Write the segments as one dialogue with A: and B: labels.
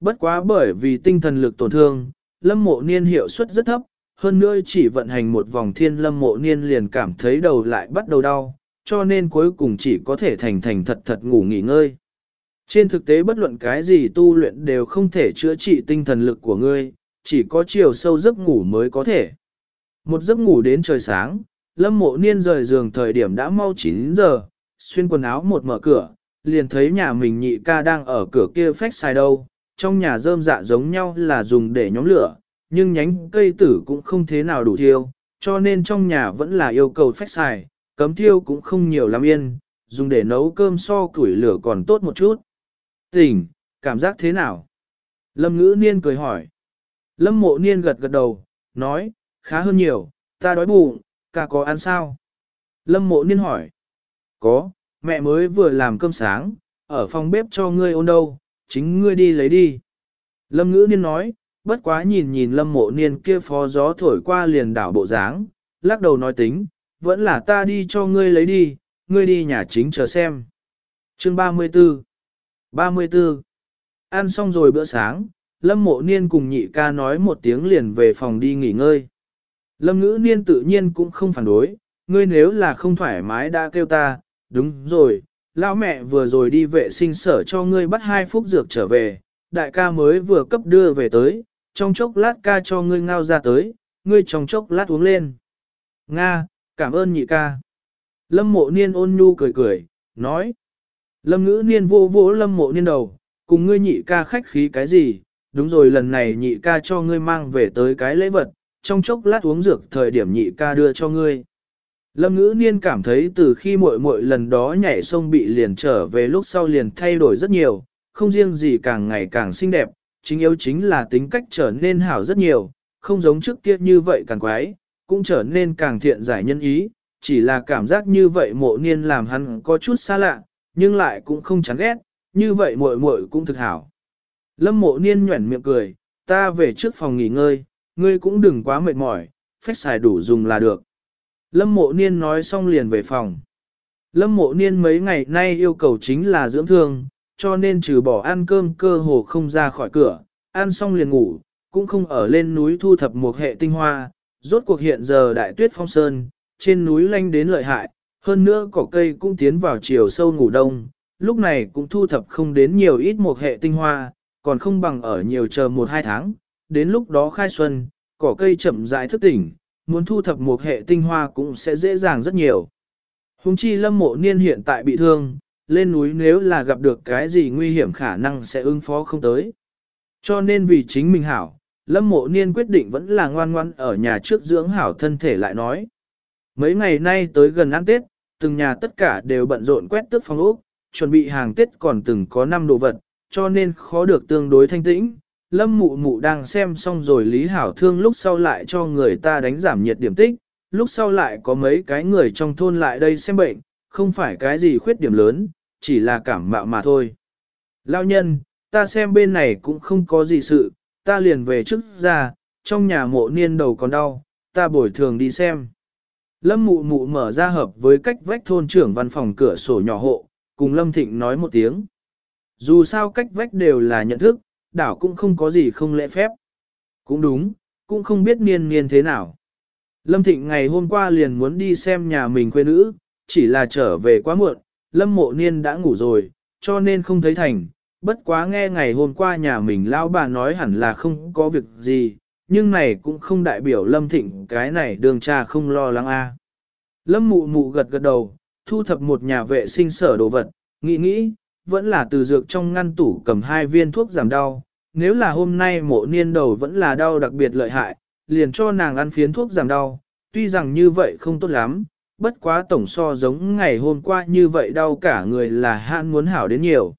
A: Bất quá bởi vì tinh thần lực tổn thương, lâm mộ niên hiệu suất rất thấp, hơn nữa chỉ vận hành một vòng thiên lâm mộ niên liền cảm thấy đầu lại bắt đầu đau, cho nên cuối cùng chỉ có thể thành thành thật thật ngủ nghỉ ngơi. Trên thực tế bất luận cái gì tu luyện đều không thể chữa trị tinh thần lực của ngươi, chỉ có chiều sâu giấc ngủ mới có thể. Một giấc ngủ đến trời sáng, lâm mộ niên rời giường thời điểm đã mau 9 giờ, xuyên quần áo một mở cửa, liền thấy nhà mình nhị ca đang ở cửa kia phách xài đâu, trong nhà rơm dạ giống nhau là dùng để nhóm lửa, nhưng nhánh cây tử cũng không thế nào đủ thiêu, cho nên trong nhà vẫn là yêu cầu phách xài, cấm thiêu cũng không nhiều lắm yên, dùng để nấu cơm so củi lửa còn tốt một chút. Tỉnh, cảm giác thế nào? Lâm ngữ niên cười hỏi. Lâm mộ niên gật gật đầu, nói, khá hơn nhiều, ta đói bụng, ca có ăn sao? Lâm mộ niên hỏi. Có, mẹ mới vừa làm cơm sáng, ở phòng bếp cho ngươi ôn đâu, chính ngươi đi lấy đi. Lâm ngữ niên nói, bất quá nhìn nhìn lâm mộ niên kia phó gió thổi qua liền đảo bộ dáng, lắc đầu nói tính, vẫn là ta đi cho ngươi lấy đi, ngươi đi nhà chính chờ xem. Chương 34 34 Ăn xong rồi bữa sáng, lâm mộ niên cùng nhị ca nói một tiếng liền về phòng đi nghỉ ngơi. Lâm ngữ niên tự nhiên cũng không phản đối, ngươi nếu là không thoải mái đã kêu ta, đúng rồi, lão mẹ vừa rồi đi vệ sinh sở cho ngươi bắt hai phút dược trở về, đại ca mới vừa cấp đưa về tới, trong chốc lát ca cho ngươi ngao ra tới, ngươi trong chốc lát uống lên. Nga, cảm ơn nhị ca. Lâm mộ niên ôn nhu cười cười, nói. Lâm ngữ niên vô vỗ lâm mộ niên đầu, cùng ngươi nhị ca khách khí cái gì, đúng rồi lần này nhị ca cho ngươi mang về tới cái lễ vật, trong chốc lát uống dược thời điểm nhị ca đưa cho ngươi. Lâm ngữ niên cảm thấy từ khi muội muội lần đó nhảy sông bị liền trở về lúc sau liền thay đổi rất nhiều, không riêng gì càng ngày càng xinh đẹp, chính yếu chính là tính cách trở nên hảo rất nhiều, không giống trước kia như vậy càng quái, cũng trở nên càng thiện giải nhân ý, chỉ là cảm giác như vậy mộ niên làm hắn có chút xa lạ, nhưng lại cũng không chán ghét, như vậy muội muội cũng thực hảo. Lâm mộ niên nhuẩn miệng cười, ta về trước phòng nghỉ ngơi, ngươi cũng đừng quá mệt mỏi, phép xài đủ dùng là được. Lâm mộ niên nói xong liền về phòng. Lâm mộ niên mấy ngày nay yêu cầu chính là dưỡng thương, cho nên trừ bỏ ăn cơm cơ hồ không ra khỏi cửa, ăn xong liền ngủ, cũng không ở lên núi thu thập một hệ tinh hoa, rốt cuộc hiện giờ đại tuyết phong sơn, trên núi lanh đến lợi hại, hơn nữa cỏ cây cũng tiến vào chiều sâu ngủ đông, lúc này cũng thu thập không đến nhiều ít một hệ tinh hoa, còn không bằng ở nhiều chờ một hai tháng, đến lúc đó khai xuân, cỏ cây chậm rãi thức tỉnh, muốn thu thập một hệ tinh hoa cũng sẽ dễ dàng rất nhiều. Hùng chi lâm mộ niên hiện tại bị thương, lên núi nếu là gặp được cái gì nguy hiểm khả năng sẽ ứng phó không tới. Cho nên vì chính mình hảo, lâm mộ niên quyết định vẫn là ngoan ngoan ở nhà trước dưỡng hảo thân thể lại nói. Mấy ngày nay tới gần ăn Tết, từng nhà tất cả đều bận rộn quét tước phòng ốc, chuẩn bị hàng Tết còn từng có năm đồ vật, cho nên khó được tương đối thanh tĩnh. Lâm mụ mụ đang xem xong rồi Lý Hảo Thương lúc sau lại cho người ta đánh giảm nhiệt điểm tích, lúc sau lại có mấy cái người trong thôn lại đây xem bệnh, không phải cái gì khuyết điểm lớn, chỉ là cảm mạo mà thôi. Lao nhân, ta xem bên này cũng không có gì sự, ta liền về trước ra, trong nhà mộ niên đầu còn đau, ta bồi thường đi xem. Lâm mụ mụ mở ra hợp với cách vách thôn trưởng văn phòng cửa sổ nhỏ hộ, cùng Lâm Thịnh nói một tiếng. Dù sao cách vách đều là nhận thức, đảo cũng không có gì không lễ phép. Cũng đúng, cũng không biết niên niên thế nào. Lâm Thịnh ngày hôm qua liền muốn đi xem nhà mình quê nữ, chỉ là trở về quá muộn, Lâm Mộ Niên đã ngủ rồi, cho nên không thấy thành. Bất quá nghe ngày hôm qua nhà mình lao bà nói hẳn là không có việc gì, nhưng này cũng không đại biểu Lâm Thịnh cái này đường cha không lo lắng a. Lâm Mụ Mụ gật gật đầu, thu thập một nhà vệ sinh sở đồ vật, nghĩ nghĩ, vẫn là từ dược trong ngăn tủ cầm hai viên thuốc giảm đau. Nếu là hôm nay mộ niên đầu vẫn là đau đặc biệt lợi hại, liền cho nàng ăn phiến thuốc giảm đau, tuy rằng như vậy không tốt lắm, bất quá tổng so giống ngày hôm qua như vậy đau cả người là hạn muốn hảo đến nhiều.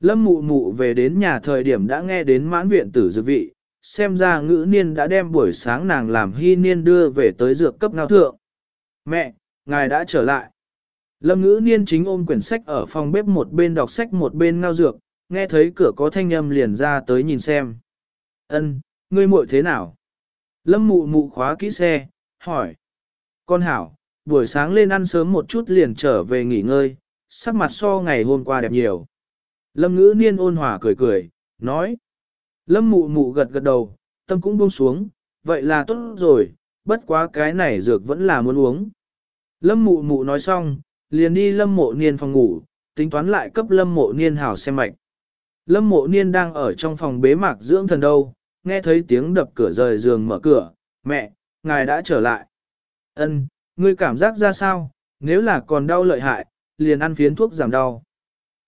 A: Lâm mụ mụ về đến nhà thời điểm đã nghe đến mãn viện tử dược vị, xem ra ngữ niên đã đem buổi sáng nàng làm hy niên đưa về tới dược cấp ngao thượng. Mẹ, ngài đã trở lại. Lâm ngữ niên chính ôm quyển sách ở phòng bếp một bên đọc sách một bên ngao dược, nghe thấy cửa có thanh âm liền ra tới nhìn xem. Ân, ngươi muội thế nào? Lâm mụ mụ khóa kỹ xe, hỏi. Con hảo, buổi sáng lên ăn sớm một chút liền trở về nghỉ ngơi, sắc mặt so ngày hôm qua đẹp nhiều. Lâm ngữ niên ôn hòa cười cười, nói. Lâm mụ mụ gật gật đầu, tâm cũng buông xuống, vậy là tốt rồi, bất quá cái này dược vẫn là muốn uống. Lâm mụ mụ nói xong, liền đi lâm mộ niên phòng ngủ, tính toán lại cấp lâm mộ niên hảo xem mạch. Lâm mộ niên đang ở trong phòng bế mạc dưỡng thần đâu, nghe thấy tiếng đập cửa rời giường mở cửa, mẹ, ngài đã trở lại. Ân, ngươi cảm giác ra sao, nếu là còn đau lợi hại, liền ăn phiến thuốc giảm đau.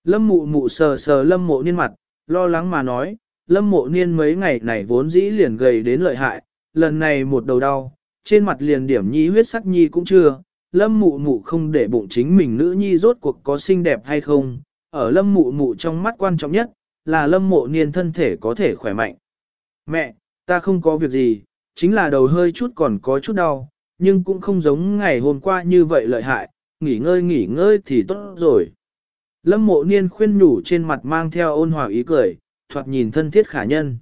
A: Lâm mụ mụ sờ sờ lâm mộ niên mặt, lo lắng mà nói, lâm mộ niên mấy ngày này vốn dĩ liền gầy đến lợi hại, lần này một đầu đau, trên mặt liền điểm nhi huyết sắc nhi cũng chưa, lâm mụ mụ không để bụng chính mình nữ nhi rốt cuộc có xinh đẹp hay không, ở lâm mụ mụ trong mắt quan trọng nhất, là lâm mộ niên thân thể có thể khỏe mạnh. Mẹ, ta không có việc gì, chính là đầu hơi chút còn có chút đau, nhưng cũng không giống ngày hôm qua như vậy lợi hại, nghỉ ngơi nghỉ ngơi thì tốt rồi. Lâm mộ niên khuyên nhủ trên mặt mang theo ôn hòa ý cười, thoạt nhìn thân thiết khả nhân.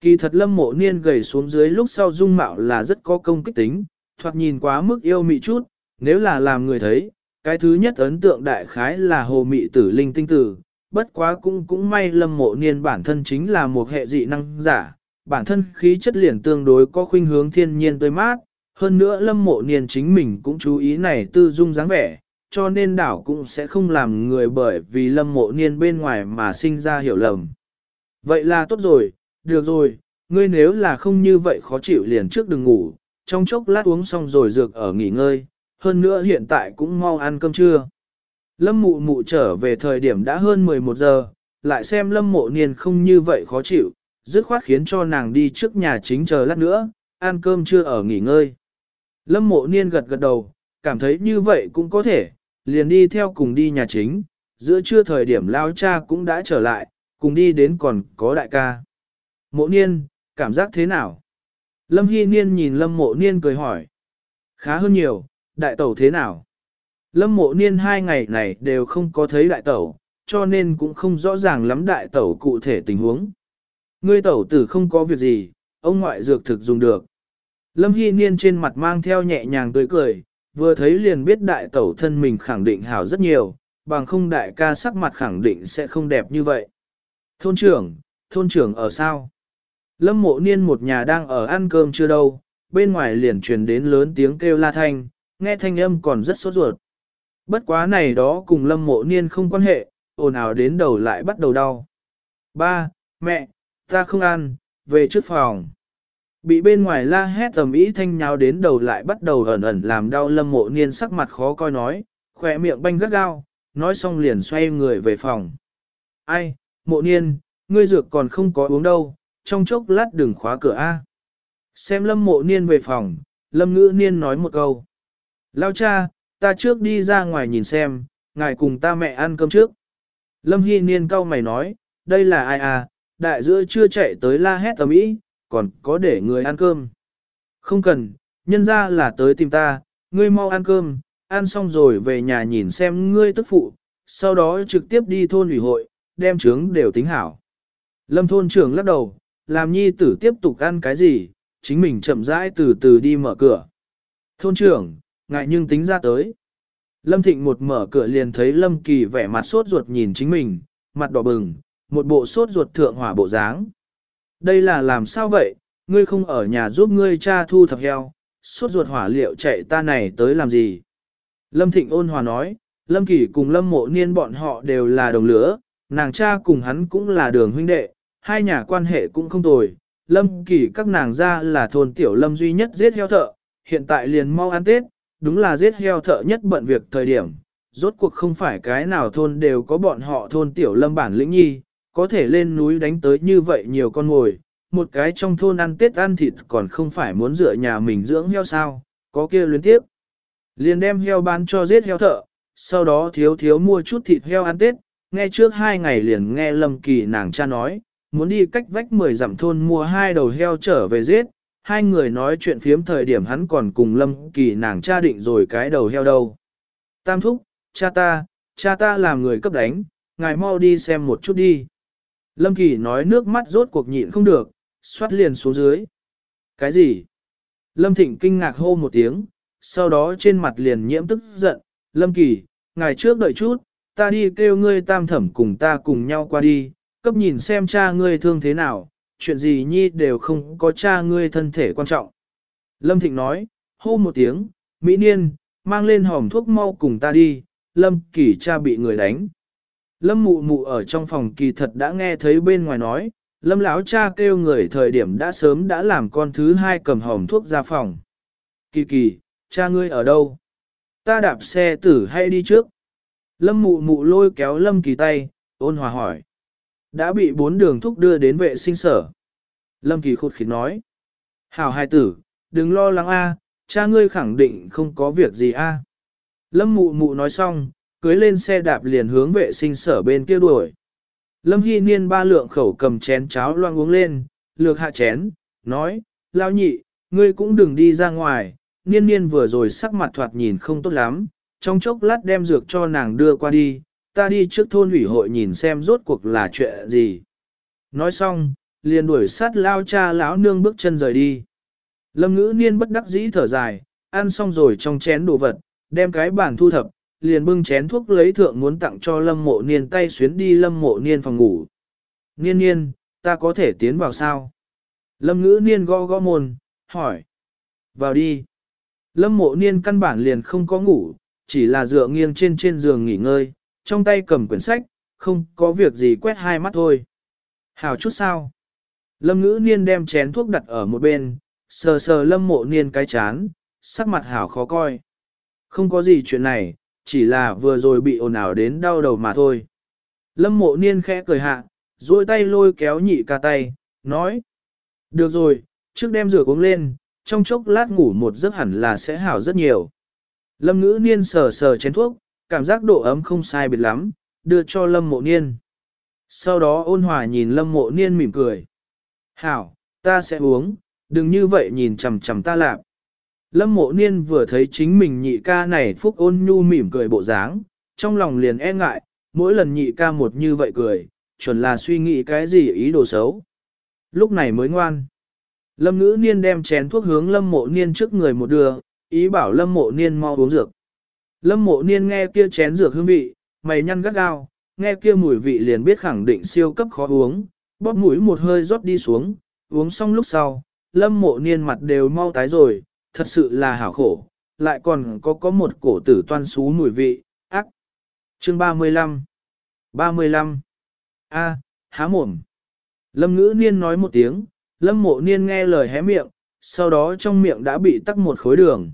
A: Kỳ thật lâm mộ niên gầy xuống dưới lúc sau dung mạo là rất có công kích tính, thoạt nhìn quá mức yêu mị chút, nếu là làm người thấy, cái thứ nhất ấn tượng đại khái là hồ mị tử linh tinh tử, bất quá cũng cũng may lâm mộ niên bản thân chính là một hệ dị năng giả, bản thân khí chất liền tương đối có khuynh hướng thiên nhiên tươi mát, hơn nữa lâm mộ niên chính mình cũng chú ý này tư dung dáng vẻ, cho nên đảo cũng sẽ không làm người bởi vì lâm mộ niên bên ngoài mà sinh ra hiểu lầm. Vậy là tốt rồi, được rồi, ngươi nếu là không như vậy khó chịu liền trước đừng ngủ, trong chốc lát uống xong rồi dược ở nghỉ ngơi, hơn nữa hiện tại cũng mau ăn cơm trưa. Lâm mụ mụ trở về thời điểm đã hơn 11 giờ, lại xem lâm mộ niên không như vậy khó chịu, dứt khoát khiến cho nàng đi trước nhà chính chờ lát nữa, ăn cơm trưa ở nghỉ ngơi. Lâm mộ niên gật gật đầu, cảm thấy như vậy cũng có thể, liền đi theo cùng đi nhà chính, giữa trưa thời điểm lao cha cũng đã trở lại, cùng đi đến còn có đại ca. Mộ niên, cảm giác thế nào? Lâm Hy Niên nhìn Lâm mộ niên cười hỏi. Khá hơn nhiều, đại tẩu thế nào? Lâm mộ niên hai ngày này đều không có thấy đại tẩu, cho nên cũng không rõ ràng lắm đại tẩu cụ thể tình huống. Ngươi tẩu tử không có việc gì, ông ngoại dược thực dùng được. Lâm Hy Niên trên mặt mang theo nhẹ nhàng tươi cười, vừa thấy liền biết đại tẩu thân mình khẳng định hảo rất nhiều, bằng không đại ca sắc mặt khẳng định sẽ không đẹp như vậy. Thôn trưởng, thôn trưởng ở sao? Lâm mộ niên một nhà đang ở ăn cơm chưa đâu, bên ngoài liền truyền đến lớn tiếng kêu la thanh, nghe thanh âm còn rất sốt ruột. Bất quá này đó cùng lâm mộ niên không quan hệ, ồn ào đến đầu lại bắt đầu đau. Ba, mẹ, ta không ăn, về trước phòng. Bị bên ngoài la hét tầm ý thanh nháo đến đầu lại bắt đầu ẩn ẩn làm đau lâm mộ niên sắc mặt khó coi nói, khỏe miệng banh gắt gao, nói xong liền xoay người về phòng. Ai, mộ niên, ngươi dược còn không có uống đâu, trong chốc lát đừng khóa cửa A. Xem lâm mộ niên về phòng, lâm ngữ niên nói một câu. Lao cha, ta trước đi ra ngoài nhìn xem, ngài cùng ta mẹ ăn cơm trước. Lâm Hy Niên cau mày nói, đây là ai à, đại giữa chưa chạy tới la hét tầm ý, còn có để người ăn cơm. Không cần, nhân ra là tới tìm ta, ngươi mau ăn cơm, ăn xong rồi về nhà nhìn xem ngươi tức phụ, sau đó trực tiếp đi thôn ủy hội, đem trướng đều tính hảo. Lâm thôn trưởng lắc đầu, làm nhi tử tiếp tục ăn cái gì, chính mình chậm rãi từ từ đi mở cửa. Thôn trưởng, ngại nhưng tính ra tới. Lâm Thịnh một mở cửa liền thấy Lâm Kỳ vẻ mặt sốt ruột nhìn chính mình, mặt đỏ bừng, một bộ sốt ruột thượng hỏa bộ dáng. Đây là làm sao vậy, ngươi không ở nhà giúp ngươi cha thu thập heo, sốt ruột hỏa liệu chạy ta này tới làm gì? Lâm Thịnh ôn hòa nói, Lâm Kỳ cùng Lâm Mộ Niên bọn họ đều là đồng lứa nàng cha cùng hắn cũng là đường huynh đệ, hai nhà quan hệ cũng không tồi. Lâm Kỳ các nàng ra là thôn tiểu Lâm duy nhất giết heo thợ, hiện tại liền mau ăn Tết, đúng là giết heo thợ nhất bận việc thời điểm. Rốt cuộc không phải cái nào thôn đều có bọn họ thôn tiểu Lâm bản lĩnh nhi, có thể lên núi đánh tới như vậy nhiều con ngồi, một cái trong thôn ăn Tết ăn thịt còn không phải muốn dựa nhà mình dưỡng heo sao, có kia luyến tiếp. Liền đem heo bán cho giết heo thợ, sau đó thiếu thiếu mua chút thịt heo ăn Tết, nghe trước hai ngày liền nghe Lâm Kỳ nàng cha nói, muốn đi cách vách 10 dặm thôn mua hai đầu heo trở về giết, hai người nói chuyện phiếm thời điểm hắn còn cùng Lâm Kỳ nàng cha định rồi cái đầu heo đâu. Tam thúc, cha ta, cha ta làm người cấp đánh, ngài mau đi xem một chút đi. Lâm Kỳ nói nước mắt rốt cuộc nhịn không được, xoát liền xuống dưới. Cái gì? Lâm Thịnh kinh ngạc hô một tiếng, sau đó trên mặt liền nhiễm tức giận. Lâm Kỳ, ngài trước đợi chút, ta đi kêu ngươi tam thẩm cùng ta cùng nhau qua đi, cấp nhìn xem cha ngươi thương thế nào, chuyện gì nhi đều không có cha ngươi thân thể quan trọng. Lâm Thịnh nói, hô một tiếng, Mỹ Niên, mang lên hòm thuốc mau cùng ta đi, Lâm Kỳ cha bị người đánh. Lâm mụ mụ ở trong phòng kỳ thật đã nghe thấy bên ngoài nói, Lâm lão cha kêu người thời điểm đã sớm đã làm con thứ hai cầm hòm thuốc ra phòng. Kỳ kỳ, cha ngươi ở đâu? Ta đạp xe tử hay đi trước? Lâm mụ mụ lôi kéo Lâm kỳ tay, ôn hòa hỏi. Đã bị bốn đường thúc đưa đến vệ sinh sở. Lâm kỳ khụt khịt nói. Hảo hai tử, đừng lo lắng a, cha ngươi khẳng định không có việc gì a. Lâm mụ mụ nói xong, cưới lên xe đạp liền hướng vệ sinh sở bên kia đuổi. Lâm Hy Niên ba lượng khẩu cầm chén cháo loang uống lên, lược hạ chén, nói, lao nhị, ngươi cũng đừng đi ra ngoài, niên niên vừa rồi sắc mặt thoạt nhìn không tốt lắm, trong chốc lát đem dược cho nàng đưa qua đi, ta đi trước thôn ủy hội nhìn xem rốt cuộc là chuyện gì. Nói xong, liền đuổi sát lao cha lão nương bước chân rời đi. Lâm ngữ niên bất đắc dĩ thở dài, ăn xong rồi trong chén đồ vật, đem cái bàn thu thập, liền bưng chén thuốc lấy thượng muốn tặng cho lâm mộ niên tay xuyến đi lâm mộ niên phòng ngủ. Niên niên, ta có thể tiến vào sao? Lâm ngữ niên gõ gõ môn, hỏi. Vào đi. Lâm mộ niên căn bản liền không có ngủ, chỉ là dựa nghiêng trên trên giường nghỉ ngơi, trong tay cầm quyển sách, không có việc gì quét hai mắt thôi. Hào chút sao? Lâm ngữ niên đem chén thuốc đặt ở một bên, sờ sờ lâm mộ niên cái chán, sắc mặt hảo khó coi. Không có gì chuyện này, chỉ là vừa rồi bị ồn ào đến đau đầu mà thôi. Lâm mộ niên khẽ cười hạ, duỗi tay lôi kéo nhị ca tay, nói. Được rồi, trước đem rửa uống lên, trong chốc lát ngủ một giấc hẳn là sẽ hảo rất nhiều. Lâm ngữ niên sờ sờ chén thuốc, cảm giác độ ấm không sai biệt lắm, đưa cho lâm mộ niên. Sau đó ôn hòa nhìn lâm mộ niên mỉm cười. Hảo, ta sẽ uống, đừng như vậy nhìn chằm chằm ta lạp. Lâm mộ niên vừa thấy chính mình nhị ca này phúc ôn nhu mỉm cười bộ dáng, trong lòng liền e ngại, mỗi lần nhị ca một như vậy cười, chuẩn là suy nghĩ cái gì ý đồ xấu. Lúc này mới ngoan. Lâm ngữ niên đem chén thuốc hướng lâm mộ niên trước người một đường, ý bảo lâm mộ niên mau uống dược. Lâm mộ niên nghe kia chén dược hương vị, mày nhăn gắt gao, nghe kia mùi vị liền biết khẳng định siêu cấp khó uống, bóp mũi một hơi rót đi xuống, uống xong lúc sau, lâm mộ niên mặt đều mau tái rồi, thật sự là hảo khổ, lại còn có có một cổ tử toan xú mùi vị, ác. Chương 35 35 A, há mồm. Lâm ngữ niên nói một tiếng, lâm mộ niên nghe lời hé miệng, sau đó trong miệng đã bị tắc một khối đường.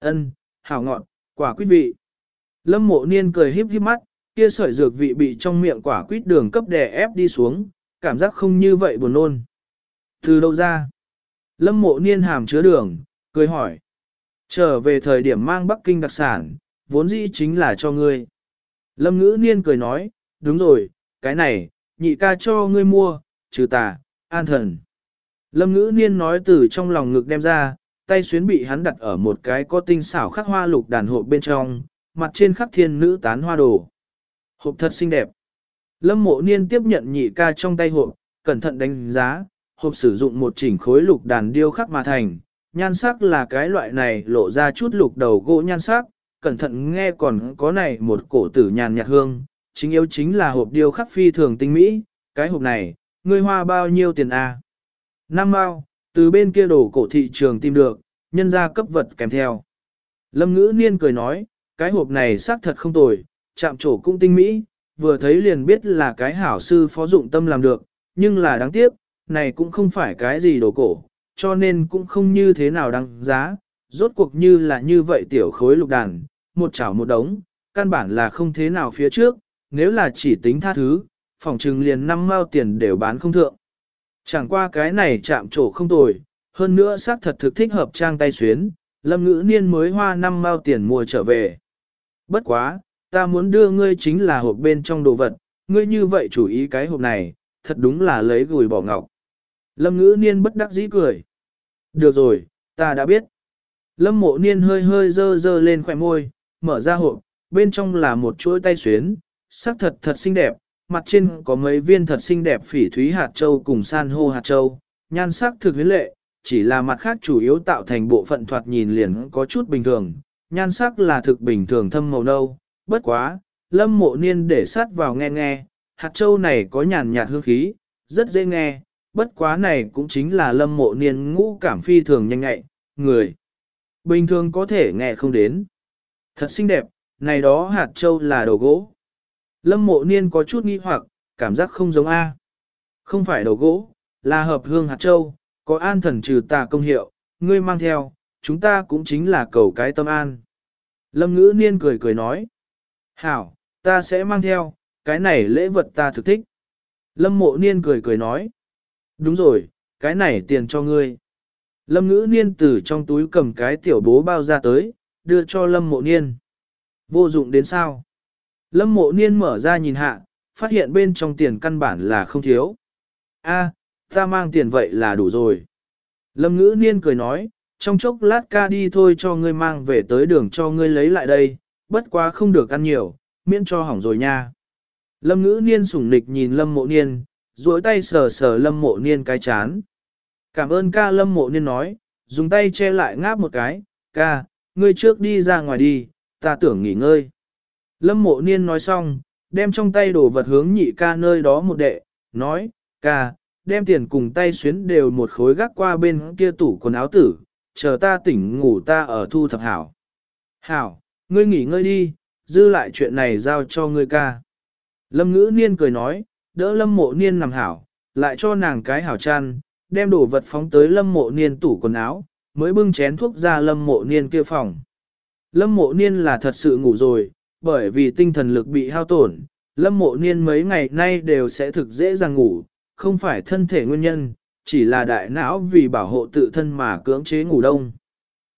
A: Ân, hảo ngọn, quả quýt vị. Lâm mộ niên cười híp híp mắt, kia sợi dược vị bị trong miệng quả quýt đường cấp đè ép đi xuống, cảm giác không như vậy buồn nôn. Từ đâu ra? Lâm mộ niên hàm chứa đường, cười hỏi. Trở về thời điểm mang Bắc Kinh đặc sản, vốn dĩ chính là cho ngươi. Lâm ngữ niên cười nói, đúng rồi, cái này, nhị ca cho ngươi mua, trừ tà, an thần. Lâm ngữ niên nói từ trong lòng ngực đem ra, tay xuyến bị hắn đặt ở một cái có tinh xảo khắc hoa lục đàn hộp bên trong, mặt trên khắc thiên nữ tán hoa đồ. Hộp thật xinh đẹp. Lâm mộ niên tiếp nhận nhị ca trong tay hộp, cẩn thận đánh giá, hộp sử dụng một chỉnh khối lục đàn điêu khắc mà thành, nhan sắc là cái loại này lộ ra chút lục đầu gỗ nhan sắc, cẩn thận nghe còn có này một cổ tử nhàn nhạt hương, chính yếu chính là hộp điêu khắc phi thường tinh mỹ, cái hộp này, ngươi hoa bao nhiêu tiền a? À? Năm mao, từ bên kia đổ cổ thị trường tìm được, nhân ra cấp vật kèm theo. Lâm ngữ niên cười nói, cái hộp này xác thật không tồi, chạm trổ cũng tinh mỹ, vừa thấy liền biết là cái hảo sư phó dụng tâm làm được, nhưng là đáng tiếc, này cũng không phải cái gì đồ cổ, cho nên cũng không như thế nào đáng giá, rốt cuộc như là như vậy tiểu khối lục đàn, một chảo một đống, căn bản là không thế nào phía trước, nếu là chỉ tính tha thứ, phòng trừng liền năm mao tiền đều bán không thượng. Chẳng qua cái này chạm trổ không tồi, hơn nữa xác thật thực thích hợp trang tay xuyến, lâm ngữ niên mới hoa năm mao tiền mua trở về. Bất quá, ta muốn đưa ngươi chính là hộp bên trong đồ vật, ngươi như vậy chủ ý cái hộp này, thật đúng là lấy gùi bỏ ngọc. Lâm ngữ niên bất đắc dĩ cười. Được rồi, ta đã biết. Lâm mộ niên hơi hơi dơ dơ lên khỏe môi, mở ra hộp, bên trong là một chuỗi tay xuyến, sắc thật thật xinh đẹp, mặt trên có mấy viên thật xinh đẹp phỉ thúy hạt châu cùng san hô hạt châu, nhan sắc thực huyến lệ, chỉ là mặt khác chủ yếu tạo thành bộ phận thoạt nhìn liền có chút bình thường, nhan sắc là thực bình thường thâm màu nâu, bất quá, lâm mộ niên để sát vào nghe nghe, hạt châu này có nhàn nhạt hương khí, rất dễ nghe, bất quá này cũng chính là lâm mộ niên ngũ cảm phi thường nhanh ngại, người. Bình thường có thể nghe không đến. Thật xinh đẹp, này đó hạt châu là đồ gỗ. Lâm mộ niên có chút nghi hoặc, cảm giác không giống A. Không phải đồ gỗ, là hợp hương hạt châu, có an thần trừ tà công hiệu, ngươi mang theo, chúng ta cũng chính là cầu cái tâm an. Lâm ngữ niên cười cười nói. Hảo, ta sẽ mang theo, cái này lễ vật ta thực thích. Lâm mộ niên cười cười nói. Đúng rồi, cái này tiền cho ngươi. Lâm ngữ niên từ trong túi cầm cái tiểu bố bao ra tới, đưa cho lâm mộ niên. Vô dụng đến sao? Lâm mộ niên mở ra nhìn hạ, phát hiện bên trong tiền căn bản là không thiếu. A, ta mang tiền vậy là đủ rồi. Lâm ngữ niên cười nói, trong chốc lát ca đi thôi cho ngươi mang về tới đường cho ngươi lấy lại đây, bất quá không được ăn nhiều, miễn cho hỏng rồi nha. Lâm ngữ niên sủng nịch nhìn lâm mộ niên, duỗi tay sờ sờ lâm mộ niên cái chán. Cảm ơn ca lâm mộ niên nói, dùng tay che lại ngáp một cái, ca, ngươi trước đi ra ngoài đi, ta tưởng nghỉ ngơi. Lâm mộ niên nói xong, đem trong tay đồ vật hướng nhị ca nơi đó một đệ, nói, ca, đem tiền cùng tay xuyến đều một khối gác qua bên kia tủ quần áo tử, chờ ta tỉnh ngủ ta ở thu thập hảo. Hảo, ngươi nghỉ ngơi đi, dư lại chuyện này giao cho ngươi ca. Lâm ngữ niên cười nói, đỡ lâm mộ niên nằm hảo, lại cho nàng cái hảo chăn, đem đồ vật phóng tới lâm mộ niên tủ quần áo, mới bưng chén thuốc ra lâm mộ niên kia phòng. Lâm mộ niên là thật sự ngủ rồi, bởi vì tinh thần lực bị hao tổn, lâm mộ niên mấy ngày nay đều sẽ thực dễ dàng ngủ, không phải thân thể nguyên nhân, chỉ là đại não vì bảo hộ tự thân mà cưỡng chế ngủ đông.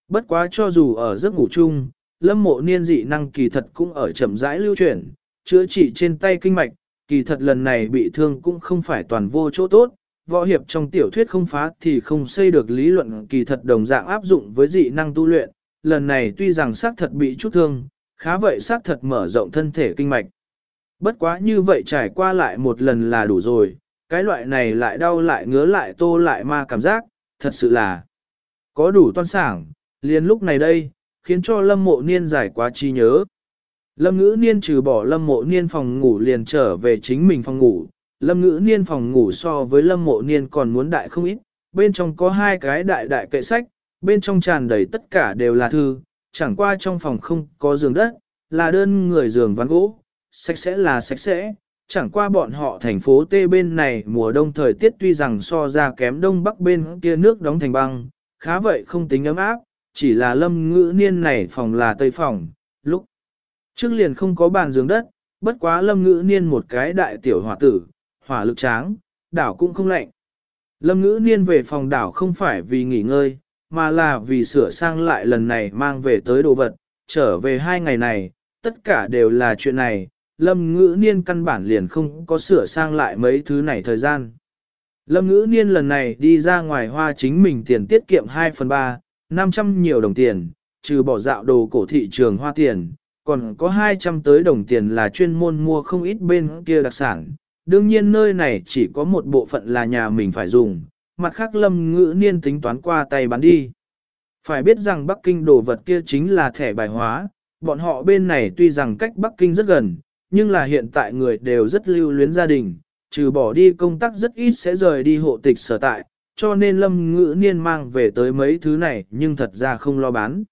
A: Bất quá cho dù ở giấc ngủ chung, lâm mộ niên dị năng kỳ thật cũng ở chậm rãi lưu chuyển, chữa trị trên tay kinh mạch, kỳ thật lần này bị thương cũng không phải toàn vô chỗ tốt, võ hiệp trong tiểu thuyết không phá thì không xây được lý luận kỳ thật đồng dạng áp dụng với dị năng tu luyện, lần này tuy rằng xác thật bị chút thương, khá vậy xác thật mở rộng thân thể kinh mạch. Bất quá như vậy trải qua lại một lần là đủ rồi, cái loại này lại đau lại ngứa lại tô lại ma cảm giác, thật sự là có đủ toan sảng, liền lúc này đây, khiến cho lâm mộ niên giải quá chi nhớ. Lâm ngữ niên trừ bỏ lâm mộ niên phòng ngủ liền trở về chính mình phòng ngủ, lâm ngữ niên phòng ngủ so với lâm mộ niên còn muốn đại không ít, bên trong có hai cái đại đại kệ sách, bên trong tràn đầy tất cả đều là thư, chẳng qua trong phòng không có giường đất, là đơn người giường ván gỗ, sạch sẽ là sạch sẽ, chẳng qua bọn họ thành phố Tê bên này mùa đông thời tiết tuy rằng so ra kém đông bắc bên kia nước đóng thành băng, khá vậy không tính ấm áp, chỉ là lâm ngữ niên này phòng là tây phòng, lúc trước liền không có bàn giường đất, bất quá lâm ngữ niên một cái đại tiểu hỏa tử, hỏa lực tráng, đảo cũng không lạnh. Lâm ngữ niên về phòng đảo không phải vì nghỉ ngơi, mà là vì sửa sang lại lần này mang về tới đồ vật, trở về hai ngày này, tất cả đều là chuyện này, lâm ngữ niên căn bản liền không có sửa sang lại mấy thứ này thời gian. Lâm ngữ niên lần này đi ra ngoài hoa chính mình tiền tiết kiệm 2 phần 3, 500 nhiều đồng tiền, trừ bỏ dạo đồ cổ thị trường hoa tiền, còn có 200 tới đồng tiền là chuyên môn mua không ít bên kia đặc sản. Đương nhiên nơi này chỉ có một bộ phận là nhà mình phải dùng, mặt khác lâm ngữ niên tính toán qua tay bán đi. Phải biết rằng Bắc Kinh đồ vật kia chính là thẻ bài hóa, bọn họ bên này tuy rằng cách Bắc Kinh rất gần, nhưng là hiện tại người đều rất lưu luyến gia đình, trừ bỏ đi công tác rất ít sẽ rời đi hộ tịch sở tại, cho nên Lâm Ngữ Niên mang về tới mấy thứ này nhưng thật ra không lo bán.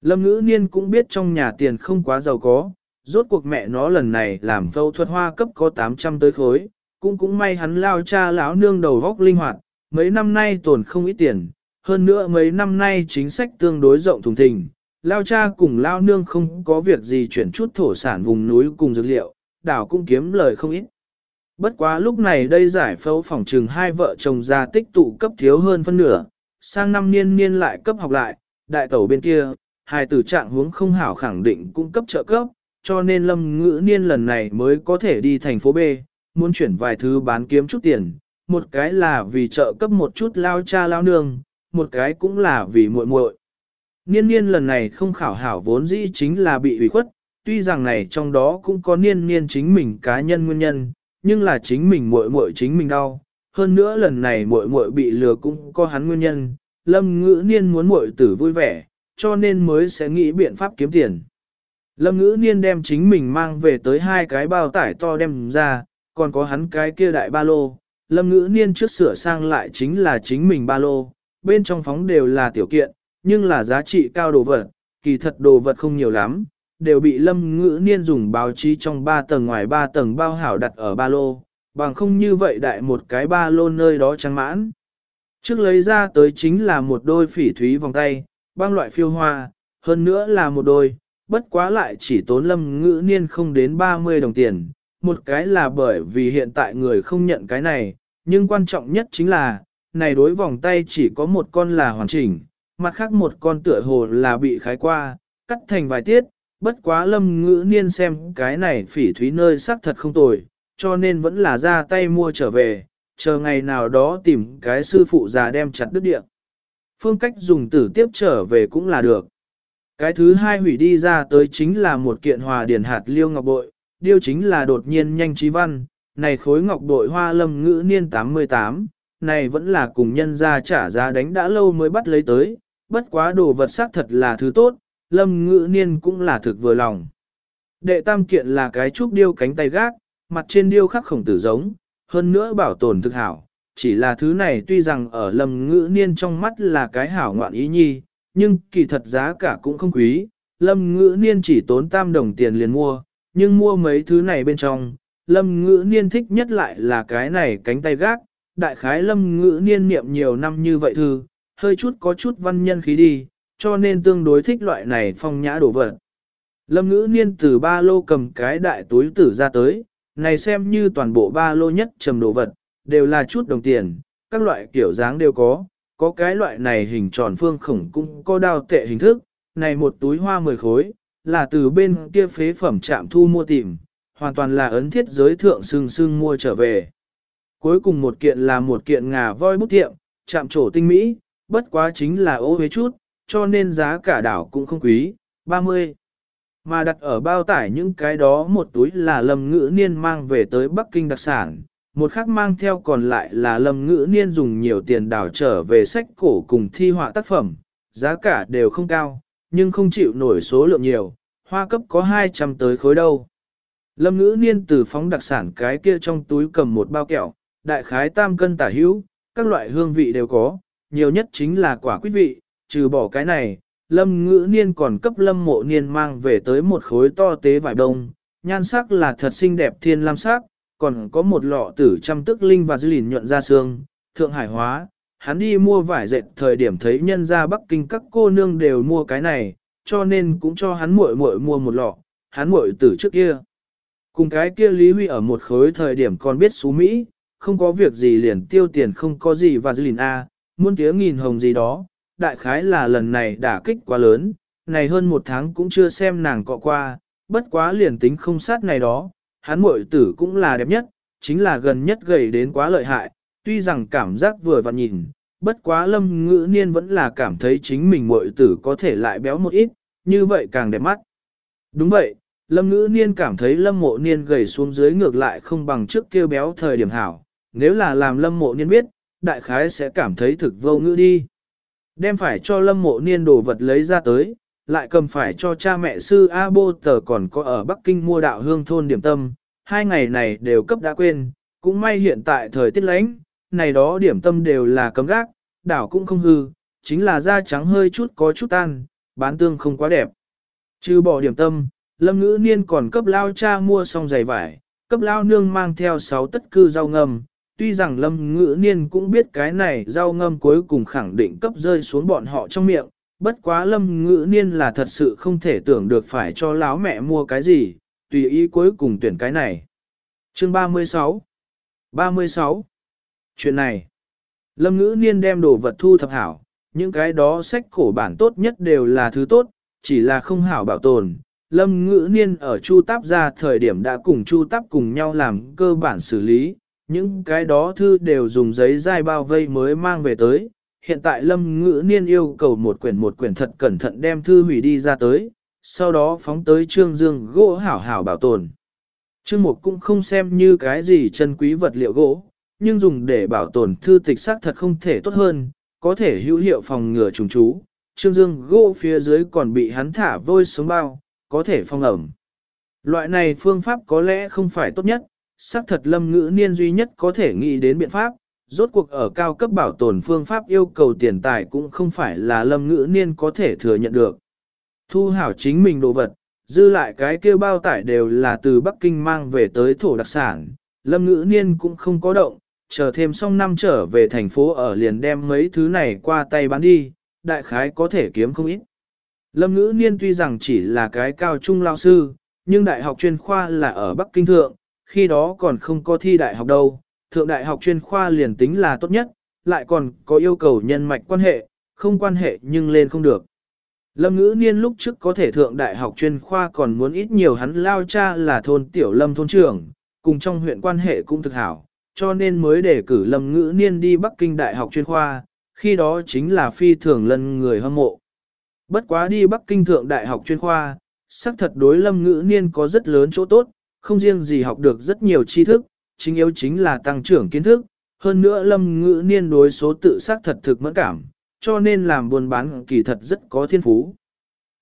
A: Lâm Ngữ Niên cũng biết trong nhà tiền không quá giàu có, rốt cuộc mẹ nó lần này làm phẫu thuật hoa cấp có 800 tới khối, cũng cũng may hắn lao cha lão nương đầu góc linh hoạt, mấy năm nay tồn không ít tiền, hơn nữa mấy năm nay chính sách tương đối rộng thùng thình, lao cha cùng lao nương không có việc gì chuyển chút thổ sản vùng núi cùng dược liệu, đảo cũng kiếm lời không ít. Bất quá lúc này đây giải phẫu phòng trừng hai vợ chồng già tích tụ cấp thiếu hơn phân nửa, sang năm niên niên lại cấp học lại, đại tẩu bên kia, hai tử trạng hướng không hảo khẳng định cung cấp trợ cấp, cho nên lâm ngữ niên lần này mới có thể đi thành phố B, muốn chuyển vài thứ bán kiếm chút tiền, một cái là vì trợ cấp một chút lao cha lao nương, một cái cũng là vì muội muội. Niên niên lần này không khảo hảo vốn dĩ chính là bị ủy khuất, tuy rằng này trong đó cũng có niên niên chính mình cá nhân nguyên nhân, nhưng là chính mình muội muội chính mình đau. Hơn nữa lần này muội muội bị lừa cũng có hắn nguyên nhân, lâm ngữ niên muốn muội tử vui vẻ, cho nên mới sẽ nghĩ biện pháp kiếm tiền. Lâm ngữ niên đem chính mình mang về tới hai cái bao tải to đem ra, còn có hắn cái kia đại ba lô, lâm ngữ niên trước sửa sang lại chính là chính mình ba lô, bên trong phóng đều là tiểu kiện, nhưng là giá trị cao đồ vật, kỳ thật đồ vật không nhiều lắm, đều bị lâm ngữ niên dùng báo chí trong ba tầng ngoài ba tầng bao hảo đặt ở ba lô, bằng không như vậy đại một cái ba lô nơi đó trắng mãn. Trước lấy ra tới chính là một đôi phỉ thúy vòng tay, băng loại phiêu hoa, hơn nữa là một đôi, bất quá lại chỉ tốn lâm ngữ niên không đến 30 đồng tiền. Một cái là bởi vì hiện tại người không nhận cái này, nhưng quan trọng nhất chính là, này đối vòng tay chỉ có một con là hoàn chỉnh, mặt khác một con tựa hồ là bị khái qua, cắt thành vài tiết, bất quá lâm ngữ niên xem cái này phỉ thúy nơi xác thật không tồi, cho nên vẫn là ra tay mua trở về, chờ ngày nào đó tìm cái sư phụ già đem chặt đứt địa. Phương cách dùng tử tiếp trở về cũng là được. Cái thứ hai hủy đi ra tới chính là một kiện hòa điển hạt liêu ngọc bội, điêu chính là đột nhiên nhanh trí văn, này khối ngọc bội hoa lâm ngữ niên 88, này vẫn là cùng nhân ra trả giá đánh đã lâu mới bắt lấy tới, bất quá đồ vật xác thật là thứ tốt, lâm ngữ niên cũng là thực vừa lòng. Đệ tam kiện là cái trúc điêu cánh tay gác, mặt trên điêu khắc khổng tử giống, hơn nữa bảo tồn thực hảo, chỉ là thứ này tuy rằng ở lâm ngữ niên trong mắt là cái hảo ngoạn ý nhi, nhưng kỳ thật giá cả cũng không quý, lâm ngữ niên chỉ tốn tam đồng tiền liền mua, nhưng mua mấy thứ này bên trong, lâm ngữ niên thích nhất lại là cái này cánh tay gác, đại khái lâm ngữ niên niệm nhiều năm như vậy thư, hơi chút có chút văn nhân khí đi, cho nên tương đối thích loại này phong nhã đồ vật. Lâm ngữ niên từ ba lô cầm cái đại túi tử ra tới, này xem như toàn bộ ba lô nhất trầm đồ vật, đều là chút đồng tiền, các loại kiểu dáng đều có, có cái loại này hình tròn phương khổng cũng có đao tệ hình thức, này một túi hoa 10 khối, là từ bên kia phế phẩm trạm thu mua tìm, hoàn toàn là ấn thiết giới thượng sưng sưng mua trở về. Cuối cùng một kiện là một kiện ngà voi bút tiệm, chạm trổ tinh mỹ, bất quá chính là ô huế chút, cho nên giá cả đảo cũng không quý, 30. Mà đặt ở bao tải những cái đó một túi là lâm ngữ niên mang về tới Bắc Kinh đặc sản, một khác mang theo còn lại là lâm ngữ niên dùng nhiều tiền đảo trở về sách cổ cùng thi họa tác phẩm, giá cả đều không cao, nhưng không chịu nổi số lượng nhiều, hoa cấp có 200 tới khối đâu. Lâm ngữ niên từ phóng đặc sản cái kia trong túi cầm một bao kẹo, đại khái tam cân tả hữu, các loại hương vị đều có, nhiều nhất chính là quả quý vị, trừ bỏ cái này, lâm ngữ niên còn cấp lâm mộ niên mang về tới một khối to tế vải đông, nhan sắc là thật xinh đẹp thiên lam sắc, còn có một lọ tử trăm tức linh và dư lìn nhuận ra xương, thượng hải hóa. Hắn đi mua vải dệt thời điểm thấy nhân ra Bắc Kinh các cô nương đều mua cái này, cho nên cũng cho hắn muội muội mua một lọ, hắn muội tử trước kia. Cùng cái kia Lý Huy ở một khối thời điểm còn biết xú Mỹ, không có việc gì liền tiêu tiền không có gì và dư lìn A, muôn tiếng nghìn hồng gì đó, đại khái là lần này đả kích quá lớn, này hơn một tháng cũng chưa xem nàng cọ qua, bất quá liền tính không sát này đó, hắn muội tử cũng là đẹp nhất, chính là gần nhất gầy đến quá lợi hại, tuy rằng cảm giác vừa vặn nhìn, bất quá lâm ngữ niên vẫn là cảm thấy chính mình muội tử có thể lại béo một ít, như vậy càng đẹp mắt. Đúng vậy, lâm ngữ niên cảm thấy lâm mộ niên gầy xuống dưới ngược lại không bằng trước kêu béo thời điểm hảo, nếu là làm lâm mộ niên biết, đại khái sẽ cảm thấy thực vô ngữ đi. Đem phải cho lâm mộ niên đồ vật lấy ra tới, lại cầm phải cho cha mẹ sư A Bô Tờ còn có ở Bắc Kinh mua đạo hương thôn điểm tâm, hai ngày này đều cấp đã quên, cũng may hiện tại thời tiết lánh, này đó điểm tâm đều là cấm gác, đảo cũng không hư, chính là da trắng hơi chút có chút tan, bán tương không quá đẹp. Trừ bỏ điểm tâm, lâm ngữ niên còn cấp lao cha mua xong giày vải, cấp lao nương mang theo sáu tất cư rau ngâm. tuy rằng lâm ngữ niên cũng biết cái này rau ngâm cuối cùng khẳng định cấp rơi xuống bọn họ trong miệng, bất quá lâm ngữ niên là thật sự không thể tưởng được phải cho láo mẹ mua cái gì, tùy ý cuối cùng tuyển cái này. Chương 36 36 Chuyện này Lâm ngữ niên đem đồ vật thu thập hảo, những cái đó sách cổ bản tốt nhất đều là thứ tốt, chỉ là không hảo bảo tồn. Lâm ngữ niên ở Chu Táp ra thời điểm đã cùng Chu Táp cùng nhau làm cơ bản xử lý, những cái đó thư đều dùng giấy dai bao vây mới mang về tới. Hiện tại Lâm Ngữ Niên yêu cầu một quyển một quyển thật cẩn thận đem thư hủy đi ra tới, sau đó phóng tới Trương Dương gỗ hảo hảo bảo tồn. Trương Mục cũng không xem như cái gì chân quý vật liệu gỗ, nhưng dùng để bảo tồn thư tịch xác thật không thể tốt hơn, có thể hữu hiệu phòng ngừa trùng chú. Trương Dương gỗ phía dưới còn bị hắn thả vôi sống bao, có thể phong ẩm. Loại này phương pháp có lẽ không phải tốt nhất, xác thật lâm ngữ niên duy nhất có thể nghĩ đến biện pháp, rốt cuộc ở cao cấp bảo tồn phương pháp yêu cầu tiền tài cũng không phải là lâm ngữ niên có thể thừa nhận được. Thu hảo chính mình đồ vật, dư lại cái kêu bao tải đều là từ Bắc Kinh mang về tới thổ đặc sản, lâm ngữ niên cũng không có động, chờ thêm xong năm trở về thành phố ở liền đem mấy thứ này qua tay bán đi, đại khái có thể kiếm không ít. Lâm ngữ niên tuy rằng chỉ là cái cao trung lao sư, nhưng đại học chuyên khoa là ở Bắc Kinh Thượng, khi đó còn không có thi đại học đâu, thượng đại học chuyên khoa liền tính là tốt nhất, lại còn có yêu cầu nhân mạch quan hệ, không quan hệ nhưng lên không được. Lâm ngữ niên lúc trước có thể thượng đại học chuyên khoa còn muốn ít nhiều hắn lao cha là thôn tiểu lâm thôn trưởng, cùng trong huyện quan hệ cũng thực hảo, cho nên mới để cử lâm ngữ niên đi Bắc Kinh đại học chuyên khoa, khi đó chính là phi thường lân người hâm mộ. Bất quá đi Bắc Kinh thượng đại học chuyên khoa, xác thật đối lâm ngữ niên có rất lớn chỗ tốt, không riêng gì học được rất nhiều tri thức, chính yếu chính là tăng trưởng kiến thức, hơn nữa lâm ngữ niên đối số tự xác thật thực mẫn cảm, cho nên làm buôn bán kỳ thật rất có thiên phú.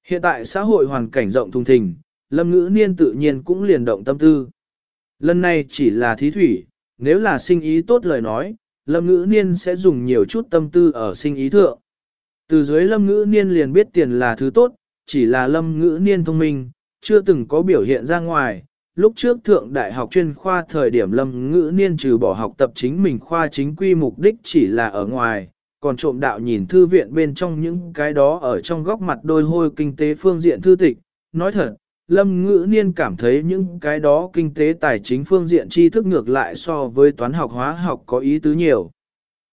A: Hiện tại xã hội hoàn cảnh rộng thùng thình, lâm ngữ niên tự nhiên cũng liền động tâm tư. Lần này chỉ là thí thủy, nếu là sinh ý tốt lời nói, lâm ngữ niên sẽ dùng nhiều chút tâm tư ở sinh ý thượng. Từ dưới lâm ngữ niên liền biết tiền là thứ tốt, chỉ là lâm ngữ niên thông minh, chưa từng có biểu hiện ra ngoài, Lúc trước thượng đại học chuyên khoa thời điểm lâm ngữ niên trừ bỏ học tập chính mình khoa chính quy mục đích chỉ là ở ngoài, còn trộm đạo nhìn thư viện bên trong những cái đó ở trong góc mặt đôi hôi kinh tế phương diện thư tịch. Nói thật, lâm ngữ niên cảm thấy những cái đó kinh tế tài chính phương diện tri thức ngược lại so với toán học hóa học có ý tứ nhiều.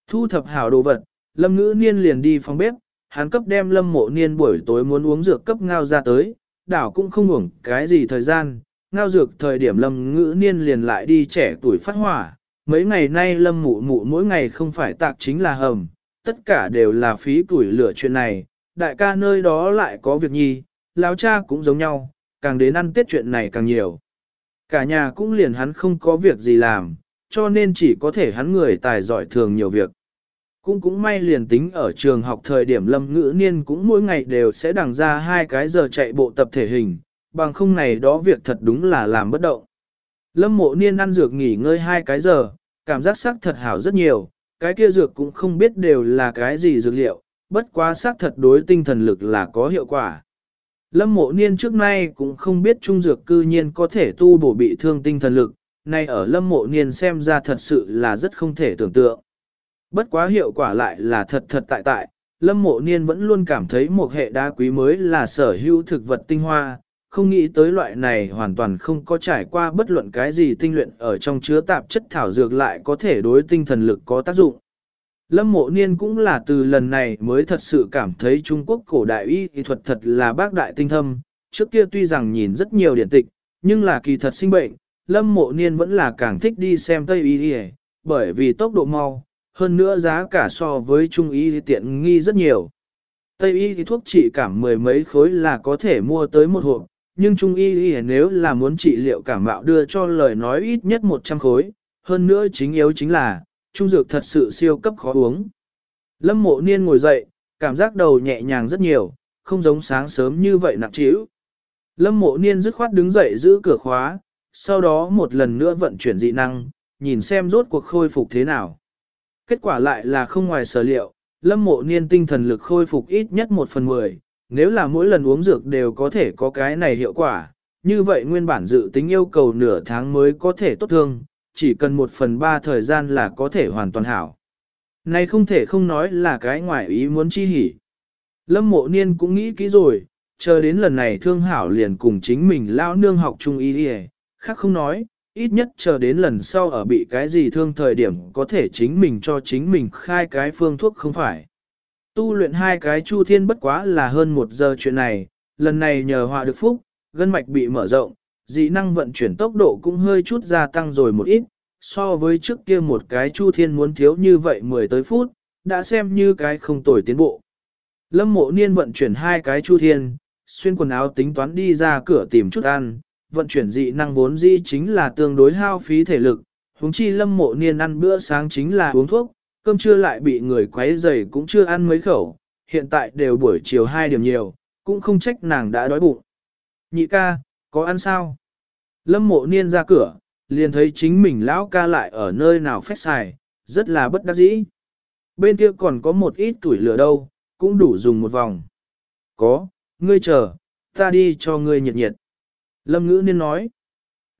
A: Thu thập hảo đồ vật, lâm ngữ niên liền đi phòng bếp, hắn cấp đem lâm mộ niên buổi tối muốn uống dược cấp ngao ra tới, đảo cũng không uổng cái gì thời gian, ngao dược thời điểm lâm ngữ niên liền lại đi trẻ tuổi phát hỏa. Mấy ngày nay lâm mụ mụ mỗi ngày không phải tạc chính là hầm, tất cả đều là phí tuổi lửa chuyện này, đại ca nơi đó lại có việc nhi, lão cha cũng giống nhau, càng đến ăn tết chuyện này càng nhiều. Cả nhà cũng liền hắn không có việc gì làm, cho nên chỉ có thể hắn người tài giỏi thường nhiều việc. Cũng cũng may liền tính ở trường học thời điểm lâm ngữ niên cũng mỗi ngày đều sẽ đằng ra hai cái giờ chạy bộ tập thể hình, bằng không này đó việc thật đúng là làm bất động. Lâm mộ niên ăn dược nghỉ ngơi hai cái giờ, cảm giác sắc thật hảo rất nhiều, cái kia dược cũng không biết đều là cái gì dược liệu, bất quá sắc thật đối tinh thần lực là có hiệu quả. Lâm mộ niên trước nay cũng không biết trung dược cư nhiên có thể tu bổ bị thương tinh thần lực, nay ở lâm mộ niên xem ra thật sự là rất không thể tưởng tượng. Bất quá hiệu quả lại là thật thật tại tại, lâm mộ niên vẫn luôn cảm thấy một hệ đá quý mới là sở hữu thực vật tinh hoa, không nghĩ tới loại này hoàn toàn không có trải qua bất luận cái gì tinh luyện ở trong chứa tạp chất thảo dược lại có thể đối tinh thần lực có tác dụng. Lâm mộ niên cũng là từ lần này mới thật sự cảm thấy Trung Quốc cổ đại y y thuật thật là bác đại tinh thâm, trước kia tuy rằng nhìn rất nhiều điển tịch, nhưng là kỳ thật sinh bệnh, lâm mộ niên vẫn là càng thích đi xem Tây y y, bởi vì tốc độ mau, hơn nữa giá cả so với Trung y tiện nghi rất nhiều. Tây y thì thuốc trị cảm mười mấy khối là có thể mua tới một hộp, nhưng trung y thì nếu là muốn trị liệu cảm mạo đưa cho lời nói ít nhất 100 khối, hơn nữa chính yếu chính là, trung dược thật sự siêu cấp khó uống. Lâm mộ niên ngồi dậy, cảm giác đầu nhẹ nhàng rất nhiều, không giống sáng sớm như vậy nặng trĩu. Lâm mộ niên dứt khoát đứng dậy giữ cửa khóa, sau đó một lần nữa vận chuyển dị năng, nhìn xem rốt cuộc khôi phục thế nào. Kết quả lại là không ngoài sở liệu, lâm mộ niên tinh thần lực khôi phục ít nhất một phần mười, nếu là mỗi lần uống dược đều có thể có cái này hiệu quả, như vậy nguyên bản dự tính yêu cầu nửa tháng mới có thể tốt thương, chỉ cần một phần ba thời gian là có thể hoàn toàn hảo. Này không thể không nói là cái ngoại ý muốn chi hỉ. Lâm mộ niên cũng nghĩ kỹ rồi, chờ đến lần này thương hảo liền cùng chính mình lao nương học chung ý đi khác không nói, ít nhất chờ đến lần sau ở bị cái gì thương thời điểm có thể chính mình cho chính mình khai cái phương thuốc không phải. Tu luyện hai cái chu thiên bất quá là hơn một giờ chuyện này, lần này nhờ họa được phúc, gân mạch bị mở rộng, dị năng vận chuyển tốc độ cũng hơi chút gia tăng rồi một ít, so với trước kia một cái chu thiên muốn thiếu như vậy 10 tới phút, đã xem như cái không tồi tiến bộ. Lâm mộ niên vận chuyển hai cái chu thiên, xuyên quần áo tính toán đi ra cửa tìm chút ăn, vận chuyển dị năng vốn dĩ chính là tương đối hao phí thể lực, huống chi lâm mộ niên ăn bữa sáng chính là uống thuốc, cơm trưa lại bị người quấy rầy cũng chưa ăn mấy khẩu, hiện tại đều buổi chiều hai điểm nhiều, cũng không trách nàng đã đói bụng. Nhị ca, có ăn sao? Lâm mộ niên ra cửa, liền thấy chính mình lão ca lại ở nơi nào phép xài, rất là bất đắc dĩ. Bên kia còn có một ít tuổi lửa đâu, cũng đủ dùng một vòng. Có, ngươi chờ, ta đi cho ngươi nhiệt nhiệt. Lâm ngữ niên nói,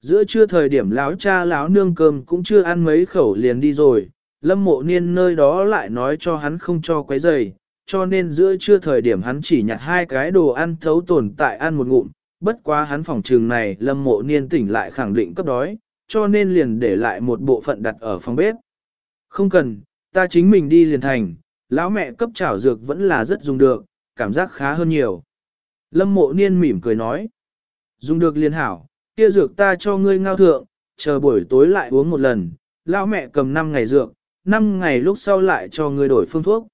A: giữa trưa thời điểm lão cha lão nương cơm cũng chưa ăn mấy khẩu liền đi rồi, lâm mộ niên nơi đó lại nói cho hắn không cho quấy giày, cho nên giữa trưa thời điểm hắn chỉ nhặt hai cái đồ ăn thấu tồn tại ăn một ngụm, bất quá hắn phòng trường này lâm mộ niên tỉnh lại khẳng định cấp đói, cho nên liền để lại một bộ phận đặt ở phòng bếp. Không cần, ta chính mình đi liền thành, lão mẹ cấp chảo dược vẫn là rất dùng được, cảm giác khá hơn nhiều. Lâm mộ niên mỉm cười nói, dùng được liền hảo, kia dược ta cho ngươi ngao thượng, chờ buổi tối lại uống một lần, lão mẹ cầm 5 ngày dược, 5 ngày lúc sau lại cho ngươi đổi phương thuốc.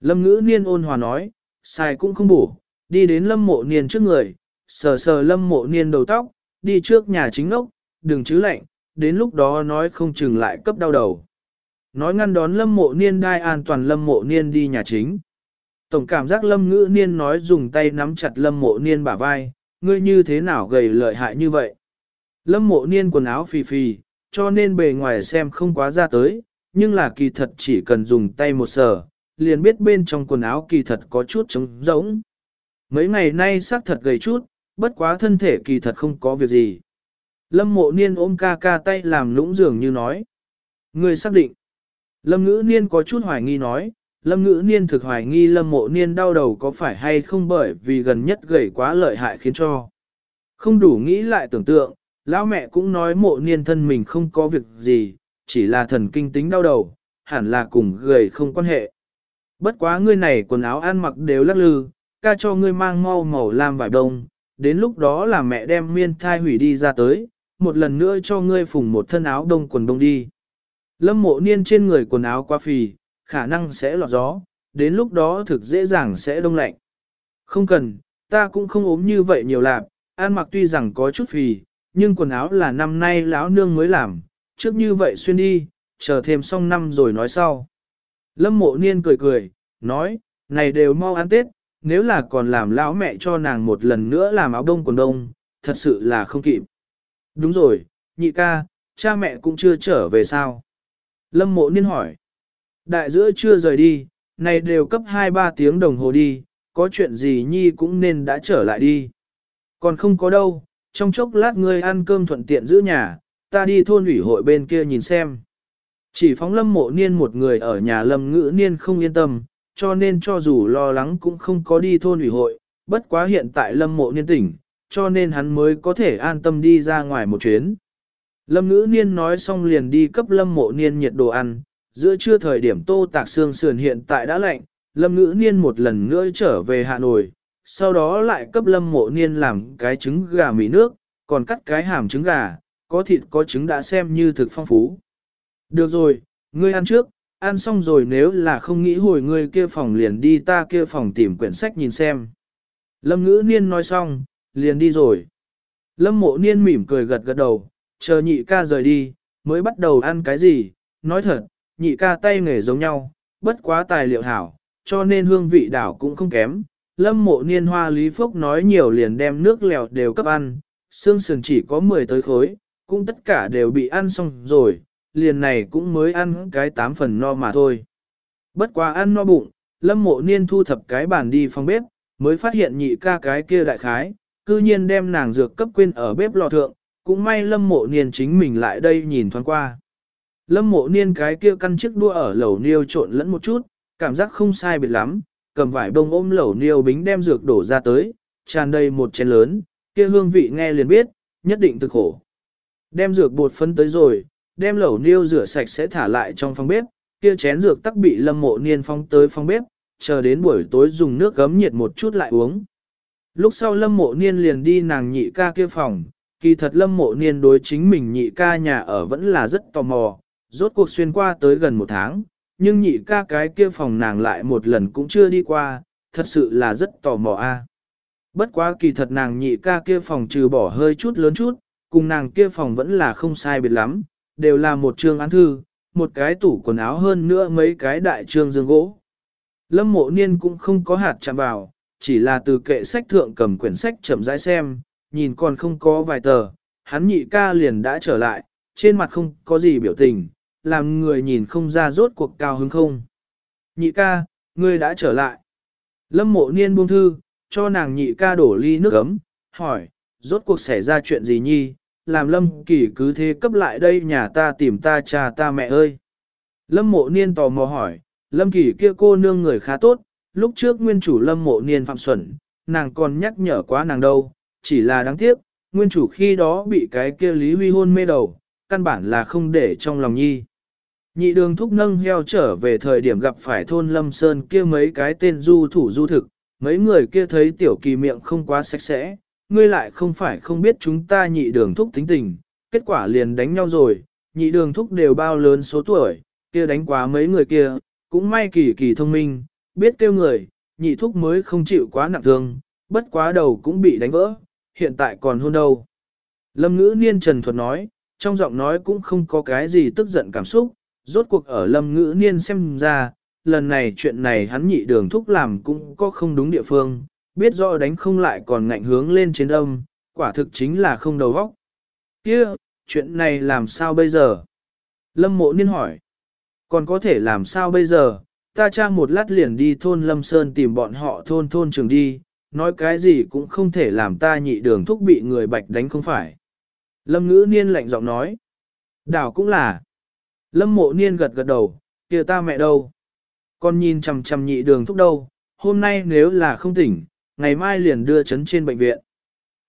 A: Lâm ngữ niên ôn hòa nói, xài cũng không bổ, đi đến lâm mộ niên trước người, sờ sờ lâm mộ niên đầu tóc, đi trước nhà chính ốc, đừng chứ lạnh, đến lúc đó nói không chừng lại cấp đau đầu. Nói ngăn đón lâm mộ niên đai an toàn lâm mộ niên đi nhà chính. Tổng cảm giác lâm ngữ niên nói dùng tay nắm chặt lâm mộ niên bả vai, ngươi như thế nào gầy lợi hại như vậy. Lâm mộ niên quần áo phì phì, cho nên bề ngoài xem không quá ra tới, nhưng là kỳ thật chỉ cần dùng tay một sờ, liền biết bên trong quần áo kỳ thật có chút trống rỗng. Mấy ngày nay xác thật gầy chút, bất quá thân thể kỳ thật không có việc gì. Lâm mộ niên ôm ca ca tay làm lũng dường như nói. Người xác định. Lâm ngữ niên có chút hoài nghi nói, lâm ngữ niên thực hoài nghi lâm mộ niên đau đầu có phải hay không bởi vì gần nhất gầy quá lợi hại khiến cho. Không đủ nghĩ lại tưởng tượng, lão mẹ cũng nói mộ niên thân mình không có việc gì, chỉ là thần kinh tính đau đầu, hẳn là cùng gầy không quan hệ. Bất quá ngươi này quần áo ăn mặc đều lắc lư, ca cho ngươi mang mau màu lam vải đông, đến lúc đó là mẹ đem miên thai hủy đi ra tới, một lần nữa cho ngươi phùng một thân áo đông quần đông đi. Lâm mộ niên trên người quần áo quá phì, khả năng sẽ lọt gió, đến lúc đó thực dễ dàng sẽ đông lạnh. Không cần, ta cũng không ốm như vậy nhiều lạp, An mặc tuy rằng có chút phì, nhưng quần áo là năm nay lão nương mới làm, trước như vậy xuyên đi, chờ thêm xong năm rồi nói sau. Lâm mộ niên cười cười, nói, này đều mau ăn Tết, nếu là còn làm lão mẹ cho nàng một lần nữa làm áo đông quần đông, thật sự là không kịp. Đúng rồi, nhị ca, cha mẹ cũng chưa trở về sao? Lâm mộ niên hỏi. Đại giữa chưa rời đi, này đều cấp 2-3 tiếng đồng hồ đi, có chuyện gì nhi cũng nên đã trở lại đi. Còn không có đâu, trong chốc lát ngươi ăn cơm thuận tiện giữ nhà, ta đi thôn ủy hội bên kia nhìn xem. Chỉ phóng lâm mộ niên một người ở nhà lâm ngữ niên không yên tâm, cho nên cho dù lo lắng cũng không có đi thôn ủy hội, bất quá hiện tại lâm mộ niên tỉnh, cho nên hắn mới có thể an tâm đi ra ngoài một chuyến. Lâm ngữ niên nói xong liền đi cấp lâm mộ niên nhiệt đồ ăn, giữa trưa thời điểm tô tạc xương sườn hiện tại đã lạnh, lâm ngữ niên một lần nữa trở về Hà Nội, sau đó lại cấp lâm mộ niên làm cái trứng gà mì nước, còn cắt cái hàm trứng gà, có thịt có trứng đã xem như thực phong phú. Được rồi, ngươi ăn trước, ăn xong rồi nếu là không nghĩ hồi ngươi kia phòng liền đi ta kia phòng tìm quyển sách nhìn xem. Lâm ngữ niên nói xong, liền đi rồi. Lâm mộ niên mỉm cười gật gật đầu, chờ nhị ca rời đi, mới bắt đầu ăn cái gì, nói thật, nhị ca tay nghề giống nhau, bất quá tài liệu hảo, cho nên hương vị đảo cũng không kém. Lâm mộ niên hoa Lý Phúc nói nhiều liền đem nước lèo đều cấp ăn, xương sườn chỉ có 10 tới khối, cũng tất cả đều bị ăn xong rồi, liền này cũng mới ăn cái tám phần no mà thôi. Bất quá ăn no bụng, lâm mộ niên thu thập cái bàn đi phòng bếp, mới phát hiện nhị ca cái kia đại khái, cư nhiên đem nàng dược cấp quên ở bếp lò thượng, cũng may lâm mộ niên chính mình lại đây nhìn thoáng qua. Lâm mộ niên cái kia căn chiếc đua ở lẩu niêu trộn lẫn một chút, cảm giác không sai biệt lắm, cầm vải bông ôm lẩu niêu bính đem dược đổ ra tới, tràn đầy một chén lớn, kia hương vị nghe liền biết, nhất định thực khổ. Đem dược bột phân tới rồi, đem lẩu niêu rửa sạch sẽ thả lại trong phòng bếp, kia chén dược tắc bị lâm mộ niên phong tới phòng bếp, chờ đến buổi tối dùng nước gấm nhiệt một chút lại uống. Lúc sau lâm mộ niên liền đi nàng nhị ca kia phòng, kỳ thật lâm mộ niên đối chính mình nhị ca nhà ở vẫn là rất tò mò, rốt cuộc xuyên qua tới gần một tháng, nhưng nhị ca cái kia phòng nàng lại một lần cũng chưa đi qua, thật sự là rất tò mò a. Bất quá kỳ thật nàng nhị ca kia phòng trừ bỏ hơi chút lớn chút, cùng nàng kia phòng vẫn là không sai biệt lắm, đều là một trường án thư, một cái tủ quần áo hơn nữa mấy cái đại trương dương gỗ. Lâm mộ niên cũng không có hạt chạm vào, chỉ là từ kệ sách thượng cầm quyển sách chậm rãi xem, nhìn còn không có vài tờ, hắn nhị ca liền đã trở lại, trên mặt không có gì biểu tình, làm người nhìn không ra rốt cuộc cao hứng không. Nhị ca, ngươi đã trở lại. Lâm mộ niên buông thư, cho nàng nhị ca đổ ly nước ấm, hỏi, rốt cuộc xảy ra chuyện gì nhi, làm lâm kỳ cứ thế cấp lại đây nhà ta tìm ta cha ta mẹ ơi. Lâm mộ niên tò mò hỏi, lâm kỳ kia cô nương người khá tốt, lúc trước nguyên chủ lâm mộ niên phạm xuẩn, nàng còn nhắc nhở quá nàng đâu, chỉ là đáng tiếc, nguyên chủ khi đó bị cái kia Lý Huy hôn mê đầu, căn bản là không để trong lòng nhi. Nhị đường thúc nâng heo trở về thời điểm gặp phải thôn Lâm Sơn kia mấy cái tên du thủ du thực, mấy người kia thấy tiểu kỳ miệng không quá sạch sẽ, ngươi lại không phải không biết chúng ta nhị đường thúc tính tình, kết quả liền đánh nhau rồi, nhị đường thúc đều bao lớn số tuổi, kia đánh quá mấy người kia, cũng may kỳ kỳ thông minh, biết kêu người, nhị thúc mới không chịu quá nặng thương, bất quá đầu cũng bị đánh vỡ, hiện tại còn hôn đâu. Lâm ngữ niên trần thuật nói, trong giọng nói cũng không có cái gì tức giận cảm xúc, rốt cuộc ở lâm ngữ niên xem ra, lần này chuyện này hắn nhị đường thúc làm cũng có không đúng địa phương, biết rõ đánh không lại còn ngạnh hướng lên trên âm, quả thực chính là không đầu óc. Kia, chuyện này làm sao bây giờ? Lâm mộ niên hỏi. Còn có thể làm sao bây giờ? Ta cha một lát liền đi thôn Lâm Sơn tìm bọn họ thôn thôn trường đi, nói cái gì cũng không thể làm ta nhị đường thúc bị người bạch đánh không phải. Lâm ngữ niên lạnh giọng nói. Đảo cũng là. Lâm mộ niên gật gật đầu, kìa ta mẹ đâu? Con nhìn chằm chằm nhị đường thúc đâu, hôm nay nếu là không tỉnh, ngày mai liền đưa chấn trên bệnh viện.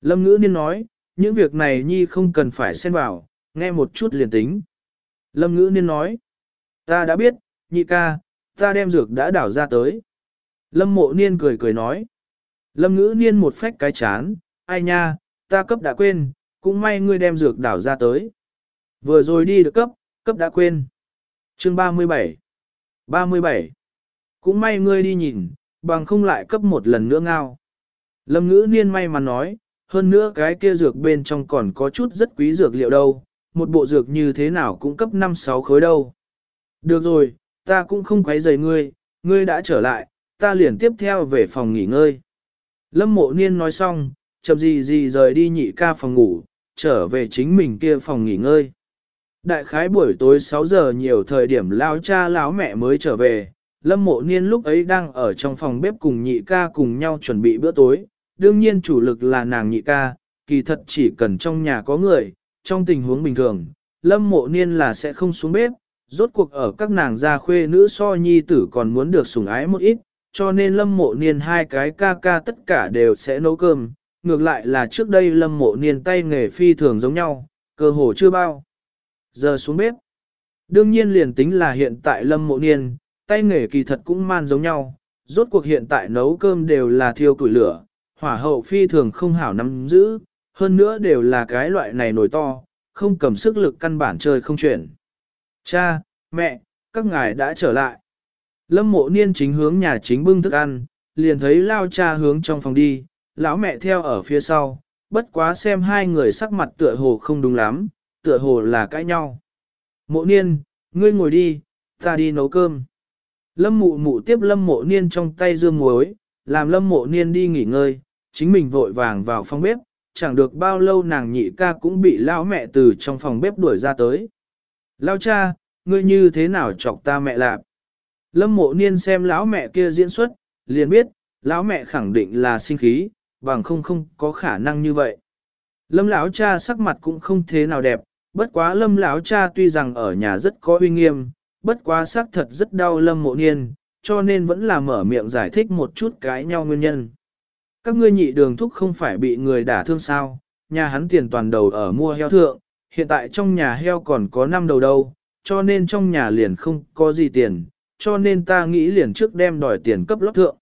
A: Lâm ngữ niên nói, những việc này nhi không cần phải xen vào, nghe một chút liền tính. Lâm ngữ niên nói, ta đã biết, nhị ca, ta đem dược đã đảo ra tới. Lâm mộ niên cười cười nói, Lâm ngữ niên một phách cái chán, ai nha, ta cấp đã quên, cũng may ngươi đem dược đảo ra tới. Vừa rồi đi được cấp, cấp đã quên. Chương 37 37 Cũng may ngươi đi nhìn, bằng không lại cấp một lần nữa ngao. Lâm ngữ niên may mà nói, hơn nữa cái kia dược bên trong còn có chút rất quý dược liệu đâu, một bộ dược như thế nào cũng cấp 5-6 khối đâu. Được rồi, ta cũng không quấy rầy ngươi, ngươi đã trở lại, ta liền tiếp theo về phòng nghỉ ngơi. Lâm mộ niên nói xong, chậm gì gì rời đi nhị ca phòng ngủ, trở về chính mình kia phòng nghỉ ngơi. Đại khái buổi tối 6 giờ nhiều thời điểm lao cha lão mẹ mới trở về, lâm mộ niên lúc ấy đang ở trong phòng bếp cùng nhị ca cùng nhau chuẩn bị bữa tối, đương nhiên chủ lực là nàng nhị ca, kỳ thật chỉ cần trong nhà có người, trong tình huống bình thường, lâm mộ niên là sẽ không xuống bếp, rốt cuộc ở các nàng gia khuê nữ so nhi tử còn muốn được sủng ái một ít, cho nên lâm mộ niên hai cái ca ca tất cả đều sẽ nấu cơm, ngược lại là trước đây lâm mộ niên tay nghề phi thường giống nhau, cơ hồ chưa bao. Giờ xuống bếp. Đương nhiên liền tính là hiện tại lâm mộ niên, tay nghề kỳ thật cũng man giống nhau, rốt cuộc hiện tại nấu cơm đều là thiêu củi lửa, hỏa hậu phi thường không hảo nắm giữ, hơn nữa đều là cái loại này nổi to, không cầm sức lực căn bản chơi không chuyển. Cha, mẹ, các ngài đã trở lại. Lâm mộ niên chính hướng nhà chính bưng thức ăn, liền thấy lao cha hướng trong phòng đi, lão mẹ theo ở phía sau, bất quá xem hai người sắc mặt tựa hồ không đúng lắm, tựa hồ là cãi nhau. Mộ niên, ngươi ngồi đi, ta đi nấu cơm. Lâm mụ mụ tiếp lâm mộ niên trong tay dương muối, làm lâm mộ niên đi nghỉ ngơi, chính mình vội vàng vào phòng bếp, chẳng được bao lâu nàng nhị ca cũng bị lão mẹ từ trong phòng bếp đuổi ra tới. Lao cha, ngươi như thế nào chọc ta mẹ lạp? Lâm mộ niên xem lão mẹ kia diễn xuất, liền biết, lão mẹ khẳng định là sinh khí, bằng không không có khả năng như vậy. Lâm lão cha sắc mặt cũng không thế nào đẹp, bất quá lâm lão cha tuy rằng ở nhà rất có uy nghiêm, bất quá xác thật rất đau lâm mộ niên, cho nên vẫn là mở miệng giải thích một chút cái nhau nguyên nhân. Các ngươi nhị đường thúc không phải bị người đả thương sao, nhà hắn tiền toàn đầu ở mua heo thượng, hiện tại trong nhà heo còn có năm đầu đâu, cho nên trong nhà liền không có gì tiền, cho nên ta nghĩ liền trước đem đòi tiền cấp lót thượng.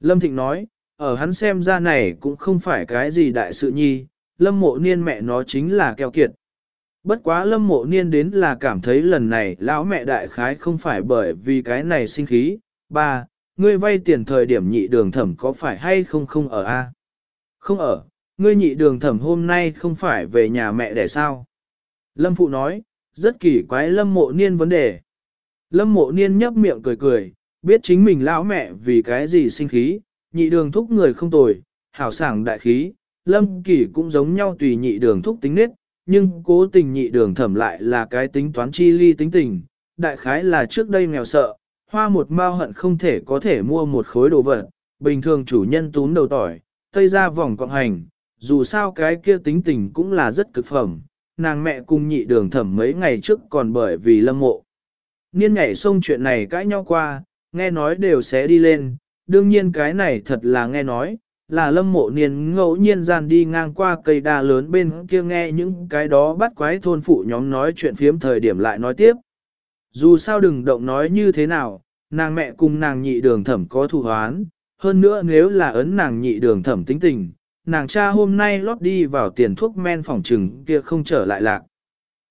A: Lâm Thịnh nói, ở hắn xem ra này cũng không phải cái gì đại sự nhi, lâm mộ niên mẹ nó chính là keo kiệt. Bất quá lâm mộ niên đến là cảm thấy lần này lão mẹ đại khái không phải bởi vì cái này sinh khí. Ba, ngươi vay tiền thời điểm nhị đường thẩm có phải hay không không ở a? Không ở, ngươi nhị đường thẩm hôm nay không phải về nhà mẹ để sao? Lâm phụ nói, rất kỳ quái lâm mộ niên vấn đề. Lâm mộ niên nhấp miệng cười cười, biết chính mình lão mẹ vì cái gì sinh khí, nhị đường thúc người không tồi, hảo sảng đại khí, lâm kỳ cũng giống nhau tùy nhị đường thúc tính nết, nhưng cố tình nhị đường thẩm lại là cái tính toán chi ly tính tình, đại khái là trước đây nghèo sợ, hoa một mao hận không thể có thể mua một khối đồ vật, bình thường chủ nhân tún đầu tỏi, tây ra vòng cộng hành, dù sao cái kia tính tình cũng là rất cực phẩm, nàng mẹ cùng nhị đường thẩm mấy ngày trước còn bởi vì lâm mộ. Niên nhảy xong chuyện này cãi nhau qua, nghe nói đều sẽ đi lên, đương nhiên cái này thật là nghe nói, là lâm mộ niên ngẫu nhiên gian đi ngang qua cây đa lớn bên kia nghe những cái đó bắt quái thôn phụ nhóm nói chuyện phiếm thời điểm lại nói tiếp. Dù sao đừng động nói như thế nào, nàng mẹ cùng nàng nhị đường thẩm có thù hoán, hơn nữa nếu là ấn nàng nhị đường thẩm tính tình, nàng cha hôm nay lót đi vào tiền thuốc men phòng trừng kia không trở lại lạc.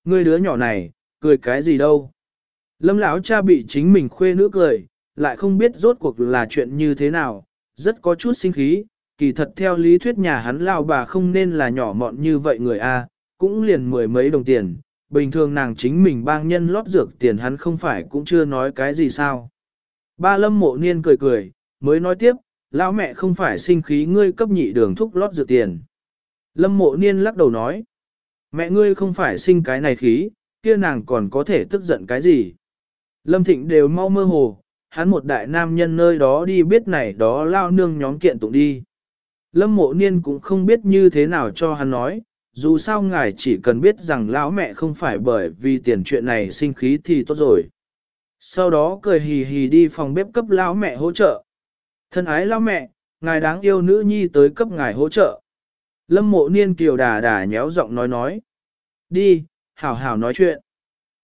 A: Người đứa nhỏ này, cười cái gì đâu. Lâm lão cha bị chính mình khuê nữ cười, lại không biết rốt cuộc là chuyện như thế nào, rất có chút sinh khí, kỳ thật theo lý thuyết nhà hắn lao bà không nên là nhỏ mọn như vậy người A, cũng liền mười mấy đồng tiền, bình thường nàng chính mình bang nhân lót dược tiền hắn không phải cũng chưa nói cái gì sao. Ba lâm mộ niên cười cười, mới nói tiếp, lão mẹ không phải sinh khí ngươi cấp nhị đường thúc lót dược tiền. Lâm mộ niên lắc đầu nói, mẹ ngươi không phải sinh cái này khí, kia nàng còn có thể tức giận cái gì. Lâm thịnh đều mau mơ hồ, hắn một đại nam nhân nơi đó đi biết này đó lao nương nhóm kiện tụng đi. Lâm mộ niên cũng không biết như thế nào cho hắn nói, dù sao ngài chỉ cần biết rằng lão mẹ không phải bởi vì tiền chuyện này sinh khí thì tốt rồi. Sau đó cười hì hì đi phòng bếp cấp lão mẹ hỗ trợ. Thân ái lão mẹ, ngài đáng yêu nữ nhi tới cấp ngài hỗ trợ. Lâm mộ niên kiều đà đà nhéo giọng nói nói. Đi, hảo hảo nói chuyện.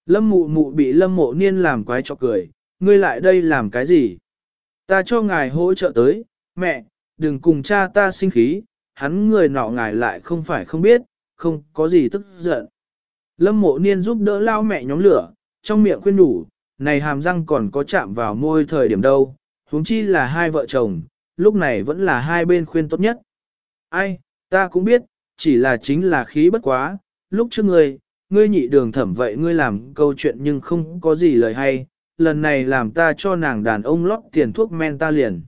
A: Lâm mụ mụ bị lâm mộ niên làm quái cho cười, ngươi lại đây làm cái gì? Ta cho ngài hỗ trợ tới, mẹ, đừng cùng cha ta sinh khí, hắn người nọ ngài lại không phải không biết, không có gì tức giận. Lâm mộ niên giúp đỡ lao mẹ nhóm lửa, trong miệng khuyên đủ, này hàm răng còn có chạm vào môi thời điểm đâu, huống chi là hai vợ chồng, lúc này vẫn là hai bên khuyên tốt nhất. Ai, ta cũng biết, chỉ là chính là khí bất quá, lúc trước ngươi, ngươi nhị đường thẩm vậy ngươi làm câu chuyện nhưng không có gì lời hay, lần này làm ta cho nàng đàn ông lót tiền thuốc men ta liền.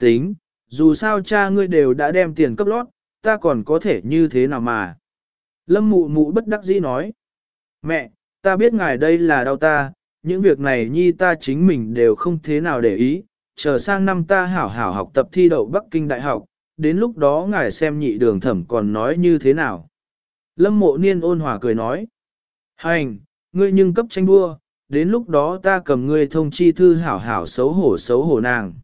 A: Tính, dù sao cha ngươi đều đã đem tiền cấp lót, ta còn có thể như thế nào mà. Lâm mụ mụ bất đắc dĩ nói. Mẹ, ta biết ngài đây là đau ta, những việc này nhi ta chính mình đều không thế nào để ý, chờ sang năm ta hảo hảo học tập thi đậu Bắc Kinh Đại học, đến lúc đó ngài xem nhị đường thẩm còn nói như thế nào. Lâm mộ niên ôn hòa cười nói. Hành, ngươi nhưng cấp tranh đua, đến lúc đó ta cầm ngươi thông chi thư hảo hảo xấu hổ xấu hổ nàng.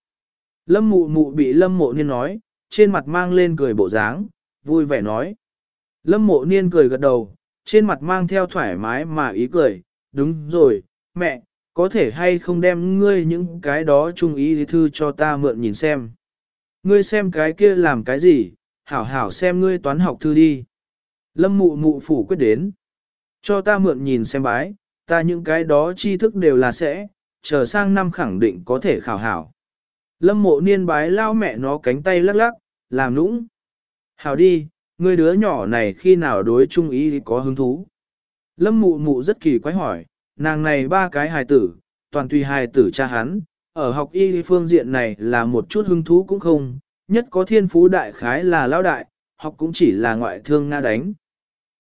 A: Lâm mụ mụ bị lâm mộ niên nói, trên mặt mang lên cười bộ dáng, vui vẻ nói. Lâm mộ niên cười gật đầu, trên mặt mang theo thoải mái mà ý cười, đúng rồi, mẹ, có thể hay không đem ngươi những cái đó chung ý thư cho ta mượn nhìn xem. Ngươi xem cái kia làm cái gì, hảo hảo xem ngươi toán học thư đi. Lâm mụ mụ phủ quyết đến. Cho ta mượn nhìn xem bái, ta những cái đó tri thức đều là sẽ, chờ sang năm khẳng định có thể khảo hảo. Lâm mộ niên bái lao mẹ nó cánh tay lắc lắc, làm nũng. Hảo đi, người đứa nhỏ này khi nào đối chung ý thì có hứng thú. Lâm mụ mụ rất kỳ quái hỏi, nàng này ba cái hài tử, toàn tùy hài tử cha hắn, ở học y phương diện này là một chút hứng thú cũng không, nhất có thiên phú đại khái là lao đại, học cũng chỉ là ngoại thương Nga đánh.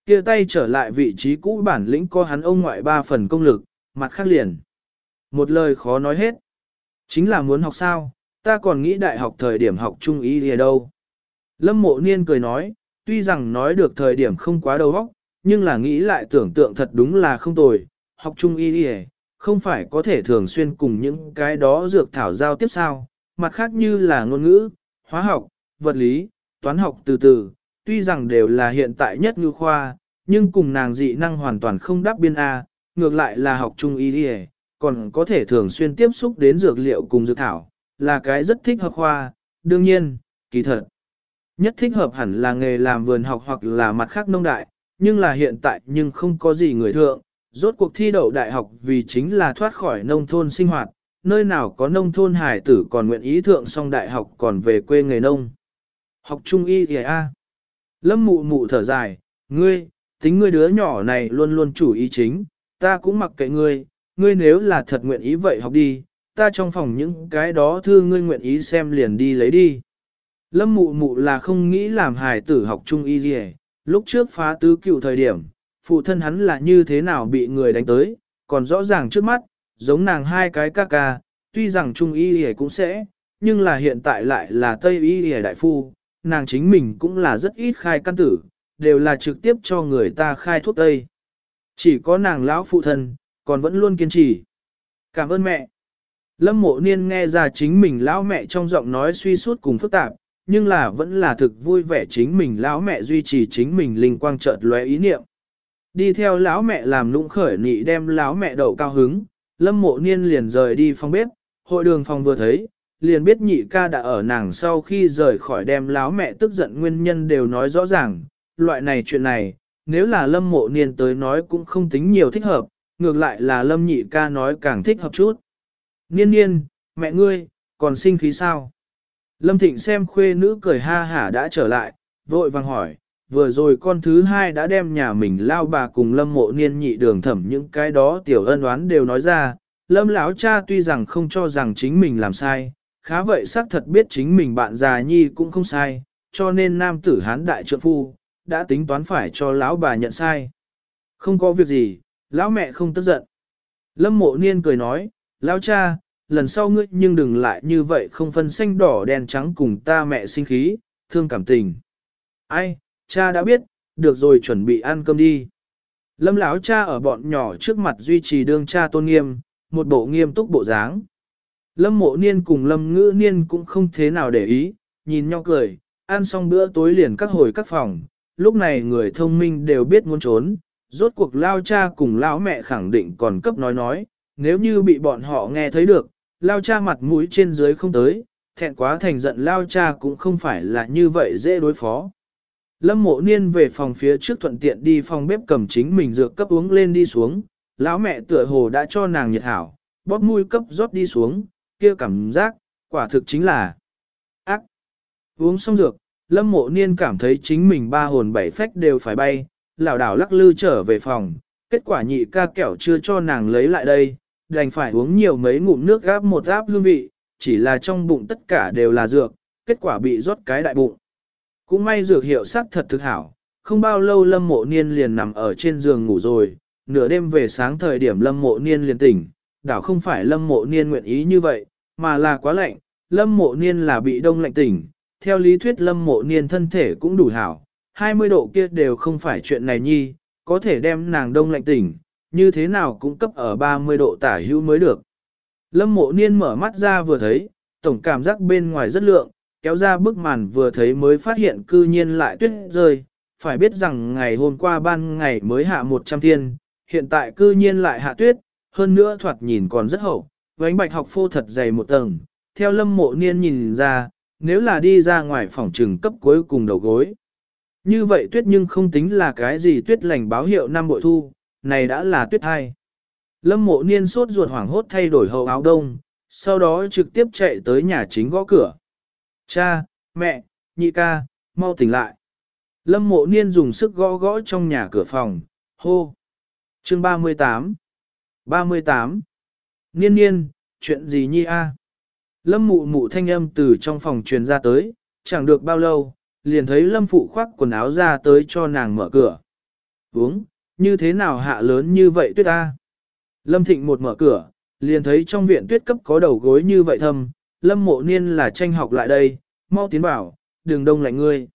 A: kia tay trở lại vị trí cũ bản lĩnh có hắn ông ngoại ba phần công lực, mặt khác liền. Một lời khó nói hết. Chính là muốn học sao, ta còn nghĩ đại học thời điểm học trung y gì đâu. Lâm mộ niên cười nói, tuy rằng nói được thời điểm không quá đầu óc, nhưng là nghĩ lại tưởng tượng thật đúng là không tồi, học trung y gì không phải có thể thường xuyên cùng những cái đó dược thảo giao tiếp sao, mặt khác như là ngôn ngữ, hóa học, vật lý, toán học từ từ, tuy rằng đều là hiện tại nhất ngư khoa, nhưng cùng nàng dị năng hoàn toàn không đáp biên A, ngược lại là học trung y đi còn có thể thường xuyên tiếp xúc đến dược liệu cùng dược thảo, là cái rất thích hợp khoa, đương nhiên, kỳ thật. Nhất thích hợp hẳn là nghề làm vườn học hoặc là mặt khác nông đại, nhưng là hiện tại nhưng không có gì người thượng, rốt cuộc thi đậu đại học vì chính là thoát khỏi nông thôn sinh hoạt, nơi nào có nông thôn hải tử còn nguyện ý thượng xong đại học còn về quê nghề nông. Học trung y thì a. Lâm mụ mụ thở dài, ngươi, tính ngươi đứa nhỏ này luôn luôn chủ ý chính, ta cũng mặc kệ ngươi, ngươi nếu là thật nguyện ý vậy học đi, ta trong phòng những cái đó thư ngươi nguyện ý xem liền đi lấy đi. Lâm mụ mụ là không nghĩ làm hài tử học trung y gì lúc trước phá tứ cựu thời điểm, Phụ thân hắn là như thế nào bị người đánh tới, còn rõ ràng trước mắt, giống nàng hai cái ca ca, tuy rằng trung y gì cũng sẽ, nhưng là hiện tại lại là tây y gì đại phu, nàng chính mình cũng là rất ít khai căn tử, đều là trực tiếp cho người ta khai thuốc tây. Chỉ có nàng lão phụ thân, còn vẫn luôn kiên trì. Cảm ơn mẹ. Lâm mộ niên nghe ra chính mình lão mẹ trong giọng nói suy suốt cùng phức tạp, nhưng là vẫn là thực vui vẻ chính mình lão mẹ duy trì chính mình linh quang chợt lóe ý niệm. Đi theo lão mẹ làm lũng khởi nị đem lão mẹ đậu cao hứng, lâm mộ niên liền rời đi phòng bếp, hội đường phòng vừa thấy, liền biết nhị ca đã ở nàng sau khi rời khỏi đem lão mẹ tức giận nguyên nhân đều nói rõ ràng, loại này chuyện này, nếu là lâm mộ niên tới nói cũng không tính nhiều thích hợp, ngược lại là lâm nhị ca nói càng thích hợp chút. Niên niên, mẹ ngươi, còn sinh khí sao? Lâm Thịnh xem khuê nữ cười ha hả đã trở lại, vội vàng hỏi, vừa rồi con thứ hai đã đem nhà mình lao bà cùng lâm mộ niên nhị đường thẩm những cái đó tiểu ân oán đều nói ra, lâm lão cha tuy rằng không cho rằng chính mình làm sai, khá vậy xác thật biết chính mình bạn già nhi cũng không sai, cho nên nam tử hán đại trượng phu, đã tính toán phải cho lão bà nhận sai. Không có việc gì, lão mẹ không tức giận. Lâm mộ niên cười nói, lão cha, lần sau ngươi nhưng đừng lại như vậy không phân xanh đỏ đen trắng cùng ta mẹ sinh khí, thương cảm tình. Ai, cha đã biết, được rồi chuẩn bị ăn cơm đi. Lâm lão cha ở bọn nhỏ trước mặt duy trì đương cha tôn nghiêm, một bộ nghiêm túc bộ dáng. Lâm mộ niên cùng lâm ngữ niên cũng không thế nào để ý, nhìn nhau cười, ăn xong bữa tối liền các hồi các phòng, lúc này người thông minh đều biết muốn trốn, rốt cuộc lao cha cùng lão mẹ khẳng định còn cấp nói nói, nếu như bị bọn họ nghe thấy được, lao cha mặt mũi trên dưới không tới, thẹn quá thành giận lao cha cũng không phải là như vậy dễ đối phó. Lâm mộ niên về phòng phía trước thuận tiện đi phòng bếp cầm chính mình dược cấp uống lên đi xuống, lão mẹ tựa hồ đã cho nàng nhiệt hảo, bóp mũi cấp rót đi xuống, kia cảm giác, quả thực chính là ác. Uống xong dược, lâm mộ niên cảm thấy chính mình ba hồn bảy phách đều phải bay, lảo đảo lắc lư trở về phòng, kết quả nhị ca kẹo chưa cho nàng lấy lại đây, đành phải uống nhiều mấy ngụm nước gáp một áp hương vị, chỉ là trong bụng tất cả đều là dược, kết quả bị rót cái đại bụng. Cũng may dược hiệu sắc thật thực hảo, không bao lâu lâm mộ niên liền nằm ở trên giường ngủ rồi, nửa đêm về sáng thời điểm lâm mộ niên liền tỉnh, đảo không phải lâm mộ niên nguyện ý như vậy, mà là quá lạnh, lâm mộ niên là bị đông lạnh tỉnh, theo lý thuyết lâm mộ niên thân thể cũng đủ hảo, 20 độ kia đều không phải chuyện này nhi, có thể đem nàng đông lạnh tỉnh, như thế nào cũng cấp ở 30 độ tả hữu mới được. Lâm mộ niên mở mắt ra vừa thấy, tổng cảm giác bên ngoài rất lượng, kéo ra bức màn vừa thấy mới phát hiện cư nhiên lại tuyết rơi, phải biết rằng ngày hôm qua ban ngày mới hạ 100 thiên, hiện tại cư nhiên lại hạ tuyết, hơn nữa thoạt nhìn còn rất hậu, vánh bạch học phô thật dày một tầng, theo lâm mộ niên nhìn ra, nếu là đi ra ngoài phòng trừng cấp cuối cùng đầu gối. Như vậy tuyết nhưng không tính là cái gì tuyết lành báo hiệu năm bội thu, này đã là tuyết thai. Lâm mộ niên sốt ruột hoảng hốt thay đổi hậu áo đông, sau đó trực tiếp chạy tới nhà chính gõ cửa. Cha, mẹ, nhị ca, mau tỉnh lại. Lâm mộ niên dùng sức gõ gõ trong nhà cửa phòng, hô. Chương 38 38 Niên niên, chuyện gì nhi a? Lâm mụ mụ thanh âm từ trong phòng truyền ra tới, chẳng được bao lâu, liền thấy lâm phụ khoác quần áo ra tới cho nàng mở cửa. Uống, như thế nào hạ lớn như vậy tuyết a? Lâm thịnh một mở cửa, liền thấy trong viện tuyết cấp có đầu gối như vậy thâm, lâm mộ niên là tranh học lại đây, mau tiến bảo, đừng đông lạnh ngươi.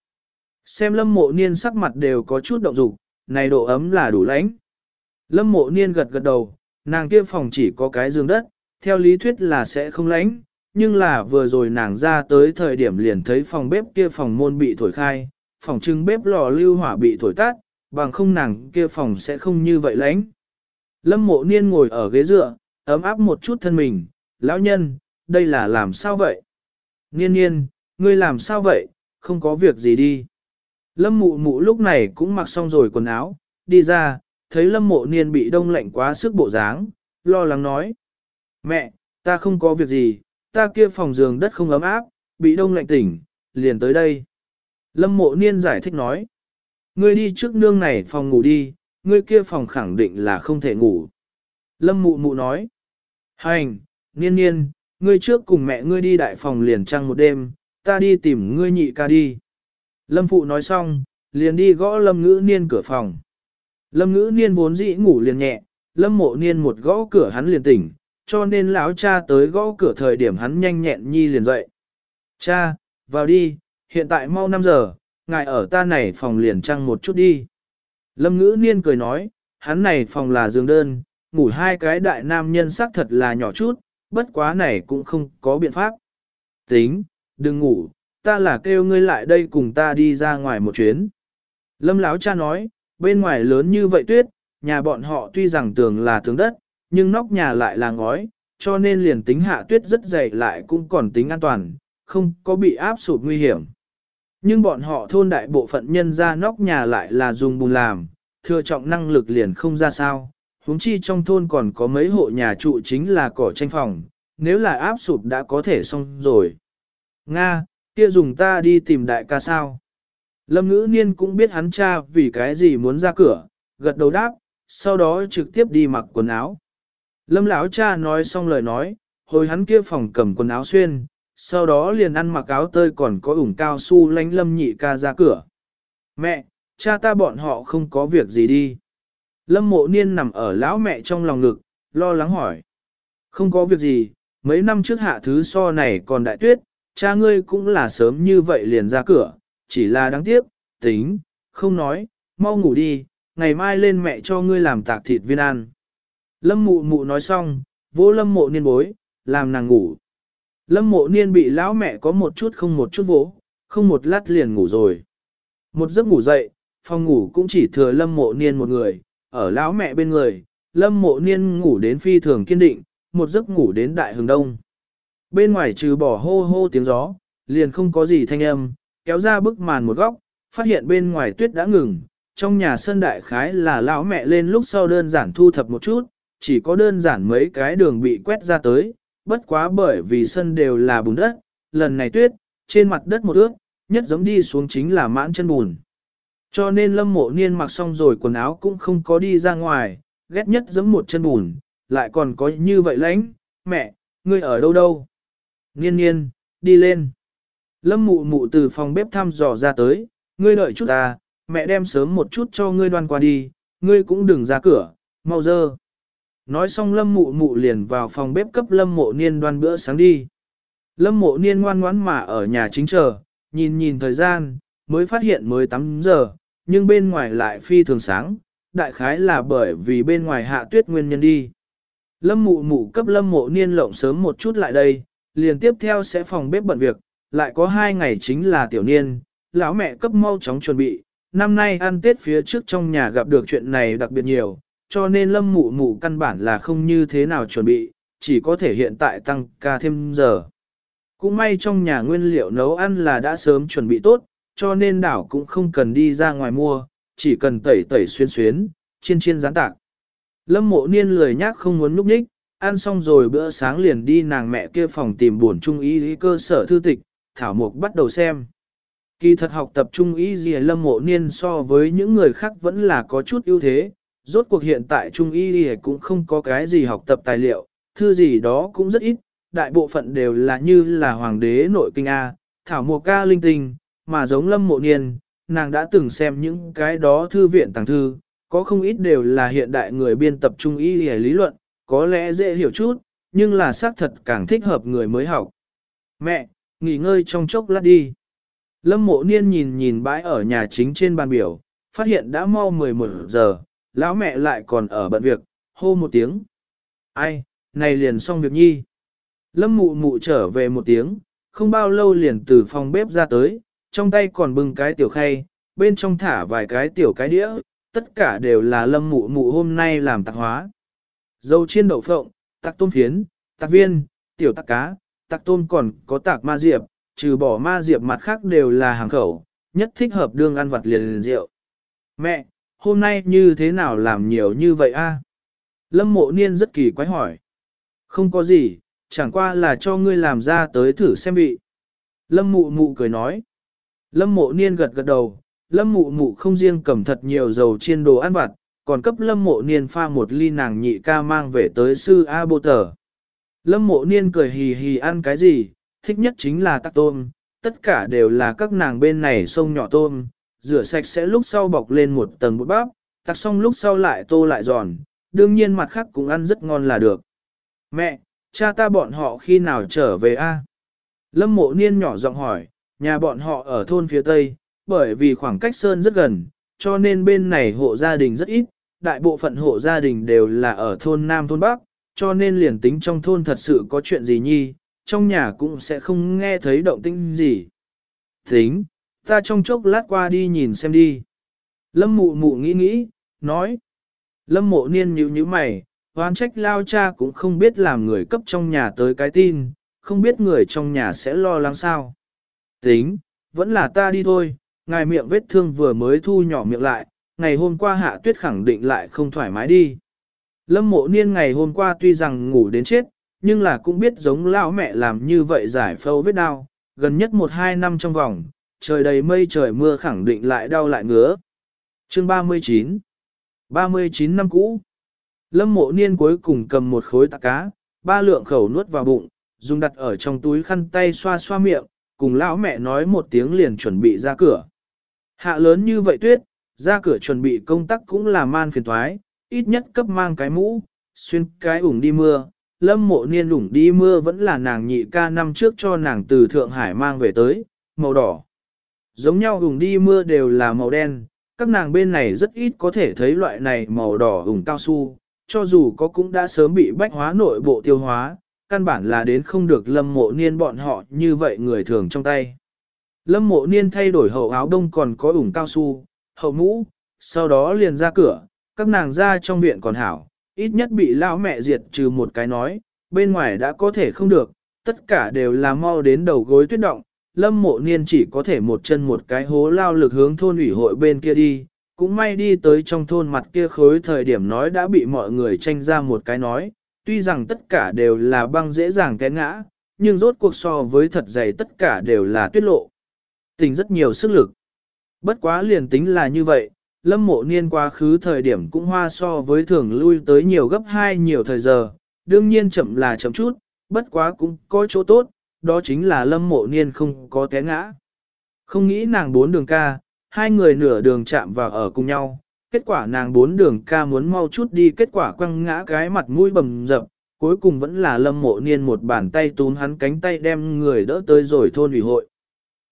A: Xem lâm mộ niên sắc mặt đều có chút động dục, này độ ấm là đủ lãnh. Lâm mộ niên gật gật đầu, nàng kia phòng chỉ có cái giường đất, theo lý thuyết là sẽ không lãnh, nhưng là vừa rồi nàng ra tới thời điểm liền thấy phòng bếp kia phòng môn bị thổi khai, phòng trưng bếp lò lưu hỏa bị thổi tắt, bằng không nàng kia phòng sẽ không như vậy lãnh. Lâm mộ niên ngồi ở ghế dựa, ấm áp một chút thân mình, lão nhân, đây là làm sao vậy? Niên niên, ngươi làm sao vậy, không có việc gì đi. Lâm mụ mụ lúc này cũng mặc xong rồi quần áo, đi ra, thấy lâm mộ niên bị đông lạnh quá sức bộ dáng, lo lắng nói. Mẹ, ta không có việc gì, ta kia phòng giường đất không ấm áp, bị đông lạnh tỉnh, liền tới đây. Lâm mộ niên giải thích nói. Ngươi đi trước nương này phòng ngủ đi, ngươi kia phòng khẳng định là không thể ngủ. Lâm mụ mụ nói. Hành, niên niên, ngươi trước cùng mẹ ngươi đi đại phòng liền trăng một đêm, ta đi tìm ngươi nhị ca đi. Lâm phụ nói xong, liền đi gõ lâm ngữ niên cửa phòng. Lâm ngữ niên vốn dĩ ngủ liền nhẹ, lâm mộ niên một gõ cửa hắn liền tỉnh, cho nên lão cha tới gõ cửa thời điểm hắn nhanh nhẹn nhi liền dậy. Cha, vào đi, hiện tại mau 5 giờ, ngài ở ta này phòng liền trăng một chút đi. Lâm ngữ niên cười nói, hắn này phòng là giường đơn, ngủ hai cái đại nam nhân xác thật là nhỏ chút, bất quá này cũng không có biện pháp. Tính, đừng ngủ, ta là kêu ngươi lại đây cùng ta đi ra ngoài một chuyến. Lâm Lão cha nói, bên ngoài lớn như vậy tuyết, nhà bọn họ tuy rằng tường là tường đất, nhưng nóc nhà lại là ngói, cho nên liền tính hạ tuyết rất dày lại cũng còn tính an toàn, không có bị áp sụt nguy hiểm. Nhưng bọn họ thôn đại bộ phận nhân ra nóc nhà lại là dùng bùn làm, thừa trọng năng lực liền không ra sao. huống chi trong thôn còn có mấy hộ nhà trụ chính là cỏ tranh phòng, nếu là áp sụp đã có thể xong rồi. Nga, kia dùng ta đi tìm đại ca sao. Lâm ngữ niên cũng biết hắn cha vì cái gì muốn ra cửa, gật đầu đáp, sau đó trực tiếp đi mặc quần áo. Lâm lão cha nói xong lời nói, hồi hắn kia phòng cầm quần áo xuyên, sau đó liền ăn mặc áo tơi còn có ủng cao su lánh lâm nhị ca ra cửa. Mẹ, cha ta bọn họ không có việc gì đi. Lâm mộ niên nằm ở lão mẹ trong lòng ngực, lo lắng hỏi. Không có việc gì, mấy năm trước hạ thứ so này còn đại tuyết, cha ngươi cũng là sớm như vậy liền ra cửa, chỉ là đáng tiếc, tính, không nói, mau ngủ đi, ngày mai lên mẹ cho ngươi làm tạc thịt viên ăn. Lâm mụ mụ nói xong, vô lâm mộ niên bối, làm nàng ngủ. Lâm mộ niên bị lão mẹ có một chút không một chút vỗ, không một lát liền ngủ rồi. Một giấc ngủ dậy, phòng ngủ cũng chỉ thừa lâm mộ niên một người, ở lão mẹ bên người, lâm mộ niên ngủ đến phi thường kiên định, một giấc ngủ đến đại hừng đông. Bên ngoài trừ bỏ hô hô tiếng gió, liền không có gì thanh âm, kéo ra bức màn một góc, phát hiện bên ngoài tuyết đã ngừng, trong nhà sân đại khái là lão mẹ lên lúc sau đơn giản thu thập một chút, chỉ có đơn giản mấy cái đường bị quét ra tới, bất quá bởi vì sân đều là bùn đất, lần này tuyết, trên mặt đất một ước, nhất giống đi xuống chính là mãn chân bùn. Cho nên lâm mộ niên mặc xong rồi quần áo cũng không có đi ra ngoài, ghét nhất giống một chân bùn, lại còn có như vậy lãnh, mẹ, ngươi ở đâu đâu? Niên niên, đi lên. Lâm mụ mụ từ phòng bếp thăm dò ra tới, ngươi đợi chút ta, mẹ đem sớm một chút cho ngươi đoan qua đi, ngươi cũng đừng ra cửa, mau dơ. Nói xong lâm mụ mụ liền vào phòng bếp cấp lâm mộ niên đoan bữa sáng đi. Lâm mộ niên ngoan ngoãn mà ở nhà chính chờ, nhìn nhìn thời gian, mới phát hiện mới 8 giờ, nhưng bên ngoài lại phi thường sáng, đại khái là bởi vì bên ngoài hạ tuyết nguyên nhân đi. Lâm mụ mụ cấp lâm mộ niên lộng sớm một chút lại đây, liền tiếp theo sẽ phòng bếp bận việc, lại có hai ngày chính là tiểu niên, lão mẹ cấp mau chóng chuẩn bị, năm nay ăn Tết phía trước trong nhà gặp được chuyện này đặc biệt nhiều, cho nên lâm mụ mụ căn bản là không như thế nào chuẩn bị, chỉ có thể hiện tại tăng ca thêm giờ. Cũng may trong nhà nguyên liệu nấu ăn là đã sớm chuẩn bị tốt, cho nên đảo cũng không cần đi ra ngoài mua, chỉ cần tẩy tẩy xuyên xuyến, chiên chiên rán tạc. Lâm mộ niên lười nhác không muốn núp ních, ăn xong rồi bữa sáng liền đi nàng mẹ kia phòng tìm buồn trung ý cơ sở thư tịch, Thảo Mục bắt đầu xem. Kỳ thật học tập trung ý gì lâm mộ niên so với những người khác vẫn là có chút ưu thế, rốt cuộc hiện tại trung y cũng không có cái gì học tập tài liệu, thư gì đó cũng rất ít, đại bộ phận đều là như là hoàng đế nội kinh A, thảo mùa ca linh tinh, mà giống lâm mộ niên, nàng đã từng xem những cái đó thư viện tàng thư, có không ít đều là hiện đại người biên tập trung y lý luận, có lẽ dễ hiểu chút, nhưng là xác thật càng thích hợp người mới học. Mẹ, nghỉ ngơi trong chốc lát đi. Lâm mộ niên nhìn nhìn bãi ở nhà chính trên bàn biểu, phát hiện đã mau 11 giờ, lão mẹ lại còn ở bận việc, hô một tiếng. Ai, này liền xong việc nhi. Lâm mụ mụ trở về một tiếng, không bao lâu liền từ phòng bếp ra tới, trong tay còn bưng cái tiểu khay, bên trong thả vài cái tiểu cái đĩa, tất cả đều là lâm mụ mụ hôm nay làm tạc hóa. Dâu chiên đậu phộng, tạc tôm phiến, tạc viên, tiểu tạc cá, tạc tôm còn có tạc ma diệp, trừ bỏ ma diệp mặt khác đều là hàng khẩu, nhất thích hợp đương ăn vặt liền, liền rượu. Mẹ, hôm nay như thế nào làm nhiều như vậy a? Lâm mộ niên rất kỳ quái hỏi. Không có gì, chẳng qua là cho ngươi làm ra tới thử xem vị. Lâm mụ mụ cười nói. Lâm mộ niên gật gật đầu, lâm mụ mụ không riêng cầm thật nhiều dầu chiên đồ ăn vặt, còn cấp lâm mộ niên pha một ly nàng nhị ca mang về tới sư A Bô Tờ. Lâm mộ niên cười hì hì ăn cái gì, thích nhất chính là tắc tôm, tất cả đều là các nàng bên này sông nhỏ tôm, rửa sạch sẽ lúc sau bọc lên một tầng bột bắp, tạc xong lúc sau lại tô lại giòn, đương nhiên mặt khác cũng ăn rất ngon là được. Mẹ, cha ta bọn họ khi nào trở về a? Lâm mộ niên nhỏ giọng hỏi, nhà bọn họ ở thôn phía tây, bởi vì khoảng cách sơn rất gần, cho nên bên này hộ gia đình rất ít, đại bộ phận hộ gia đình đều là ở thôn Nam thôn Bắc, cho nên liền tính trong thôn thật sự có chuyện gì nhi, trong nhà cũng sẽ không nghe thấy động tĩnh gì. Tính, ta trong chốc lát qua đi nhìn xem đi. Lâm mụ mụ nghĩ nghĩ, nói. Lâm mộ niên nhíu nhíu mày, hoán trách lao cha cũng không biết làm người cấp trong nhà tới cái tin, không biết người trong nhà sẽ lo lắng sao. Tính, vẫn là ta đi thôi, ngài miệng vết thương vừa mới thu nhỏ miệng lại, ngày hôm qua hạ tuyết khẳng định lại không thoải mái đi. Lâm mộ niên ngày hôm qua tuy rằng ngủ đến chết, nhưng là cũng biết giống lão mẹ làm như vậy giải phâu vết đau, gần nhất một hai năm trong vòng, trời đầy mây trời mưa khẳng định lại đau lại ngứa. Chương 39 39 năm cũ Lâm mộ niên cuối cùng cầm một khối tạ cá, ba lượng khẩu nuốt vào bụng, dùng đặt ở trong túi khăn tay xoa xoa miệng, cùng lão mẹ nói một tiếng liền chuẩn bị ra cửa. Hạ lớn như vậy tuyết, ra cửa chuẩn bị công tác cũng là man phiền thoái, ít nhất cấp mang cái mũ, xuyên cái ủng đi mưa. Lâm mộ niên ủng đi mưa vẫn là nàng nhị ca năm trước cho nàng từ Thượng Hải mang về tới, màu đỏ. Giống nhau ủng đi mưa đều là màu đen, các nàng bên này rất ít có thể thấy loại này màu đỏ ủng cao su, cho dù có cũng đã sớm bị bách hóa nội bộ tiêu hóa, căn bản là đến không được lâm mộ niên bọn họ như vậy người thường trong tay. Lâm mộ niên thay đổi hậu áo đông còn có ủng cao su, hậu mũ, sau đó liền ra cửa, các nàng ra trong viện còn hảo, ít nhất bị lão mẹ diệt trừ một cái nói, bên ngoài đã có thể không được, tất cả đều là mau đến đầu gối tuyết động, lâm mộ niên chỉ có thể một chân một cái hố lao lực hướng thôn ủy hội bên kia đi, cũng may đi tới trong thôn mặt kia khối thời điểm nói đã bị mọi người tranh ra một cái nói, tuy rằng tất cả đều là băng dễ dàng té ngã, nhưng rốt cuộc so với thật dày tất cả đều là tuyết lộ. Tình rất nhiều sức lực. Bất quá liền tính là như vậy, lâm mộ niên quá khứ thời điểm cũng hoa so với thường lui tới nhiều gấp hai nhiều thời giờ, đương nhiên chậm là chậm chút, bất quá cũng có chỗ tốt, đó chính là lâm mộ niên không có té ngã. Không nghĩ nàng bốn đường ca, hai người nửa đường chạm vào ở cùng nhau, kết quả nàng bốn đường ca muốn mau chút đi kết quả quăng ngã cái mặt mũi bầm dập, cuối cùng vẫn là lâm mộ niên một bàn tay túm hắn cánh tay đem người đỡ tới rồi thôn ủy hội.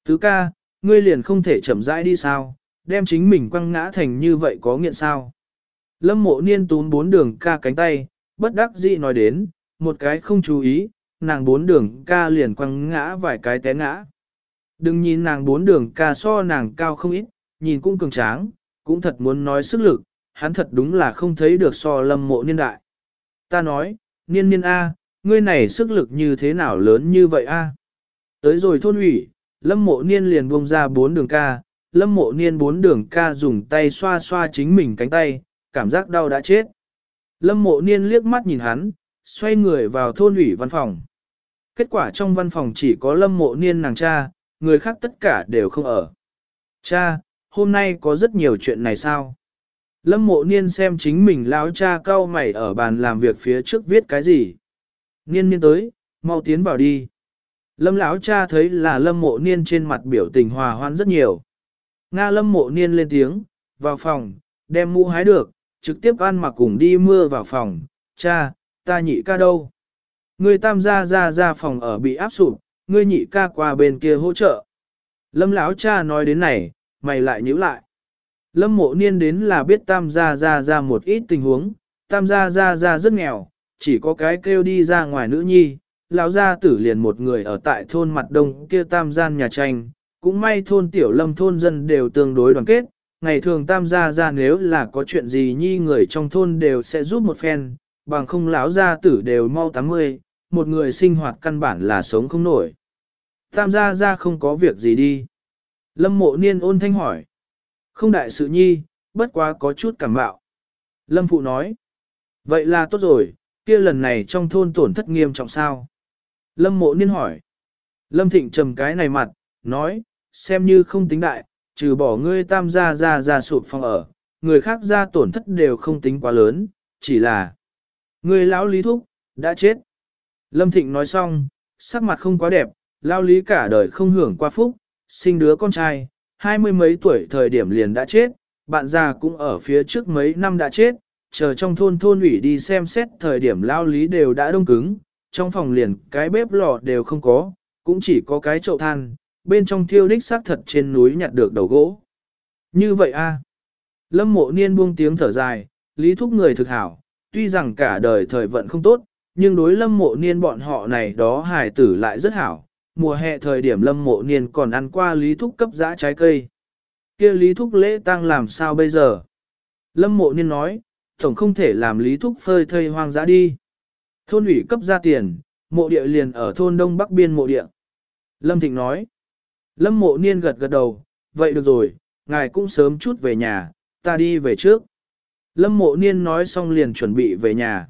A: Tứ ca, ngươi liền không thể chậm rãi đi sao, đem chính mình quăng ngã thành như vậy có nghiện sao. Lâm mộ niên túm bốn đường ca cánh tay, bất đắc dĩ nói đến, một cái không chú ý, nàng bốn đường ca liền quăng ngã vài cái té ngã. Đừng nhìn nàng bốn đường ca so nàng cao không ít, nhìn cũng cường tráng, cũng thật muốn nói sức lực, hắn thật đúng là không thấy được so lâm mộ niên đại. Ta nói, niên niên A, ngươi này sức lực như thế nào lớn như vậy A. Tới rồi thôn ủy, lâm mộ niên liền buông ra bốn đường ca, lâm mộ niên bốn đường ca dùng tay xoa xoa chính mình cánh tay, cảm giác đau đã chết. Lâm mộ niên liếc mắt nhìn hắn, xoay người vào thôn ủy văn phòng. Kết quả trong văn phòng chỉ có lâm mộ niên nàng cha, người khác tất cả đều không ở. Cha, hôm nay có rất nhiều chuyện này sao? Lâm mộ niên xem chính mình lão cha cao mày ở bàn làm việc phía trước viết cái gì. Niên niên tới, mau tiến vào đi. Lâm lão cha thấy là lâm mộ niên trên mặt biểu tình hòa hoãn rất nhiều. Nga lâm mộ niên lên tiếng, vào phòng, đem mũ hái được, trực tiếp ăn mặc cùng đi mưa vào phòng. Cha, ta nhị ca đâu? Người tam gia ra ra phòng ở bị áp sụp, ngươi nhị ca qua bên kia hỗ trợ. Lâm lão cha nói đến này, mày lại nhíu lại. Lâm mộ niên đến là biết tam gia ra ra một ít tình huống, tam gia ra ra rất nghèo, chỉ có cái kêu đi ra ngoài nữ nhi, lão gia tử liền một người ở tại thôn mặt đông kia tam gian nhà tranh, cũng may thôn tiểu lâm thôn dân đều tương đối đoàn kết, ngày thường tam gia ra nếu là có chuyện gì nhi người trong thôn đều sẽ giúp một phen, bằng không lão gia tử đều mau 80, một người sinh hoạt căn bản là sống không nổi. Tam gia ra không có việc gì đi. Lâm mộ niên ôn thanh hỏi. Không đại sự nhi, bất quá có chút cảm bạo. Lâm phụ nói. Vậy là tốt rồi, kia lần này trong thôn tổn thất nghiêm trọng sao? Lâm mộ niên hỏi. Lâm thịnh trầm cái này mặt, nói, xem như không tính đại, trừ bỏ ngươi tam gia ra ra sụp phòng ở, người khác ra tổn thất đều không tính quá lớn, chỉ là người lão lý thúc, đã chết. Lâm thịnh nói xong, sắc mặt không quá đẹp, lao lý cả đời không hưởng qua phúc, sinh đứa con trai, hai mươi mấy tuổi thời điểm liền đã chết, Bạn già cũng ở phía trước mấy năm đã chết, chờ trong thôn thôn ủy đi xem xét thời điểm lao lý đều đã đông cứng, trong phòng liền cái bếp lò đều không có, cũng chỉ có cái chậu than, bên trong thiêu đích xác thật trên núi nhặt được đầu gỗ. Như vậy a Lâm mộ niên buông tiếng thở dài, lý thúc người thực hảo, tuy rằng cả đời thời vận không tốt, nhưng đối lâm mộ niên bọn họ này đó hài tử lại rất hảo. Mùa hè thời điểm lâm mộ niên còn ăn qua lý thúc cấp giã trái cây. kia lý thúc lễ tăng làm sao bây giờ? Lâm mộ niên nói, tổng không thể làm lý thúc phơi thây hoang dã đi. Thôn ủy cấp ra tiền, mộ địa liền ở thôn đông bắc biên mộ địa. Lâm Thịnh nói, Lâm mộ niên gật gật đầu, vậy được rồi, ngài cũng sớm chút về nhà, ta đi về trước. Lâm mộ niên nói xong liền chuẩn bị về nhà.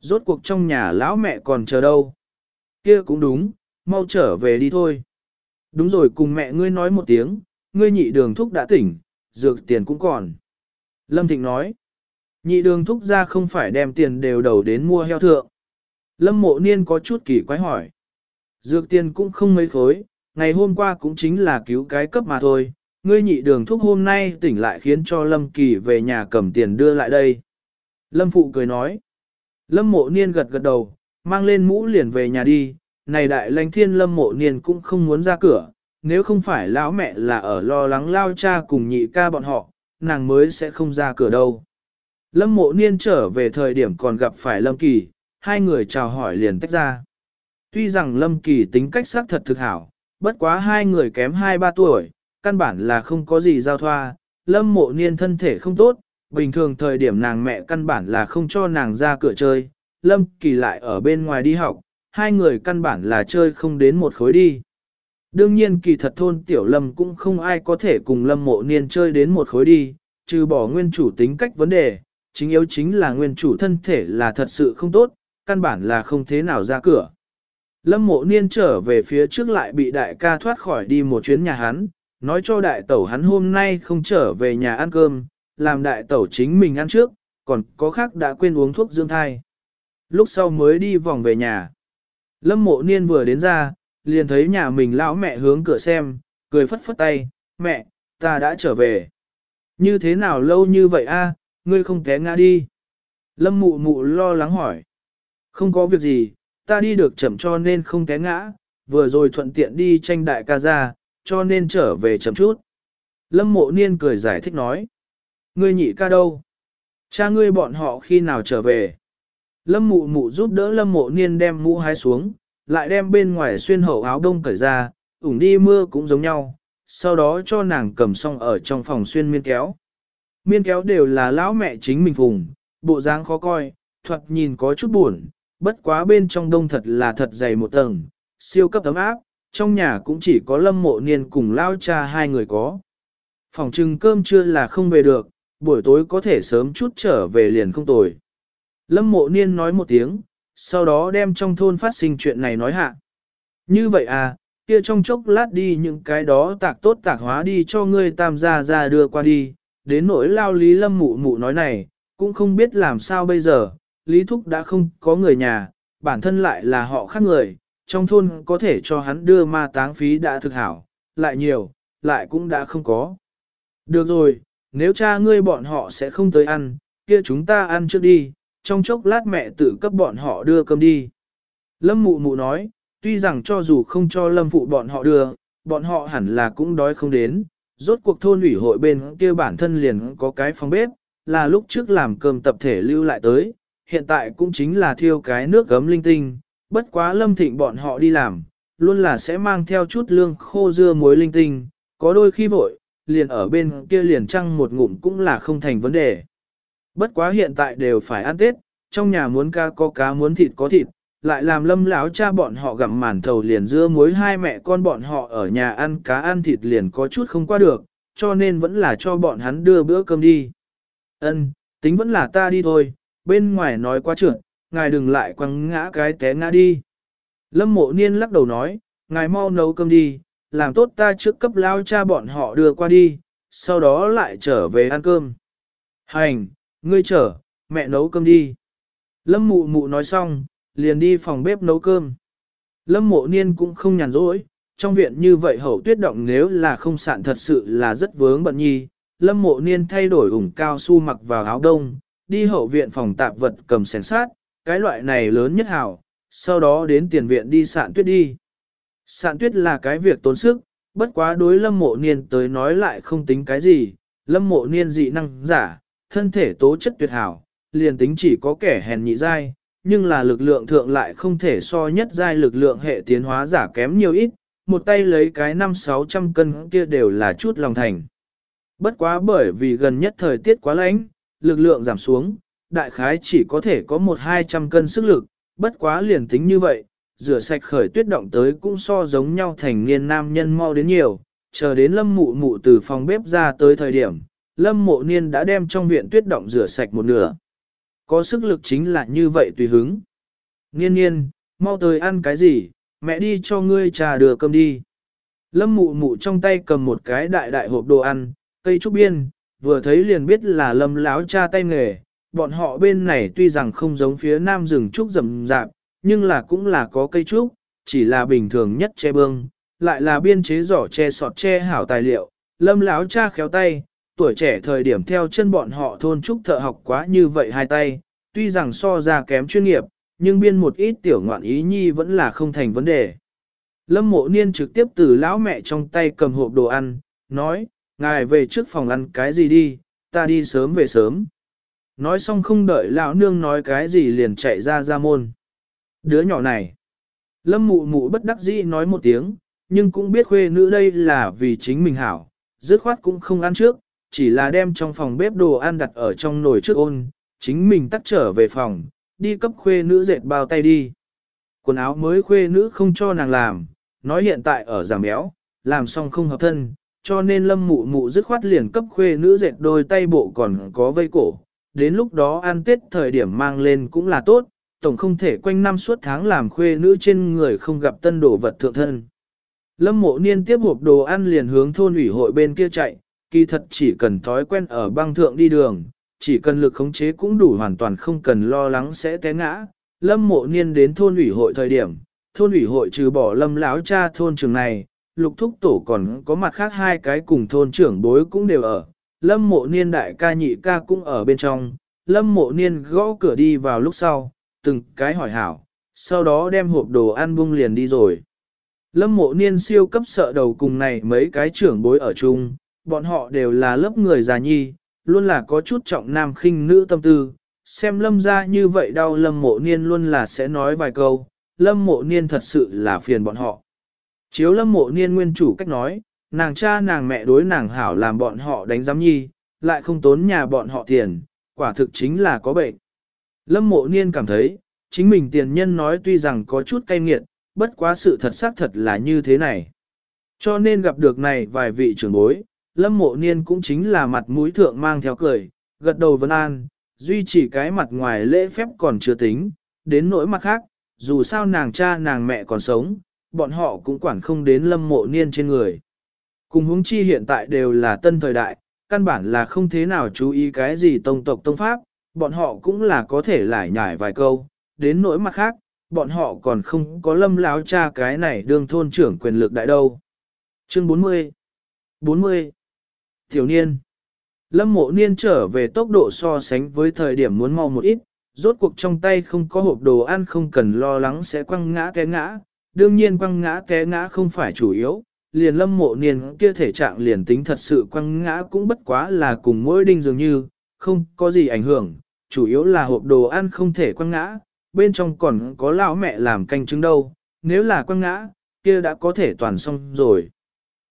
A: Rốt cuộc trong nhà lão mẹ còn chờ đâu. Kia cũng đúng, mau trở về đi thôi. Đúng rồi cùng mẹ ngươi nói một tiếng, ngươi nhị đường thúc đã tỉnh, dược tiền cũng còn. Lâm Thịnh nói, nhị đường thúc ra không phải đem tiền đều đầu đến mua heo thượng. Lâm mộ niên có chút kỳ quái hỏi. Dược tiền cũng không mấy khối, ngày hôm qua cũng chính là cứu cái cấp mà thôi, ngươi nhị đường thúc hôm nay tỉnh lại khiến cho Lâm Kỳ về nhà cầm tiền đưa lại đây. Lâm Phụ cười nói. Lâm mộ niên gật gật đầu, mang lên mũ liền về nhà đi, này đại lãnh thiên lâm mộ niên cũng không muốn ra cửa, nếu không phải lão mẹ là ở lo lắng lao cha cùng nhị ca bọn họ, nàng mới sẽ không ra cửa đâu. Lâm mộ niên trở về thời điểm còn gặp phải Lâm Kỳ, hai người chào hỏi liền tách ra. Tuy rằng Lâm Kỳ tính cách xác thật thực hảo, bất quá hai người kém 2-3 tuổi, căn bản là không có gì giao thoa, lâm mộ niên thân thể không tốt, bình thường thời điểm nàng mẹ căn bản là không cho nàng ra cửa chơi, lâm kỳ lại ở bên ngoài đi học, hai người căn bản là chơi không đến một khối đi. Đương nhiên kỳ thật thôn tiểu lâm cũng không ai có thể cùng lâm mộ niên chơi đến một khối đi, trừ bỏ nguyên chủ tính cách vấn đề, chính yếu chính là nguyên chủ thân thể là thật sự không tốt, căn bản là không thế nào ra cửa. Lâm mộ niên trở về phía trước lại bị đại ca thoát khỏi đi một chuyến nhà hắn, nói cho đại tẩu hắn hôm nay không trở về nhà ăn cơm, làm đại tẩu chính mình ăn trước, còn có khác đã quên uống thuốc dưỡng thai. Lúc sau mới đi vòng về nhà. Lâm mộ niên vừa đến ra, liền thấy nhà mình lão mẹ hướng cửa xem, cười phất phất tay, mẹ, ta đã trở về. Như thế nào lâu như vậy a, ngươi không té ngã đi. Lâm mụ mụ lo lắng hỏi. Không có việc gì, ta đi được chậm cho nên không té ngã, vừa rồi thuận tiện đi tranh đại ca ra, cho nên trở về chậm chút. Lâm mộ niên cười giải thích nói. Ngươi nhị ca đâu? Cha ngươi bọn họ khi nào trở về? Lâm mụ mụ giúp đỡ lâm mộ niên đem mũ hái xuống, lại đem bên ngoài xuyên hậu áo đông cởi ra, ủng đi mưa cũng giống nhau, sau đó cho nàng cầm xong ở trong phòng xuyên miên kéo. Miên kéo đều là lão mẹ chính mình phùng, bộ dáng khó coi, thuật nhìn có chút buồn, bất quá bên trong đông thật là thật dày một tầng, siêu cấp ấm áp, trong nhà cũng chỉ có lâm mộ niên cùng lao cha hai người có. Phòng trừng cơm trưa là không về được, buổi tối có thể sớm chút trở về liền không tồi. Lâm mộ niên nói một tiếng, sau đó đem trong thôn phát sinh chuyện này nói hạ. Như vậy à, kia trong chốc lát đi những cái đó tạc tốt tạc hóa đi cho ngươi tam gia ra đưa qua đi, đến nỗi lao lý lâm mụ mụ nói này, cũng không biết làm sao bây giờ, lý thúc đã không có người nhà, bản thân lại là họ khác người, trong thôn có thể cho hắn đưa ma táng phí đã thực hảo, lại nhiều, lại cũng đã không có. Được rồi, nếu cha ngươi bọn họ sẽ không tới ăn, kia chúng ta ăn trước đi, trong chốc lát mẹ tự cấp bọn họ đưa cơm đi. Lâm mụ mụ nói, tuy rằng cho dù không cho lâm phụ bọn họ đưa, bọn họ hẳn là cũng đói không đến, rốt cuộc thôn ủy hội bên kia bản thân liền có cái phòng bếp, là lúc trước làm cơm tập thể lưu lại tới, hiện tại cũng chính là thiêu cái nước gấm linh tinh, bất quá lâm thịnh bọn họ đi làm, luôn là sẽ mang theo chút lương khô dưa muối linh tinh, có đôi khi vội, liền ở bên kia liền trăng một ngụm cũng là không thành vấn đề. Bất quá hiện tại đều phải ăn Tết, trong nhà muốn ca có cá muốn thịt có thịt, lại làm lâm lão cha bọn họ gặm màn thầu liền dưa muối hai mẹ con bọn họ ở nhà ăn cá ăn thịt liền có chút không qua được, cho nên vẫn là cho bọn hắn đưa bữa cơm đi. Ân, tính vẫn là ta đi thôi, bên ngoài nói quá trượt, ngài đừng lại quăng ngã cái té ngã đi. Lâm mộ niên lắc đầu nói, ngài mau nấu cơm đi, làm tốt ta trước cấp lao cha bọn họ đưa qua đi, sau đó lại trở về ăn cơm. Hành, ngươi chở, mẹ nấu cơm đi. Lâm mụ mụ nói xong, liền đi phòng bếp nấu cơm. Lâm mộ niên cũng không nhàn rỗi, trong viện như vậy hậu tuyết động nếu là không sạn thật sự là rất vướng bận nhi, lâm mộ niên thay đổi ủng cao su mặc vào áo đông, đi hậu viện phòng tạp vật cầm sẻn sát, cái loại này lớn nhất hảo, sau đó đến tiền viện đi sạn tuyết đi. Sạn tuyết là cái việc tốn sức, bất quá đối lâm mộ niên tới nói lại không tính cái gì, lâm mộ niên dị năng giả, thân thể tố chất tuyệt hảo, liền tính chỉ có kẻ hèn nhị dai, nhưng là lực lượng thượng lại không thể so nhất giai lực lượng hệ tiến hóa giả kém nhiều ít, một tay lấy cái năm sáu trăm cân kia đều là chút lòng thành. Bất quá bởi vì gần nhất thời tiết quá lạnh, lực lượng giảm xuống, đại khái chỉ có thể có một hai trăm cân sức lực, bất quá liền tính như vậy, rửa sạch khởi tuyết động tới cũng so giống nhau thành niên nam nhân mau đến nhiều, chờ đến lâm mụ mụ từ phòng bếp ra tới thời điểm, lâm mộ niên đã đem trong viện tuyết động rửa sạch một nửa. Có sức lực chính là như vậy tùy hứng. Niên niên, mau tới ăn cái gì, mẹ đi cho ngươi trà đưa cơm đi. Lâm mụ mụ trong tay cầm một cái đại đại hộp đồ ăn, cây trúc biên, vừa thấy liền biết là lâm láo cha tay nghề. Bọn họ bên này tuy rằng không giống phía nam rừng trúc rậm rạp, nhưng là cũng là có cây trúc, chỉ là bình thường nhất che bương, lại là biên chế giỏ che sọt che hảo tài liệu. Lâm láo cha khéo tay, tuổi trẻ thời điểm theo chân bọn họ thôn trúc thợ học quá như vậy hai tay, tuy rằng so ra kém chuyên nghiệp, nhưng biên một ít tiểu ngoạn ý nhi vẫn là không thành vấn đề. Lâm mộ niên trực tiếp từ lão mẹ trong tay cầm hộp đồ ăn, nói, ngài về trước phòng ăn cái gì đi, ta đi sớm về sớm. Nói xong không đợi lão nương nói cái gì liền chạy ra ra môn. Đứa nhỏ này. Lâm mụ mụ bất đắc dĩ nói một tiếng, nhưng cũng biết khuê nữ đây là vì chính mình hảo, dứt khoát cũng không ăn trước, chỉ là đem trong phòng bếp đồ ăn đặt ở trong nồi trước ôn, chính mình tắt trở về phòng, đi cấp khuê nữ dệt bao tay đi. Quần áo mới khuê nữ không cho nàng làm, nói hiện tại ở giảm béo, làm xong không hợp thân, cho nên lâm mụ mụ dứt khoát liền cấp khuê nữ dệt đôi tay bộ còn có vây cổ. Đến lúc đó ăn tết thời điểm mang lên cũng là tốt, tổng không thể quanh năm suốt tháng làm khuê nữ trên người không gặp tân đồ vật thượng thân. Lâm mộ niên tiếp hộp đồ ăn liền hướng thôn ủy hội bên kia chạy, kỳ thật chỉ cần thói quen ở băng thượng đi đường, chỉ cần lực khống chế cũng đủ hoàn toàn không cần lo lắng sẽ té ngã. Lâm mộ niên đến thôn ủy hội thời điểm, thôn ủy hội trừ bỏ lâm lão cha thôn trường này, lục thúc tổ còn có mặt khác hai cái cùng thôn trưởng bối cũng đều ở. Lâm mộ niên đại ca nhị ca cũng ở bên trong, lâm mộ niên gõ cửa đi vào lúc sau, từng cái hỏi hảo, sau đó đem hộp đồ ăn buông liền đi rồi. Lâm mộ niên siêu cấp sợ đầu cùng này mấy cái trưởng bối ở chung, bọn họ đều là lớp người già nhi, luôn là có chút trọng nam khinh nữ tâm tư. Xem lâm ra như vậy đau lâm mộ niên luôn là sẽ nói vài câu, lâm mộ niên thật sự là phiền bọn họ. Chiếu lâm mộ niên nguyên chủ cách nói, nàng cha nàng mẹ đối nàng hảo làm bọn họ đánh giám nhi, lại không tốn nhà bọn họ tiền, quả thực chính là có bệnh. Lâm mộ niên cảm thấy, chính mình tiền nhân nói tuy rằng có chút cay nghiệt, bất quá sự thật xác thật là như thế này. Cho nên gặp được này vài vị trưởng bối, lâm mộ niên cũng chính là mặt mũi thượng mang theo cười, gật đầu vân an, duy chỉ cái mặt ngoài lễ phép còn chưa tính, đến nỗi mặt khác, dù sao nàng cha nàng mẹ còn sống, bọn họ cũng quản không đến lâm mộ niên trên người. Cùng hướng chi hiện tại đều là tân thời đại, căn bản là không thế nào chú ý cái gì tông tộc tông pháp, bọn họ cũng là có thể lải nhải vài câu, đến nỗi mặt khác, bọn họ còn không có lâm láo cha cái này đương thôn trưởng quyền lực đại đâu. Chương 40 40 Tiểu niên Lâm mộ niên trở về tốc độ so sánh với thời điểm muốn mau một ít, rốt cuộc trong tay không có hộp đồ ăn không cần lo lắng sẽ quăng ngã té ngã, đương nhiên quăng ngã té ngã không phải chủ yếu, liền lâm mộ niên kia thể trạng liền tính thật sự quăng ngã cũng bất quá là cùng mỗi đinh dường như, không có gì ảnh hưởng, chủ yếu là hộp đồ ăn không thể quăng ngã, bên trong còn có lão mẹ làm canh trứng đâu, nếu là quăng ngã, kia đã có thể toàn xong rồi.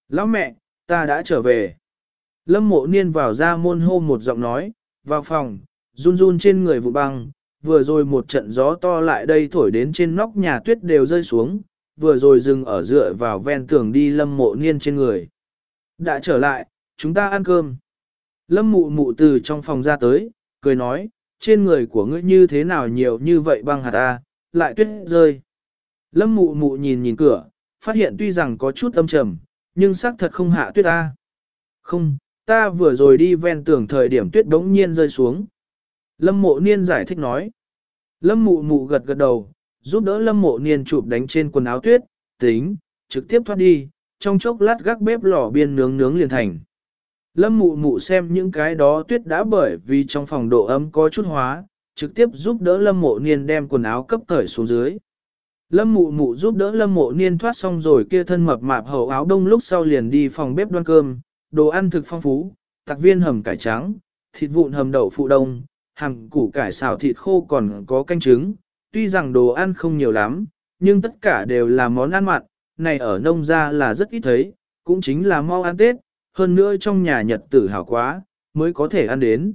A: Lão mẹ, ta đã trở về. Lâm mộ niên vào ra môn hô một giọng nói, vào phòng, run run trên người vụ băng, vừa rồi một trận gió to lại đây thổi đến trên nóc nhà tuyết đều rơi xuống, vừa rồi dừng ở dựa vào ven tường đi lâm mộ niên trên người. Đã trở lại, chúng ta ăn cơm. Lâm mụ mụ từ trong phòng ra tới, cười nói, trên người của ngươi như thế nào nhiều như vậy băng hạt ta, lại tuyết rơi. Lâm mụ mụ nhìn nhìn cửa, phát hiện tuy rằng có chút âm trầm, nhưng xác thật không hạ tuyết ta. Không, ta vừa rồi đi ven tường thời điểm tuyết đống nhiên rơi xuống. Lâm mộ niên giải thích nói. Lâm mụ mụ gật gật đầu, giúp đỡ lâm mộ niên chụp đánh trên quần áo tuyết, tính, trực tiếp thoát đi, trong chốc lát gác bếp lò biên nướng nướng liền thành. Lâm mụ mụ xem những cái đó tuyết đã bởi vì trong phòng độ ấm có chút hóa, trực tiếp giúp đỡ lâm mộ niên đem quần áo cấp cởi xuống dưới. Lâm mụ mụ giúp đỡ lâm mộ niên thoát xong rồi kia thân mập mạp hậu áo đông lúc sau liền đi phòng bếp đoan cơm, đồ ăn thực phong phú, tạc viên hầm cải trắng, thịt vụn hầm đậu phụ đông, hàng củ cải xào thịt khô còn có canh trứng. Tuy rằng đồ ăn không nhiều lắm, nhưng tất cả đều là món ăn mặn, này ở nông gia là rất ít thấy, cũng chính là mau ăn Tết, hơn nữa trong nhà nhật tử hảo quá, mới có thể ăn đến.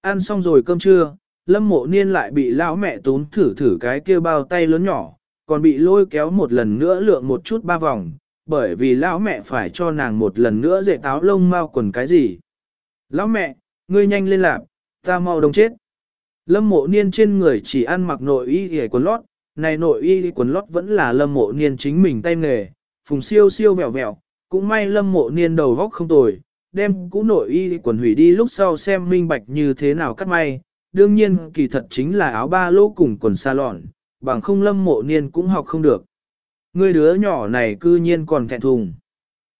A: Ăn xong rồi cơm trưa, lâm mộ niên lại bị lão mẹ tốn thử thử cái kia bao tay lớn nhỏ, còn bị lôi kéo một lần nữa lượng một chút ba vòng, bởi vì lão mẹ phải cho nàng một lần nữa dạy táo lông mau quần cái gì. Lão mẹ, ngươi nhanh lên làm, ta mau đông chết. Lâm mộ niên trên người chỉ ăn mặc nội y hề quần lót, này nội y quần lót vẫn là lâm mộ niên chính mình tay nghề, phùng siêu siêu vẹo vẹo, cũng may lâm mộ niên đầu góc không tồi, đem cũ nội y quần hủy đi lúc sau xem minh bạch như thế nào cắt may, đương nhiên kỳ thật chính là áo ba lỗ cùng quần sa lọn, bằng không lâm mộ niên cũng học không được. Người đứa nhỏ này cư nhiên còn thẹn thùng.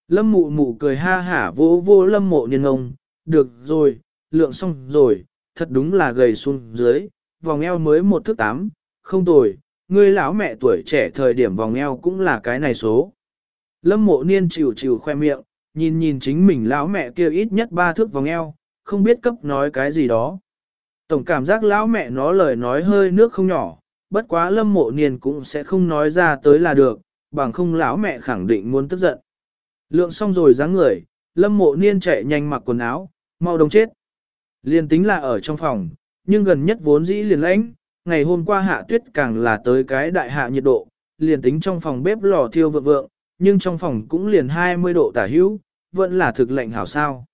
A: Lâm mụ mụ cười ha hả vỗ vô lâm mộ niên ông, được rồi, lượng xong rồi, thật đúng là gầy xuống dưới, vòng eo mới một thước tám, không tồi, ngươi lão mẹ tuổi trẻ thời điểm vòng eo cũng là cái này số. Lâm mộ niên chịu chịu khoe miệng, nhìn nhìn chính mình lão mẹ kia ít nhất ba thước vòng eo, không biết cấp nói cái gì đó. Tổng cảm giác lão mẹ nó lời nói hơi nước không nhỏ, bất quá lâm mộ niên cũng sẽ không nói ra tới là được, bằng không lão mẹ khẳng định muốn tức giận. Lượng xong rồi dáng người, lâm mộ niên chạy nhanh mặc quần áo, mau đông chết. Liên tính là ở trong phòng, nhưng gần nhất vốn dĩ liền lãnh, ngày hôm qua hạ tuyết càng là tới cái đại hạ nhiệt độ, liền tính trong phòng bếp lò thiêu vượng vượng, nhưng trong phòng cũng liền 20 độ tả hữu, vẫn là thực lạnh hảo sao.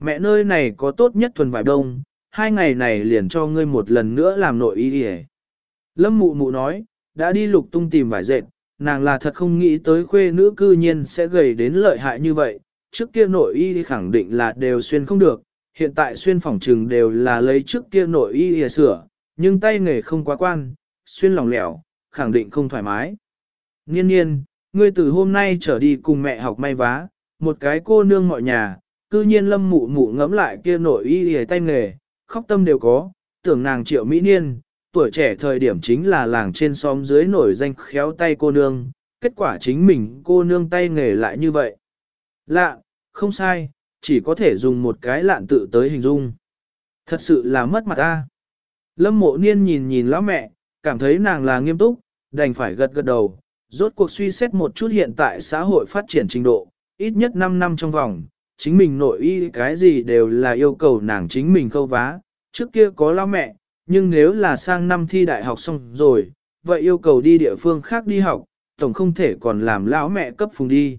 A: Mẹ nơi này có tốt nhất thuần vải đông, hai ngày này liền cho ngươi một lần nữa làm nội y đi Lâm mụ mụ nói, đã đi lục tung tìm vải dệt, nàng là thật không nghĩ tới khuê nữ cư nhiên sẽ gầy đến lợi hại như vậy, trước kia nội y khẳng định là đều xuyên không được, hiện tại xuyên phòng trừng đều là lấy trước kia nội y để sửa, nhưng tay nghề không quá quan, xuyên lỏng lẻo, khẳng định không thoải mái. Nhiên nhiên, ngươi từ hôm nay trở đi cùng mẹ học may vá, một cái cô nương mọi nhà, cư nhiên lâm mụ mụ ngẫm lại kia nội y hề tay nghề, khóc tâm đều có, tưởng nàng triệu mỹ niên, tuổi trẻ thời điểm chính là làng trên xóm dưới nổi danh khéo tay cô nương, kết quả chính mình cô nương tay nghề lại như vậy. Lạ, không sai, chỉ có thể dùng một cái lạn tự tới hình dung. Thật sự là mất mặt ta. Lâm mộ niên nhìn nhìn lão mẹ, cảm thấy nàng là nghiêm túc, đành phải gật gật đầu, rốt cuộc suy xét một chút hiện tại xã hội phát triển trình độ, ít nhất 5 năm trong vòng, chính mình nội y cái gì đều là yêu cầu nàng chính mình khâu vá, trước kia có lão mẹ, nhưng nếu là sang năm thi đại học xong rồi, vậy yêu cầu đi địa phương khác đi học, tổng không thể còn làm lão mẹ cấp phùng đi.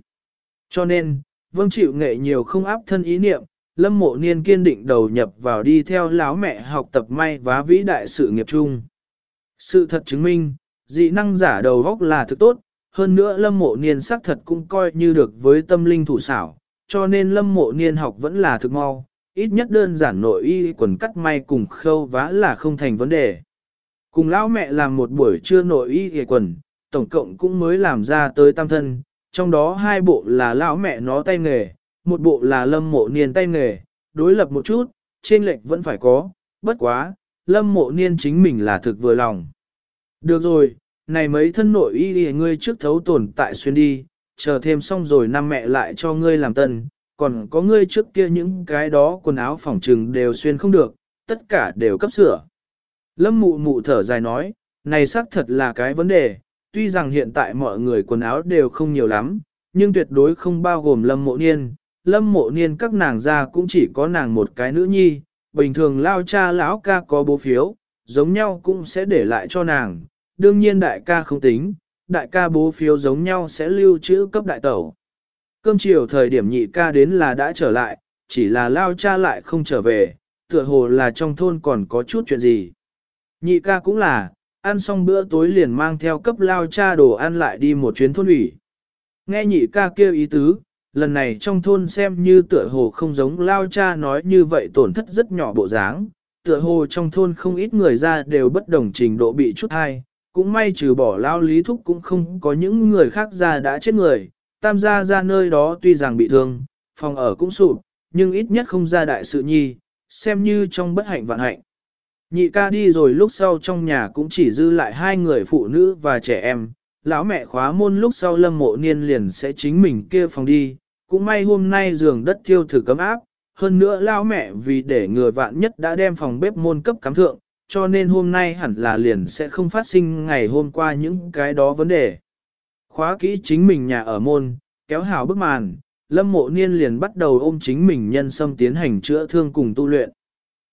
A: Cho nên, vâng chịu nghệ nhiều không áp thân ý niệm, lâm mộ niên kiên định đầu nhập vào đi theo lão mẹ học tập may vá vĩ đại sự nghiệp chung. Sự thật chứng minh, dị năng giả đầu góc là thứ tốt, hơn nữa lâm mộ niên xác thật cũng coi như được với tâm linh thủ xảo, cho nên lâm mộ niên học vẫn là thực mau, ít nhất đơn giản nội y quần cắt may cùng khâu vá là không thành vấn đề. Cùng lão mẹ làm một buổi trưa nội y quần, tổng cộng cũng mới làm ra tới tam thân, trong đó hai bộ là lão mẹ nó tay nghề, một bộ là lâm mộ niên tay nghề, đối lập một chút, trên lệch vẫn phải có, bất quá, lâm mộ niên chính mình là thực vừa lòng. Được rồi, này mấy thân nội y đi ngươi trước thấu tồn tại xuyên đi, chờ thêm xong rồi năm mẹ lại cho ngươi làm tân, còn có ngươi trước kia những cái đó quần áo phòng trừng đều xuyên không được, tất cả đều cấp sửa. Lâm mụ mụ thở dài nói, này xác thật là cái vấn đề, tuy rằng hiện tại mọi người quần áo đều không nhiều lắm, nhưng tuyệt đối không bao gồm lâm mộ niên. Lâm mộ niên các nàng ra cũng chỉ có nàng một cái nữ nhi, bình thường lao cha lão ca có bố phiếu, giống nhau cũng sẽ để lại cho nàng, đương nhiên đại ca không tính, đại ca bố phiếu giống nhau sẽ lưu trữ cấp đại tẩu. Cơm chiều thời điểm nhị ca đến là đã trở lại, chỉ là lao cha lại không trở về, tựa hồ là trong thôn còn có chút chuyện gì. Nhị ca cũng là, ăn xong bữa tối liền mang theo cấp lao cha đồ ăn lại đi một chuyến thôn ủy. Nghe nhị ca kêu ý tứ, lần này trong thôn xem như tựa hồ không giống lao cha nói như vậy tổn thất rất nhỏ bộ dáng, tựa hồ trong thôn không ít người ra đều bất đồng trình độ bị chút hay, cũng may trừ bỏ lao lý thúc cũng không có những người khác ra đã chết người, tam gia ra nơi đó tuy rằng bị thương, phòng ở cũng sụp, nhưng ít nhất không ra đại sự nhi, xem như trong bất hạnh vạn hạnh. Nhị ca đi rồi lúc sau trong nhà cũng chỉ dư lại hai người phụ nữ và trẻ em, lão mẹ khóa môn lúc sau lâm mộ niên liền sẽ chính mình kia phòng đi, cũng may hôm nay giường đất thiêu thử cấm áp, hơn nữa lão mẹ vì để người vạn nhất đã đem phòng bếp môn cấp cắm thượng, cho nên hôm nay hẳn là liền sẽ không phát sinh ngày hôm qua những cái đó vấn đề. Khóa kỹ chính mình nhà ở môn, kéo hào bức màn, lâm mộ niên liền bắt đầu ôm chính mình nhân sâm tiến hành chữa thương cùng tu luyện.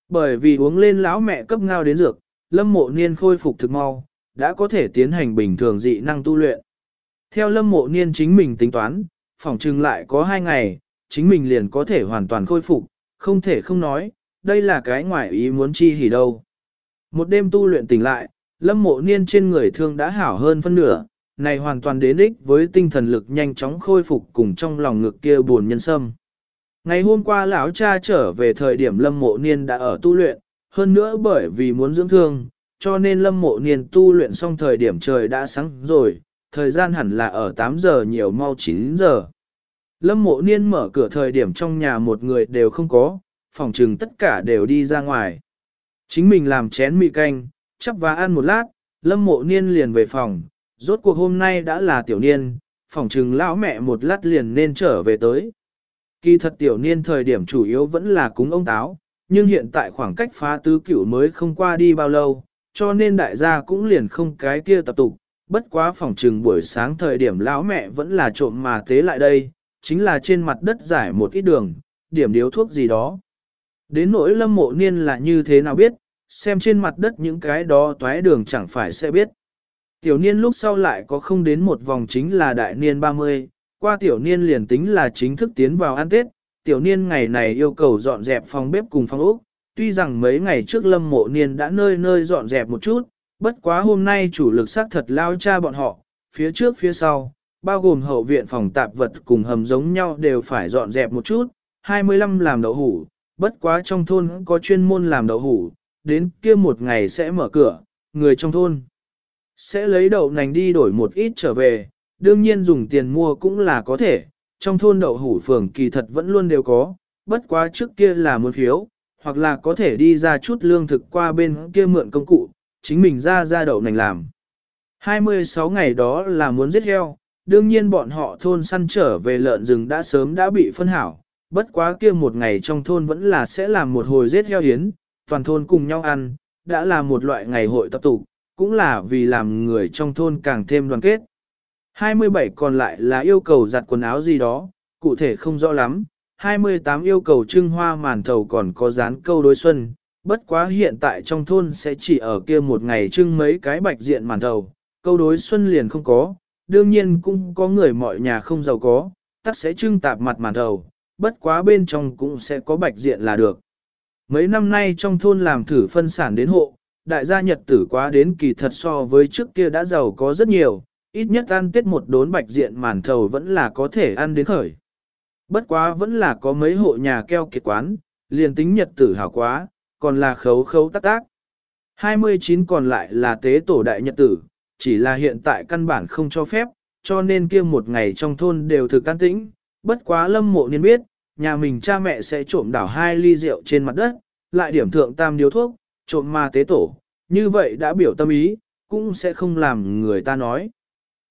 A: Bởi vì uống lên lão mẹ cấp ngao đến dược, lâm mộ niên khôi phục thực mau, đã có thể tiến hành bình thường dị năng tu luyện. Theo lâm mộ niên chính mình tính toán, phòng trừng lại có hai ngày, chính mình liền có thể hoàn toàn khôi phục, không thể không nói, đây là cái ngoại ý muốn chi hỉ đâu. Một đêm tu luyện tỉnh lại, lâm mộ niên trên người thương đã hảo hơn phân nửa, này hoàn toàn đến ích với tinh thần lực nhanh chóng khôi phục cùng trong lòng ngực kia buồn nhân sâm. Ngày hôm qua lão cha trở về thời điểm lâm mộ niên đã ở tu luyện, hơn nữa bởi vì muốn dưỡng thương, cho nên lâm mộ niên tu luyện xong thời điểm trời đã sáng rồi, thời gian hẳn là ở 8 giờ nhiều mau 9 giờ. Lâm mộ niên mở cửa thời điểm trong nhà một người đều không có, phòng trừng tất cả đều đi ra ngoài. Chính mình làm chén mì canh, chắp và ăn một lát, lâm mộ niên liền về phòng, rốt cuộc hôm nay đã là tiểu niên, phòng trừng lão mẹ một lát liền nên trở về tới. Kỳ thật tiểu niên thời điểm chủ yếu vẫn là cúng ông táo, nhưng hiện tại khoảng cách phá tứ cửu mới không qua đi bao lâu, cho nên đại gia cũng liền không cái kia tập tục. Bất quá phòng trừng buổi sáng thời điểm lão mẹ vẫn là trộm mà tế lại đây, chính là trên mặt đất giải một ít đường, điểm điếu thuốc gì đó. Đến nỗi lâm mộ niên là như thế nào biết, xem trên mặt đất những cái đó toái đường chẳng phải sẽ biết. Tiểu niên lúc sau lại có không đến một vòng chính là đại niên 30, qua tiểu niên liền tính là chính thức tiến vào ăn Tết, tiểu niên ngày này yêu cầu dọn dẹp phòng bếp cùng phòng ốc, tuy rằng mấy ngày trước lâm mộ niên đã nơi nơi dọn dẹp một chút, bất quá hôm nay chủ lực xác thật lao cha bọn họ, phía trước phía sau, bao gồm hậu viện phòng tạp vật cùng hầm giống nhau đều phải dọn dẹp một chút, 25 làm đậu hủ, bất quá trong thôn có chuyên môn làm đậu hủ, đến kia một ngày sẽ mở cửa, người trong thôn sẽ lấy đậu nành đi đổi một ít trở về, đương nhiên dùng tiền mua cũng là có thể, trong thôn đậu hủ phường kỳ thật vẫn luôn đều có, bất quá trước kia là muốn phiếu, hoặc là có thể đi ra chút lương thực qua bên kia mượn công cụ, chính mình ra ra đậu nành làm. 26 ngày đó là muốn giết heo, đương nhiên bọn họ thôn săn trở về lợn rừng đã sớm đã bị phân hảo, bất quá kia một ngày trong thôn vẫn là sẽ làm một hồi giết heo hiến, toàn thôn cùng nhau ăn, đã là một loại ngày hội tập tụ, cũng là vì làm người trong thôn càng thêm đoàn kết. 27 còn lại là yêu cầu giặt quần áo gì đó, cụ thể không rõ lắm. 28 yêu cầu trưng hoa màn thầu còn có dán câu đối xuân, bất quá hiện tại trong thôn sẽ chỉ ở kia một ngày trưng mấy cái bạch diện màn thầu, câu đối xuân liền không có, đương nhiên cũng có người mọi nhà không giàu có, tắc sẽ trưng tạp mặt màn thầu, bất quá bên trong cũng sẽ có bạch diện là được. Mấy năm nay trong thôn làm thử phân sản đến hộ, đại gia nhật tử quá đến kỳ thật so với trước kia đã giàu có rất nhiều, ít nhất ăn tết một đốn bạch diện màn thầu vẫn là có thể ăn đến khởi. Bất quá vẫn là có mấy hộ nhà keo kiệt quán, liền tính nhật tử hảo quá, còn là khấu khấu tác tác. 29 còn lại là tế tổ đại nhật tử, chỉ là hiện tại căn bản không cho phép, cho nên kia một ngày trong thôn đều thực can tĩnh. Bất quá lâm mộ niên biết, nhà mình cha mẹ sẽ trộm đảo hai ly rượu trên mặt đất, lại điểm thượng tam điếu thuốc, trộm ma tế tổ, như vậy đã biểu tâm ý, cũng sẽ không làm người ta nói.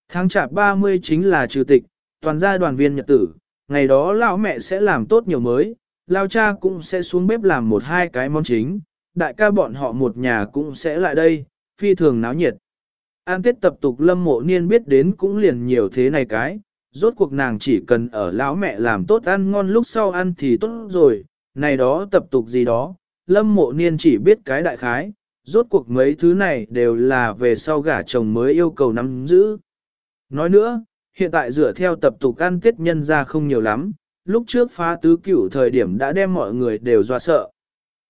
A: Tháng chạp 30 chính là trừ tịch, toàn gia đoàn viên nhật tử, ngày đó lão mẹ sẽ làm tốt nhiều mới, lao cha cũng sẽ xuống bếp làm một hai cái món chính, đại ca bọn họ một nhà cũng sẽ lại đây, phi thường náo nhiệt. An tết tập tục lâm mộ niên biết đến cũng liền nhiều thế này cái, rốt cuộc nàng chỉ cần ở lão mẹ làm tốt ăn ngon lúc sau ăn thì tốt rồi, này đó tập tục gì đó, lâm mộ niên chỉ biết cái đại khái, rốt cuộc mấy thứ này đều là về sau gả chồng mới yêu cầu nắm giữ. Nói nữa, hiện tại dựa theo tập tục ăn tiết nhân ra không nhiều lắm, lúc trước phá tứ cửu thời điểm đã đem mọi người đều dọa sợ.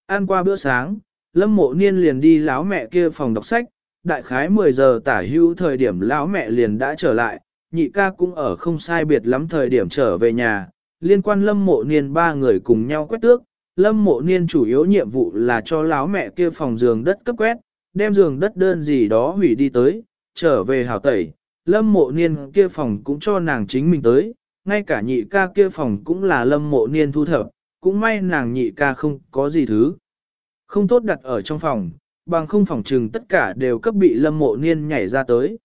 A: Ăn qua bữa sáng, lâm mộ niên liền đi lão mẹ kia phòng đọc sách, đại khái 10 giờ tả hữu thời điểm lão mẹ liền đã trở lại, nhị ca cũng ở không sai biệt lắm thời điểm trở về nhà, liên quan lâm mộ niên ba người cùng nhau quét tước, lâm mộ niên chủ yếu nhiệm vụ là cho láo mẹ kia phòng giường đất cấp quét, đem giường đất đơn gì đó hủy đi tới, trở về hào tẩy, lâm mộ niên kia phòng cũng cho nàng chính mình tới, ngay cả nhị ca kia phòng cũng là lâm mộ niên thu thập, cũng may nàng nhị ca không có gì thứ. Không tốt đặt ở trong phòng, bằng không phòng trừng tất cả đều cấp bị lâm mộ niên nhảy ra tới.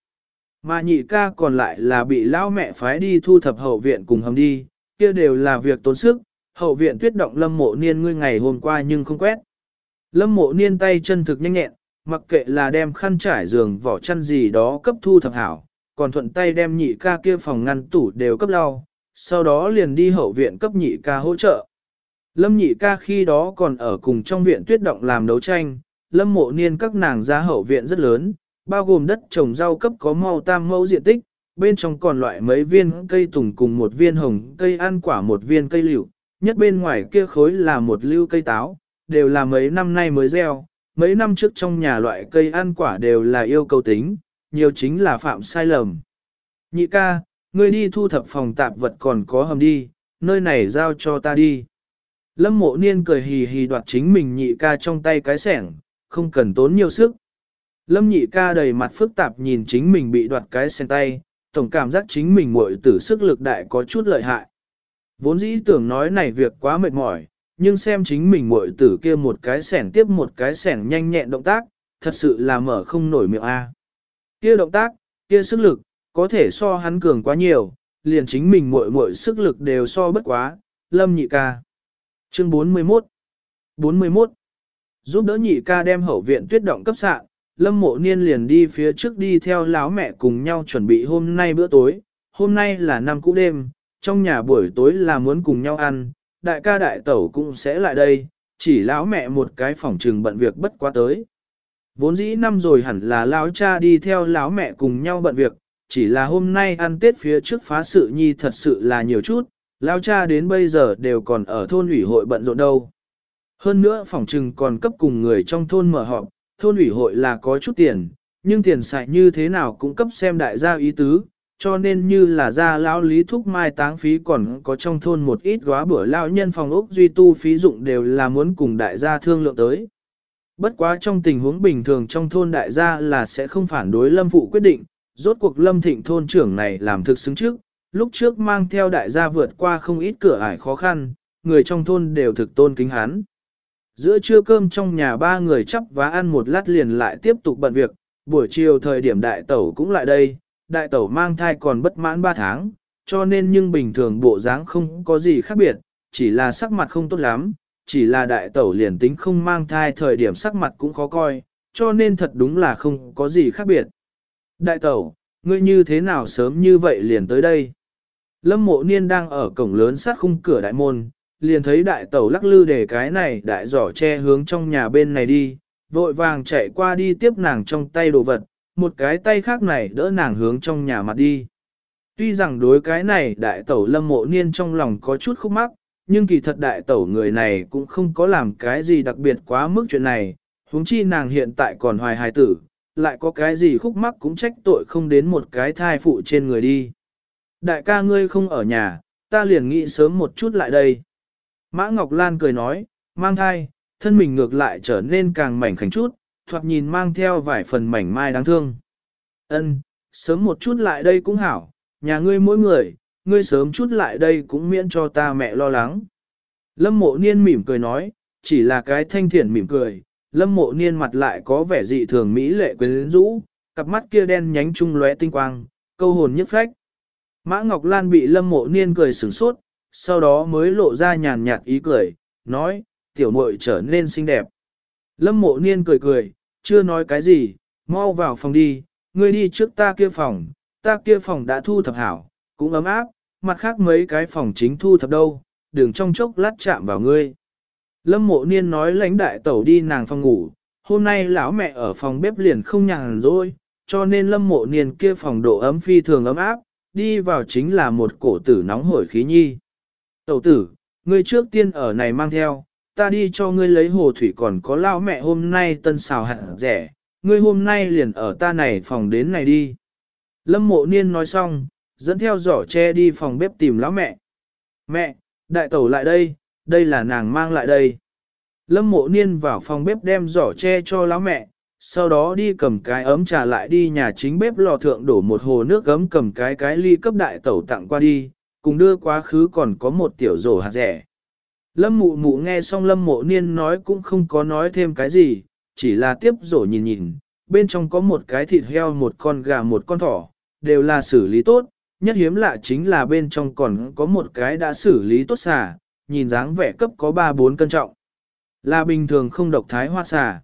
A: Mà nhị ca còn lại là bị lão mẹ phái đi thu thập hậu viện cùng hầm đi, kia đều là việc tốn sức, hậu viện tuyết động lâm mộ niên ngươi ngày hôm qua nhưng không quét. Lâm mộ niên tay chân thực nhanh nhẹn, mặc kệ là đem khăn trải giường vỏ chăn gì đó cấp thu thập hảo, còn thuận tay đem nhị ca kia phòng ngăn tủ đều cấp lau, sau đó liền đi hậu viện cấp nhị ca hỗ trợ. Lâm nhị ca khi đó còn ở cùng trong viện tuyết động làm đấu tranh, lâm mộ niên các nàng ra hậu viện rất lớn, bao gồm đất trồng rau cấp có mau tam mẫu diện tích, bên trong còn loại mấy viên cây tùng cùng một viên hồng cây ăn quả một viên cây liệu, nhất bên ngoài kia khối là một lưu cây táo, đều là mấy năm nay mới gieo, mấy năm trước trong nhà loại cây ăn quả đều là yêu cầu tính, nhiều chính là phạm sai lầm. Nhị ca, ngươi đi thu thập phòng tạp vật còn có hầm đi, nơi này giao cho ta đi. Lâm mộ niên cười hì hì đoạt chính mình nhị ca trong tay cái sẻng, không cần tốn nhiều sức. Lâm nhị ca đầy mặt phức tạp nhìn chính mình bị đoạt cái sen tay, tổng cảm giác chính mình muội tử sức lực đại có chút lợi hại. Vốn dĩ tưởng nói này việc quá mệt mỏi, nhưng xem chính mình muội tử kia một cái sẻn tiếp một cái sẻn nhanh nhẹn động tác, thật sự là mở không nổi miệng A. Kia động tác, kia sức lực, có thể so hắn cường quá nhiều, liền chính mình muội muội sức lực đều so bất quá, lâm nhị ca. Chương 41 41 Giúp đỡ nhị ca đem hậu viện tuyết động cấp sạn, lâm mộ niên liền đi phía trước đi theo láo mẹ cùng nhau chuẩn bị hôm nay bữa tối. Hôm nay là năm cũ đêm, trong nhà buổi tối là muốn cùng nhau ăn, đại ca đại tẩu cũng sẽ lại đây, chỉ lão mẹ một cái phòng trừng bận việc bất quá tới. Vốn dĩ năm rồi hẳn là lão cha đi theo lão mẹ cùng nhau bận việc, chỉ là hôm nay ăn Tết phía trước phá sự nhi thật sự là nhiều chút, lão cha đến bây giờ đều còn ở thôn ủy hội bận rộn đâu. Hơn nữa phòng trừng còn cấp cùng người trong thôn mở họp, thôn ủy hội là có chút tiền, nhưng tiền xài như thế nào cũng cấp xem đại gia ý tứ, cho nên như là gia lão lý thúc mai táng phí còn có trong thôn một ít góa bữa lão nhân phòng ốc duy tu phí dụng đều là muốn cùng đại gia thương lượng tới. Bất quá trong tình huống bình thường trong thôn đại gia là sẽ không phản đối lâm phụ quyết định, rốt cuộc lâm thịnh thôn trưởng này làm thực xứng trước, lúc trước mang theo đại gia vượt qua không ít cửa ải khó khăn, người trong thôn đều thực tôn kính hắn. Giữa trưa cơm trong nhà ba người chắp và ăn một lát liền lại tiếp tục bận việc, buổi chiều thời điểm đại tẩu cũng lại đây, đại tẩu mang thai còn bất mãn 3 tháng, cho nên nhưng bình thường bộ dáng không có gì khác biệt, chỉ là sắc mặt không tốt lắm, chỉ là đại tẩu liền tính không mang thai thời điểm sắc mặt cũng khó coi, cho nên thật đúng là không có gì khác biệt. Đại tẩu, ngươi như thế nào sớm như vậy liền tới đây? Lâm mộ niên đang ở cổng lớn sát khung cửa đại môn, liền thấy đại tẩu lắc lư để cái này đại giỏ che hướng trong nhà bên này đi, vội vàng chạy qua đi tiếp nàng trong tay đồ vật, một cái tay khác này đỡ nàng hướng trong nhà mặt đi. Tuy rằng đối cái này đại tẩu lâm mộ niên trong lòng có chút khúc mắc, nhưng kỳ thật đại tẩu người này cũng không có làm cái gì đặc biệt quá mức chuyện này, huống chi nàng hiện tại còn hoài hài tử, lại có cái gì khúc mắc cũng trách tội không đến một cái thai phụ trên người đi. Đại ca ngươi không ở nhà, ta liền nghĩ sớm một chút lại đây. Mã Ngọc Lan cười nói, mang thai, thân mình ngược lại trở nên càng mảnh khảnh chút, thoạt nhìn mang theo vài phần mảnh mai đáng thương. Ân, sớm một chút lại đây cũng hảo, nhà ngươi mỗi người, ngươi sớm chút lại đây cũng miễn cho ta mẹ lo lắng. Lâm mộ niên mỉm cười nói, chỉ là cái thanh thiện mỉm cười, lâm mộ niên mặt lại có vẻ dị thường mỹ lệ quyến rũ, cặp mắt kia đen nhánh trung lóe tinh quang, câu hồn nhất phách. Mã Ngọc Lan bị lâm mộ niên cười sửng sốt, sau đó mới lộ ra nhàn nhạt ý cười, nói, tiểu muội trở nên xinh đẹp. Lâm mộ niên cười cười, chưa nói cái gì, mau vào phòng đi, ngươi đi trước ta kia phòng, ta kia phòng đã thu thập hảo, cũng ấm áp, mặt khác mấy cái phòng chính thu thập đâu, đừng trong chốc lát chạm vào ngươi. Lâm mộ niên nói lãnh đại tẩu đi nàng phòng ngủ, hôm nay lão mẹ ở phòng bếp liền không nhàn rồi, cho nên lâm mộ niên kia phòng độ ấm phi thường ấm áp, đi vào chính là một cổ tử nóng hổi khí nhi. Tẩu tử, ngươi trước tiên ở này mang theo, ta đi cho ngươi lấy hồ thủy còn có lao mẹ hôm nay tân xào hạt rẻ, ngươi hôm nay liền ở ta này phòng đến này đi. Lâm mộ niên nói xong, dẫn theo giỏ tre đi phòng bếp tìm lão mẹ. Mẹ, đại tẩu lại đây, đây là nàng mang lại đây. Lâm mộ niên vào phòng bếp đem giỏ tre cho lão mẹ, sau đó đi cầm cái ấm trà lại đi nhà chính bếp lò thượng đổ một hồ nước gấm cầm cái cái ly cấp đại tẩu tặng qua đi, cùng đưa quá khứ còn có một tiểu rổ hạt rẻ. Lâm mụ mụ nghe xong lâm mộ niên nói cũng không có nói thêm cái gì, chỉ là tiếp rổ nhìn nhìn, bên trong có một cái thịt heo một con gà một con thỏ, đều là xử lý tốt, nhất hiếm lạ chính là bên trong còn có một cái đã xử lý tốt xà, nhìn dáng vẻ cấp có 3-4 cân trọng. Là bình thường không độc thái hoa xà.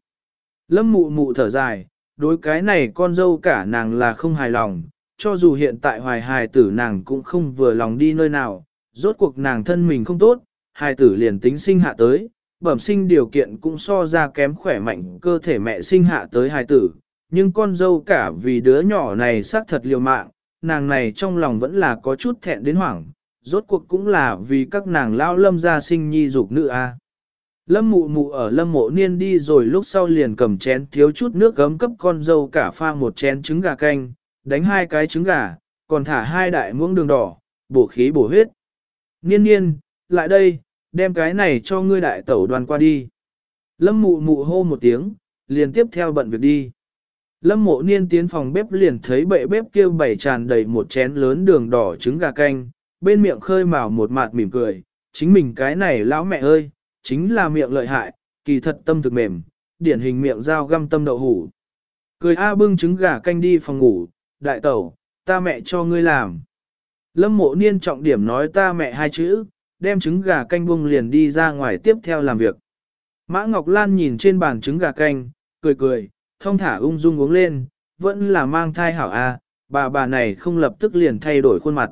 A: Lâm mụ mụ thở dài, đối cái này con dâu cả nàng là không hài lòng, cho dù hiện tại hoài hài tử nàng cũng không vừa lòng đi nơi nào, rốt cuộc nàng thân mình không tốt, hài tử liền tính sinh hạ tới, bẩm sinh điều kiện cũng so ra kém khỏe mạnh cơ thể mẹ sinh hạ tới hài tử, nhưng con dâu cả vì đứa nhỏ này xác thật liều mạng, nàng này trong lòng vẫn là có chút thẹn đến hoảng, rốt cuộc cũng là vì các nàng lao lâm gia sinh nhi dục nữ a. Lâm mụ mụ ở lâm mộ niên đi rồi lúc sau liền cầm chén thiếu chút nước gấm cấp con dâu cả pha một chén trứng gà canh, đánh hai cái trứng gà, còn thả hai đại muỗng đường đỏ, bổ khí bổ huyết. Niên niên, lại đây, đem cái này cho ngươi đại tẩu đoàn qua đi. Lâm mụ mụ hô một tiếng, liền tiếp theo bận việc đi. Lâm mộ niên tiến phòng bếp liền thấy bệ bếp kêu bày tràn đầy một chén lớn đường đỏ trứng gà canh, bên miệng khơi mào một mạt mỉm cười, chính mình cái này lão mẹ ơi, chính là miệng lợi hại, kỳ thật tâm thực mềm, điển hình miệng dao găm tâm đậu hủ. Cười A bưng trứng gà canh đi phòng ngủ, đại tẩu, ta mẹ cho ngươi làm. Lâm mộ niên trọng điểm nói ta mẹ hai chữ, đem trứng gà canh bung liền đi ra ngoài tiếp theo làm việc. Mã Ngọc Lan nhìn trên bàn trứng gà canh, cười cười, thông thả ung dung uống lên, vẫn là mang thai hảo a, bà bà này không lập tức liền thay đổi khuôn mặt.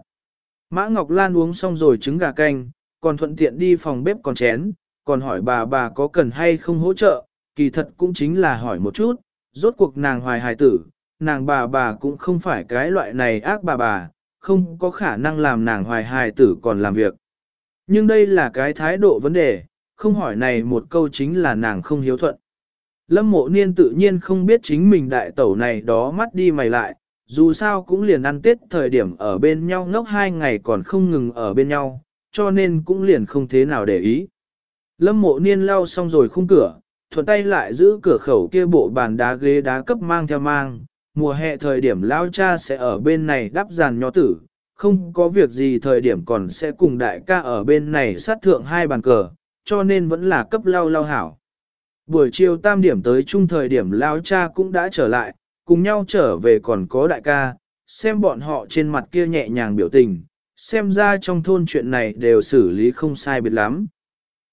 A: Mã Ngọc Lan uống xong rồi trứng gà canh, còn thuận tiện đi phòng bếp còn chén, còn hỏi bà bà có cần hay không hỗ trợ, kỳ thật cũng chính là hỏi một chút, rốt cuộc nàng hoài hài tử, nàng bà bà cũng không phải cái loại này ác bà bà, không có khả năng làm nàng hoài hài tử còn làm việc. Nhưng đây là cái thái độ vấn đề, không hỏi này một câu chính là nàng không hiếu thuận. Lâm mộ niên tự nhiên không biết chính mình đại tẩu này đó mắt đi mày lại, dù sao cũng liền ăn tết thời điểm ở bên nhau ngốc hai ngày còn không ngừng ở bên nhau, cho nên cũng liền không thế nào để ý. Lâm mộ niên lau xong rồi khung cửa, thuận tay lại giữ cửa khẩu kia bộ bàn đá ghế đá cấp mang theo mang, mùa hè thời điểm lao cha sẽ ở bên này đắp giàn nho tử, không có việc gì thời điểm còn sẽ cùng đại ca ở bên này sát thượng hai bàn cờ, cho nên vẫn là cấp lao lao hảo. Buổi chiều tam điểm tới chung thời điểm lao cha cũng đã trở lại, cùng nhau trở về còn có đại ca, xem bọn họ trên mặt kia nhẹ nhàng biểu tình, xem ra trong thôn chuyện này đều xử lý không sai biệt lắm.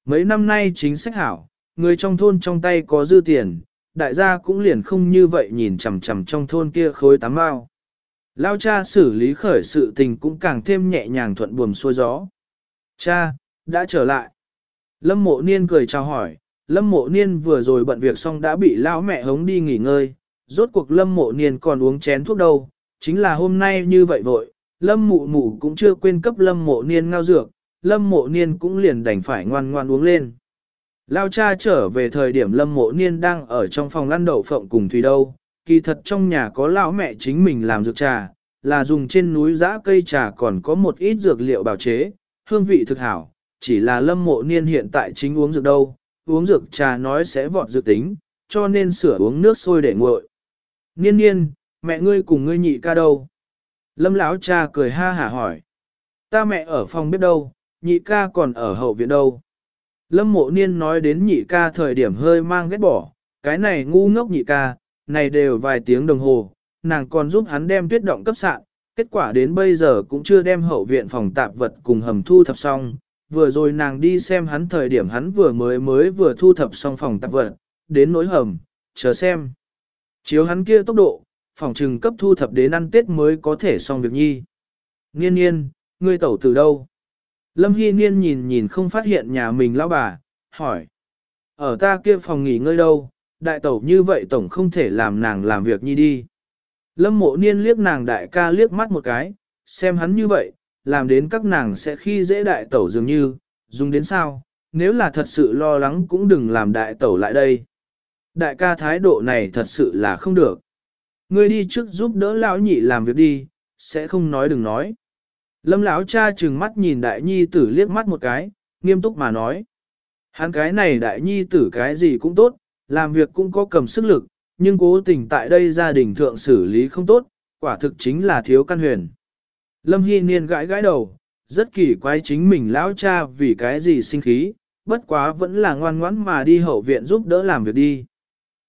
A: Mấy năm nay chính sách hảo, người trong thôn trong tay có dư tiền, đại gia cũng liền không như vậy nhìn chằm chằm trong thôn kia khối tám mao. Lao cha xử lý khởi sự tình cũng càng thêm nhẹ nhàng thuận buồm xuôi gió. Cha, đã trở lại. Lâm mộ niên cười chào hỏi, lâm mộ niên vừa rồi bận việc xong đã bị lão mẹ hống đi nghỉ ngơi, rốt cuộc lâm mộ niên còn uống chén thuốc đâu, chính là hôm nay như vậy vội, lâm mụ mụ cũng chưa quên cấp lâm mộ niên ngao dược, lâm mộ niên cũng liền đành phải ngoan ngoan uống lên. Lao cha trở về thời điểm lâm mộ niên đang ở trong phòng lăn đậu phộng cùng Thùy đâu, kỳ thật trong nhà có lão mẹ chính mình làm dược trà, là dùng trên núi giã cây trà còn có một ít dược liệu bào chế, hương vị thực hảo, chỉ là lâm mộ niên hiện tại chính uống dược đâu, uống dược trà nói sẽ vọt dược tính, cho nên sửa uống nước sôi để nguội. Niên niên, mẹ ngươi cùng ngươi nhị ca đâu? Lâm lão cha cười ha hả hỏi. Ta mẹ ở phòng bếp đâu, nhị ca còn ở hậu viện đâu. Lâm mộ niên nói đến nhị ca thời điểm hơi mang ghét bỏ, cái này ngu ngốc nhị ca, này đều vài tiếng đồng hồ, nàng còn giúp hắn đem tuyết động cấp sạn, kết quả đến bây giờ cũng chưa đem hậu viện phòng tạp vật cùng hầm thu thập xong. Vừa rồi nàng đi xem hắn thời điểm hắn vừa mới mới vừa thu thập xong phòng tạp vật, đến nỗi hầm, chờ xem. Chiếu hắn kia tốc độ, phòng trừng cấp thu thập đến ăn tết mới có thể xong việc nhi. Niên niên, ngươi tẩu từ đâu? Lâm Hy Niên nhìn nhìn không phát hiện nhà mình lão bà, hỏi. Ở ta kia phòng nghỉ ngơi đâu, đại tẩu như vậy tổng không thể làm nàng làm việc nhi đi. Lâm mộ niên liếc nàng đại ca liếc mắt một cái, xem hắn như vậy, làm đến các nàng sẽ khi dễ đại tẩu dường như, dùng đến sao, nếu là thật sự lo lắng cũng đừng làm đại tẩu lại đây. Đại ca thái độ này thật sự là không được. Ngươi đi trước giúp đỡ lão nhị làm việc đi, sẽ không nói đừng nói. Lâm lão cha trừng mắt nhìn đại nhi tử liếc mắt một cái, nghiêm túc mà nói. Hắn cái này đại nhi tử cái gì cũng tốt, làm việc cũng có cầm sức lực, nhưng cố tình tại đây gia đình thượng xử lý không tốt, quả thực chính là thiếu căn huyền. Lâm Hy Niên gãi gãi đầu, rất kỳ quái chính mình lão cha vì cái gì sinh khí, bất quá vẫn là ngoan ngoãn mà đi hậu viện giúp đỡ làm việc đi.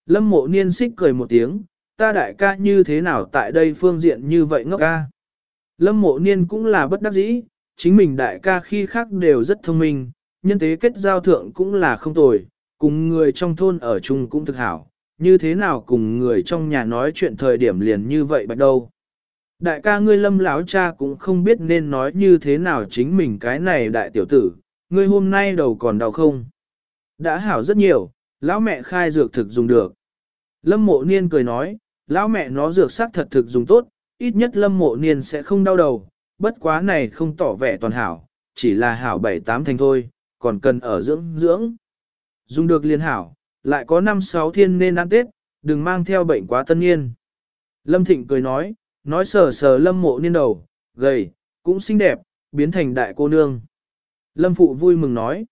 A: Lâm mộ niên xích cười một tiếng, ta đại ca như thế nào tại đây phương diện như vậy ngốc ca. Lâm mộ niên cũng là bất đắc dĩ, chính mình đại ca khi khác đều rất thông minh, nhân tế kết giao thượng cũng là không tồi, cùng người trong thôn ở chung cũng thực hảo, như thế nào cùng người trong nhà nói chuyện thời điểm liền như vậy bắt đầu. Đại ca ngươi lâm lão cha cũng không biết nên nói như thế nào chính mình cái này đại tiểu tử, ngươi hôm nay đầu còn đau không? Đã hảo rất nhiều, lão mẹ khai dược thực dùng được. Lâm mộ niên cười nói, lão mẹ nó dược sắc thật thực dùng tốt, ít nhất lâm mộ niên sẽ không đau đầu, bất quá này không tỏ vẻ toàn hảo, chỉ là hảo bảy tám thành thôi, còn cần ở dưỡng dưỡng. Dùng được liên hảo, lại có năm sáu thiên nên ăn tết, đừng mang theo bệnh quá tân niên. Lâm Thịnh cười nói, nói sờ sờ lâm mộ niên đầu, gầy, cũng xinh đẹp, biến thành đại cô nương. Lâm Phụ vui mừng nói.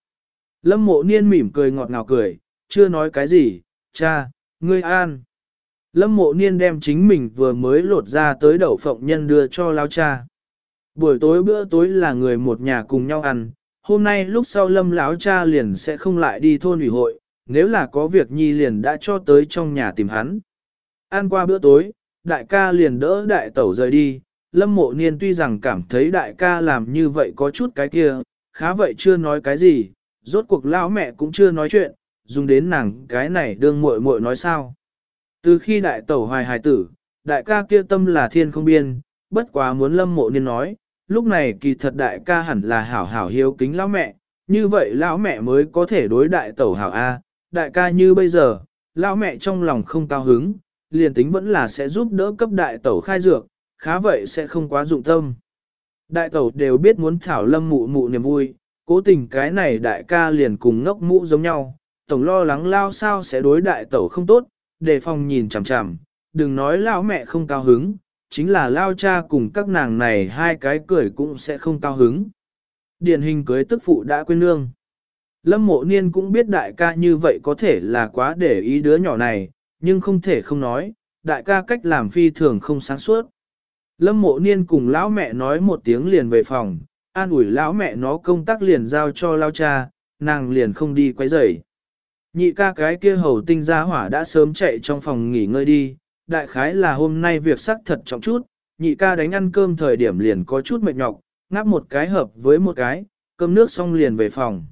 A: Lâm mộ niên mỉm cười ngọt ngào cười, chưa nói cái gì, cha, ngươi an. Lâm mộ niên đem chính mình vừa mới lột ra tới đậu phộng nhân đưa cho lao cha. Buổi tối bữa tối là người một nhà cùng nhau ăn, hôm nay lúc sau lâm lão cha liền sẽ không lại đi thôn ủy hội, nếu là có việc nhi liền đã cho tới trong nhà tìm hắn. Ăn qua bữa tối, đại ca liền đỡ đại tẩu rời đi, lâm mộ niên tuy rằng cảm thấy đại ca làm như vậy có chút cái kia, khá vậy chưa nói cái gì, rốt cuộc lão mẹ cũng chưa nói chuyện, dùng đến nàng cái này đương muội muội nói sao. Từ khi đại tẩu hoài hài tử, đại ca kia tâm là thiên không biên, bất quá muốn lâm mộ niên nói, lúc này kỳ thật đại ca hẳn là hảo hảo hiếu kính lão mẹ, như vậy lão mẹ mới có thể đối đại tẩu hảo A, đại ca như bây giờ, lão mẹ trong lòng không cao hứng, liền tính vẫn là sẽ giúp đỡ cấp đại tẩu khai dược, khá vậy sẽ không quá dụng tâm. Đại tẩu đều biết muốn thảo lâm mụ mụ niềm vui, cố tình cái này đại ca liền cùng ngốc mụ giống nhau, tổng lo lắng lao sao sẽ đối đại tẩu không tốt, đề phòng nhìn chằm chằm, đừng nói lão mẹ không cao hứng, chính là lao cha cùng các nàng này hai cái cười cũng sẽ không cao hứng. Điển hình cưới tức phụ đã quên nương. Lâm mộ niên cũng biết đại ca như vậy có thể là quá để ý đứa nhỏ này, nhưng không thể không nói, đại ca cách làm phi thường không sáng suốt. Lâm mộ niên cùng lão mẹ nói một tiếng liền về phòng, an ủi lão mẹ nó công tác liền giao cho lao cha, nàng liền không đi quấy rầy. Nhị ca cái kia hầu tinh gia hỏa đã sớm chạy trong phòng nghỉ ngơi đi, đại khái là hôm nay việc sắc thật trọng chút, nhị ca đánh ăn cơm thời điểm liền có chút mệt nhọc, ngáp một cái hợp với một cái, cơm nước xong liền về phòng.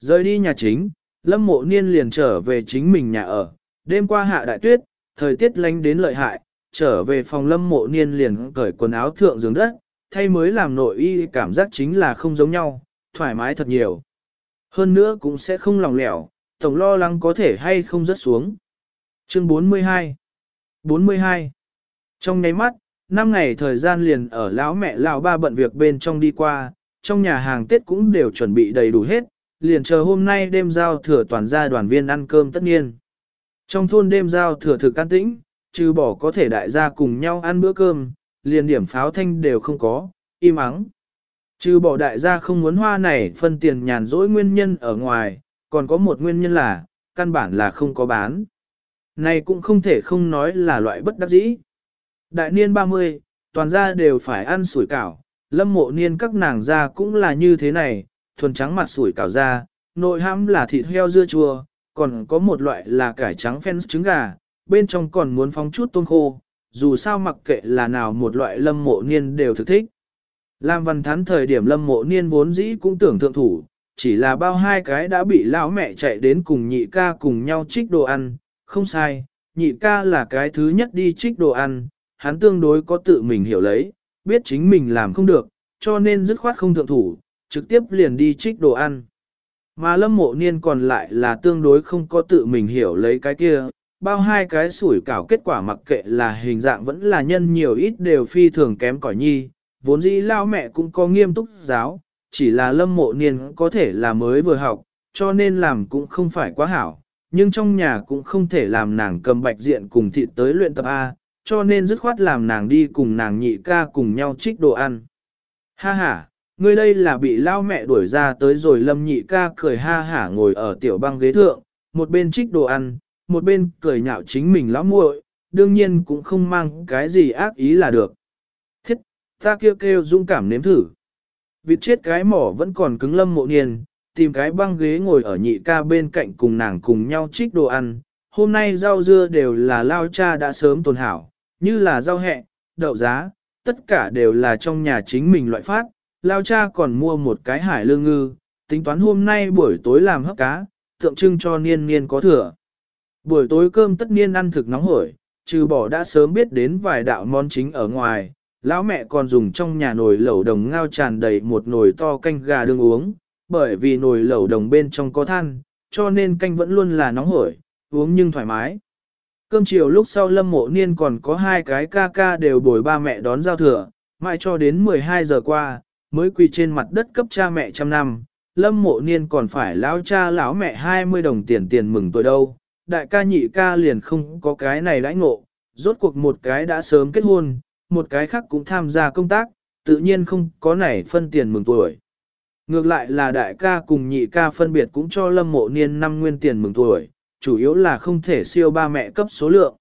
A: Rời đi nhà chính, lâm mộ niên liền trở về chính mình nhà ở, đêm qua hạ đại tuyết, thời tiết lánh đến lợi hại, trở về phòng lâm mộ niên liền cởi quần áo thượng giường đất, thay mới làm nội y cảm giác chính là không giống nhau, thoải mái thật nhiều. Hơn nữa cũng sẽ không lòng lẻo, tổng lo lắng có thể hay không rớt xuống. Chương 42 42 Trong nháy mắt, 5 ngày thời gian liền ở lão mẹ lão ba bận việc bên trong đi qua, trong nhà hàng Tết cũng đều chuẩn bị đầy đủ hết, liền chờ hôm nay đêm giao thừa toàn gia đoàn viên ăn cơm tất nhiên. Trong thôn đêm giao thừa thực an tĩnh, trừ bỏ có thể đại gia cùng nhau ăn bữa cơm, liền điểm pháo thanh đều không có, im ắng. Trừ bỏ đại gia không muốn hoa này phân tiền nhàn rỗi nguyên nhân ở ngoài, còn có một nguyên nhân là, căn bản là không có bán. Này cũng không thể không nói là loại bất đắc dĩ. Đại niên 30, toàn gia đều phải ăn sủi cảo, lâm mộ niên các nàng gia cũng là như thế này, thuần trắng mặt sủi cảo ra, nội hãm là thịt heo dưa chua, còn có một loại là cải trắng phen trứng gà, bên trong còn muốn phóng chút tôm khô, dù sao mặc kệ là nào một loại lâm mộ niên đều thực thích. Lam văn thán thời điểm lâm mộ niên vốn dĩ cũng tưởng thượng thủ, chỉ là bao hai cái đã bị lão mẹ chạy đến cùng nhị ca cùng nhau trích đồ ăn, không sai, nhị ca là cái thứ nhất đi trích đồ ăn, hắn tương đối có tự mình hiểu lấy, biết chính mình làm không được, cho nên dứt khoát không thượng thủ, trực tiếp liền đi trích đồ ăn. Mà lâm mộ niên còn lại là tương đối không có tự mình hiểu lấy cái kia, bao hai cái sủi cảo kết quả mặc kệ là hình dạng vẫn là nhân nhiều ít đều phi thường kém cỏi nhi, vốn dĩ lao mẹ cũng có nghiêm túc giáo, chỉ là lâm mộ niên có thể là mới vừa học, cho nên làm cũng không phải quá hảo, nhưng trong nhà cũng không thể làm nàng cầm bạch diện cùng thịt tới luyện tập A, cho nên dứt khoát làm nàng đi cùng nàng nhị ca cùng nhau trích đồ ăn. Ha ha, ngươi đây là bị lao mẹ đuổi ra tới rồi lâm nhị ca cười ha hả ngồi ở tiểu băng ghế thượng, một bên trích đồ ăn, một bên cười nhạo chính mình lão muội, đương nhiên cũng không mang cái gì ác ý là được. Thiết, ta kêu kêu dũng cảm nếm thử. Vịt chết cái mỏ vẫn còn cứng lâm mộ niên, tìm cái băng ghế ngồi ở nhị ca bên cạnh cùng nàng cùng nhau trích đồ ăn. Hôm nay rau dưa đều là lao cha đã sớm tồn hảo, như là rau hẹ, đậu giá, tất cả đều là trong nhà chính mình loại phát. Lao cha còn mua một cái hải lương ngư, tính toán hôm nay buổi tối làm hấp cá, tượng trưng cho niên niên có thừa. Buổi tối cơm tất niên ăn thực nóng hổi, trừ bỏ đã sớm biết đến vài đạo món chính ở ngoài, lão mẹ còn dùng trong nhà nồi lẩu đồng ngao tràn đầy một nồi to canh gà đương uống, bởi vì nồi lẩu đồng bên trong có than, cho nên canh vẫn luôn là nóng hổi, uống nhưng thoải mái. Cơm chiều lúc sau lâm mộ niên còn có hai cái ca ca đều bồi ba mẹ đón giao thừa, mãi cho đến 12 giờ qua, mới quỳ trên mặt đất cấp cha mẹ trăm năm, lâm mộ niên còn phải lão cha lão mẹ 20 đồng tiền tiền mừng tuổi đâu, đại ca nhị ca liền không có cái này đãi ngộ, rốt cuộc một cái đã sớm kết hôn, một cái khác cũng tham gia công tác, tự nhiên không có nảy phân tiền mừng tuổi. Ngược lại là đại ca cùng nhị ca phân biệt cũng cho lâm mộ niên năm nguyên tiền mừng tuổi, chủ yếu là không thể siêu ba mẹ cấp số lượng.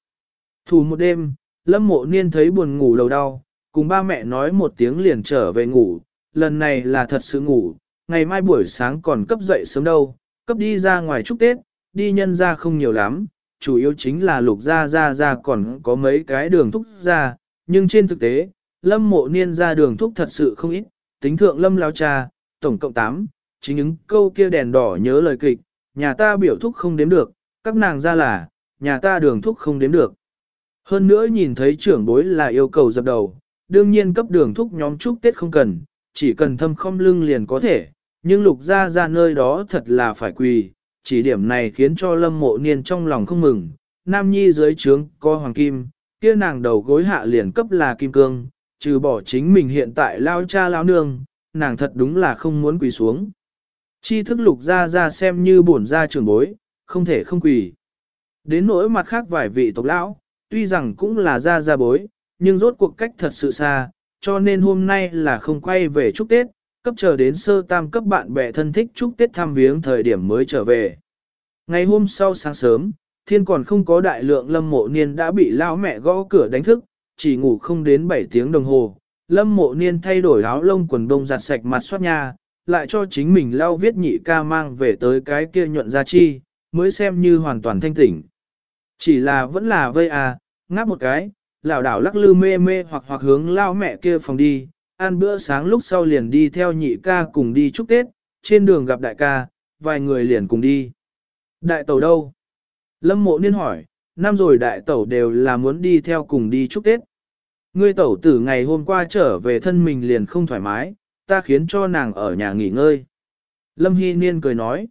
A: Thủ một đêm, lâm mộ niên thấy buồn ngủ đầu đau, cùng ba mẹ nói một tiếng liền trở về ngủ, lần này là thật sự ngủ, ngày mai buổi sáng còn cấp dậy sớm đâu, cấp đi ra ngoài chúc Tết, đi nhân ra không nhiều lắm, chủ yếu chính là lục ra ra ra còn có mấy cái đường thúc ra, nhưng trên thực tế, lâm mộ niên ra đường thúc thật sự không ít, tính thượng lâm lao cha, tổng cộng 8, chính những câu kia đèn đỏ nhớ lời kịch, nhà ta biểu thúc không đếm được, các nàng ra là, nhà ta đường thúc không đếm được. Hơn nữa nhìn thấy trưởng bối là yêu cầu dập đầu, đương nhiên cấp đường thúc nhóm chúc Tết không cần, chỉ cần thâm không lưng liền có thể, nhưng lục ra ra nơi đó thật là phải quỳ, chỉ điểm này khiến cho lâm mộ niên trong lòng không mừng, nam nhi dưới trướng có hoàng kim, kia nàng đầu gối hạ liền cấp là kim cương, trừ bỏ chính mình hiện tại lao cha lao nương, nàng thật đúng là không muốn quỳ xuống. Chi thức lục ra ra xem như bổn ra trường bối, không thể không quỳ. Đến nỗi mặt khác vài vị tộc lão, tuy rằng cũng là ra ra bối, nhưng rốt cuộc cách thật sự xa, cho nên hôm nay là không quay về chúc Tết, cấp chờ đến sơ tam cấp bạn bè thân thích chúc Tết thăm viếng thời điểm mới trở về. Ngày hôm sau sáng sớm, thiên còn không có đại lượng lâm mộ niên đã bị lao mẹ gõ cửa đánh thức, chỉ ngủ không đến 7 tiếng đồng hồ. Lâm mộ niên thay đổi áo lông quần đông giặt sạch mặt xoát nha, lại cho chính mình lao viết nhị ca mang về tới cái kia nhuận ra chi, mới xem như hoàn toàn thanh tỉnh. Chỉ là vẫn là vây à, ngáp một cái, lảo đảo lắc lư mê mê hoặc hoặc hướng lao mẹ kia phòng đi, ăn bữa sáng lúc sau liền đi theo nhị ca cùng đi chúc Tết, trên đường gặp đại ca, vài người liền cùng đi. Đại tẩu đâu? Lâm mộ niên hỏi, năm rồi đại tẩu đều là muốn đi theo cùng đi chúc Tết. Ngươi tẩu tử ngày hôm qua trở về thân mình liền không thoải mái, ta khiến cho nàng ở nhà nghỉ ngơi. Lâm Hy Niên cười nói.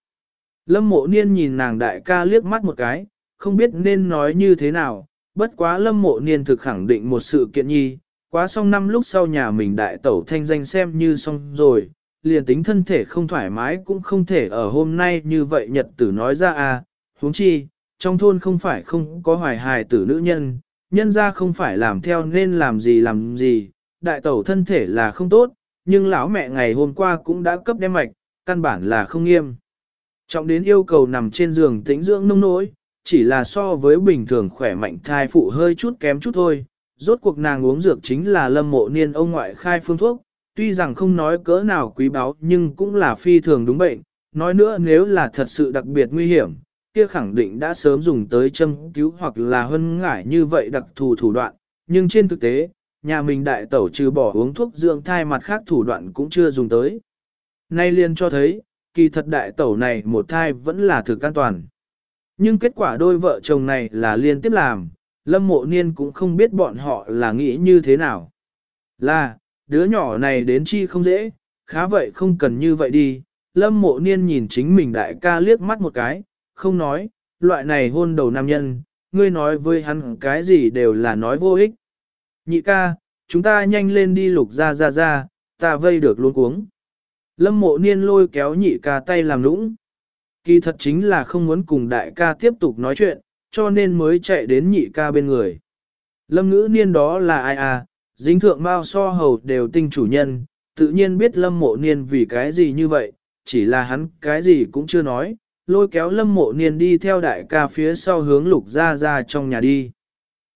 A: Lâm mộ niên nhìn nàng đại ca liếc mắt một cái, không biết nên nói như thế nào, bất quá lâm mộ niên thực khẳng định một sự kiện nhi, quá xong năm lúc sau nhà mình đại tẩu thanh danh xem như xong rồi, liền tính thân thể không thoải mái cũng không thể ở hôm nay như vậy nhật tử nói ra à, huống chi, trong thôn không phải không có hoài hài tử nữ nhân, nhân ra không phải làm theo nên làm gì làm gì, đại tẩu thân thể là không tốt, nhưng lão mẹ ngày hôm qua cũng đã cấp đem mạch, căn bản là không nghiêm. Trọng đến yêu cầu nằm trên giường tĩnh dưỡng nông nỗi, chỉ là so với bình thường khỏe mạnh thai phụ hơi chút kém chút thôi. Rốt cuộc nàng uống dược chính là lâm mộ niên ông ngoại khai phương thuốc, tuy rằng không nói cỡ nào quý báu nhưng cũng là phi thường đúng bệnh. Nói nữa nếu là thật sự đặc biệt nguy hiểm, kia khẳng định đã sớm dùng tới châm cứu hoặc là hân ngải như vậy đặc thù thủ đoạn. Nhưng trên thực tế, nhà mình đại tẩu trừ bỏ uống thuốc dưỡng thai mặt khác thủ đoạn cũng chưa dùng tới. Nay liền cho thấy, kỳ thật đại tẩu này một thai vẫn là thực an toàn. Nhưng kết quả đôi vợ chồng này là liên tiếp làm, lâm mộ niên cũng không biết bọn họ là nghĩ như thế nào. Là, đứa nhỏ này đến chi không dễ, khá vậy không cần như vậy đi. Lâm mộ niên nhìn chính mình đại ca liếc mắt một cái, không nói, loại này hôn đầu nam nhân, ngươi nói với hắn cái gì đều là nói vô ích. Nhị ca, chúng ta nhanh lên đi lục ra ra ra, ta vây được luôn cuống. Lâm mộ niên lôi kéo nhị ca tay làm lũng. Kỳ thật chính là không muốn cùng đại ca tiếp tục nói chuyện, cho nên mới chạy đến nhị ca bên người. Lâm ngữ niên đó là ai à, dính thượng bao so hầu đều tinh chủ nhân, tự nhiên biết lâm mộ niên vì cái gì như vậy, chỉ là hắn cái gì cũng chưa nói, lôi kéo lâm mộ niên đi theo đại ca phía sau hướng lục ra ra trong nhà đi.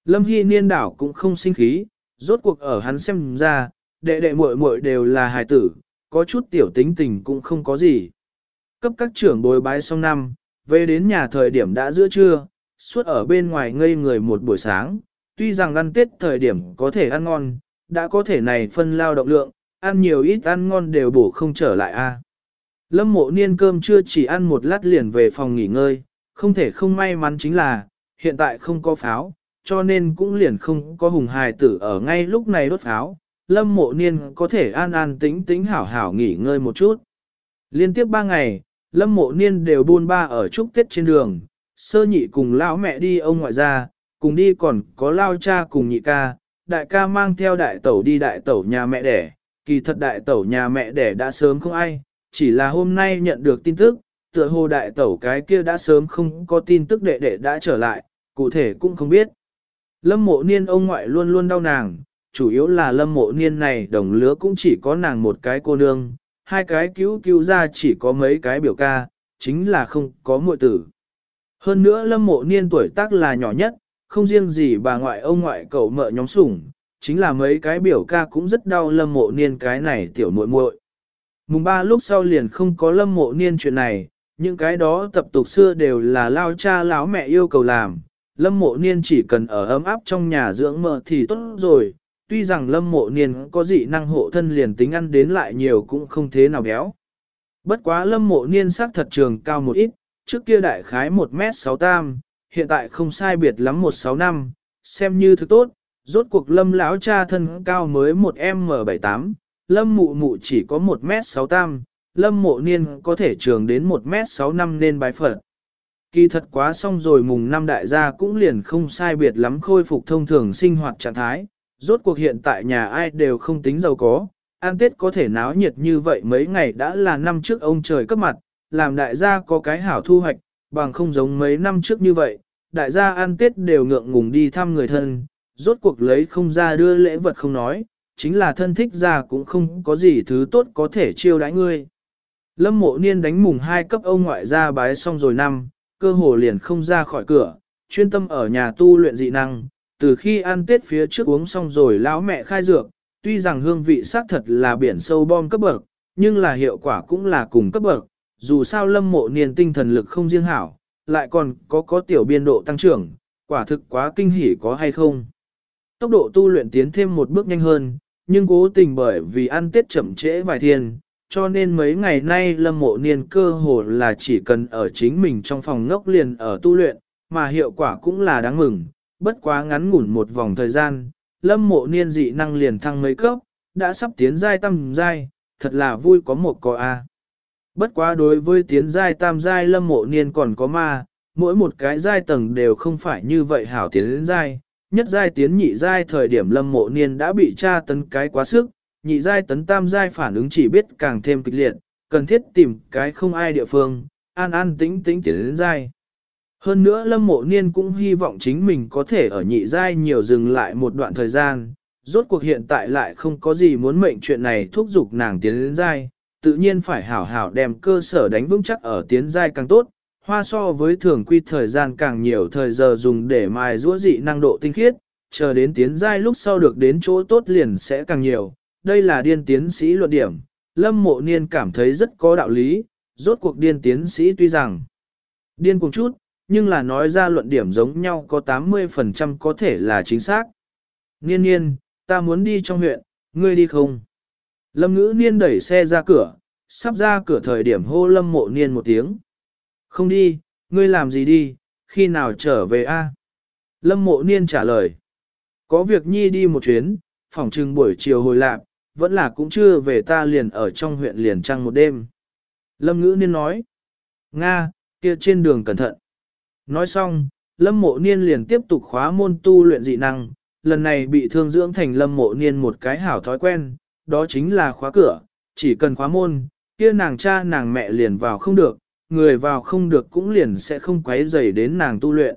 A: Lâm hy niên đảo cũng không sinh khí, rốt cuộc ở hắn xem ra, đệ đệ muội muội đều là hài tử, có chút tiểu tính tình cũng không có gì. cấp các trưởng bồi bái xong năm, về đến nhà thời điểm đã giữa trưa, suốt ở bên ngoài ngây người một buổi sáng, tuy rằng ăn tết thời điểm có thể ăn ngon, đã có thể này phân lao động lượng, ăn nhiều ít ăn ngon đều bổ không trở lại a. Lâm mộ niên cơm chưa chỉ ăn một lát liền về phòng nghỉ ngơi, không thể không may mắn chính là, hiện tại không có pháo, cho nên cũng liền không có hùng hài tử ở ngay lúc này đốt pháo. Lâm mộ niên có thể an an tĩnh tĩnh hảo hảo nghỉ ngơi một chút. Liên tiếp ba ngày, Lâm mộ niên đều buôn ba ở chúc tết trên đường, sơ nhị cùng lão mẹ đi ông ngoại ra, cùng đi còn có lao cha cùng nhị ca, đại ca mang theo đại tẩu đi đại tẩu nhà mẹ đẻ, kỳ thật đại tẩu nhà mẹ đẻ đã sớm không ai, chỉ là hôm nay nhận được tin tức, tựa hồ đại tẩu cái kia đã sớm không có tin tức đệ đệ đã trở lại, cụ thể cũng không biết. Lâm mộ niên ông ngoại luôn luôn đau nàng, chủ yếu là lâm mộ niên này đồng lứa cũng chỉ có nàng một cái cô nương, hai cái cứu cứu ra chỉ có mấy cái biểu ca, chính là không có muội tử. Hơn nữa lâm mộ niên tuổi tác là nhỏ nhất, không riêng gì bà ngoại ông ngoại cậu mợ nhóm sủng, chính là mấy cái biểu ca cũng rất đau lâm mộ niên cái này tiểu muội muội. Mùng ba lúc sau liền không có lâm mộ niên chuyện này, những cái đó tập tục xưa đều là lao cha lão mẹ yêu cầu làm. Lâm mộ niên chỉ cần ở ấm áp trong nhà dưỡng mợ thì tốt rồi, tuy rằng lâm mộ niên có dị năng hộ thân liền tính ăn đến lại nhiều cũng không thế nào béo. Bất quá lâm mộ niên sắc thật trường cao một ít, trước kia đại khái 1m6 tam, hiện tại không sai biệt lắm 165, năm, xem như thứ tốt, rốt cuộc lâm lão cha thân cao mới 1m78, lâm mụ mụ chỉ có 1m6 tam, lâm mộ niên có thể trường đến 1m6 năm nên bái phật. Kỳ thật quá xong rồi mùng năm đại gia cũng liền không sai biệt lắm khôi phục thông thường sinh hoạt trạng thái, rốt cuộc hiện tại nhà ai đều không tính giàu có, an tết có thể náo nhiệt như vậy mấy ngày đã là năm trước ông trời cấp mặt, làm đại gia có cái hảo thu hoạch, bằng không giống mấy năm trước như vậy, đại gia ăn tết đều ngượng ngùng đi thăm người thân, rốt cuộc lấy không ra đưa lễ vật không nói, chính là thân thích ra cũng không có gì thứ tốt có thể chiêu đãi ngươi. Lâm mộ niên đánh mùng hai cấp ông ngoại ra bái xong rồi năm, cơ hồ liền không ra khỏi cửa, chuyên tâm ở nhà tu luyện dị năng, từ khi ăn tết phía trước uống xong rồi lão mẹ khai dược, tuy rằng hương vị xác thật là biển sâu bom cấp bậc, nhưng là hiệu quả cũng là cùng cấp bậc, dù sao lâm mộ niên tinh thần lực không riêng hảo, lại còn có có tiểu biên độ tăng trưởng, quả thực quá kinh hỉ có hay không. Tốc độ tu luyện tiến thêm một bước nhanh hơn, nhưng cố tình bởi vì ăn tết chậm trễ vài thiên, cho nên mấy ngày nay lâm mộ niên cơ hồ là chỉ cần ở chính mình trong phòng ngốc liền ở tu luyện, mà hiệu quả cũng là đáng mừng, bất quá ngắn ngủn một vòng thời gian, lâm mộ niên dị năng liền thăng mấy cấp, đã sắp tiến giai tam giai, thật là vui có một có a. Bất quá đối với tiến giai tam giai lâm mộ niên còn có ma, mỗi một cái giai tầng đều không phải như vậy hảo tiến đến giai, nhất giai tiến nhị giai thời điểm lâm mộ niên đã bị tra tấn cái quá sức, nhị giai tấn tam giai phản ứng chỉ biết càng thêm kịch liệt, cần thiết tìm cái không ai địa phương, an an tĩnh tĩnh tiến đến giai. Hơn nữa lâm mộ niên cũng hy vọng chính mình có thể ở nhị giai nhiều dừng lại một đoạn thời gian, rốt cuộc hiện tại lại không có gì muốn mệnh chuyện này thúc giục nàng tiến đến giai, tự nhiên phải hảo hảo đem cơ sở đánh vững chắc ở tiến giai càng tốt, hoa so với thường quy thời gian càng nhiều thời giờ dùng để mài rũa dị năng độ tinh khiết, chờ đến tiến giai lúc sau được đến chỗ tốt liền sẽ càng nhiều. Đây là điên tiến sĩ luận điểm, Lâm Mộ Niên cảm thấy rất có đạo lý, rốt cuộc điên tiến sĩ tuy rằng điên cùng chút, nhưng là nói ra luận điểm giống nhau có 80% có thể là chính xác. Niên niên, ta muốn đi trong huyện, ngươi đi không? Lâm ngữ niên đẩy xe ra cửa, sắp ra cửa thời điểm hô lâm mộ niên một tiếng. Không đi, ngươi làm gì đi, khi nào trở về a? Lâm mộ niên trả lời. Có việc nhi đi một chuyến, phòng trừng buổi chiều hồi lạc, vẫn là cũng chưa về ta liền ở trong huyện liền trăng một đêm. Lâm ngữ niên nói. Nga, kia trên đường cẩn thận. Nói xong, lâm mộ niên liền tiếp tục khóa môn tu luyện dị năng, lần này bị thương dưỡng thành lâm mộ niên một cái hảo thói quen, đó chính là khóa cửa, chỉ cần khóa môn, kia nàng cha nàng mẹ liền vào không được, người vào không được cũng liền sẽ không quấy rầy đến nàng tu luyện.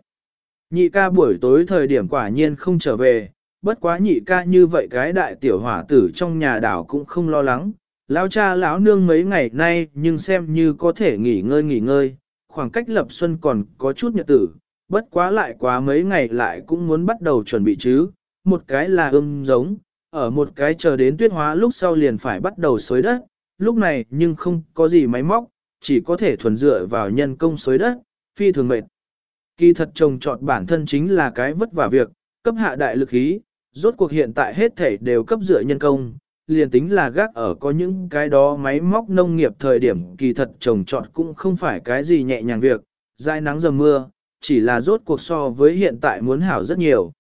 A: Nhị ca buổi tối thời điểm quả nhiên không trở về, bất quá nhị ca như vậy cái đại tiểu hỏa tử trong nhà đảo cũng không lo lắng. Lão cha lão nương mấy ngày nay nhưng xem như có thể nghỉ ngơi nghỉ ngơi, khoảng cách lập xuân còn có chút nhật tử, bất quá lại quá mấy ngày lại cũng muốn bắt đầu chuẩn bị chứ, một cái là ươm giống, ở một cái chờ đến tuyết hóa lúc sau liền phải bắt đầu xới đất, lúc này nhưng không có gì máy móc, chỉ có thể thuần dựa vào nhân công xới đất, phi thường mệt. Kỳ thật trồng trọt bản thân chính là cái vất vả việc, cấp hạ đại lực khí, rốt cuộc hiện tại hết thể đều cấp dựa nhân công, liền tính là gác ở có những cái đó máy móc nông nghiệp thời điểm kỳ thật trồng trọt cũng không phải cái gì nhẹ nhàng việc, dai nắng dầm mưa, chỉ là rốt cuộc so với hiện tại muốn hảo rất nhiều.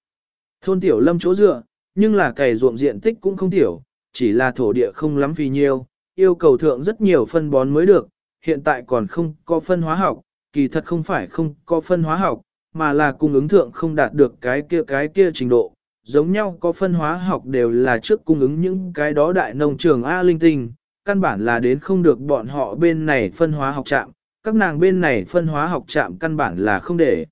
A: Thôn tiểu lâm chỗ dựa, nhưng là cày ruộng diện tích cũng không tiểu, chỉ là thổ địa không lắm vì nhiêu, yêu cầu thượng rất nhiều phân bón mới được, hiện tại còn không có phân hóa học, kỳ thật không phải không có phân hóa học, mà là cung ứng thượng không đạt được cái kia cái kia trình độ. Giống nhau có phân hóa học đều là trước cung ứng những cái đó đại nông trường A linh tinh, căn bản là đến không được bọn họ bên này phân hóa học chạm, các nàng bên này phân hóa học chạm căn bản là không để.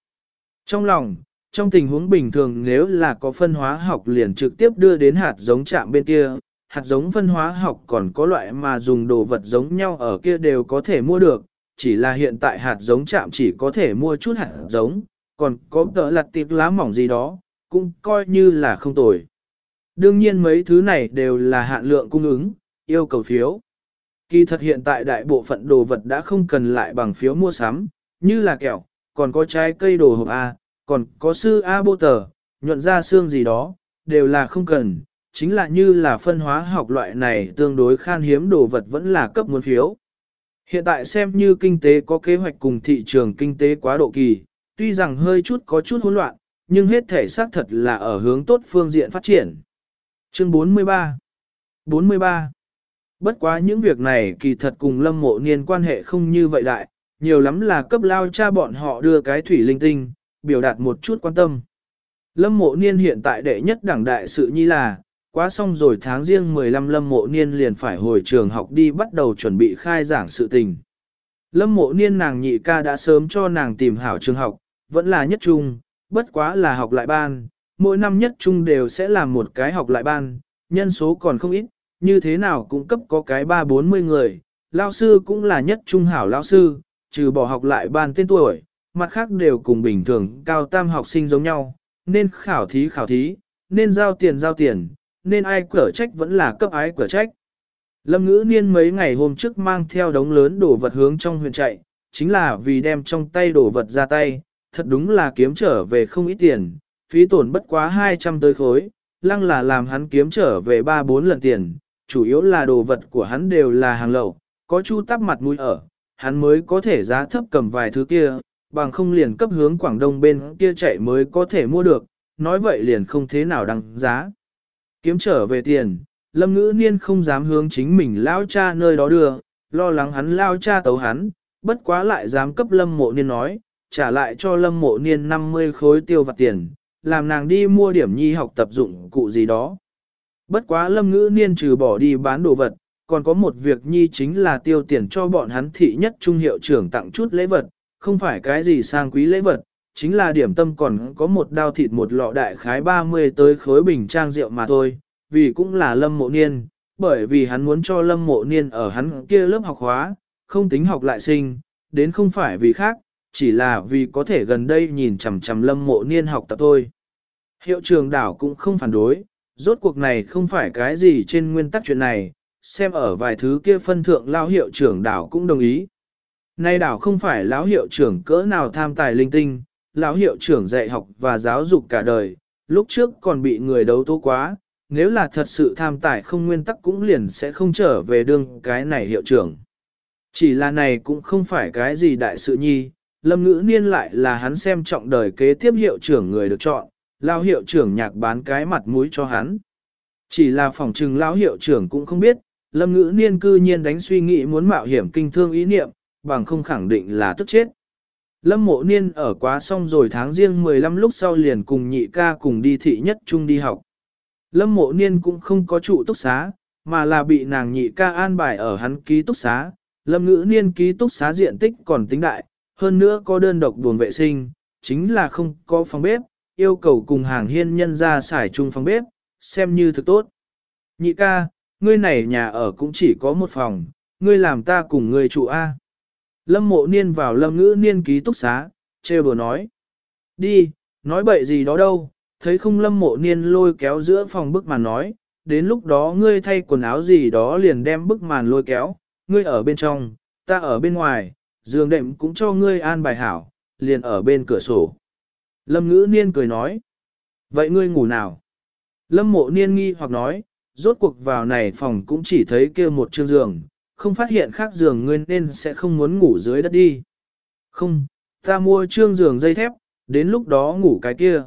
A: Trong lòng, trong tình huống bình thường nếu là có phân hóa học liền trực tiếp đưa đến hạt giống chạm bên kia, hạt giống phân hóa học còn có loại mà dùng đồ vật giống nhau ở kia đều có thể mua được, chỉ là hiện tại hạt giống chạm chỉ có thể mua chút hạt giống, còn có tờ lặt tiệp lá mỏng gì đó, cũng coi như là không tồi. Đương nhiên mấy thứ này đều là hạn lượng cung ứng, yêu cầu phiếu. Kỳ thật hiện tại đại bộ phận đồ vật đã không cần lại bằng phiếu mua sắm, như là kẹo, còn có trái cây đồ hộp A, còn có sư A bô tờ, nhuận ra xương gì đó, đều là không cần, chính là như là phân hóa học loại này tương đối khan hiếm đồ vật vẫn là cấp muốn phiếu. Hiện tại xem như kinh tế có kế hoạch cùng thị trường kinh tế quá độ kỳ, tuy rằng hơi chút có chút hỗn loạn, nhưng hết thể xác thật là ở hướng tốt phương diện phát triển. Chương 43 43 Bất quá những việc này kỳ thật cùng lâm mộ niên quan hệ không như vậy đại, nhiều lắm là cấp lao cha bọn họ đưa cái thủy linh tinh, biểu đạt một chút quan tâm. Lâm mộ niên hiện tại đệ nhất đảng đại sự nhi là, quá xong rồi tháng riêng 15 lâm mộ niên liền phải hồi trường học đi bắt đầu chuẩn bị khai giảng sự tình. Lâm mộ niên nàng nhị ca đã sớm cho nàng tìm hảo trường học, vẫn là nhất trung, bất quá là học lại ban, mỗi năm nhất trung đều sẽ làm một cái học lại ban, nhân số còn không ít, như thế nào cũng cấp có cái ba bốn mươi người, lao sư cũng là nhất trung hảo lao sư, trừ bỏ học lại ban tên tuổi, mặt khác đều cùng bình thường cao tam học sinh giống nhau, nên khảo thí khảo thí, nên giao tiền giao tiền, nên ai cửa trách vẫn là cấp ái cửa trách. Lâm ngữ niên mấy ngày hôm trước mang theo đống lớn đồ vật hướng trong huyện chạy, chính là vì đem trong tay đồ vật ra tay, thật đúng là kiếm trở về không ít tiền, phí tổn bất quá 200 tới khối, lăng là làm hắn kiếm trở về 3-4 lần tiền, chủ yếu là đồ vật của hắn đều là hàng lậu, có chu tắp mặt mũi ở, hắn mới có thể giá thấp cầm vài thứ kia, bằng không liền cấp hướng Quảng Đông bên kia chạy mới có thể mua được, nói vậy liền không thế nào đăng giá. Kiếm trở về tiền, lâm ngữ niên không dám hướng chính mình lao cha nơi đó đưa, lo lắng hắn lao cha tấu hắn, bất quá lại dám cấp lâm mộ niên nói, trả lại cho lâm mộ niên 50 khối tiêu vặt tiền, làm nàng đi mua điểm nhi học tập dụng cụ gì đó. Bất quá lâm ngữ niên trừ bỏ đi bán đồ vật, còn có một việc nhi chính là tiêu tiền cho bọn hắn thị nhất trung hiệu trưởng tặng chút lễ vật, không phải cái gì sang quý lễ vật, chính là điểm tâm còn có một đao thịt một lọ đại khái 30 tới khối bình trang rượu mà thôi, vì cũng là lâm mộ niên, bởi vì hắn muốn cho lâm mộ niên ở hắn kia lớp học hóa, không tính học lại sinh, đến không phải vì khác, chỉ là vì có thể gần đây nhìn chằm chằm lâm mộ niên học tập thôi. Hiệu trường đảo cũng không phản đối, rốt cuộc này không phải cái gì trên nguyên tắc chuyện này, xem ở vài thứ kia phân thượng lao hiệu trưởng đảo cũng đồng ý. Nay đảo không phải lão hiệu trưởng cỡ nào tham tài linh tinh, lão hiệu trưởng dạy học và giáo dục cả đời, lúc trước còn bị người đấu tố quá, nếu là thật sự tham tài không nguyên tắc cũng liền sẽ không trở về đương cái này hiệu trưởng. Chỉ là này cũng không phải cái gì đại sự nhi, lâm ngữ niên lại là hắn xem trọng đời kế tiếp hiệu trưởng người được chọn, lao hiệu trưởng nhạc bán cái mặt mũi cho hắn. Chỉ là phòng trừng lão hiệu trưởng cũng không biết, lâm ngữ niên cư nhiên đánh suy nghĩ muốn mạo hiểm kinh thương ý niệm, bằng không khẳng định là tức chết. Lâm mộ niên ở quá xong rồi tháng riêng 15 lúc sau liền cùng nhị ca cùng đi thị nhất trung đi học. Lâm mộ niên cũng không có trụ túc xá, mà là bị nàng nhị ca an bài ở hắn ký túc xá. Lâm ngữ niên ký túc xá diện tích còn tính đại, hơn nữa có đơn độc buồng vệ sinh, chính là không có phòng bếp, yêu cầu cùng hàng hiên nhân ra xài chung phòng bếp, xem như thực tốt. Nhị ca, ngươi này nhà ở cũng chỉ có một phòng, ngươi làm ta cùng ngươi trụ A. Lâm mộ niên vào lâm ngữ niên ký túc xá, trêu đùa nói. Đi, nói bậy gì đó đâu, thấy không lâm mộ niên lôi kéo giữa phòng bức màn nói, đến lúc đó ngươi thay quần áo gì đó liền đem bức màn lôi kéo, ngươi ở bên trong, ta ở bên ngoài, giường đệm cũng cho ngươi an bài hảo, liền ở bên cửa sổ. Lâm ngữ niên cười nói, vậy ngươi ngủ nào? Lâm mộ niên nghi hoặc nói, rốt cuộc vào này phòng cũng chỉ thấy kia một chương giường, không phát hiện khác giường ngươi nên sẽ không muốn ngủ dưới đất đi. Không, ta mua trương giường dây thép, đến lúc đó ngủ cái kia.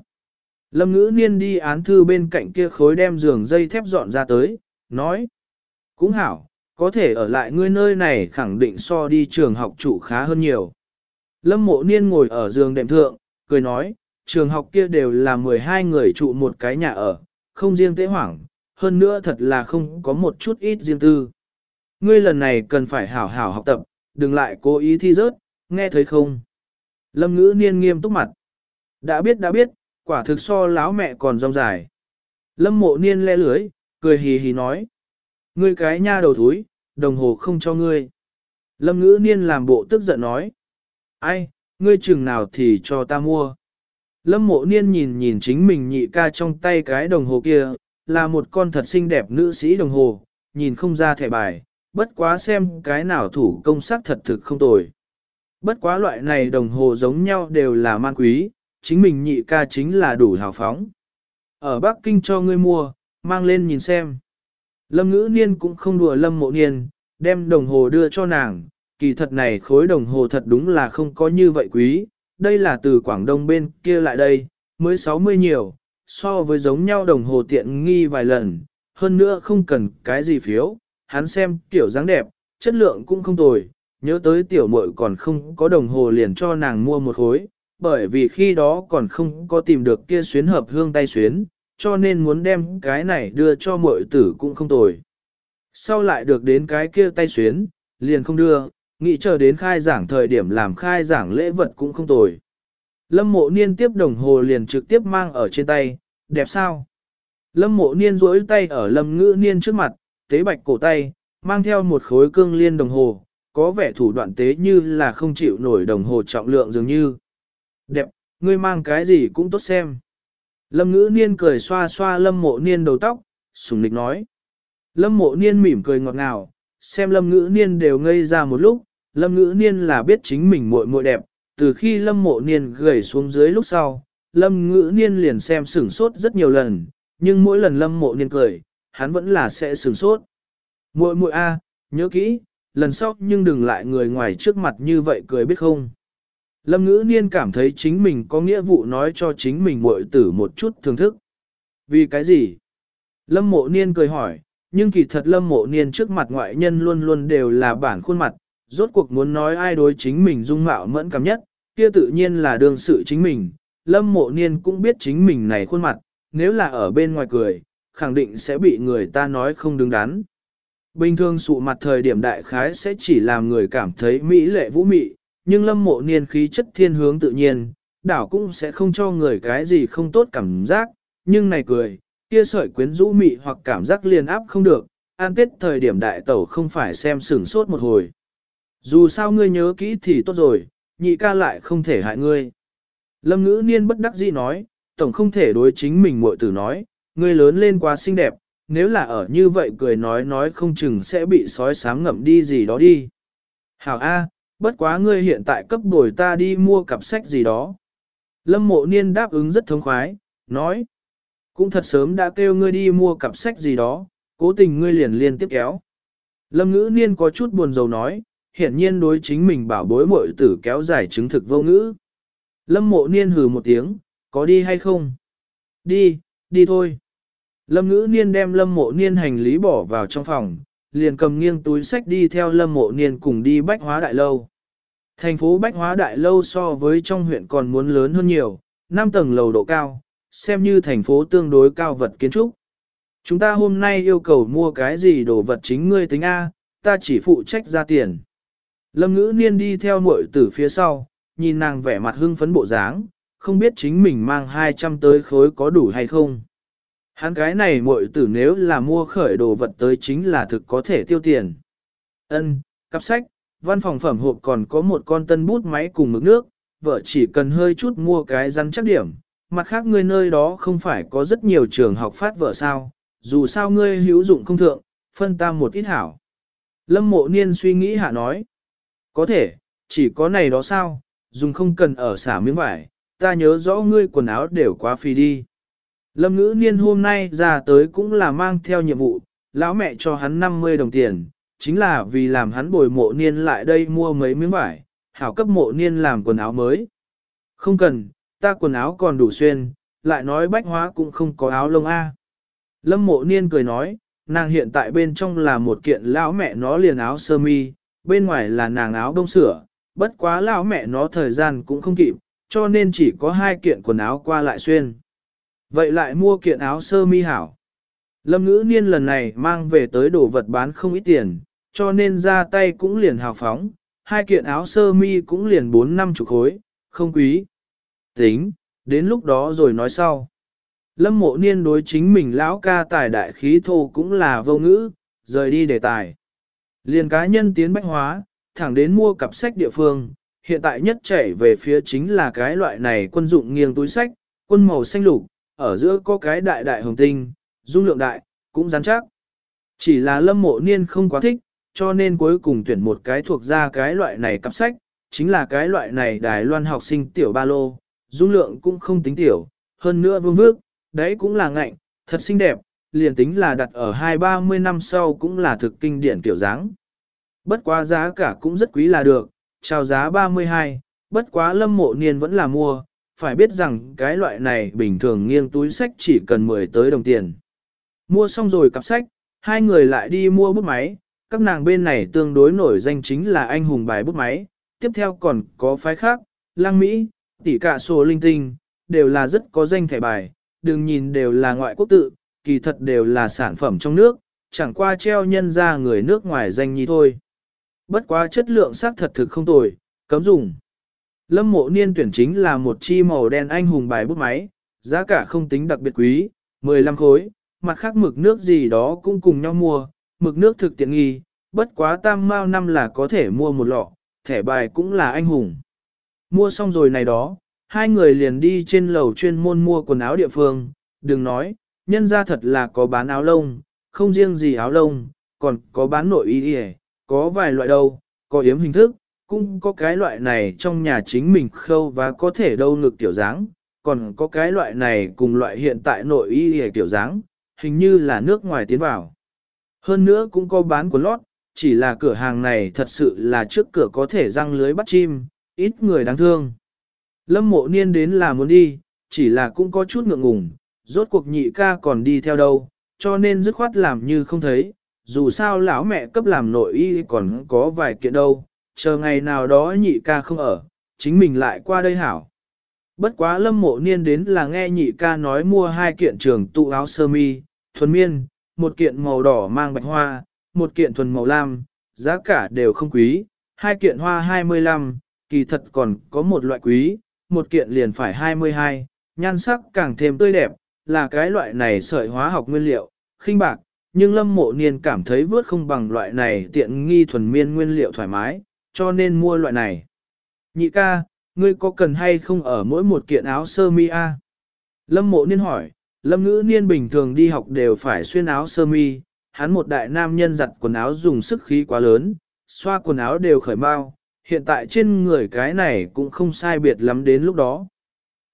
A: Lâm ngữ niên đi án thư bên cạnh kia khối đem giường dây thép dọn ra tới, nói. Cũng hảo, có thể ở lại ngươi nơi này khẳng định so đi trường học trụ khá hơn nhiều. Lâm mộ niên ngồi ở giường đệm thượng, cười nói, trường học kia đều là 12 người trụ một cái nhà ở, không riêng tế hoảng, hơn nữa thật là không có một chút ít riêng tư. Ngươi lần này cần phải hảo hảo học tập, đừng lại cố ý thi rớt, nghe thấy không? Lâm ngữ niên nghiêm túc mặt. Đã biết đã biết, quả thực so láo mẹ còn rong dài. Lâm mộ niên le lưới, cười hì hì nói. Ngươi cái nha đầu thúi, đồng hồ không cho ngươi. Lâm ngữ niên làm bộ tức giận nói. Ai, ngươi chừng nào thì cho ta mua. Lâm mộ niên nhìn nhìn chính mình nhị ca trong tay cái đồng hồ kia, là một con thật xinh đẹp nữ sĩ đồng hồ, nhìn không ra thẻ bài, bất quá xem cái nào thủ công sắc thật thực không tồi. Bất quá loại này đồng hồ giống nhau đều là man quý, chính mình nhị ca chính là đủ hào phóng. Ở Bắc Kinh cho ngươi mua, mang lên nhìn xem. Lâm ngữ niên cũng không đùa lâm mộ niên, đem đồng hồ đưa cho nàng, kỳ thật này khối đồng hồ thật đúng là không có như vậy quý, đây là từ Quảng Đông bên kia lại đây, mới 60 nhiều, so với giống nhau đồng hồ tiện nghi vài lần, hơn nữa không cần cái gì phiếu, hắn xem kiểu dáng đẹp, chất lượng cũng không tồi, nhớ tới tiểu muội còn không có đồng hồ liền cho nàng mua một khối, bởi vì khi đó còn không có tìm được kia xuyến hợp hương tay xuyến, cho nên muốn đem cái này đưa cho muội tử cũng không tồi. Sau lại được đến cái kia tay xuyến, liền không đưa, nghĩ chờ đến khai giảng thời điểm làm khai giảng lễ vật cũng không tồi. Lâm mộ niên tiếp đồng hồ liền trực tiếp mang ở trên tay, đẹp sao? Lâm mộ niên duỗi tay ở lâm ngữ niên trước mặt, tế bạch cổ tay, mang theo một khối cương liên đồng hồ, có vẻ thủ đoạn tế như là không chịu nổi đồng hồ trọng lượng dường như. Đẹp, ngươi mang cái gì cũng tốt xem. Lâm ngữ niên cười xoa xoa lâm mộ niên đầu tóc, sùng nịch nói. Lâm mộ niên mỉm cười ngọt ngào, xem lâm ngữ niên đều ngây ra một lúc, lâm ngữ niên là biết chính mình muội muội đẹp, từ khi lâm mộ niên gầy xuống dưới lúc sau, lâm ngữ niên liền xem sửng sốt rất nhiều lần, nhưng mỗi lần lâm mộ niên cười, hắn vẫn là sẽ sửng sốt. Muội muội a, nhớ kỹ, lần sau nhưng đừng lại người ngoài trước mặt như vậy cười biết không. Lâm ngữ niên cảm thấy chính mình có nghĩa vụ nói cho chính mình muội tử một chút thưởng thức. Vì cái gì? Lâm mộ niên cười hỏi, nhưng kỳ thật lâm mộ niên trước mặt ngoại nhân luôn luôn đều là bản khuôn mặt, rốt cuộc muốn nói ai đối chính mình dung mạo mẫn cảm nhất, kia tự nhiên là đương sự chính mình. Lâm mộ niên cũng biết chính mình này khuôn mặt, nếu là ở bên ngoài cười, khẳng định sẽ bị người ta nói không đứng đắn. Bình thường sụ mặt thời điểm đại khái sẽ chỉ làm người cảm thấy mỹ lệ vũ mị, nhưng lâm mộ niên khí chất thiên hướng tự nhiên, đảo cũng sẽ không cho người cái gì không tốt cảm giác, nhưng này cười, kia sợi quyến rũ mị hoặc cảm giác liền áp không được, an tết thời điểm đại tẩu không phải xem sửng sốt một hồi. Dù sao ngươi nhớ kỹ thì tốt rồi, nhị ca lại không thể hại ngươi. Lâm ngữ niên bất đắc dĩ nói, tổng không thể đối chính mình muội tử nói, ngươi lớn lên quá xinh đẹp, nếu là ở như vậy cười nói nói không chừng sẽ bị sói sáng ngậm đi gì đó đi. Hảo A, bất quá ngươi hiện tại cấp đổi ta đi mua cặp sách gì đó. Lâm mộ niên đáp ứng rất thống khoái, nói. Cũng thật sớm đã kêu ngươi đi mua cặp sách gì đó, cố tình ngươi liền liên tiếp kéo. Lâm ngữ niên có chút buồn rầu nói, hiện nhiên đối chính mình bảo bối mội tử kéo dài chứng thực vô ngữ. Lâm mộ niên hừ một tiếng, có đi hay không? Đi, đi thôi. Lâm ngữ niên đem lâm mộ niên hành lý bỏ vào trong phòng, liền cầm nghiêng túi sách đi theo lâm mộ niên cùng đi bách hóa đại lâu. Thành phố bách hóa đại lâu so với trong huyện còn muốn lớn hơn nhiều, 5 tầng lầu độ cao, xem như thành phố tương đối cao vật kiến trúc. Chúng ta hôm nay yêu cầu mua cái gì đồ vật chính ngươi tính A, ta chỉ phụ trách ra tiền. Lâm ngữ niên đi theo muội tử phía sau, nhìn nàng vẻ mặt hưng phấn bộ dáng, không biết chính mình mang 200 tới khối có đủ hay không. Hắn cái này muội tử nếu là mua khởi đồ vật tới chính là thực có thể tiêu tiền. Ân, cặp sách, văn phòng phẩm hộp còn có một con tân bút máy cùng mực nước, vợ chỉ cần hơi chút mua cái rắn chắc điểm. Mặt khác ngươi nơi đó không phải có rất nhiều trường học phát vợ sao, dù sao ngươi hữu dụng không thượng, phân tam một ít hảo. Lâm mộ niên suy nghĩ hạ nói. Có thể, chỉ có này đó sao, dùng không cần ở xả miếng vải, ta nhớ rõ ngươi quần áo đều quá phi đi. Lâm ngữ niên hôm nay ra tới cũng là mang theo nhiệm vụ, lão mẹ cho hắn 50 đồng tiền, chính là vì làm hắn bồi mộ niên lại đây mua mấy miếng vải, hảo cấp mộ niên làm quần áo mới. Không cần, ta quần áo còn đủ xuyên, lại nói bách hóa cũng không có áo lông A. Lâm mộ niên cười nói, nàng hiện tại bên trong là một kiện lão mẹ nó liền áo sơ mi, bên ngoài là nàng áo đông sửa, bất quá lão mẹ nó thời gian cũng không kịp, cho nên chỉ có hai kiện quần áo qua lại xuyên. Vậy lại mua kiện áo sơ mi hảo. Lâm ngữ niên lần này mang về tới đồ vật bán không ít tiền, cho nên ra tay cũng liền hào phóng, hai kiện áo sơ mi cũng liền bốn năm chục khối, không quý. Tính, đến lúc đó rồi nói sau. Lâm mộ niên đối chính mình lão ca tài đại khí thô cũng là vô ngữ, rời đi đề tài. Liền cá nhân tiến bách hóa, thẳng đến mua cặp sách địa phương, hiện tại nhất chảy về phía chính là cái loại này quân dụng nghiêng túi sách, quân màu xanh lục, ở giữa có cái đại đại hồng tinh, dung lượng đại, cũng rắn chắc. Chỉ là lâm mộ niên không quá thích, cho nên cuối cùng tuyển một cái thuộc ra cái loại này cặp sách, chính là cái loại này Đài Loan học sinh tiểu ba lô, dung lượng cũng không tính tiểu, hơn nữa vương vước, đấy cũng là ngạnh, thật xinh đẹp, liền tính là đặt ở hai ba mươi năm sau cũng là thực kinh điển tiểu dáng. Bất quá giá cả cũng rất quý là được, chào giá 32, bất quá lâm mộ niên vẫn là mua, phải biết rằng cái loại này bình thường nghiêng túi sách chỉ cần 10 tới đồng tiền. Mua xong rồi cặp sách, hai người lại đi mua bút máy, các nàng bên này tương đối nổi danh chính là anh hùng bài bút máy, tiếp theo còn có phái khác, lang Mỹ, tỷ cả sổ linh tinh, đều là rất có danh thẻ bài, đừng nhìn đều là ngoại quốc tự, kỳ thật đều là sản phẩm trong nước, chẳng qua treo nhân ra người nước ngoài danh nhi thôi. Bất quá chất lượng xác thật thực không tồi, cấm dùng. Lâm mộ niên tuyển chính là một chi màu đen anh hùng bài bút máy, giá cả không tính đặc biệt quý, 15 khối, mặt khác mực nước gì đó cũng cùng nhau mua, mực nước thực tiện nghi, bất quá tam mao năm là có thể mua một lọ, thẻ bài cũng là anh hùng. Mua xong rồi này đó, hai người liền đi trên lầu chuyên môn mua quần áo địa phương, đừng nói, nhân ra thật là có bán áo lông, không riêng gì áo lông, còn có bán nội y có vài loại đâu, có yếm hình thức, cũng có cái loại này trong nhà chính mình khâu và có thể đâu ngực tiểu dáng, còn có cái loại này cùng loại hiện tại nội y hề tiểu dáng, hình như là nước ngoài tiến vào. Hơn nữa cũng có bán quần lót, chỉ là cửa hàng này thật sự là trước cửa có thể răng lưới bắt chim, ít người đáng thương. Lâm mộ niên đến là muốn đi, chỉ là cũng có chút ngượng ngùng, rốt cuộc nhị ca còn đi theo đâu, cho nên dứt khoát làm như không thấy, dù sao lão mẹ cấp làm nội y còn có vài kiện đâu, chờ ngày nào đó nhị ca không ở, chính mình lại qua đây hảo. Bất quá lâm mộ niên đến là nghe nhị ca nói mua hai kiện trường tụ áo sơ mi, thuần miên, một kiện màu đỏ mang bạch hoa, một kiện thuần màu lam, giá cả đều không quý, hai kiện hoa 25, kỳ thật còn có một loại quý, một kiện liền phải 22, nhan sắc càng thêm tươi đẹp, là cái loại này sợi hóa học nguyên liệu, khinh bạc, nhưng lâm mộ niên cảm thấy vớt không bằng loại này tiện nghi thuần miên nguyên liệu thoải mái, cho nên mua loại này. Nhị ca, ngươi có cần hay không ở mỗi một kiện áo sơ mi a? Lâm mộ niên hỏi, lâm ngữ niên bình thường đi học đều phải xuyên áo sơ mi, hắn một đại nam nhân giặt quần áo dùng sức khí quá lớn, xoa quần áo đều khởi mau, hiện tại trên người cái này cũng không sai biệt lắm đến lúc đó.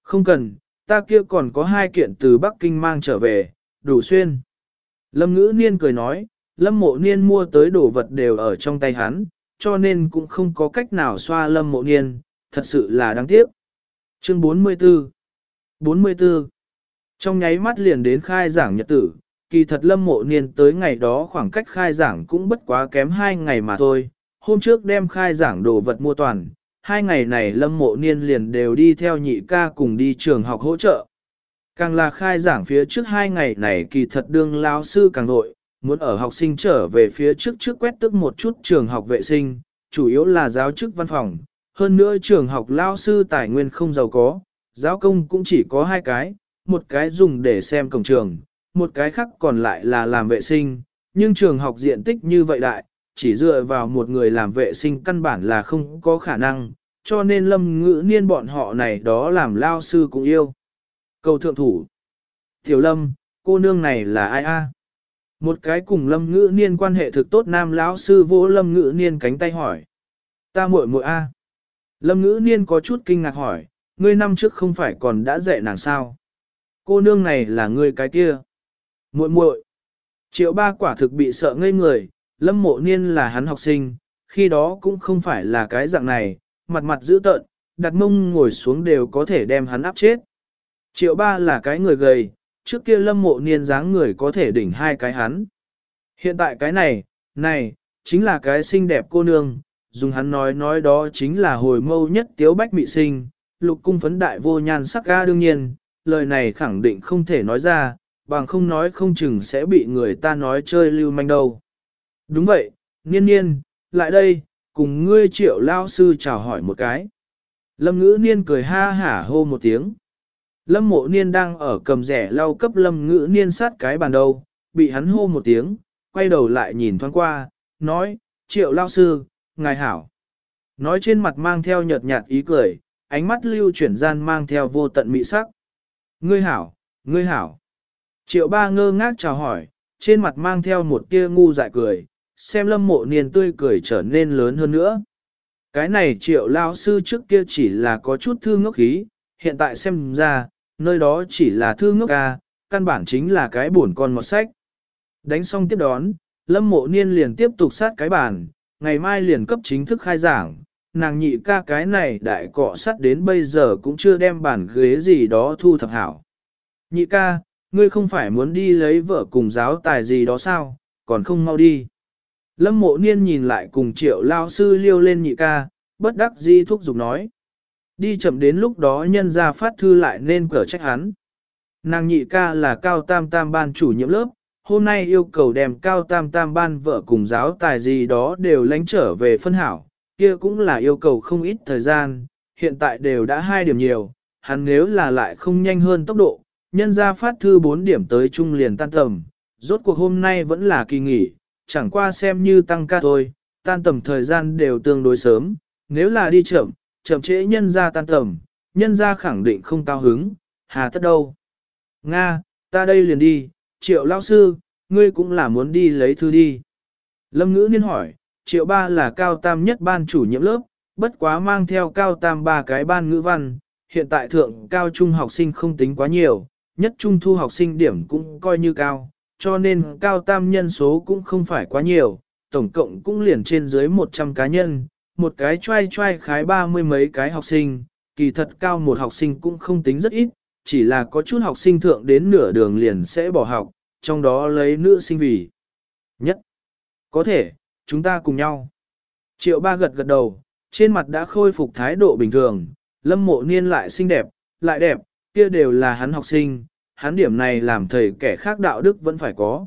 A: Không cần, ta kia còn có hai kiện từ Bắc Kinh mang trở về, đủ xuyên. Lâm ngữ niên cười nói, lâm mộ niên mua tới đồ vật đều ở trong tay hắn, cho nên cũng không có cách nào xoa lâm mộ niên, thật sự là đáng tiếc. Chương 44 44 Trong nháy mắt liền đến khai giảng nhật tử, kỳ thật lâm mộ niên tới ngày đó khoảng cách khai giảng cũng bất quá kém hai ngày mà thôi. Hôm trước đem khai giảng đồ vật mua toàn, hai ngày này lâm mộ niên liền đều đi theo nhị ca cùng đi trường học hỗ trợ. Càng là khai giảng phía trước hai ngày này kỳ thật đương lao sư càng nội, muốn ở học sinh trở về phía trước trước quét tức một chút trường học vệ sinh, chủ yếu là giáo chức văn phòng. Hơn nữa trường học lao sư tài nguyên không giàu có, giáo công cũng chỉ có hai cái, một cái dùng để xem cổng trường, một cái khác còn lại là làm vệ sinh, nhưng trường học diện tích như vậy đại, chỉ dựa vào một người làm vệ sinh căn bản là không có khả năng, cho nên lâm ngữ niên bọn họ này đó làm lao sư cũng yêu. Cầu thượng thủ. Tiểu lâm, cô nương này là ai a? Một cái cùng lâm ngữ niên quan hệ thực tốt nam lão sư vỗ lâm ngữ niên cánh tay hỏi. Ta muội muội a. Lâm ngữ niên có chút kinh ngạc hỏi, ngươi năm trước không phải còn đã dạy nàng sao? Cô nương này là ngươi cái kia. muội muội. Triệu ba quả thực bị sợ ngây người, lâm mộ niên là hắn học sinh, khi đó cũng không phải là cái dạng này, mặt mặt dữ tợn, đặt mông ngồi xuống đều có thể đem hắn áp chết. Triệu ba là cái người gầy, trước kia lâm mộ niên dáng người có thể đỉnh hai cái hắn. Hiện tại cái này, này, chính là cái xinh đẹp cô nương, dùng hắn nói nói đó chính là hồi mâu nhất tiếu bách mị sinh, lục cung phấn đại vô nhan sắc ga đương nhiên, lời này khẳng định không thể nói ra, bằng không nói không chừng sẽ bị người ta nói chơi lưu manh đâu. Đúng vậy, niên niên, lại đây, cùng ngươi triệu lao sư chào hỏi một cái. Lâm ngữ niên cười ha hả hô một tiếng. Lâm mộ niên đang ở cầm rẻ lau cấp lâm ngữ niên sát cái bàn đầu, bị hắn hô một tiếng, quay đầu lại nhìn thoáng qua, nói, triệu lao sư, ngài hảo. Nói trên mặt mang theo nhợt nhạt ý cười, ánh mắt lưu chuyển gian mang theo vô tận mị sắc. Ngươi hảo, ngươi hảo. Triệu ba ngơ ngác chào hỏi, trên mặt mang theo một tia ngu dại cười, xem lâm mộ niên tươi cười trở nên lớn hơn nữa. Cái này triệu lao sư trước kia chỉ là có chút thư ngốc khí, hiện tại xem ra, nơi đó chỉ là thư ngốc ca, căn bản chính là cái buồn con một sách. Đánh xong tiếp đón, lâm mộ niên liền tiếp tục sát cái bàn, ngày mai liền cấp chính thức khai giảng, nàng nhị ca cái này đại cọ sắt đến bây giờ cũng chưa đem bàn ghế gì đó thu thập hảo. Nhị ca, ngươi không phải muốn đi lấy vợ cùng giáo tài gì đó sao, còn không mau đi. Lâm mộ niên nhìn lại cùng triệu lao sư liêu lên nhị ca, bất đắc di thúc giục nói. Đi chậm đến lúc đó nhân ra phát thư lại nên cở trách hắn. Nàng nhị ca là cao tam tam ban chủ nhiệm lớp, hôm nay yêu cầu đem cao tam tam ban vợ cùng giáo tài gì đó đều lánh trở về phân hảo, kia cũng là yêu cầu không ít thời gian, hiện tại đều đã hai điểm nhiều, hắn nếu là lại không nhanh hơn tốc độ, nhân ra phát thư 4 điểm tới trung liền tan tầm, rốt cuộc hôm nay vẫn là kỳ nghỉ, chẳng qua xem như tăng ca thôi, tan tầm thời gian đều tương đối sớm, nếu là đi chậm, chậm trễ nhân ra tan tầm, nhân ra khẳng định không cao hứng, hà tất đâu. Nga, ta đây liền đi, triệu lao sư, ngươi cũng là muốn đi lấy thư đi. Lâm ngữ niên hỏi, triệu ba là cao tam nhất ban chủ nhiệm lớp, bất quá mang theo cao tam ba cái ban ngữ văn, hiện tại thượng cao trung học sinh không tính quá nhiều, nhất trung thu học sinh điểm cũng coi như cao, cho nên cao tam nhân số cũng không phải quá nhiều, tổng cộng cũng liền trên dưới 100 cá nhân, một cái trai trai khái ba mươi mấy cái học sinh, kỳ thật cao một học sinh cũng không tính rất ít, chỉ là có chút học sinh thượng đến nửa đường liền sẽ bỏ học, trong đó lấy nữ sinh vì nhất. Có thể, chúng ta cùng nhau. Triệu ba gật gật đầu, trên mặt đã khôi phục thái độ bình thường, lâm mộ niên lại xinh đẹp, lại đẹp, kia đều là hắn học sinh, hắn điểm này làm thầy kẻ khác đạo đức vẫn phải có.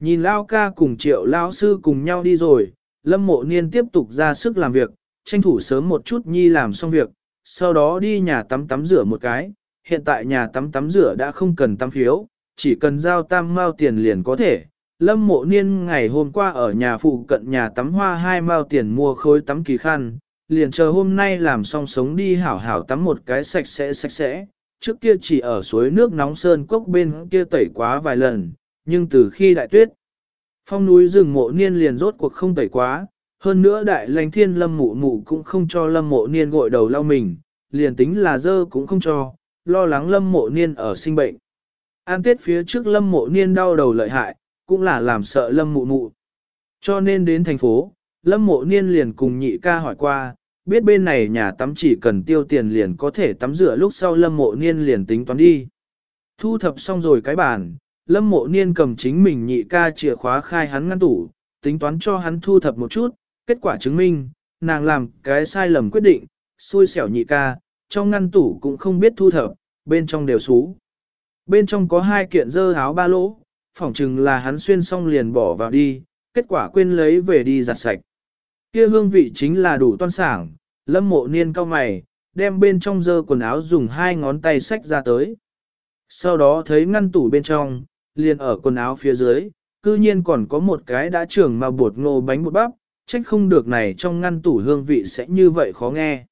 A: Nhìn Lao ca cùng triệu Lao sư cùng nhau đi rồi, lâm mộ niên tiếp tục ra sức làm việc, tranh thủ sớm một chút nhi làm xong việc, sau đó đi nhà tắm tắm rửa một cái, hiện tại nhà tắm tắm rửa đã không cần tắm phiếu, chỉ cần giao tam mao tiền liền có thể. Lâm mộ niên ngày hôm qua ở nhà phụ cận nhà tắm hoa hai mao tiền mua khối tắm kỳ khăn, liền chờ hôm nay làm xong sống đi hảo hảo tắm một cái sạch sẽ sạch sẽ. Trước kia chỉ ở suối nước nóng sơn cốc bên kia tẩy quá vài lần, nhưng từ khi đại tuyết, phong núi rừng mộ niên liền rốt cuộc không tẩy quá, hơn nữa đại lãnh thiên lâm mụ mụ cũng không cho lâm mộ niên gội đầu lau mình, liền tính là dơ cũng không cho, lo lắng lâm mộ niên ở sinh bệnh. An tết phía trước lâm mộ niên đau đầu lợi hại, cũng là làm sợ lâm mụ mụ. Cho nên đến thành phố, lâm mộ niên liền cùng nhị ca hỏi qua, biết bên này nhà tắm chỉ cần tiêu tiền liền có thể tắm rửa lúc sau lâm mộ niên liền tính toán đi. Thu thập xong rồi cái bàn, lâm mộ niên cầm chính mình nhị ca chìa khóa khai hắn ngăn tủ, tính toán cho hắn thu thập một chút, kết quả chứng minh, nàng làm cái sai lầm quyết định, xui xẻo nhị ca, trong ngăn tủ cũng không biết thu thập, bên trong đều xú. Bên trong có hai kiện dơ áo ba lỗ, phỏng chừng là hắn xuyên xong liền bỏ vào đi, kết quả quên lấy về đi giặt sạch. Kia hương vị chính là đủ toan sảng, lâm mộ niên cao mày, đem bên trong dơ quần áo dùng hai ngón tay xách ra tới. Sau đó thấy ngăn tủ bên trong, liền ở quần áo phía dưới, cư nhiên còn có một cái đã trưởng mà bột ngô bánh bột bắp, trách không được này trong ngăn tủ hương vị sẽ như vậy khó nghe.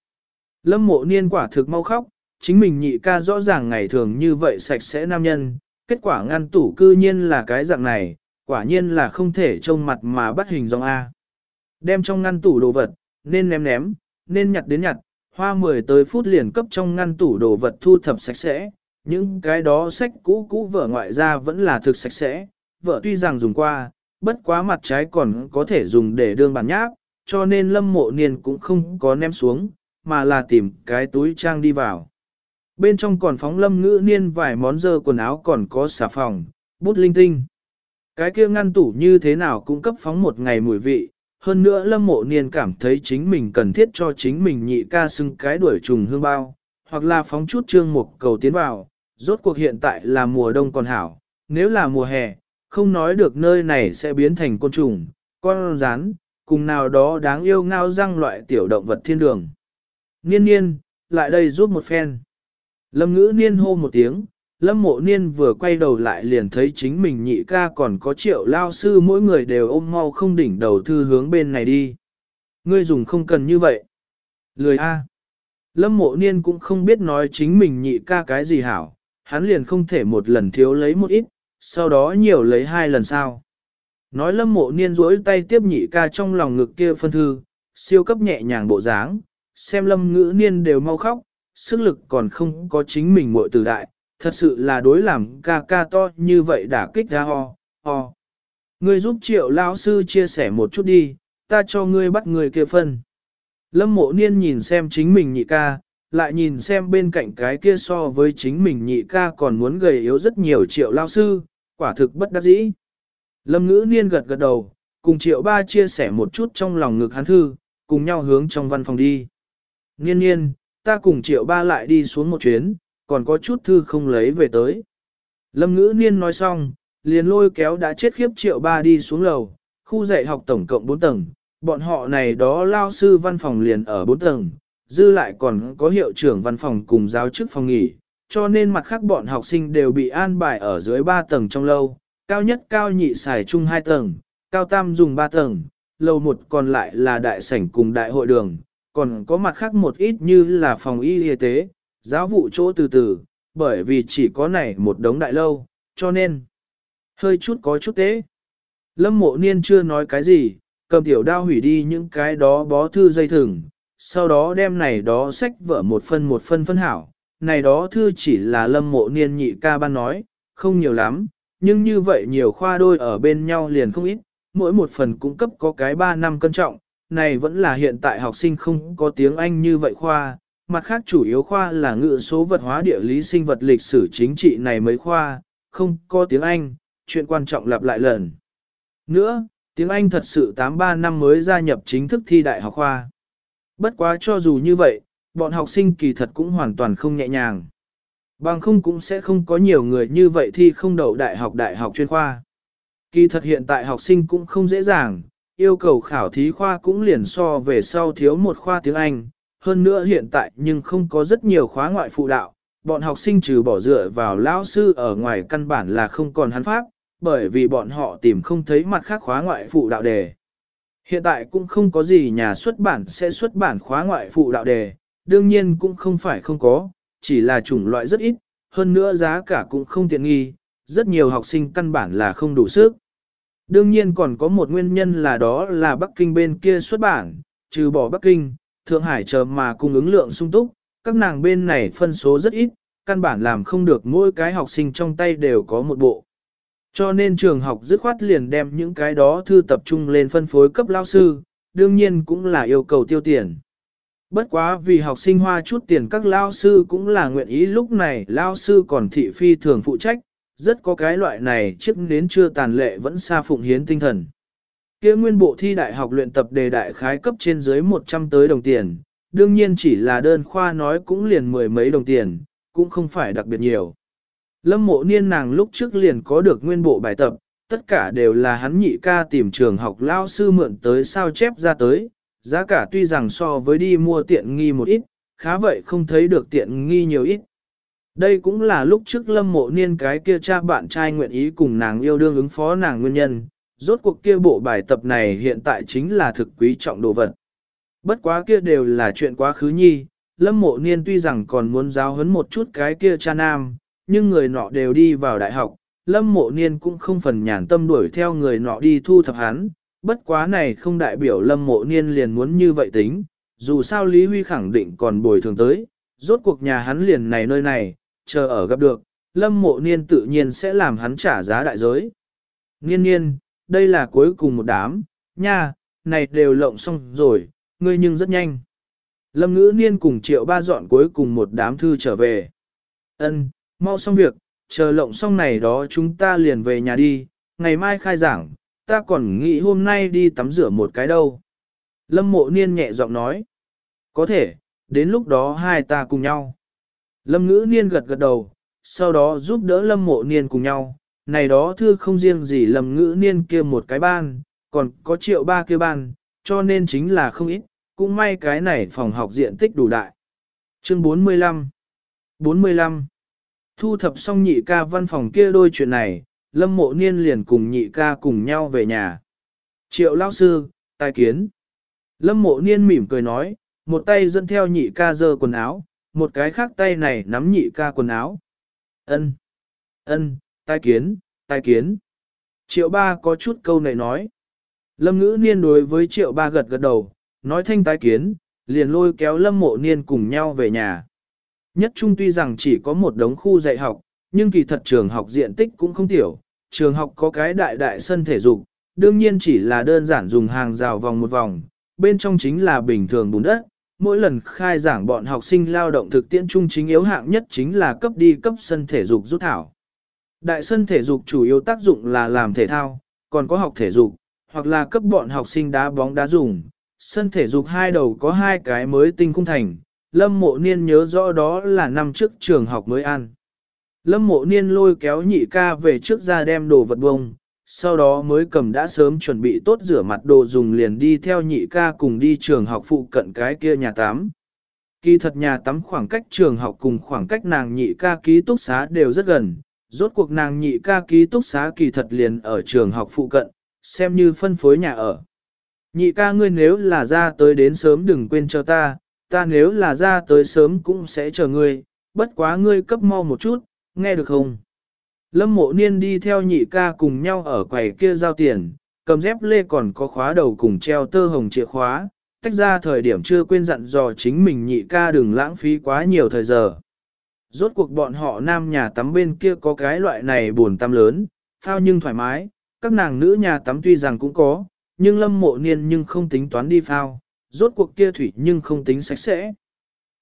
A: Lâm mộ niên quả thực mau khóc, chính mình nhị ca rõ ràng ngày thường như vậy sạch sẽ nam nhân, kết quả ngăn tủ cư nhiên là cái dạng này, quả nhiên là không thể trông mặt mà bắt hình dòng A. Đem trong ngăn tủ đồ vật, nên ném ném, nên nhặt đến nhặt, hoa mười tới phút liền cấp trong ngăn tủ đồ vật thu thập sạch sẽ, những cái đó sách cũ cũ vở ngoại ra vẫn là thực sạch sẽ, vợ tuy rằng dùng qua, bất quá mặt trái còn có thể dùng để đương bản nháp, cho nên lâm mộ niên cũng không có ném xuống, mà là tìm cái túi trang đi vào. Bên trong còn phóng lâm ngữ niên vài món dơ quần áo còn có xà phòng, bút linh tinh. Cái kia ngăn tủ như thế nào cũng cấp phóng một ngày mùi vị, hơn nữa lâm mộ niên cảm thấy chính mình cần thiết cho chính mình nhị ca xưng cái đuổi trùng hương bao, hoặc là phóng chút trương mục cầu tiến vào, rốt cuộc hiện tại là mùa đông còn hảo, nếu là mùa hè, không nói được nơi này sẽ biến thành côn trùng, con rán, cùng nào đó đáng yêu ngao răng loại tiểu động vật thiên đường. Niên niên, lại đây giúp một phen. Lâm ngữ niên hô một tiếng, lâm mộ niên vừa quay đầu lại liền thấy chính mình nhị ca còn có triệu lao sư mỗi người đều ôm mau không đỉnh đầu thư hướng bên này đi. Ngươi dùng không cần như vậy. Lười A. Lâm mộ niên cũng không biết nói chính mình nhị ca cái gì hảo, hắn liền không thể một lần thiếu lấy một ít, sau đó nhiều lấy hai lần sao? Nói lâm mộ niên rỗi tay tiếp nhị ca trong lòng ngực kia phân thư, siêu cấp nhẹ nhàng bộ dáng, xem lâm ngữ niên đều mau khóc, sức lực còn không có chính mình muội từ đại, thật sự là đối làm ca ca to như vậy đã kích ra ho, ho. Ngươi giúp triệu lão sư chia sẻ một chút đi, ta cho ngươi bắt người kia phân. Lâm mộ niên nhìn xem chính mình nhị ca, lại nhìn xem bên cạnh cái kia so với chính mình nhị ca còn muốn gầy yếu rất nhiều triệu lao sư, quả thực bất đắc dĩ. Lâm ngữ niên gật gật đầu, cùng triệu ba chia sẻ một chút trong lòng ngực hắn thư, cùng nhau hướng trong văn phòng đi. Niên niên, ta cùng triệu ba lại đi xuống một chuyến, còn có chút thư không lấy về tới. Lâm ngữ niên nói xong, liền lôi kéo đã chết khiếp triệu ba đi xuống lầu, khu dạy học tổng cộng 4 tầng, bọn họ này đó lao sư văn phòng liền ở 4 tầng, dư lại còn có hiệu trưởng văn phòng cùng giáo chức phòng nghỉ, cho nên mặt khác bọn học sinh đều bị an bài ở dưới 3 tầng trong lâu, cao nhất cao nhị xài chung 2 tầng, cao tam dùng 3 tầng, lầu 1 còn lại là đại sảnh cùng đại hội đường, còn có mặt khác một ít như là phòng y y tế, giáo vụ chỗ từ từ, bởi vì chỉ có này một đống đại lâu, cho nên hơi chút có chút tế. Lâm mộ niên chưa nói cái gì, cầm tiểu đao hủy đi những cái đó bó thư dây thừng, sau đó đem này đó sách vở một phân một phân phân hảo. Này đó thư chỉ là lâm mộ niên nhị ca ban nói, không nhiều lắm, nhưng như vậy nhiều khoa đôi ở bên nhau liền không ít, mỗi một phần cung cấp có cái 3 năm cân trọng, này vẫn là hiện tại học sinh không có tiếng Anh như vậy khoa, mặt khác chủ yếu khoa là ngữ số vật hóa địa lý sinh vật lịch sử chính trị này mấy khoa, không có tiếng Anh, chuyện quan trọng lặp lại lần. Nữa, tiếng Anh thật sự 83 năm mới gia nhập chính thức thi đại học khoa. Bất quá cho dù như vậy, bọn học sinh kỳ thật cũng hoàn toàn không nhẹ nhàng. Bằng không cũng sẽ không có nhiều người như vậy thi không đậu đại học đại học chuyên khoa. Kỳ thật hiện tại học sinh cũng không dễ dàng, yêu cầu khảo thí khoa cũng liền so về sau thiếu một khoa tiếng Anh. Hơn nữa hiện tại nhưng không có rất nhiều khóa ngoại phụ đạo, bọn học sinh trừ bỏ dựa vào lão sư ở ngoài căn bản là không còn hắn pháp, bởi vì bọn họ tìm không thấy mặt khác khóa ngoại phụ đạo đề. Hiện tại cũng không có gì nhà xuất bản sẽ xuất bản khóa ngoại phụ đạo đề, đương nhiên cũng không phải không có, chỉ là chủng loại rất ít, hơn nữa giá cả cũng không tiện nghi, rất nhiều học sinh căn bản là không đủ sức. Đương nhiên còn có một nguyên nhân là đó là Bắc Kinh bên kia xuất bản, trừ bỏ Bắc Kinh, Thượng Hải chờ mà cung ứng lượng sung túc, các nàng bên này phân số rất ít, căn bản làm không được mỗi cái học sinh trong tay đều có một bộ. Cho nên trường học dứt khoát liền đem những cái đó thư tập trung lên phân phối cấp lao sư, đương nhiên cũng là yêu cầu tiêu tiền. Bất quá vì học sinh hoa chút tiền các lao sư cũng là nguyện ý lúc này lao sư còn thị phi thường phụ trách, rất có cái loại này trước đến chưa tàn lệ vẫn xa phụng hiến tinh thần. kia nguyên bộ thi đại học luyện tập đề đại khái cấp trên dưới 100 tới đồng tiền, đương nhiên chỉ là đơn khoa nói cũng liền mười mấy đồng tiền, cũng không phải đặc biệt nhiều. Lâm mộ niên nàng lúc trước liền có được nguyên bộ bài tập, tất cả đều là hắn nhị ca tìm trường học lao sư mượn tới sao chép ra tới, giá cả tuy rằng so với đi mua tiện nghi một ít, khá vậy không thấy được tiện nghi nhiều ít. Đây cũng là lúc trước lâm mộ niên cái kia cha bạn trai nguyện ý cùng nàng yêu đương ứng phó nàng nguyên nhân, rốt cuộc kia bộ bài tập này hiện tại chính là thực quý trọng đồ vật. Bất quá kia đều là chuyện quá khứ nhi, lâm mộ niên tuy rằng còn muốn giáo huấn một chút cái kia cha nam, nhưng người nọ đều đi vào đại học, lâm mộ niên cũng không phần nhàn tâm đuổi theo người nọ đi thu thập hắn, bất quá này không đại biểu lâm mộ niên liền muốn như vậy tính, dù sao Lý Huy khẳng định còn bồi thường tới, rốt cuộc nhà hắn liền này nơi này, chờ ở gặp được, lâm mộ niên tự nhiên sẽ làm hắn trả giá đại giới. Niên niên, đây là cuối cùng một đám, nha, này đều lộng xong rồi, ngươi nhưng rất nhanh. Lâm ngữ niên cùng triệu ba dọn cuối cùng một đám thư trở về. Ân, mau xong việc, chờ lộng xong này đó chúng ta liền về nhà đi, ngày mai khai giảng, ta còn nghĩ hôm nay đi tắm rửa một cái đâu. Lâm mộ niên nhẹ giọng nói. Có thể, đến lúc đó hai ta cùng nhau. Lâm ngữ niên gật gật đầu, sau đó giúp đỡ lâm mộ niên cùng nhau. Này đó thư không riêng gì lâm ngữ niên kia một cái ban, còn có triệu ba kia ban, cho nên chính là không ít, cũng may cái này phòng học diện tích đủ đại. Chương 45 45 Thu thập xong nhị ca văn phòng kia đôi chuyện này, lâm mộ niên liền cùng nhị ca cùng nhau về nhà. Triệu lao sư, tài kiến. Lâm mộ niên mỉm cười nói, một tay dẫn theo nhị ca dơ quần áo, một cái khác tay này nắm nhị ca quần áo. Ân, ân, tai kiến, tai kiến. Triệu ba có chút câu này nói. Lâm ngữ niên đối với triệu ba gật gật đầu, nói thanh tai kiến, liền lôi kéo lâm mộ niên cùng nhau về nhà. Nhất trung tuy rằng chỉ có một đống khu dạy học, nhưng kỳ thật trường học diện tích cũng không tiểu. Trường học có cái đại đại sân thể dục, đương nhiên chỉ là đơn giản dùng hàng rào vòng một vòng, bên trong chính là bình thường bùn đất, mỗi lần khai giảng bọn học sinh lao động thực tiễn trung chính yếu hạng nhất chính là cấp đi cấp sân thể dục rút thảo. Đại sân thể dục chủ yếu tác dụng là làm thể thao, còn có học thể dục, hoặc là cấp bọn học sinh đá bóng đá dùng. Sân thể dục hai đầu có hai cái mới tinh khung thành, Lâm Mộ Niên nhớ rõ đó là năm trước trường học mới ăn. Lâm Mộ Niên lôi kéo nhị ca về trước ra đem đồ vật bông, sau đó mới cầm đã sớm chuẩn bị tốt rửa mặt đồ dùng liền đi theo nhị ca cùng đi trường học phụ cận cái kia nhà tắm. Kỳ thật nhà tắm khoảng cách trường học cùng khoảng cách nàng nhị ca ký túc xá đều rất gần, rốt cuộc nàng nhị ca ký túc xá kỳ thật liền ở trường học phụ cận, xem như phân phối nhà ở. Nhị ca ngươi nếu là ra tới đến sớm đừng quên cho ta, ta nếu là ra tới sớm cũng sẽ chờ ngươi, bất quá ngươi cấp mau một chút, nghe được không? Lâm mộ niên đi theo nhị ca cùng nhau ở quầy kia giao tiền, cầm dép lê còn có khóa đầu cùng treo tơ hồng chìa khóa, tách ra thời điểm chưa quên dặn dò chính mình nhị ca đừng lãng phí quá nhiều thời giờ. Rốt cuộc bọn họ nam nhà tắm bên kia có cái loại này buồn tắm lớn, phao nhưng thoải mái, các nàng nữ nhà tắm tuy rằng cũng có, nhưng lâm mộ niên nhưng không tính toán đi phao, rốt cuộc kia thủy nhưng không tính sạch sẽ.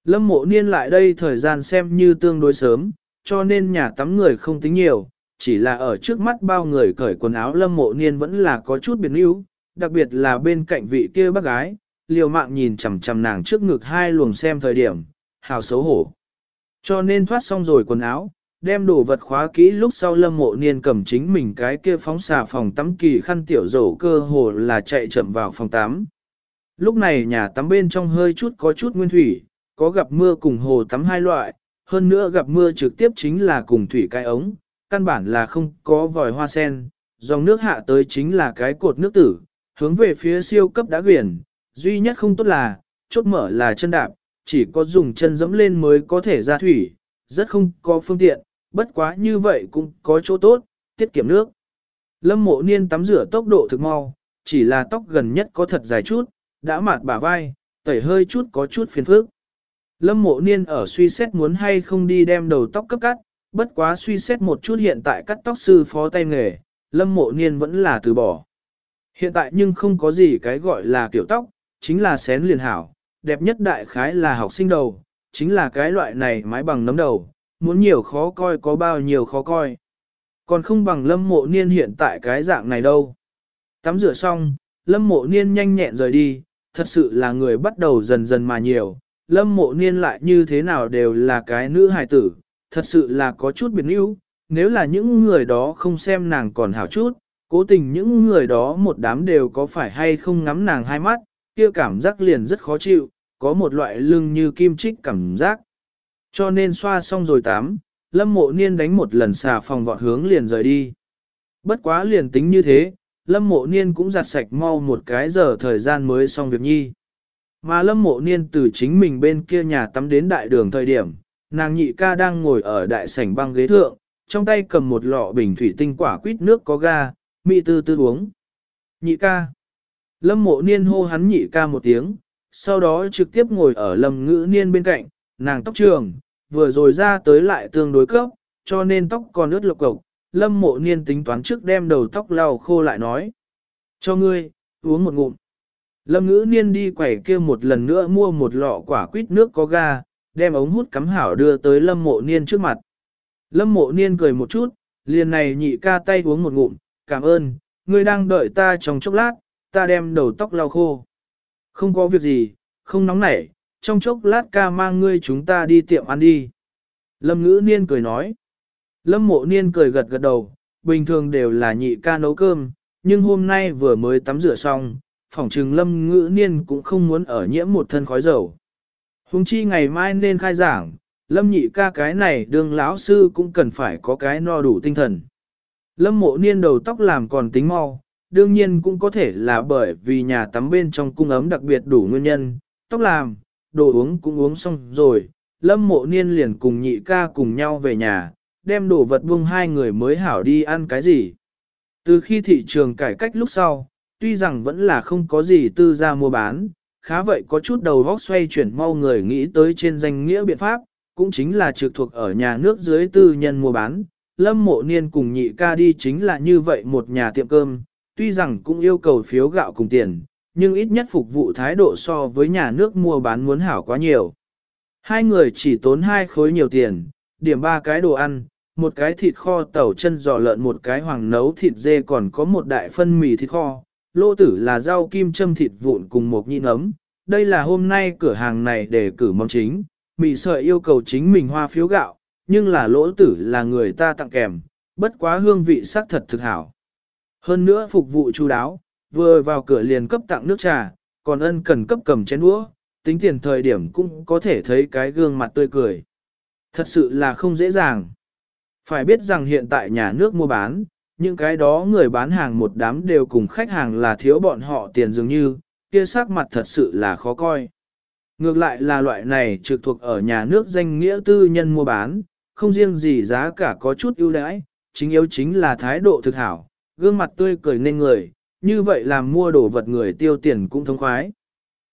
A: Lâm mộ niên lại đây thời gian xem như tương đối sớm, cho nên nhà tắm người không tính nhiều, chỉ là ở trước mắt bao người cởi quần áo lâm mộ niên vẫn là có chút biệt yếu, đặc biệt là bên cạnh vị kia bác gái, liều mạng nhìn chằm chằm nàng trước ngực hai luồng xem thời điểm, hào xấu hổ. Cho nên thoát xong rồi quần áo, đem đồ vật khóa kỹ lúc sau lâm mộ niên cầm chính mình cái kia phóng xà phòng tắm kỳ khăn tiểu rổ cơ hồ là chạy chậm vào phòng tắm. Lúc này nhà tắm bên trong hơi chút có chút nguyên thủy, có gặp mưa cùng hồ tắm hai loại, hơn nữa gặp mưa trực tiếp chính là cùng thủy cái ống, căn bản là không có vòi hoa sen, dòng nước hạ tới chính là cái cột nước tử, hướng về phía siêu cấp đã quyển, duy nhất không tốt là, chốt mở là chân đạp, chỉ có dùng chân dẫm lên mới có thể ra thủy, rất không có phương tiện, bất quá như vậy cũng có chỗ tốt, tiết kiệm nước. Lâm mộ niên tắm rửa tốc độ thực mau, chỉ là tóc gần nhất có thật dài chút, đã mạt bả vai, tẩy hơi chút có chút phiền phức. Lâm mộ niên ở suy xét muốn hay không đi đem đầu tóc cấp cắt, bất quá suy xét một chút hiện tại cắt tóc sư phó tay nghề, lâm mộ niên vẫn là từ bỏ. Hiện tại nhưng không có gì cái gọi là kiểu tóc, chính là xén liền hảo, đẹp nhất đại khái là học sinh đầu, chính là cái loại này mái bằng nấm đầu, muốn nhiều khó coi có bao nhiêu khó coi. Còn không bằng lâm mộ niên hiện tại cái dạng này đâu. Tắm rửa xong, lâm mộ niên nhanh nhẹn rời đi, thật sự là người bắt đầu dần dần mà nhiều, lâm mộ niên lại như thế nào đều là cái nữ hài tử, thật sự là có chút biệt níu, nếu là những người đó không xem nàng còn hảo chút, cố tình những người đó một đám đều có phải hay không ngắm nàng hai mắt, kia cảm giác liền rất khó chịu, có một loại lưng như kim trích cảm giác. Cho nên xoa xong rồi tắm, lâm mộ niên đánh một lần xà phòng vọt hướng liền rời đi. Bất quá liền tính như thế, lâm mộ niên cũng giặt sạch mau một cái giờ thời gian mới xong việc nhi. Mà lâm mộ niên từ chính mình bên kia nhà tắm đến đại đường thời điểm, nàng nhị ca đang ngồi ở đại sảnh băng ghế thượng, trong tay cầm một lọ bình thủy tinh quả quýt nước có ga, mị tư tư uống. Nhị ca, Lâm mộ niên hô hắn nhị ca một tiếng, sau đó trực tiếp ngồi ở lâm ngữ niên bên cạnh, nàng tóc trường, vừa rồi ra tới lại tương đối cấp, cho nên tóc còn ướt lộc cộc. Lâm mộ niên tính toán trước đem đầu tóc lau khô lại nói. Cho ngươi, uống một ngụm. Lâm ngữ niên đi quẩy kia một lần nữa mua một lọ quả quýt nước có ga, đem ống hút cắm hảo đưa tới lâm mộ niên trước mặt. Lâm mộ niên cười một chút, liền này nhị ca tay uống một ngụm, cảm ơn, ngươi đang đợi ta trong chốc lát, ta đem đầu tóc lau khô. Không có việc gì, không nóng nảy, trong chốc lát ca mang ngươi chúng ta đi tiệm ăn đi. Lâm ngữ niên cười nói. Lâm mộ niên cười gật gật đầu, bình thường đều là nhị ca nấu cơm, nhưng hôm nay vừa mới tắm rửa xong, phỏng trừng lâm ngữ niên cũng không muốn ở nhiễm một thân khói dầu. Hùng chi ngày mai nên khai giảng, lâm nhị ca cái này đường lão sư cũng cần phải có cái no đủ tinh thần. Lâm mộ niên đầu tóc làm còn tính mau, đương nhiên cũng có thể là bởi vì nhà tắm bên trong cung ấm đặc biệt đủ nguyên nhân, tóc làm, đồ uống cũng uống xong rồi, lâm mộ niên liền cùng nhị ca cùng nhau về nhà, đem đồ vật buông hai người mới hảo đi ăn cái gì. Từ khi thị trường cải cách lúc sau, tuy rằng vẫn là không có gì tư gia mua bán, khá vậy có chút đầu vóc xoay chuyển mau người nghĩ tới trên danh nghĩa biện pháp, cũng chính là trực thuộc ở nhà nước dưới tư nhân mua bán. Lâm mộ niên cùng nhị ca đi chính là như vậy một nhà tiệm cơm, tuy rằng cũng yêu cầu phiếu gạo cùng tiền, nhưng ít nhất phục vụ thái độ so với nhà nước mua bán muốn hảo quá nhiều. Hai người chỉ tốn hai khối nhiều tiền, điểm ba cái đồ ăn, một cái thịt kho tàu chân giò lợn một cái hoàng nấu thịt dê còn có một đại phân mì thịt kho, lô tử là rau kim châm thịt vụn cùng một nhịn ấm. Đây là hôm nay cửa hàng này để cử món chính, mì sợi yêu cầu chính mình hoa phiếu gạo, nhưng là lỗ tử là người ta tặng kèm, bất quá hương vị sắc thật thực hảo. Hơn nữa phục vụ chu đáo, vừa vào cửa liền cấp tặng nước trà, còn ân cần cấp cầm chén đũa, tính tiền thời điểm cũng có thể thấy cái gương mặt tươi cười. Thật sự là không dễ dàng. Phải biết rằng hiện tại nhà nước mua bán, những cái đó người bán hàng một đám đều cùng khách hàng là thiếu bọn họ tiền dường như, kia sắc mặt thật sự là khó coi. Ngược lại là loại này trực thuộc ở nhà nước danh nghĩa tư nhân mua bán, không riêng gì giá cả có chút ưu đãi, chính yếu chính là thái độ thực hảo, gương mặt tươi cười nên người, như vậy làm mua đồ vật người tiêu tiền cũng thông khoái.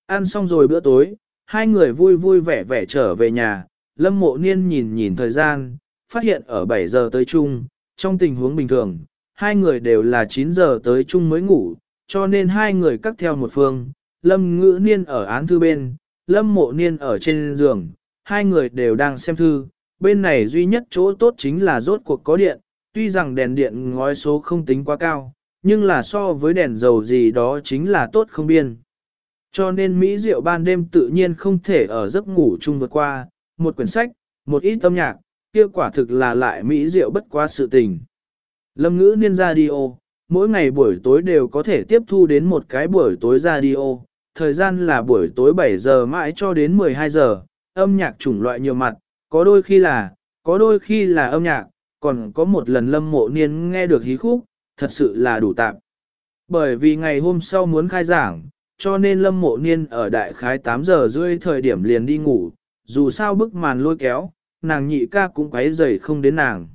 A: Ăn xong rồi bữa tối, hai người vui vui vẻ vẻ trở về nhà, lâm mộ niên nhìn nhìn thời gian, phát hiện ở 7 giờ tới chung, trong tình huống bình thường, hai người đều là 9 giờ tới chung mới ngủ, cho nên hai người cắt theo một phương, lâm ngữ niên ở án thư bên, lâm mộ niên ở trên giường, hai người đều đang xem thư, bên này duy nhất chỗ tốt chính là rốt cuộc có điện, tuy rằng đèn điện ngói số không tính quá cao, nhưng là so với đèn dầu gì đó chính là tốt không biên. Cho nên Mỹ Diệu ban đêm tự nhiên không thể ở giấc ngủ chung vượt qua, một quyển sách, một ít âm nhạc, kia quả thực là lại Mỹ Diệu bất quá sự tình. Lâm ngữ niên radio, mỗi ngày buổi tối đều có thể tiếp thu đến một cái buổi tối radio, thời gian là buổi tối 7 giờ mãi cho đến 12 giờ, âm nhạc chủng loại nhiều mặt, có đôi khi là, có đôi khi là âm nhạc, còn có một lần lâm mộ niên nghe được hí khúc, thật sự là đủ tạm. Bởi vì ngày hôm sau muốn khai giảng, cho nên lâm mộ niên ở đại khái 8 giờ rưỡi thời điểm liền đi ngủ, dù sao bức màn lôi kéo, nàng nhị ca cũng quấy rầy không đến nàng.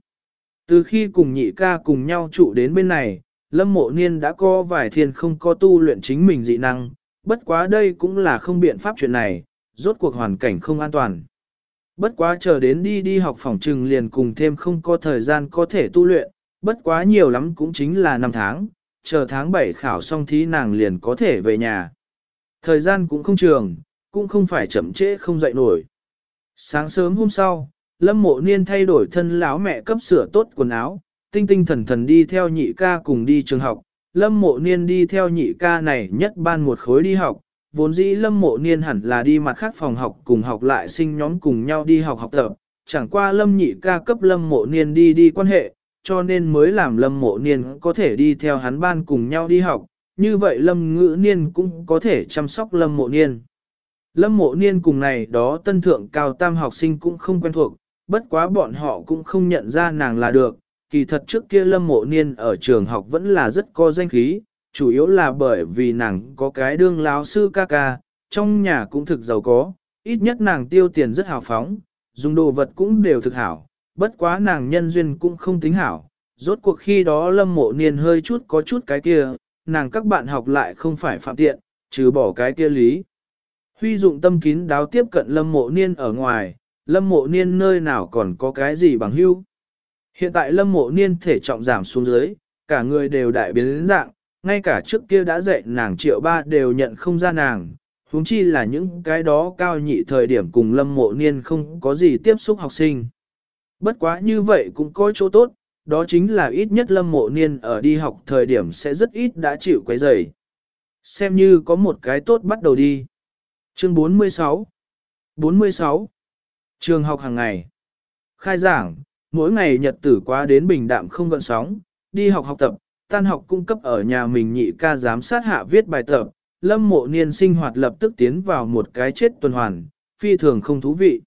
A: Từ khi cùng nhị ca cùng nhau trụ đến bên này, lâm mộ niên đã có vài thiên không có tu luyện chính mình dị năng, bất quá đây cũng là không biện pháp chuyện này, rốt cuộc hoàn cảnh không an toàn. Bất quá chờ đến đi đi học phòng trừng liền cùng thêm không có thời gian có thể tu luyện, bất quá nhiều lắm cũng chính là năm tháng, chờ tháng 7 khảo xong thí nàng liền có thể về nhà. Thời gian cũng không trường, cũng không phải chậm trễ không dậy nổi. Sáng sớm hôm sau, Lâm Mộ Niên thay đổi thân lão mẹ cấp sửa tốt quần áo, tinh tinh thần thần đi theo nhị ca cùng đi trường học. Lâm Mộ Niên đi theo nhị ca này nhất ban một khối đi học, vốn dĩ Lâm Mộ Niên hẳn là đi mặt khác phòng học cùng học lại sinh nhóm cùng nhau đi học học tập, chẳng qua Lâm nhị ca cấp Lâm Mộ Niên đi đi quan hệ, cho nên mới làm Lâm Mộ Niên có thể đi theo hắn ban cùng nhau đi học, như vậy Lâm Ngữ Niên cũng có thể chăm sóc Lâm Mộ Niên. Lâm Mộ Niên cùng này đó tân thượng cao tam học sinh cũng không quen thuộc, bất quá bọn họ cũng không nhận ra nàng là được, kỳ thật trước kia Lâm Mộ Niên ở trường học vẫn là rất có danh khí, chủ yếu là bởi vì nàng có cái đương lão sư ca ca, trong nhà cũng thực giàu có, ít nhất nàng tiêu tiền rất hào phóng, dùng đồ vật cũng đều thực hảo, bất quá nàng nhân duyên cũng không tính hảo. Rốt cuộc khi đó lâm mộ niên hơi chút có chút cái kia, nàng các bạn học lại không phải phạm tiện, trừ bỏ cái kia lý. Huy dụng tâm kín đáo tiếp cận lâm mộ niên ở ngoài, lâm mộ niên nơi nào còn có cái gì bằng hưu. Hiện tại lâm mộ niên thể trọng giảm xuống dưới, cả người đều đại biến dạng, ngay cả trước kia đã dạy nàng triệu ba đều nhận không ra nàng, huống chi là những cái đó cao nhị thời điểm cùng lâm mộ niên không có gì tiếp xúc học sinh. Bất quá như vậy cũng có chỗ tốt, đó chính là ít nhất lâm mộ niên ở đi học thời điểm sẽ rất ít đã chịu quấy rầy. Xem như có một cái tốt bắt đầu đi. Chương 46 46 Trường học hàng ngày Khai giảng, mỗi ngày nhật tử quá đến bình đạm không gợn sóng, đi học học tập, tan học cung cấp ở nhà mình nhị ca giám sát hạ viết bài tập, lâm mộ niên sinh hoạt lập tức tiến vào một cái chết tuần hoàn, phi thường không thú vị.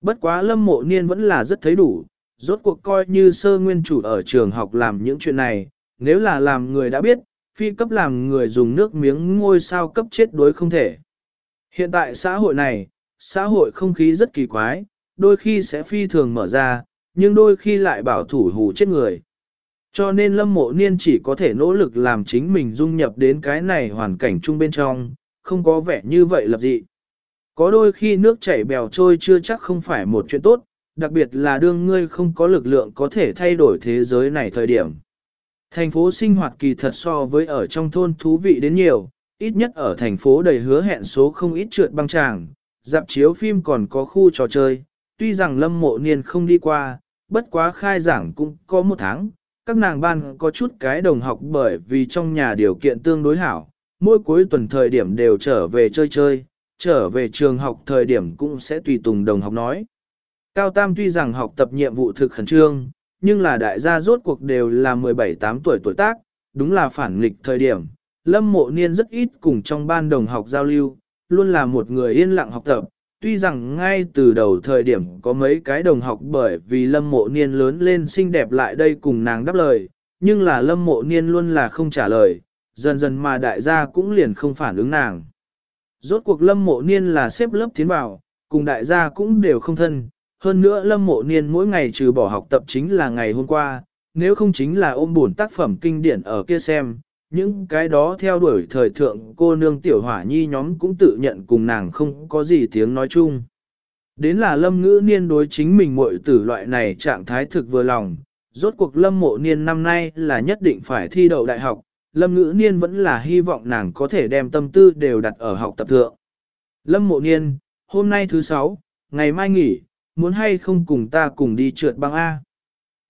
A: Bất quá lâm mộ niên vẫn là rất thấy đủ, rốt cuộc coi như sơ nguyên chủ ở trường học làm những chuyện này, nếu là làm người đã biết, phi cấp làm người dùng nước miếng ngôi sao cấp chết đối không thể. Hiện tại xã hội này, xã hội không khí rất kỳ quái, đôi khi sẽ phi thường mở ra, nhưng đôi khi lại bảo thủ hù chết người. Cho nên lâm mộ niên chỉ có thể nỗ lực làm chính mình dung nhập đến cái này hoàn cảnh chung bên trong, không có vẻ như vậy lập dị. Có đôi khi nước chảy bèo trôi chưa chắc không phải một chuyện tốt, đặc biệt là đương ngươi không có lực lượng có thể thay đổi thế giới này thời điểm. Thành phố sinh hoạt kỳ thật so với ở trong thôn thú vị đến nhiều, ít nhất ở thành phố đầy hứa hẹn số không ít trượt băng tràng, dạp chiếu phim còn có khu trò chơi, tuy rằng lâm mộ niên không đi qua, bất quá khai giảng cũng có một tháng, các nàng ban có chút cái đồng học bởi vì trong nhà điều kiện tương đối hảo, mỗi cuối tuần thời điểm đều trở về chơi chơi, trở về trường học thời điểm cũng sẽ tùy tùng đồng học nói. Cao Tam tuy rằng học tập nhiệm vụ thực khẩn trương, nhưng là đại gia rốt cuộc đều là 17-8 tuổi tuổi tác, đúng là phản nghịch thời điểm. Lâm mộ niên rất ít cùng trong ban đồng học giao lưu, luôn là một người yên lặng học tập. Tuy rằng ngay từ đầu thời điểm có mấy cái đồng học bởi vì lâm mộ niên lớn lên xinh đẹp lại đây cùng nàng đáp lời, nhưng là lâm mộ niên luôn là không trả lời, dần dần mà đại gia cũng liền không phản ứng nàng. Rốt cuộc lâm mộ niên là xếp lớp tiến vào, cùng đại gia cũng đều không thân, hơn nữa lâm mộ niên mỗi ngày trừ bỏ học tập chính là ngày hôm qua, nếu không chính là ôm buồn tác phẩm kinh điển ở kia xem, những cái đó theo đuổi thời thượng cô nương tiểu hỏa nhi nhóm cũng tự nhận cùng nàng không có gì tiếng nói chung. Đến là lâm ngữ niên đối chính mình muội tử loại này trạng thái thực vừa lòng, rốt cuộc lâm mộ niên năm nay là nhất định phải thi đậu đại học, lâm ngữ niên vẫn là hy vọng nàng có thể đem tâm tư đều đặt ở học tập thượng. Lâm mộ niên, hôm nay thứ sáu, ngày mai nghỉ, muốn hay không cùng ta cùng đi trượt băng A.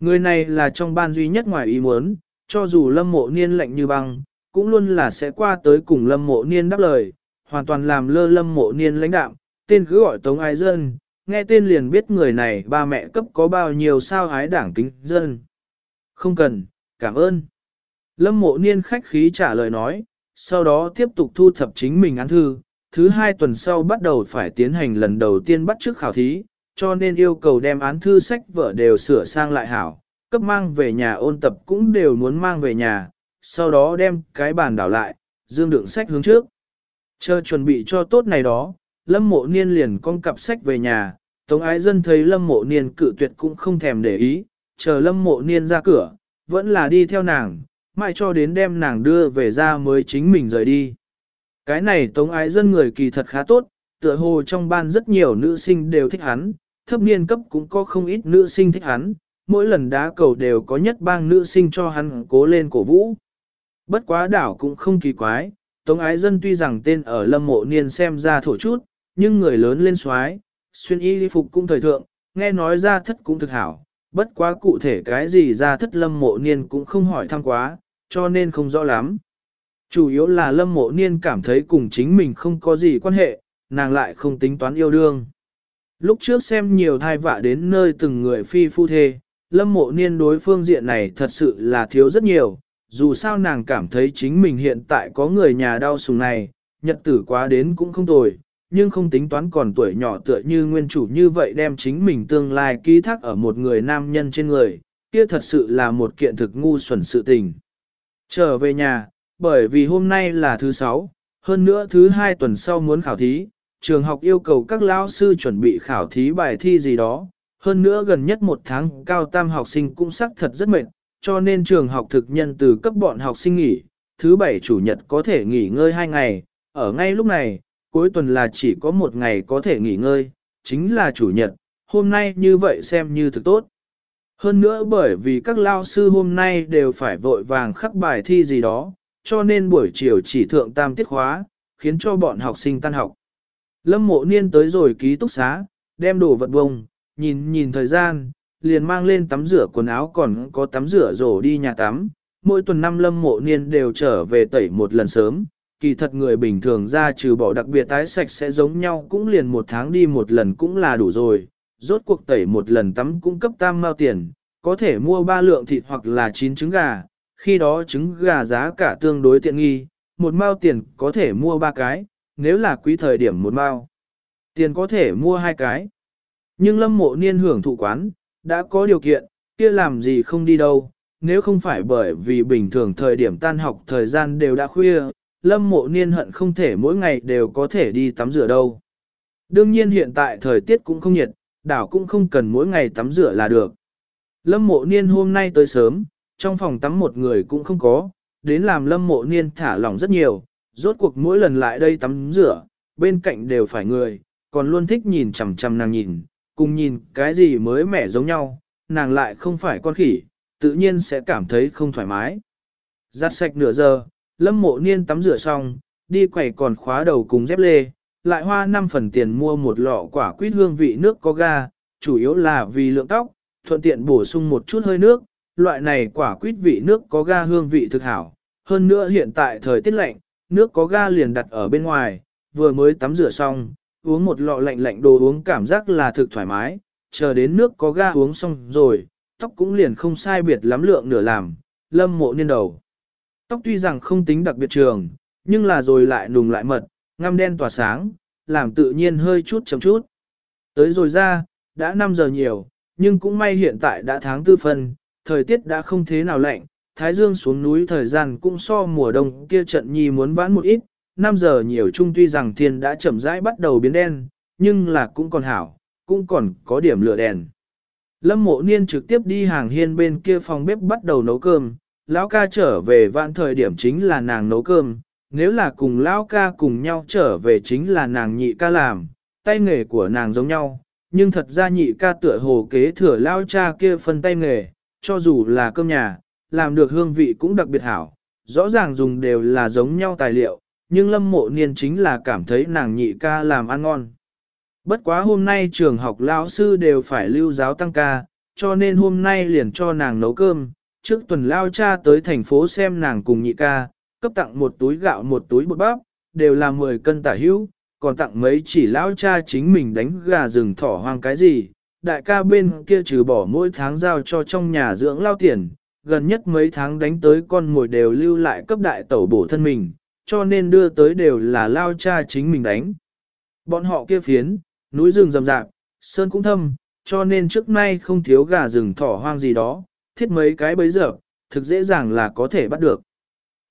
A: Người này là trong ban duy nhất ngoài ý muốn, cho dù lâm mộ niên lạnh như băng, cũng luôn là sẽ qua tới cùng lâm mộ niên đáp lời, hoàn toàn làm lơ lâm mộ niên lãnh đạm, tên cứ gọi tống ái dân, nghe tên liền biết người này ba mẹ cấp có bao nhiêu sao ái đảng kính dân. Không cần, cảm ơn. Lâm mộ niên khách khí trả lời nói, sau đó tiếp tục thu thập chính mình án thư, thứ hai tuần sau bắt đầu phải tiến hành lần đầu tiên bắt trước khảo thí, cho nên yêu cầu đem án thư sách vở đều sửa sang lại hảo, cấp mang về nhà ôn tập cũng đều muốn mang về nhà, sau đó đem cái bàn đảo lại, dương đựng sách hướng trước. Chờ chuẩn bị cho tốt này đó, Lâm Mộ Niên liền con cặp sách về nhà, Tống Ái Dân thấy Lâm Mộ Niên cự tuyệt cũng không thèm để ý, chờ Lâm Mộ Niên ra cửa, vẫn là đi theo nàng, mãi cho đến đem nàng đưa về ra mới chính mình rời đi. Cái này Tống Ái Dân người kỳ thật khá tốt, tựa hồ trong ban rất nhiều nữ sinh đều thích hắn, thấp niên cấp cũng có không ít nữ sinh thích hắn, mỗi lần đá cầu đều có nhất bang nữ sinh cho hắn cố lên cổ vũ. Bất quá đảo cũng không kỳ quái, Tống Ái Dân tuy rằng tên ở lâm mộ niên xem ra thổ chút, nhưng người lớn lên xoái, xuyên y phục cũng thời thượng, nghe nói ra thất cũng thực hảo, bất quá cụ thể cái gì ra thất lâm mộ niên cũng không hỏi thăm quá, cho nên không rõ lắm. Chủ yếu là lâm mộ niên cảm thấy cùng chính mình không có gì quan hệ, nàng lại không tính toán yêu đương. Lúc trước xem nhiều thai vạ đến nơi từng người phi phu thê, lâm mộ niên đối phương diện này thật sự là thiếu rất nhiều, dù sao nàng cảm thấy chính mình hiện tại có người nhà đau sùng này, nhật tử quá đến cũng không tồi, nhưng không tính toán còn tuổi nhỏ tựa như nguyên chủ như vậy đem chính mình tương lai ký thác ở một người nam nhân trên người, kia thật sự là một kiện thực ngu xuẩn sự tình. Trở về nhà, bởi vì hôm nay là thứ sáu, hơn nữa thứ hai tuần sau muốn khảo thí, trường học yêu cầu các lão sư chuẩn bị khảo thí bài thi gì đó, hơn nữa gần nhất một tháng cao tam học sinh cũng sắc thật rất mệt, cho nên trường học thực nhân từ cấp bọn học sinh nghỉ, thứ bảy chủ nhật có thể nghỉ ngơi hai ngày, ở ngay lúc này, cuối tuần là chỉ có một ngày có thể nghỉ ngơi, chính là chủ nhật, hôm nay như vậy xem như thực tốt. Hơn nữa bởi vì các lao sư hôm nay đều phải vội vàng khắc bài thi gì đó, cho nên buổi chiều chỉ thượng tam tiết khóa, khiến cho bọn học sinh tan học. Lâm mộ niên tới rồi ký túc xá, đem đồ vật bông, nhìn nhìn thời gian, liền mang lên tắm rửa quần áo còn có tắm rửa rổ đi nhà tắm. Mỗi tuần năm lâm mộ niên đều trở về tẩy một lần sớm, kỳ thật người bình thường ra trừ bỏ đặc biệt tái sạch sẽ giống nhau cũng liền một tháng đi một lần cũng là đủ rồi. Rốt cuộc tẩy một lần tắm cũng cấp tam mao tiền, có thể mua ba lượng thịt hoặc là chín trứng gà, khi đó trứng gà giá cả tương đối tiện nghi, một mao tiền có thể mua ba cái, nếu là quý thời điểm một mao. Tiền có thể mua hai cái. Nhưng lâm mộ niên hưởng thụ quán, đã có điều kiện, kia làm gì không đi đâu, nếu không phải bởi vì bình thường thời điểm tan học thời gian đều đã khuya, lâm mộ niên hận không thể mỗi ngày đều có thể đi tắm rửa đâu. Đương nhiên hiện tại thời tiết cũng không nhiệt, đảo cũng không cần mỗi ngày tắm rửa là được. Lâm mộ niên hôm nay tới sớm, trong phòng tắm một người cũng không có, đến làm lâm mộ niên thả lỏng rất nhiều, rốt cuộc mỗi lần lại đây tắm rửa, bên cạnh đều phải người, còn luôn thích nhìn chằm chằm nàng nhìn, cùng nhìn cái gì mới mẻ giống nhau, nàng lại không phải con khỉ, tự nhiên sẽ cảm thấy không thoải mái. Giặt sạch nửa giờ, lâm mộ niên tắm rửa xong, đi quầy còn khóa đầu cùng dép lê, lại hoa 5 phần tiền mua một lọ quả quýt hương vị nước có ga, chủ yếu là vì lượng tóc, thuận tiện bổ sung một chút hơi nước, loại này quả quýt vị nước có ga hương vị thực hảo. Hơn nữa hiện tại thời tiết lạnh, nước có ga liền đặt ở bên ngoài, vừa mới tắm rửa xong, uống một lọ lạnh lạnh đồ uống cảm giác là thực thoải mái, chờ đến nước có ga uống xong rồi, tóc cũng liền không sai biệt lắm lượng nửa làm, lâm mộ niên đầu. Tóc tuy rằng không tính đặc biệt trường, nhưng là rồi lại nùng lại mật, ngăm đen tỏa sáng, làm tự nhiên hơi chút chấm chút. Tới rồi ra, đã 5 giờ nhiều, nhưng cũng may hiện tại đã tháng tư phân, thời tiết đã không thế nào lạnh, Thái Dương xuống núi thời gian cũng so mùa đông kia trận nhi muốn vãn một ít, 5 giờ nhiều chung tuy rằng thiên đã chậm rãi bắt đầu biến đen, nhưng là cũng còn hảo, cũng còn có điểm lửa đèn. Lâm mộ niên trực tiếp đi hàng hiên bên kia phòng bếp bắt đầu nấu cơm, lão ca trở về vạn thời điểm chính là nàng nấu cơm, nếu là cùng lão ca cùng nhau trở về chính là nàng nhị ca làm, tay nghề của nàng giống nhau, nhưng thật ra nhị ca tựa hồ kế thừa lão cha kia phân tay nghề, cho dù là cơm nhà, làm được hương vị cũng đặc biệt hảo, rõ ràng dùng đều là giống nhau tài liệu, nhưng lâm mộ niên chính là cảm thấy nàng nhị ca làm ăn ngon. Bất quá hôm nay trường học lão sư đều phải lưu giáo tăng ca, cho nên hôm nay liền cho nàng nấu cơm, trước tuần lao cha tới thành phố xem nàng cùng nhị ca, cấp tặng một túi gạo một túi bột bắp, đều là 10 cân tả hữu, còn tặng mấy chỉ lão cha chính mình đánh gà rừng thỏ hoang cái gì, đại ca bên kia trừ bỏ mỗi tháng giao cho trong nhà dưỡng lao tiền, gần nhất mấy tháng đánh tới con mồi đều lưu lại cấp đại tẩu bổ thân mình, cho nên đưa tới đều là lao cha chính mình đánh. Bọn họ kia phiến, núi rừng rầm rạp, sơn cũng thâm, cho nên trước nay không thiếu gà rừng thỏ hoang gì đó, thiết mấy cái bấy giờ, thực dễ dàng là có thể bắt được.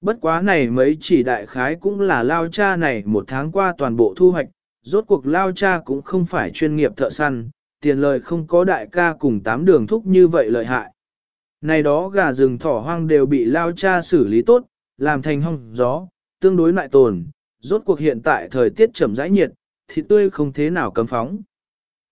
A: Bất quá này mấy chỉ đại khái cũng là lao cha này một tháng qua toàn bộ thu hoạch, rốt cuộc lao cha cũng không phải chuyên nghiệp thợ săn, tiền lời không có đại ca cùng tám đường thúc như vậy lợi hại. Này đó gà rừng thỏ hoang đều bị lao cha xử lý tốt, làm thành hong gió, tương đối lại tồn, rốt cuộc hiện tại thời tiết chậm rãi nhiệt, thịt tươi không thế nào cấm phóng.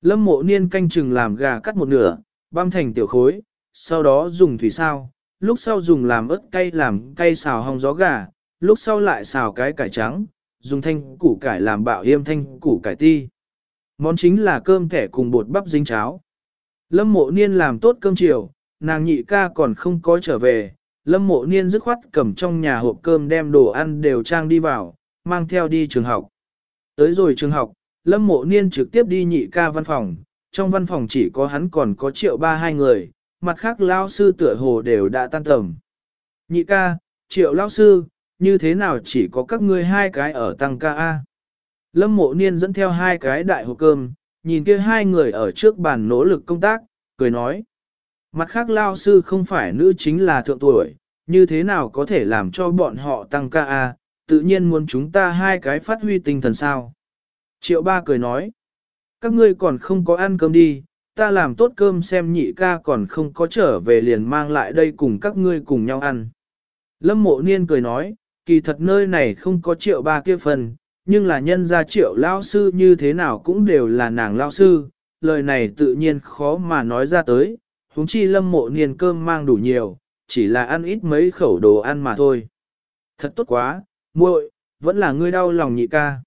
A: Lâm mộ niên canh chừng làm gà cắt một nửa, băm thành tiểu khối, sau đó dùng thủy sao, lúc sau dùng làm ớt cay làm cay xào hong gió gà, lúc sau lại xào cái cải trắng, dùng thanh củ cải làm bạo yêm thanh củ cải ti. Món chính là cơm thẻ cùng bột bắp dính cháo. Lâm mộ niên làm tốt cơm chiều, nàng nhị ca còn không có trở về, lâm mộ niên dứt khoát cầm trong nhà hộp cơm đem đồ ăn đều trang đi vào, mang theo đi trường học. Tới rồi trường học, lâm mộ niên trực tiếp đi nhị ca văn phòng, trong văn phòng chỉ có hắn còn có triệu ba hai người, mặt khác lao sư tựa hồ đều đã tan tầm. Nhị ca, triệu lao sư, như thế nào chỉ có các ngươi hai cái ở tăng ca A. Lâm mộ niên dẫn theo hai cái đại hộp cơm, nhìn kia hai người ở trước bàn nỗ lực công tác, cười nói. Mặt khác lao sư không phải nữ chính là thượng tuổi, như thế nào có thể làm cho bọn họ tăng ca A, tự nhiên muốn chúng ta hai cái phát huy tinh thần sao. Triệu ba cười nói. Các ngươi còn không có ăn cơm đi, ta làm tốt cơm xem nhị ca còn không có trở về liền mang lại đây cùng các ngươi cùng nhau ăn. Lâm mộ niên cười nói, kỳ thật nơi này không có triệu ba kia phần, nhưng là nhân gia triệu lao sư như thế nào cũng đều là nàng lao sư, lời này tự nhiên khó mà nói ra tới, huống chi lâm mộ niên cơm mang đủ nhiều, chỉ là ăn ít mấy khẩu đồ ăn mà thôi. Thật tốt quá, muội, vẫn là ngươi đau lòng nhị ca.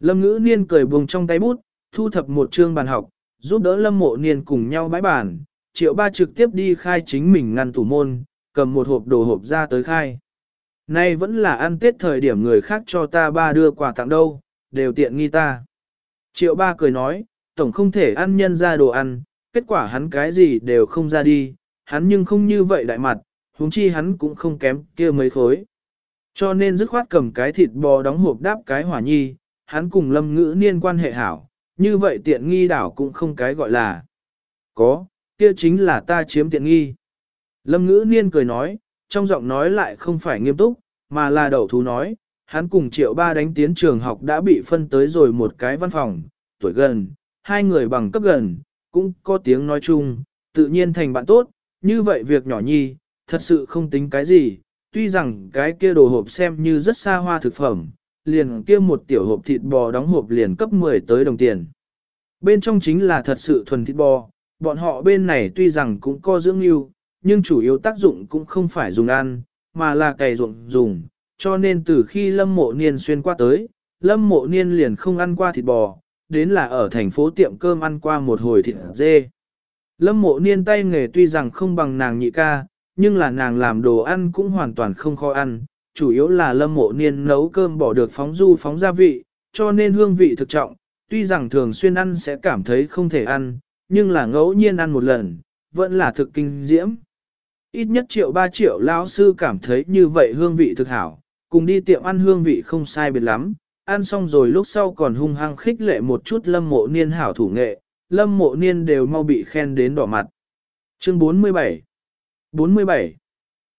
A: Lâm ngữ niên cười buông trong tay bút, thu thập một chương bàn học, giúp đỡ lâm mộ niên cùng nhau bãi bàn, triệu ba trực tiếp đi khai chính mình ngăn tủ môn, cầm một hộp đồ hộp ra tới khai. Nay vẫn là ăn tết thời điểm người khác cho ta ba đưa quà tặng đâu, đều tiện nghi ta. Triệu ba cười nói, tổng không thể ăn nhân ra đồ ăn, kết quả hắn cái gì đều không ra đi, hắn nhưng không như vậy đại mặt, huống chi hắn cũng không kém kia mấy khối. Cho nên dứt khoát cầm cái thịt bò đóng hộp đáp cái hỏa nhi, hắn cùng lâm ngữ niên quan hệ hảo, như vậy tiện nghi đảo cũng không cái gọi là. Có, kia chính là ta chiếm tiện nghi. Lâm ngữ niên cười nói, trong giọng nói lại không phải nghiêm túc, mà là đầu thú nói, hắn cùng triệu ba đánh tiến trường học đã bị phân tới rồi một cái văn phòng, tuổi gần, hai người bằng cấp gần, cũng có tiếng nói chung, tự nhiên thành bạn tốt, như vậy việc nhỏ nhi, thật sự không tính cái gì, tuy rằng cái kia đồ hộp xem như rất xa hoa thực phẩm, liền kia một tiểu hộp thịt bò đóng hộp liền cấp 10 tới đồng tiền. Bên trong chính là thật sự thuần thịt bò, bọn họ bên này tuy rằng cũng có dưỡng lưu, nhưng chủ yếu tác dụng cũng không phải dùng ăn, mà là cày ruộng dùng, cho nên từ khi lâm mộ niên xuyên qua tới, lâm mộ niên liền không ăn qua thịt bò, đến là ở thành phố tiệm cơm ăn qua một hồi thịt dê. Lâm mộ niên tay nghề tuy rằng không bằng nàng nhị ca, nhưng là nàng làm đồ ăn cũng hoàn toàn không khó ăn, chủ yếu là lâm mộ niên nấu cơm bỏ được phóng du phóng gia vị, cho nên hương vị thực trọng, tuy rằng thường xuyên ăn sẽ cảm thấy không thể ăn, nhưng là ngẫu nhiên ăn một lần, vẫn là thực kinh diễm. Ít nhất triệu ba triệu lão sư cảm thấy như vậy hương vị thực hảo, cùng đi tiệm ăn hương vị không sai biệt lắm, ăn xong rồi lúc sau còn hung hăng khích lệ một chút lâm mộ niên hảo thủ nghệ, lâm mộ niên đều mau bị khen đến đỏ mặt. Chương 47 47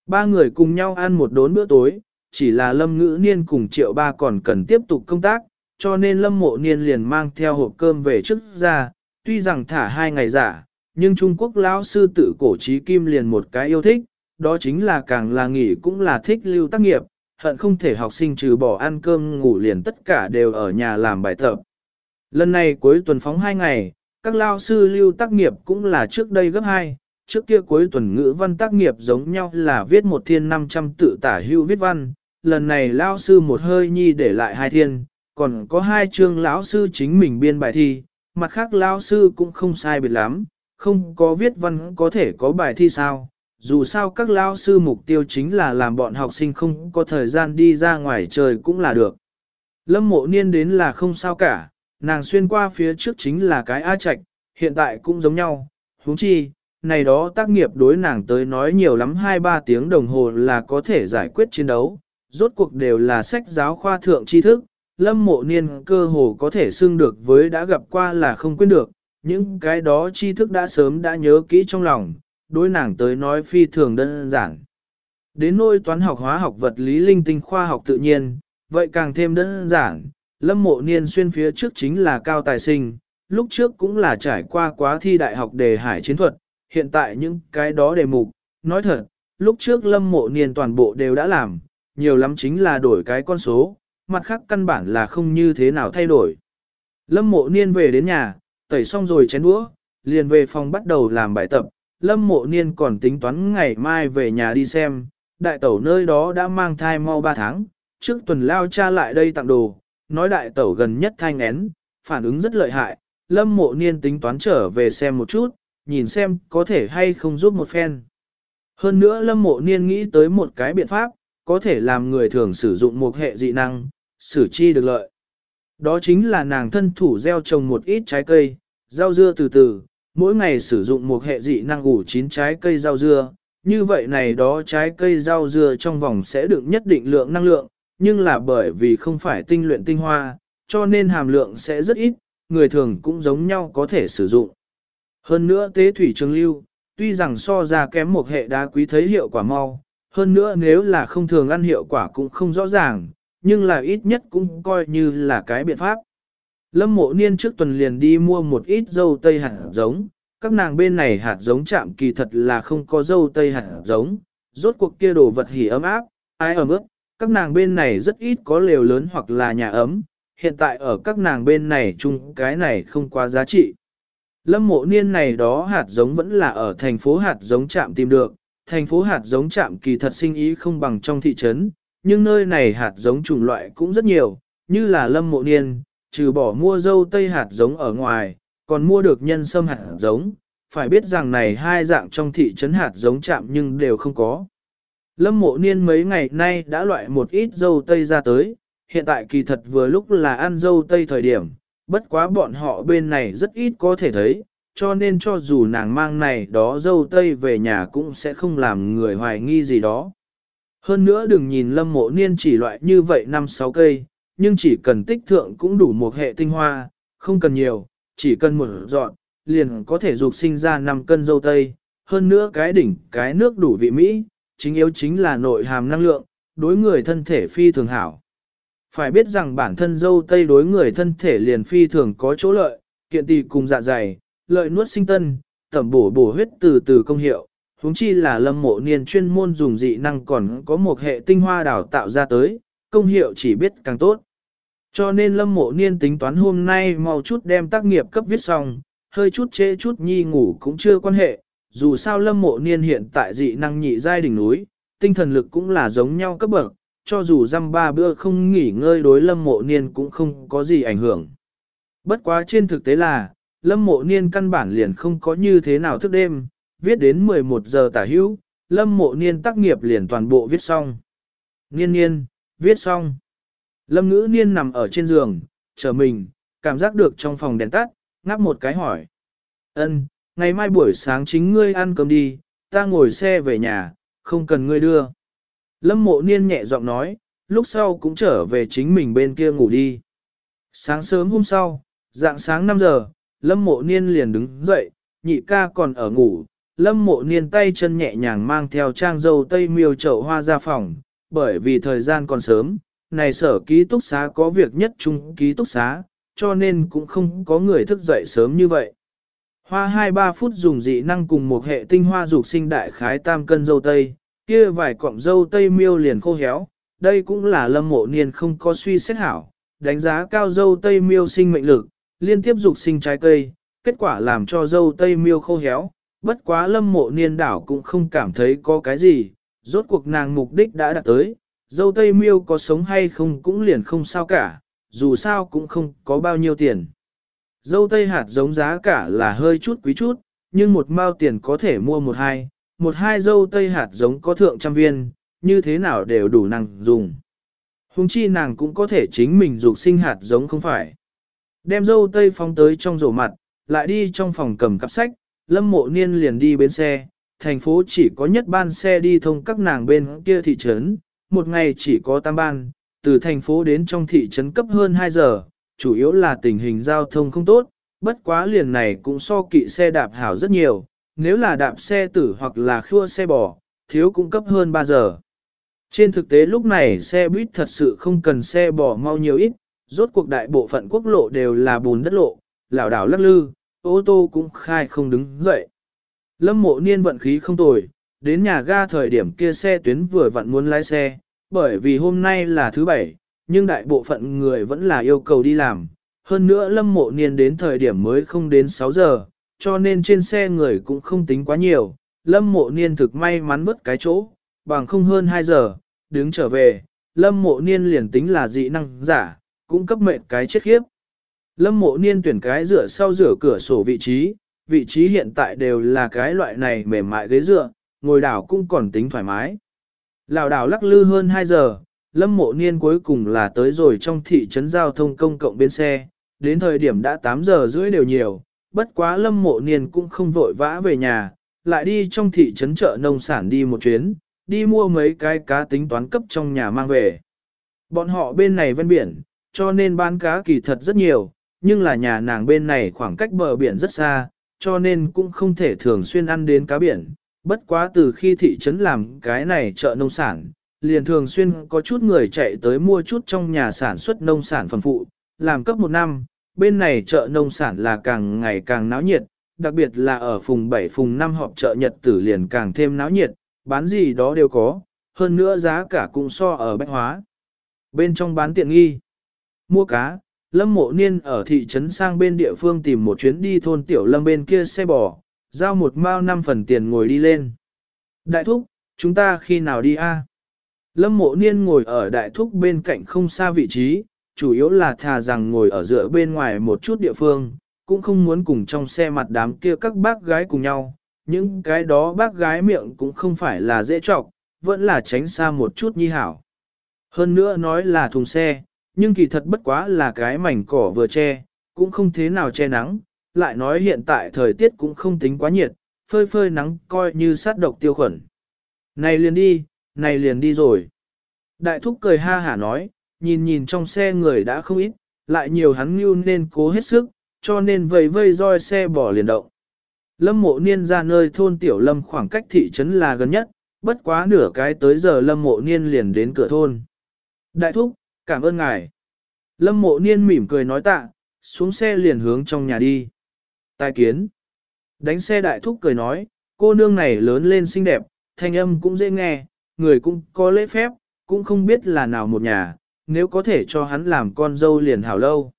A: Ba người cùng nhau ăn một đốn bữa tối, chỉ là lâm ngữ niên cùng triệu ba còn cần tiếp tục công tác, cho nên lâm mộ niên liền mang theo hộp cơm về trước ra, tuy rằng thả hai ngày giả, nhưng Trung Quốc lão sư tự cổ trí kim liền một cái yêu thích, đó chính là càng là nghỉ cũng là thích lưu tác nghiệp, hận không thể học sinh trừ bỏ ăn cơm ngủ liền tất cả đều ở nhà làm bài tập. Lần này cuối tuần phóng hai ngày, các lao sư lưu tác nghiệp cũng là trước đây gấp hai, trước kia cuối tuần ngữ văn tác nghiệp giống nhau là viết một thiên 500 tự tả hưu viết văn, lần này lao sư một hơi nhi để lại hai thiên, còn có hai chương lão sư chính mình biên bài thi, mặt khác lao sư cũng không sai biệt lắm, không có viết văn có thể có bài thi sao. Dù sao các lao sư mục tiêu chính là làm bọn học sinh không có thời gian đi ra ngoài trời cũng là được. Lâm mộ niên đến là không sao cả, nàng xuyên qua phía trước chính là cái A Trạch, hiện tại cũng giống nhau, huống chi, này đó tác nghiệp đối nàng tới nói nhiều lắm 2-3 tiếng đồng hồ là có thể giải quyết chiến đấu, rốt cuộc đều là sách giáo khoa thượng tri thức, lâm mộ niên cơ hồ có thể xưng được với đã gặp qua là không quên được, những cái đó tri thức đã sớm đã nhớ kỹ trong lòng, đối nàng tới nói phi thường đơn giản. Đến nôi toán học hóa học vật lý linh tinh khoa học tự nhiên, vậy càng thêm đơn giản, lâm mộ niên xuyên phía trước chính là cao tài sinh, lúc trước cũng là trải qua quá thi đại học đề hải chiến thuật, hiện tại những cái đó đề mục, nói thật, lúc trước lâm mộ niên toàn bộ đều đã làm, nhiều lắm chính là đổi cái con số, mặt khác căn bản là không như thế nào thay đổi. Lâm mộ niên về đến nhà, tẩy xong rồi chén đũa, liền về phòng bắt đầu làm bài tập, lâm mộ niên còn tính toán ngày mai về nhà đi xem, đại tẩu nơi đó đã mang thai mau 3 tháng, trước tuần lao cha lại đây tặng đồ, nói đại tẩu gần nhất thai ngén, phản ứng rất lợi hại, lâm mộ niên tính toán trở về xem một chút, nhìn xem có thể hay không giúp một phen. Hơn nữa lâm mộ niên nghĩ tới một cái biện pháp, có thể làm người thường sử dụng một hệ dị năng, xử chi được lợi. Đó chính là nàng thân thủ gieo trồng một ít trái cây, rau dưa từ từ, mỗi ngày sử dụng một hệ dị năng ủ chín trái cây rau dưa. Như vậy này đó trái cây rau dưa trong vòng sẽ được nhất định lượng năng lượng, nhưng là bởi vì không phải tinh luyện tinh hoa, cho nên hàm lượng sẽ rất ít, người thường cũng giống nhau có thể sử dụng. Hơn nữa tế thủy trường lưu, tuy rằng so ra kém một hệ đá quý thấy hiệu quả mau, hơn nữa nếu là không thường ăn hiệu quả cũng không rõ ràng, nhưng là ít nhất cũng coi như là cái biện pháp. Lâm mộ niên trước tuần liền đi mua một ít dâu tây hạt giống, các nàng bên này hạt giống chạm kỳ thật là không có dâu tây hạt giống, rốt cuộc kia đồ vật hỉ ấm áp, ai ấm ướp, các nàng bên này rất ít có lều lớn hoặc là nhà ấm, hiện tại ở các nàng bên này chung cái này không quá giá trị. Lâm mộ niên này đó hạt giống vẫn là ở thành phố hạt giống chạm tìm được, thành phố hạt giống chạm kỳ thật sinh ý không bằng trong thị trấn, nhưng nơi này hạt giống chủng loại cũng rất nhiều, như là lâm mộ niên, trừ bỏ mua dâu tây hạt giống ở ngoài, còn mua được nhân sâm hạt giống, phải biết rằng này hai dạng trong thị trấn hạt giống chạm nhưng đều không có. Lâm mộ niên mấy ngày nay đã loại một ít dâu tây ra tới, hiện tại kỳ thật vừa lúc là ăn dâu tây thời điểm, bất quá bọn họ bên này rất ít có thể thấy, cho nên cho dù nàng mang này đó dâu tây về nhà cũng sẽ không làm người hoài nghi gì đó. Hơn nữa đừng nhìn lâm mộ niên chỉ loại như vậy 5-6 cây, nhưng chỉ cần tích thượng cũng đủ một hệ tinh hoa, không cần nhiều, chỉ cần một dọn, liền có thể dục sinh ra 5 cân dâu tây, hơn nữa cái đỉnh, cái nước đủ vị Mỹ, chính yếu chính là nội hàm năng lượng, đối người thân thể phi thường hảo. Phải biết rằng bản thân dâu tây đối người thân thể liền phi thường có chỗ lợi, kiện tỳ cùng dạ dày, lợi nuốt sinh tân, tẩm bổ bổ huyết từ từ công hiệu, huống chi là lâm mộ niên chuyên môn dùng dị năng còn có một hệ tinh hoa đào tạo ra tới, công hiệu chỉ biết càng tốt. Cho nên lâm mộ niên tính toán hôm nay mau chút đem tác nghiệp cấp viết xong, hơi chút trễ chút nhi ngủ cũng chưa quan hệ, dù sao lâm mộ niên hiện tại dị năng nhị giai đỉnh núi, tinh thần lực cũng là giống nhau cấp bậc, cho dù dăm ba bữa không nghỉ ngơi đối lâm mộ niên cũng không có gì ảnh hưởng. Bất quá trên thực tế là, lâm mộ niên căn bản liền không có như thế nào thức đêm, viết đến 11 giờ tả hữu, lâm mộ niên tác nghiệp liền toàn bộ viết xong. Niên niên, viết xong. Lâm ngữ niên nằm ở trên giường, chờ mình, cảm giác được trong phòng đèn tắt, ngáp một cái hỏi. ân ngày mai buổi sáng chính ngươi ăn cơm đi, ta ngồi xe về nhà, không cần ngươi đưa. Lâm mộ niên nhẹ giọng nói, lúc sau cũng trở về chính mình bên kia ngủ đi. Sáng sớm hôm sau, dạng sáng 5 giờ, lâm mộ niên liền đứng dậy, nhị ca còn ở ngủ. Lâm mộ niên tay chân nhẹ nhàng mang theo trang dâu tây miêu chậu hoa ra phòng, bởi vì thời gian còn sớm, này sở ký túc xá có việc nhất chung ký túc xá, cho nên cũng không có người thức dậy sớm như vậy. Hoa 2-3 phút dùng dị năng cùng một hệ tinh hoa dục sinh đại khái tam cân dâu tây, kia vài cọng dâu tây miêu liền khô héo, đây cũng là lâm mộ niên không có suy xét hảo, đánh giá cao dâu tây miêu sinh mệnh lực, liên tiếp dục sinh trái cây, kết quả làm cho dâu tây miêu khô héo, bất quá lâm mộ niên đảo cũng không cảm thấy có cái gì, rốt cuộc nàng mục đích đã đạt tới, dâu tây miêu có sống hay không cũng liền không sao cả, dù sao cũng không có bao nhiêu tiền. Dâu tây hạt giống giá cả là hơi chút quý chút, nhưng một mao tiền có thể mua một hai, một hai dâu tây hạt giống có thượng trăm viên, như thế nào đều đủ nàng dùng. Hùng chi nàng cũng có thể chính mình dục sinh hạt giống không phải. Đem dâu tây phóng tới trong rổ mặt, lại đi trong phòng cầm cặp sách, lâm mộ niên liền đi bên xe, thành phố chỉ có nhất ban xe đi thông các nàng bên kia thị trấn, một ngày chỉ có tam ban, từ thành phố đến trong thị trấn cấp hơn 2 giờ, chủ yếu là tình hình giao thông không tốt, bất quá liền này cũng so kỵ xe đạp hảo rất nhiều, nếu là đạp xe tử hoặc là khua xe bò, thiếu cũng cấp hơn 3 giờ. Trên thực tế lúc này xe buýt thật sự không cần xe bò mau nhiều ít, rốt cuộc đại bộ phận quốc lộ đều là bùn đất lộ, lảo đảo lắc lư, ô tô cũng khai không đứng dậy. Lâm mộ niên vận khí không tồi, đến nhà ga thời điểm kia xe tuyến vừa vặn muốn lái xe, bởi vì hôm nay là thứ bảy, nhưng đại bộ phận người vẫn là yêu cầu đi làm. Hơn nữa lâm mộ niên đến thời điểm mới không đến 6 giờ, cho nên trên xe người cũng không tính quá nhiều. Lâm mộ niên thực may mắn mất cái chỗ, bằng không hơn 2 giờ, đứng trở về, lâm mộ niên liền tính là dị năng giả, cũng cấp mệnh cái chết khiếp. Lâm mộ niên tuyển cái rửa sau rửa cửa sổ vị trí, vị trí hiện tại đều là cái loại này mềm mại ghế dựa, ngồi đảo cũng còn tính thoải mái. Lào đảo lắc lư hơn 2 giờ, lâm mộ niên cuối cùng là tới rồi trong thị trấn giao thông công cộng bên xe, đến thời điểm đã 8 giờ rưỡi đều nhiều, bất quá lâm mộ niên cũng không vội vã về nhà, lại đi trong thị trấn chợ nông sản đi một chuyến, đi mua mấy cái cá tính toán cấp trong nhà mang về. Bọn họ bên này ven biển, cho nên bán cá kỳ thật rất nhiều, nhưng là nhà nàng bên này khoảng cách bờ biển rất xa, cho nên cũng không thể thường xuyên ăn đến cá biển. Bất quá từ khi thị trấn làm cái này chợ nông sản, liền thường xuyên có chút người chạy tới mua chút trong nhà sản xuất nông sản phẩm phụ, làm cấp một năm, bên này chợ nông sản là càng ngày càng náo nhiệt, đặc biệt là ở phùng 7 phùng 5 họp chợ nhật tử liền càng thêm náo nhiệt, bán gì đó đều có, hơn nữa giá cả cũng so ở bách hóa. Bên trong bán tiện nghi, mua cá, Lâm Mộ Niên ở thị trấn sang bên địa phương tìm một chuyến đi thôn Tiểu Lâm bên kia xe bò, giao một mao năm phần tiền ngồi đi lên. Đại thúc, chúng ta khi nào đi a? Lâm Mộ Niên ngồi ở đại thúc bên cạnh không xa vị trí, chủ yếu là thà rằng ngồi ở giữa bên ngoài một chút địa phương, cũng không muốn cùng trong xe mặt đám kia các bác gái cùng nhau. Những cái đó bác gái miệng cũng không phải là dễ trọc, vẫn là tránh xa một chút nhi hảo. Hơn nữa nói là thùng xe, nhưng kỳ thật bất quá là cái mảnh cỏ vừa che, cũng không thế nào che nắng, lại nói hiện tại thời tiết cũng không tính quá nhiệt, phơi phơi nắng coi như sát độc tiêu khuẩn. Này liền đi, này liền đi rồi. Đại thúc cười ha hả nói, nhìn nhìn trong xe người đã không ít, lại nhiều hắn mưu nên cố hết sức, cho nên vầy vây roi xe bỏ liền động. Lâm mộ niên ra nơi thôn tiểu lâm khoảng cách thị trấn là gần nhất, bất quá nửa cái tới giờ lâm mộ niên liền đến cửa thôn. Đại thúc, cảm ơn ngài. Lâm mộ niên mỉm cười nói tạ, xuống xe liền hướng trong nhà đi. Tài kiến. Đánh xe đại thúc cười nói, cô nương này lớn lên xinh đẹp, thanh âm cũng dễ nghe, người cũng có lễ phép, cũng không biết là nào một nhà, nếu có thể cho hắn làm con dâu liền hảo lâu.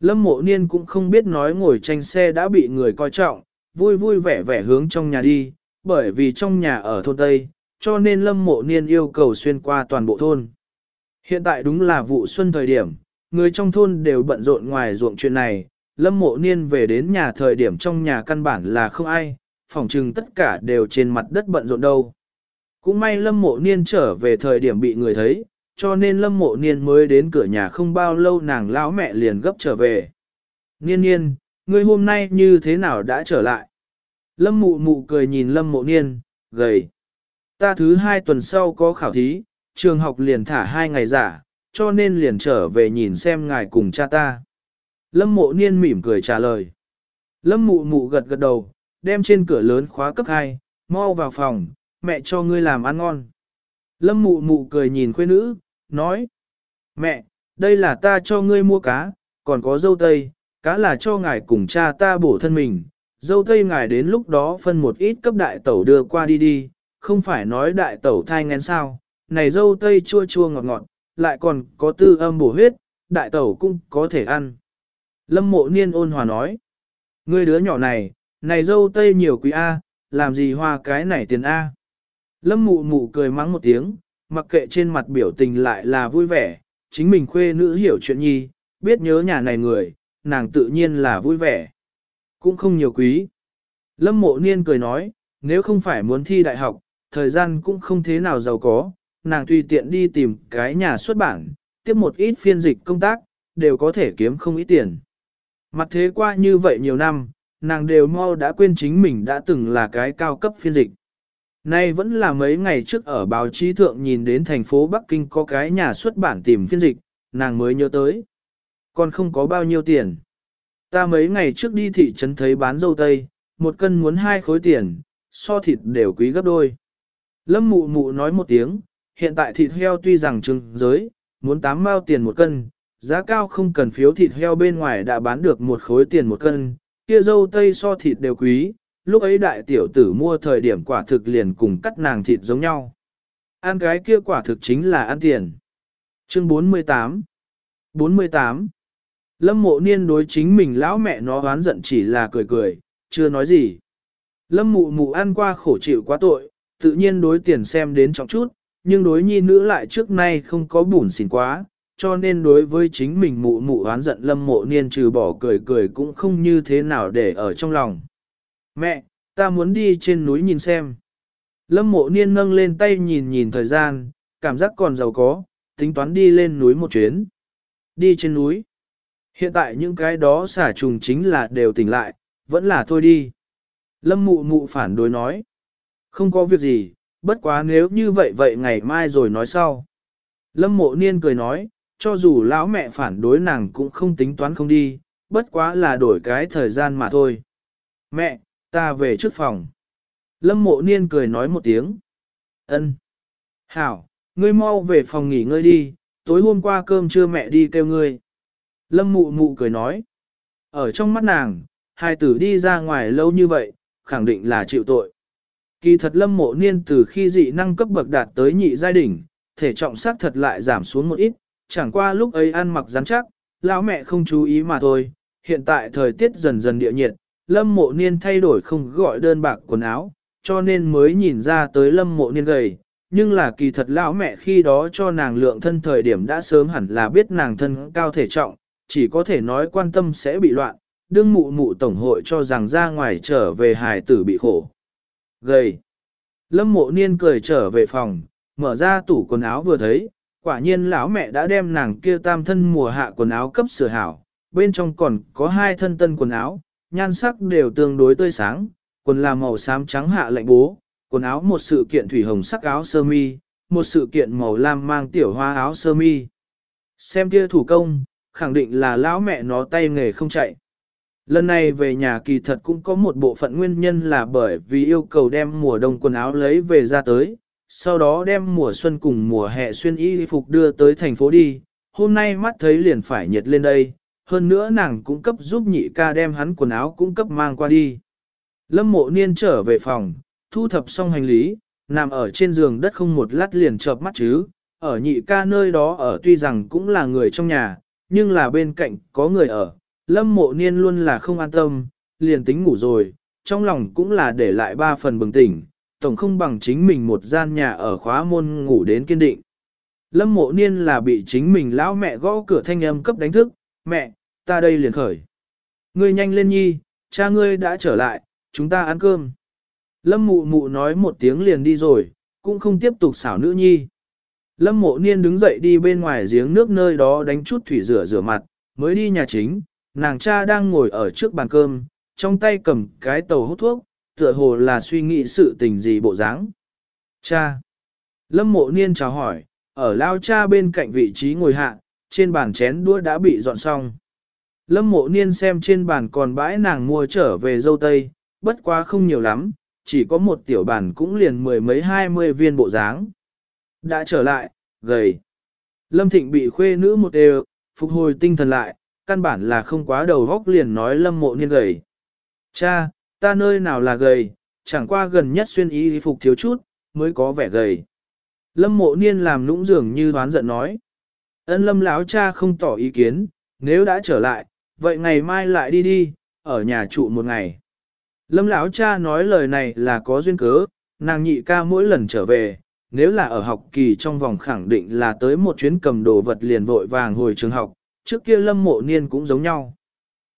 A: Lâm mộ niên cũng không biết nói ngồi tranh xe đã bị người coi trọng, vui vui vẻ vẻ hướng trong nhà đi, bởi vì trong nhà ở thôn Tây, cho nên lâm mộ niên yêu cầu xuyên qua toàn bộ thôn. Hiện tại đúng là vụ xuân thời điểm, người trong thôn đều bận rộn ngoài ruộng chuyện này, lâm mộ niên về đến nhà thời điểm trong nhà căn bản là không ai, phòng trừng tất cả đều trên mặt đất bận rộn đâu. Cũng may lâm mộ niên trở về thời điểm bị người thấy, cho nên lâm mộ niên mới đến cửa nhà không bao lâu nàng lão mẹ liền gấp trở về. Niên niên, ngươi hôm nay như thế nào đã trở lại? Lâm mụ mụ cười nhìn lâm mộ niên, gầy. Ta thứ hai tuần sau có khảo thí, trường học liền thả hai ngày giả, cho nên liền trở về nhìn xem ngài cùng cha ta. Lâm mộ niên mỉm cười trả lời. Lâm mụ mụ gật gật đầu, đem trên cửa lớn khóa cấp 2, mau vào phòng, mẹ cho ngươi làm ăn ngon. Lâm mụ mụ cười nhìn khuê nữ, nói. Mẹ, đây là ta cho ngươi mua cá, còn có dâu tây, cá là cho ngài cùng cha ta bổ thân mình. Dâu tây ngài đến lúc đó phân một ít cấp đại tẩu đưa qua đi đi, không phải nói đại tẩu thai ngén sao. Này dâu tây chua chua ngọt ngọt, lại còn có tư âm bổ huyết, đại tẩu cũng có thể ăn. Lâm mộ niên ôn hòa nói. Ngươi đứa nhỏ này, này dâu tây nhiều quý A, làm gì hoa cái này tiền A. Lâm mụ mụ cười mắng một tiếng, mặc kệ trên mặt biểu tình lại là vui vẻ, chính mình khuê nữ hiểu chuyện nhi, biết nhớ nhà này người, nàng tự nhiên là vui vẻ. Cũng không nhiều quý. Lâm mộ niên cười nói, nếu không phải muốn thi đại học, thời gian cũng không thế nào giàu có, nàng tùy tiện đi tìm cái nhà xuất bản, tiếp một ít phiên dịch công tác, đều có thể kiếm không ít tiền. Mặt thế qua như vậy nhiều năm, nàng đều mau đã quên chính mình đã từng là cái cao cấp phiên dịch. Nay vẫn là mấy ngày trước ở báo chí thượng nhìn đến thành phố Bắc Kinh có cái nhà xuất bản tìm phiên dịch, nàng mới nhớ tới. Còn không có bao nhiêu tiền. Ta mấy ngày trước đi thị trấn thấy bán dâu tây, một cân muốn hai khối tiền, so thịt đều quý gấp đôi. Lâm mụ mụ nói một tiếng, hiện tại thịt heo tuy rằng trưng giới, muốn 8 mao tiền một cân, giá cao không cần phiếu thịt heo bên ngoài đã bán được một khối tiền một cân, kia dâu tây so thịt đều quý, lúc ấy đại tiểu tử mua thời điểm quả thực liền cùng cắt nàng thịt giống nhau. Ăn cái kia quả thực chính là ăn tiền. Chương 48 48 Lâm mộ niên đối chính mình lão mẹ nó oán giận chỉ là cười cười, chưa nói gì. Lâm mụ mụ ăn qua khổ chịu quá tội, tự nhiên đối tiền xem đến trọng chút, nhưng đối nhi nữ lại trước nay không có bùn xỉn quá, cho nên đối với chính mình mụ mụ oán giận lâm mộ niên trừ bỏ cười cười cũng không như thế nào để ở trong lòng. Mẹ, ta muốn đi trên núi nhìn xem. Lâm mộ niên nâng lên tay nhìn nhìn thời gian, cảm giác còn giàu có, tính toán đi lên núi một chuyến. Đi trên núi. Hiện tại những cái đó xả trùng chính là đều tỉnh lại, vẫn là thôi đi. Lâm mụ mụ phản đối nói. Không có việc gì, bất quá nếu như vậy vậy ngày mai rồi nói sau. Lâm mộ niên cười nói, cho dù lão mẹ phản đối nàng cũng không tính toán không đi, bất quá là đổi cái thời gian mà thôi. Mẹ, ta về trước phòng. Lâm mộ niên cười nói một tiếng. ân Hảo, ngươi mau về phòng nghỉ ngơi đi, tối hôm qua cơm trưa mẹ đi kêu ngươi. Lâm mụ mụ cười nói. Ở trong mắt nàng, hai tử đi ra ngoài lâu như vậy, khẳng định là chịu tội. Kỳ thật lâm mộ niên từ khi dị năng cấp bậc đạt tới nhị giai đỉnh, thể trọng xác thật lại giảm xuống một ít, chẳng qua lúc ấy ăn mặc rắn chắc, lão mẹ không chú ý mà thôi. Hiện tại thời tiết dần dần địa nhiệt, lâm mộ niên thay đổi không gọi đơn bạc quần áo, cho nên mới nhìn ra tới lâm mộ niên gầy. Nhưng là kỳ thật lão mẹ khi đó cho nàng lượng thân thời điểm đã sớm hẳn là biết nàng thân cao thể trọng, chỉ có thể nói quan tâm sẽ bị loạn, đương mụ mụ tổng hội cho rằng ra ngoài trở về hài tử bị khổ. Gầy. Lâm mộ niên cười trở về phòng, mở ra tủ quần áo vừa thấy, quả nhiên lão mẹ đã đem nàng kia tam thân mùa hạ quần áo cấp sửa hảo, bên trong còn có hai thân tân quần áo, nhan sắc đều tương đối tươi sáng, quần là màu xám trắng hạ lạnh bố, quần áo một sự kiện thủy hồng sắc áo sơ mi, một sự kiện màu lam mang tiểu hoa áo sơ mi. Xem kia thủ công, khẳng định là lão mẹ nó tay nghề không chạy. Lần này về nhà kỳ thật cũng có một bộ phận nguyên nhân là bởi vì yêu cầu đem mùa đông quần áo lấy về ra tới, sau đó đem mùa xuân cùng mùa hè xuyên y phục đưa tới thành phố đi, hôm nay mắt thấy liền phải nhiệt lên đây, hơn nữa nàng cũng cấp giúp nhị ca đem hắn quần áo cũng cấp mang qua đi. Lâm mộ niên trở về phòng, thu thập xong hành lý, nằm ở trên giường đất không một lát liền chợp mắt chứ, ở nhị ca nơi đó ở tuy rằng cũng là người trong nhà, nhưng là bên cạnh có người ở, lâm mộ niên luôn là không an tâm, liền tính ngủ rồi, trong lòng cũng là để lại ba phần bừng tỉnh, tổng không bằng chính mình một gian nhà ở khóa môn ngủ đến kiên định. Lâm mộ niên là bị chính mình lão mẹ gõ cửa thanh âm cấp đánh thức, mẹ, ta đây liền khởi. Ngươi nhanh lên nhi, cha ngươi đã trở lại, chúng ta ăn cơm. Lâm mụ mụ nói một tiếng liền đi rồi, cũng không tiếp tục xảo nữ nhi. Lâm mộ niên đứng dậy đi bên ngoài giếng nước nơi đó đánh chút thủy rửa rửa mặt, mới đi nhà chính, nàng cha đang ngồi ở trước bàn cơm, trong tay cầm cái tàu hút thuốc, tựa hồ là suy nghĩ sự tình gì bộ dáng. Cha! Lâm mộ niên chào hỏi, ở lao cha bên cạnh vị trí ngồi hạ, trên bàn chén đũa đã bị dọn xong. Lâm mộ niên xem trên bàn còn bãi nàng mua trở về dâu tây, bất quá không nhiều lắm, chỉ có một tiểu bàn cũng liền mười mấy hai mươi viên bộ dáng. Đã trở lại, gầy. Lâm Thịnh bị khuê nữ một đều, phục hồi tinh thần lại, căn bản là không quá đầu góc liền nói lâm mộ niên gầy. Cha, ta nơi nào là gầy, chẳng qua gần nhất xuyên y phục thiếu chút, mới có vẻ gầy. Lâm mộ niên làm nũng dường như đoán giận nói. Ân lâm láo cha không tỏ ý kiến, nếu đã trở lại, vậy ngày mai lại đi đi, ở nhà trụ một ngày. Lâm lão cha nói lời này là có duyên cớ, nàng nhị ca mỗi lần trở về, nếu là ở học kỳ trong vòng khẳng định là tới một chuyến cầm đồ vật liền vội vàng hồi trường học, trước kia lâm mộ niên cũng giống nhau.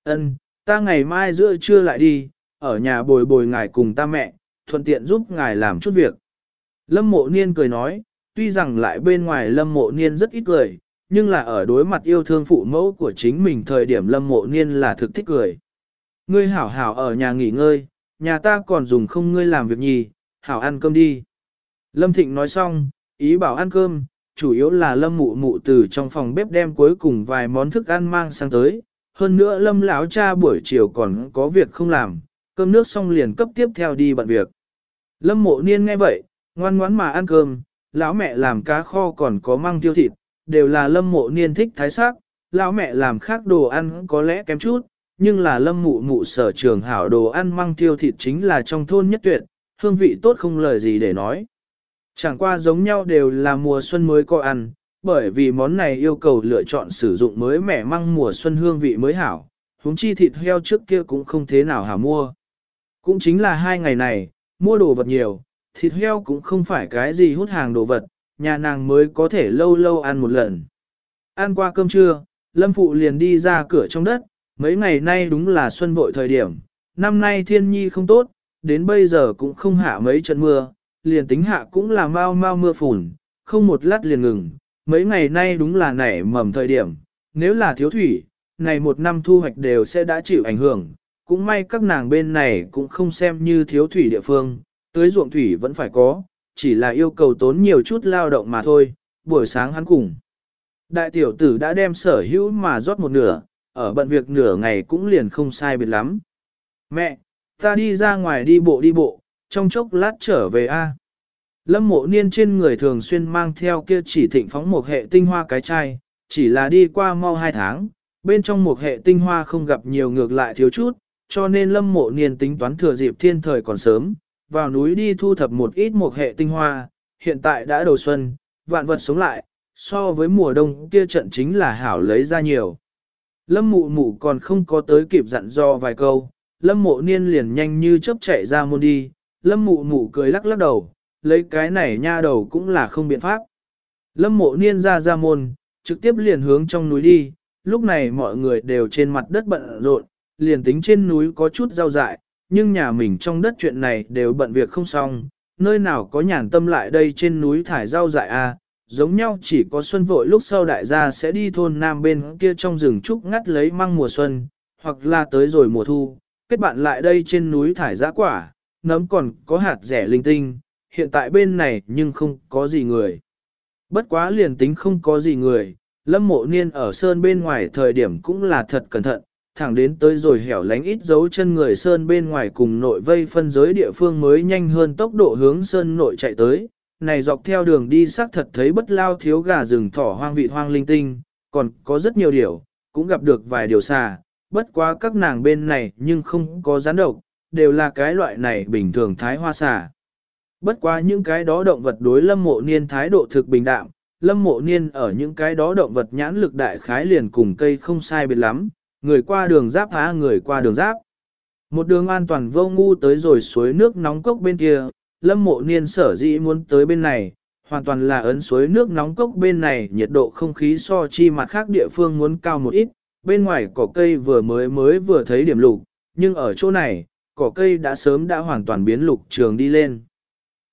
A: Ân, ta ngày mai giữa trưa lại đi, ở nhà bồi bồi ngài cùng ta mẹ, thuận tiện giúp ngài làm chút việc. Lâm mộ niên cười nói, tuy rằng lại bên ngoài lâm mộ niên rất ít cười, nhưng là ở đối mặt yêu thương phụ mẫu của chính mình thời điểm lâm mộ niên là thực thích cười. Ngươi hảo hảo ở nhà nghỉ ngơi, nhà ta còn dùng không ngươi làm việc nhì, hảo ăn cơm đi. Lâm Thịnh nói xong, ý bảo ăn cơm, chủ yếu là lâm mụ mụ từ trong phòng bếp đem cuối cùng vài món thức ăn mang sang tới. Hơn nữa lâm lão cha buổi chiều còn có việc không làm, cơm nước xong liền cấp tiếp theo đi bận việc. Lâm mộ niên nghe vậy, ngoan ngoãn mà ăn cơm, lão mẹ làm cá kho còn có măng tiêu thịt, đều là lâm mộ niên thích thái sắc, lão mẹ làm khác đồ ăn có lẽ kém chút, nhưng là lâm mụ mụ sở trường hảo đồ ăn măng tiêu thịt chính là trong thôn nhất tuyệt, hương vị tốt không lời gì để nói. Chẳng qua giống nhau đều là mùa xuân mới có ăn, bởi vì món này yêu cầu lựa chọn sử dụng mới mẻ măng mùa xuân hương vị mới hảo, huống chi thịt heo trước kia cũng không thế nào hả mua. Cũng chính là hai ngày này, mua đồ vật nhiều, thịt heo cũng không phải cái gì hút hàng đồ vật, nhà nàng mới có thể lâu lâu ăn một lần. Ăn qua cơm trưa, Lâm Phụ liền đi ra cửa trong đất, mấy ngày nay đúng là xuân vội thời điểm, năm nay thiên nhi không tốt, đến bây giờ cũng không hạ mấy trận mưa, liền tính hạ cũng là mau mau mưa phùn, không một lát liền ngừng, mấy ngày nay đúng là nảy mầm thời điểm, nếu là thiếu thủy, này một năm thu hoạch đều sẽ đã chịu ảnh hưởng, cũng may các nàng bên này cũng không xem như thiếu thủy địa phương, tưới ruộng thủy vẫn phải có, chỉ là yêu cầu tốn nhiều chút lao động mà thôi, buổi sáng hắn cùng. Đại tiểu tử đã đem sở hữu mà rót một nửa, ở bận việc nửa ngày cũng liền không sai biệt lắm. Mẹ, ta đi ra ngoài đi bộ đi bộ, trong chốc lát trở về a. Lâm mộ niên trên người thường xuyên mang theo kia chỉ thịnh phóng một hệ tinh hoa cái chai, chỉ là đi qua mau hai tháng, bên trong một hệ tinh hoa không gặp nhiều ngược lại thiếu chút, cho nên lâm mộ niên tính toán thừa dịp thiên thời còn sớm, vào núi đi thu thập một ít một hệ tinh hoa, hiện tại đã đầu xuân, vạn vật sống lại, so với mùa đông kia trận chính là hảo lấy ra nhiều. Lâm mụ mụ còn không có tới kịp dặn do vài câu, lâm mộ niên liền nhanh như chớp chạy ra môn đi, lâm mụ mụ cười lắc lắc đầu, lấy cái này nha đầu cũng là không biện pháp. Lâm mộ niên ra ra môn, trực tiếp liền hướng trong núi đi, lúc này mọi người đều trên mặt đất bận rộn, liền tính trên núi có chút rau dại, nhưng nhà mình trong đất chuyện này đều bận việc không xong, nơi nào có nhàn tâm lại đây trên núi thải rau dại a à, giống nhau chỉ có xuân vội lúc sau đại gia sẽ đi thôn nam bên kia trong rừng trúc ngắt lấy măng mùa xuân, hoặc là tới rồi mùa thu, kết bạn lại đây trên núi thải giã quả, nấm còn có hạt rẻ linh tinh, hiện tại bên này nhưng không có gì người. Bất quá liền tính không có gì người, lâm mộ niên ở sơn bên ngoài thời điểm cũng là thật cẩn thận, thẳng đến tới rồi hẻo lánh ít dấu chân người sơn bên ngoài cùng nội vây phân giới địa phương mới nhanh hơn tốc độ hướng sơn nội chạy tới. Này dọc theo đường đi xác thật thấy bất lao thiếu gà rừng thỏ hoang vị hoang linh tinh, còn có rất nhiều điều, cũng gặp được vài điều xà, bất quá các nàng bên này nhưng không có rắn độc, đều là cái loại này bình thường thái hoa xà. Bất quá những cái đó động vật đối lâm mộ niên thái độ thực bình đạm, lâm mộ niên ở những cái đó động vật nhãn lực đại khái liền cùng cây không sai biệt lắm, người qua đường giáp phá người qua đường giáp. Một đường an toàn vô ngu tới rồi suối nước nóng cốc bên kia, lâm mộ niên sở dĩ muốn tới bên này, hoàn toàn là ấn suối nước nóng cốc bên này nhiệt độ không khí so chi mặt khác địa phương muốn cao một ít, bên ngoài cỏ cây vừa mới mới vừa thấy điểm lục, nhưng ở chỗ này, cỏ cây đã sớm đã hoàn toàn biến lục trường đi lên.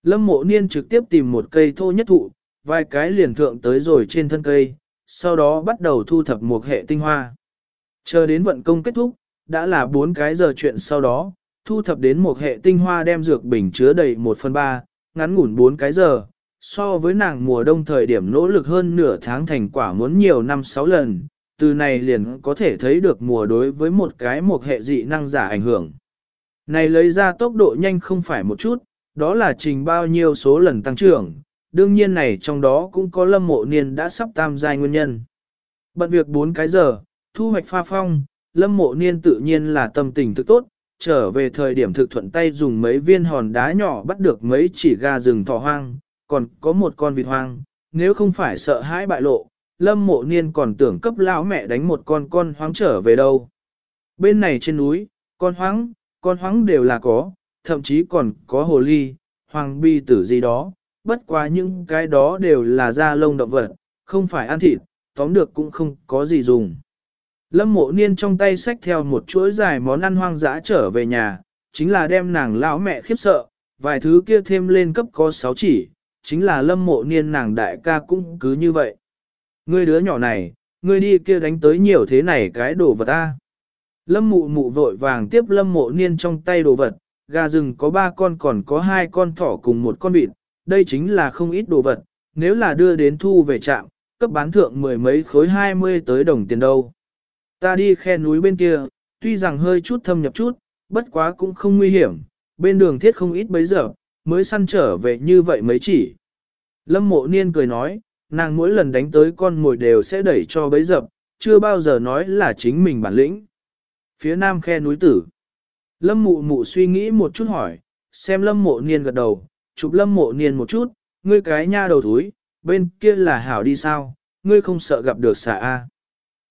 A: Lâm mộ niên trực tiếp tìm một cây thô nhất thụ, vài cái liền thượng tới rồi trên thân cây, sau đó bắt đầu thu thập một hệ tinh hoa. Chờ đến vận công kết thúc, đã là 4 cái giờ chuyện sau đó, thu thập đến một hệ tinh hoa đem dược bình chứa đầy 1 phần 3, ngắn ngủn 4 cái giờ, so với nàng mùa đông thời điểm nỗ lực hơn nửa tháng thành quả muốn nhiều năm 6 lần, từ này liền có thể thấy được mùa đối với một cái một hệ dị năng giả ảnh hưởng. Này lấy ra tốc độ nhanh không phải một chút, đó là trình bao nhiêu số lần tăng trưởng, đương nhiên này trong đó cũng có lâm mộ niên đã sắp tam giai nguyên nhân. Bận việc 4 cái giờ, thu hoạch pha phong, lâm mộ niên tự nhiên là tâm tình thực tốt, trở về thời điểm thực thuận tay dùng mấy viên hòn đá nhỏ bắt được mấy chỉ gà rừng thỏ hoang, còn có một con vịt hoang, nếu không phải sợ hãi bại lộ, lâm mộ niên còn tưởng cấp lão mẹ đánh một con con hoang trở về đâu. Bên này trên núi, con hoang, con hoáng đều là có, thậm chí còn có hồ ly, hoàng bi tử gì đó, bất quá những cái đó đều là da lông động vật, không phải ăn thịt, tóm được cũng không có gì dùng. Lâm mộ niên trong tay xách theo một chuỗi dài món ăn hoang dã trở về nhà, chính là đem nàng lão mẹ khiếp sợ, vài thứ kia thêm lên cấp có sáu chỉ, chính là lâm mộ niên nàng đại ca cũng cứ như vậy. Ngươi đứa nhỏ này, ngươi đi kia đánh tới nhiều thế này cái đồ vật ta. Lâm mụ mụ vội vàng tiếp lâm mộ niên trong tay đồ vật, gà rừng có ba con còn có hai con thỏ cùng một con vịt, đây chính là không ít đồ vật, nếu là đưa đến thu về trạm, cấp bán thượng mười mấy khối hai mươi tới đồng tiền đâu. Ta đi khe núi bên kia, tuy rằng hơi chút thâm nhập chút, bất quá cũng không nguy hiểm, bên đường thiết không ít bấy giờ, mới săn trở về như vậy mấy chỉ. Lâm mộ niên cười nói, nàng mỗi lần đánh tới con mồi đều sẽ đẩy cho bấy dập, chưa bao giờ nói là chính mình bản lĩnh. Phía nam khe núi tử. Lâm mụ mụ suy nghĩ một chút hỏi, xem lâm mộ niên gật đầu, chụp lâm mộ niên một chút, ngươi cái nha đầu thúi, bên kia là hảo đi sao, ngươi không sợ gặp được xà A.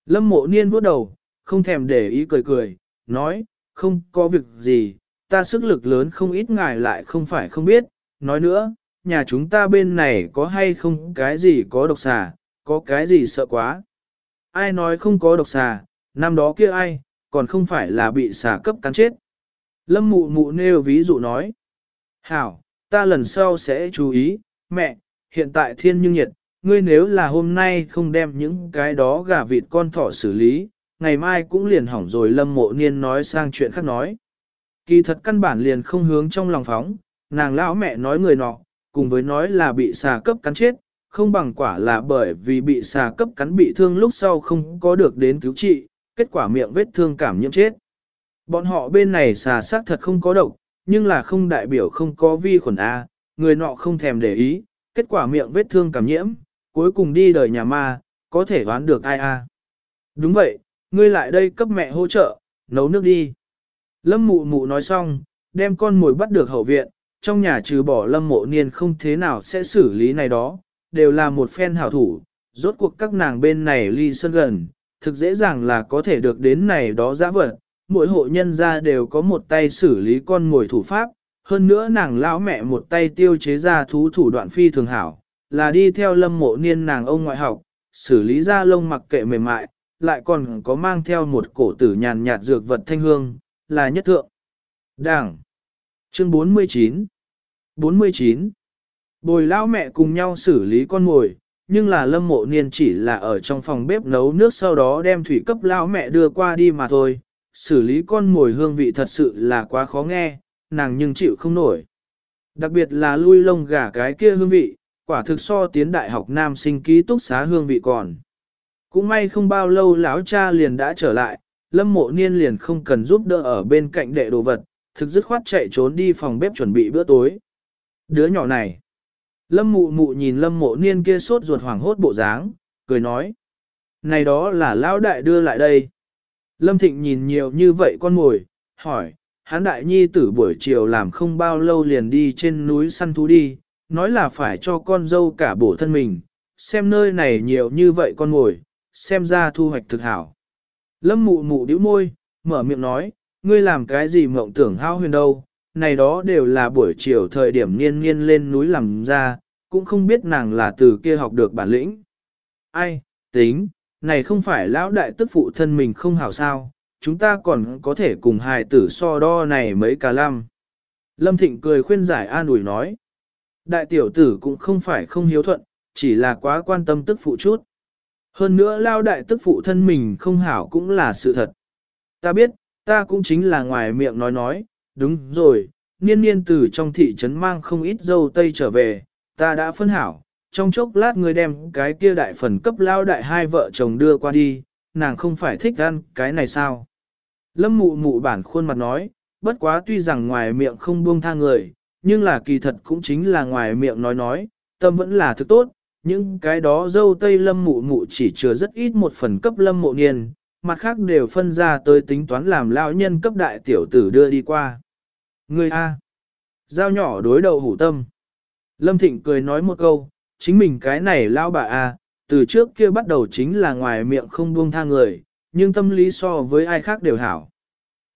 A: Lâm mộ niên vuốt đầu, không thèm để ý cười cười, nói, không có việc gì, ta sức lực lớn không ít ngài lại không phải không biết, nói nữa, nhà chúng ta bên này có hay không cái gì có độc xà, có cái gì sợ quá. Ai nói không có độc xà, năm đó kia ai, còn không phải là bị xà cấp cắn chết. Lâm mụ mụ nêu ví dụ nói, hảo, ta lần sau sẽ chú ý, mẹ, hiện tại thiên nhưng nhiệt, ngươi nếu là hôm nay không đem những cái đó gà vịt con thỏ xử lý, ngày mai cũng liền hỏng rồi lâm mộ niên nói sang chuyện khác nói. Kỳ thật căn bản liền không hướng trong lòng phóng, nàng lão mẹ nói người nọ, cùng với nói là bị xà cấp cắn chết, không bằng quả là bởi vì bị xà cấp cắn bị thương lúc sau không có được đến cứu trị, kết quả miệng vết thương cảm nhiễm chết. Bọn họ bên này xà xác thật không có độc, nhưng là không đại biểu không có vi khuẩn A, người nọ không thèm để ý, kết quả miệng vết thương cảm nhiễm, cuối cùng đi đời nhà ma, có thể đoán được ai A. Đúng vậy, ngươi lại đây cấp mẹ hỗ trợ, nấu nước đi. Lâm mụ mụ nói xong, đem con mồi bắt được hậu viện, trong nhà trừ bỏ lâm mộ niên không thế nào sẽ xử lý này đó, đều là một phen hảo thủ, rốt cuộc các nàng bên này ly sân gần, thực dễ dàng là có thể được đến này đó giã vật, mỗi hộ nhân gia đều có một tay xử lý con ngồi thủ pháp, hơn nữa nàng lão mẹ một tay tiêu chế ra thú thủ đoạn phi thường hảo, là đi theo lâm mộ niên nàng ông ngoại học, xử lý ra lông mặc kệ mềm mại, lại còn có mang theo một cổ tử nhàn nhạt dược vật thanh hương, là nhất thượng. Đảng. Chương 49 49 Bồi lão mẹ cùng nhau xử lý con mồi, nhưng là lâm mộ niên chỉ là ở trong phòng bếp nấu nước sau đó đem thủy cấp lão mẹ đưa qua đi mà thôi, xử lý con mồi hương vị thật sự là quá khó nghe, nàng nhưng chịu không nổi. Đặc biệt là lui lông gà cái kia hương vị, quả thực so tiến đại học nam sinh ký túc xá hương vị còn. Cũng may không bao lâu lão cha liền đã trở lại, lâm mộ niên liền không cần giúp đỡ ở bên cạnh đệ đồ vật, thực dứt khoát chạy trốn đi phòng bếp chuẩn bị bữa tối. Đứa nhỏ này, lâm mụ mụ nhìn lâm mộ niên kia sốt ruột hoảng hốt bộ dáng, cười nói. Này đó là lão đại đưa lại đây. Lâm Thịnh nhìn nhiều như vậy con mồi, hỏi, Hán đại nhi tử buổi chiều làm không bao lâu liền đi trên núi săn thú đi, nói là phải cho con dâu cả bổ thân mình, xem nơi này nhiều như vậy con mồi, xem ra thu hoạch thực hảo. Lâm mụ mụ điếu môi, mở miệng nói, ngươi làm cái gì mộng tưởng hao huyền đâu, này đó đều là buổi chiều thời điểm niên niên lên núi làm ra, cũng không biết nàng là từ kia học được bản lĩnh. Ai, tính, này không phải lão đại tức phụ thân mình không hảo sao, chúng ta còn có thể cùng hài tử so đo này mấy cả lăm. Lâm Thịnh cười khuyên giải an ủi nói. Đại tiểu tử cũng không phải không hiếu thuận, chỉ là quá quan tâm tức phụ chút. Hơn nữa lao đại tức phụ thân mình không hảo cũng là sự thật. Ta biết, ta cũng chính là ngoài miệng nói nói, đúng rồi, niên niên từ trong thị trấn mang không ít dâu tây trở về, ta đã phân hảo, trong chốc lát người đem cái kia đại phần cấp lao đại hai vợ chồng đưa qua đi, nàng không phải thích ăn cái này sao. Lâm mụ mụ bản khuôn mặt nói, bất quá tuy rằng ngoài miệng không buông tha người, nhưng là kỳ thật cũng chính là ngoài miệng nói nói, tâm vẫn là thứ tốt, những cái đó dâu tây lâm mụ mụ chỉ chứa rất ít một phần cấp lâm mộ niên, mặt khác đều phân ra tới tính toán làm lão nhân cấp đại tiểu tử đưa đi qua ngươi A. Giao nhỏ đối đầu hủ tâm. Lâm Thịnh cười nói một câu, chính mình cái này lao bà A, từ trước kia bắt đầu chính là ngoài miệng không buông tha người, nhưng tâm lý so với ai khác đều hảo.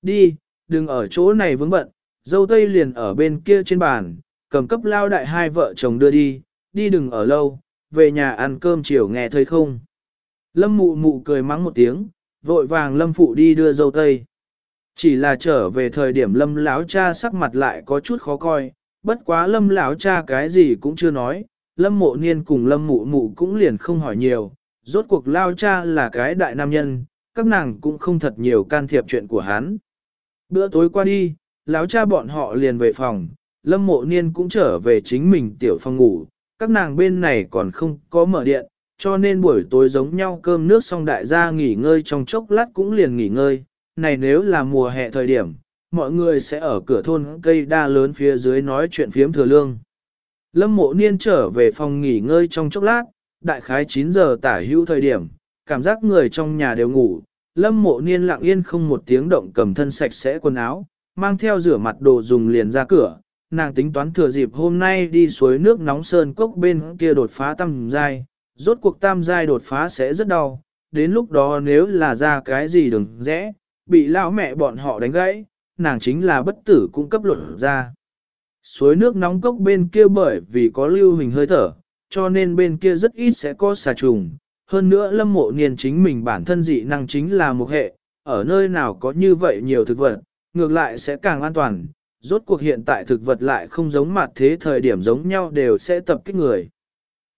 A: Đi, đừng ở chỗ này vướng bận, dâu tây liền ở bên kia trên bàn, cầm cấp lao đại hai vợ chồng đưa đi, đi đừng ở lâu, về nhà ăn cơm chiều nghe thấy không. Lâm mụ mụ cười mắng một tiếng, vội vàng lâm phụ đi đưa dâu tây. Chỉ là trở về thời điểm lâm lão cha sắc mặt lại có chút khó coi, bất quá lâm lão cha cái gì cũng chưa nói, lâm mộ niên cùng lâm mụ mụ cũng liền không hỏi nhiều, rốt cuộc lao cha là cái đại nam nhân, các nàng cũng không thật nhiều can thiệp chuyện của hắn. Bữa tối qua đi, lão cha bọn họ liền về phòng, lâm mộ niên cũng trở về chính mình tiểu phòng ngủ, các nàng bên này còn không có mở điện, cho nên buổi tối giống nhau cơm nước xong đại gia nghỉ ngơi trong chốc lát cũng liền nghỉ ngơi, này nếu là mùa hè thời điểm, mọi người sẽ ở cửa thôn cây đa lớn phía dưới nói chuyện phiếm thừa lương. Lâm mộ niên trở về phòng nghỉ ngơi trong chốc lát, đại khái 9 giờ tả hữu thời điểm, cảm giác người trong nhà đều ngủ, lâm mộ niên lặng yên không một tiếng động cầm thân sạch sẽ quần áo, mang theo rửa mặt đồ dùng liền ra cửa, nàng tính toán thừa dịp hôm nay đi suối nước nóng sơn cốc bên kia đột phá tam giai, rốt cuộc tam giai đột phá sẽ rất đau, đến lúc đó nếu là ra cái gì đừng rẽ, bị lão mẹ bọn họ đánh gãy, nàng chính là bất tử cung cấp luật ra. Suối nước nóng cốc bên kia bởi vì có lưu hình hơi thở, cho nên bên kia rất ít sẽ có xà trùng. Hơn nữa lâm mộ niên chính mình bản thân dị năng chính là một hệ, ở nơi nào có như vậy nhiều thực vật, ngược lại sẽ càng an toàn. Rốt cuộc hiện tại thực vật lại không giống mặt thế thời điểm giống nhau đều sẽ tập kích người.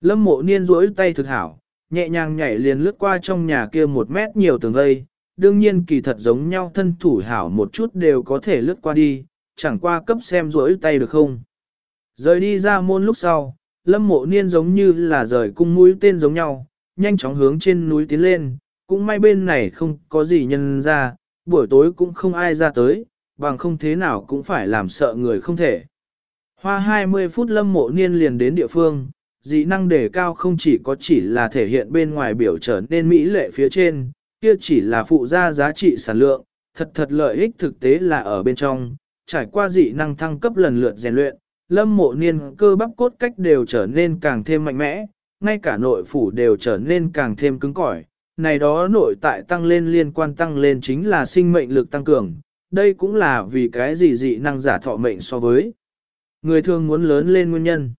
A: Lâm mộ niên duỗi tay thực hảo, nhẹ nhàng nhảy liền lướt qua trong nhà kia một mét nhiều tường vây, đương nhiên kỳ thật giống nhau thân thủ hảo một chút đều có thể lướt qua đi, chẳng qua cấp xem rỗi tay được không. Rời đi ra môn lúc sau, lâm mộ niên giống như là rời cung mũi tên giống nhau, nhanh chóng hướng trên núi tiến lên, cũng may bên này không có gì nhân ra, buổi tối cũng không ai ra tới, bằng không thế nào cũng phải làm sợ người không thể. Hoa 20 phút lâm mộ niên liền đến địa phương, dị năng đề cao không chỉ có chỉ là thể hiện bên ngoài biểu trở nên mỹ lệ phía trên, kia chỉ là phụ gia giá trị sản lượng, thật thật lợi ích thực tế là ở bên trong, trải qua dị năng thăng cấp lần lượt rèn luyện, lâm mộ niên cơ bắp cốt cách đều trở nên càng thêm mạnh mẽ, ngay cả nội phủ đều trở nên càng thêm cứng cỏi. Này đó nội tại tăng lên liên quan tăng lên chính là sinh mệnh lực tăng cường, đây cũng là vì cái gì dị năng giả thọ mệnh so với người thường muốn lớn lên nguyên nhân.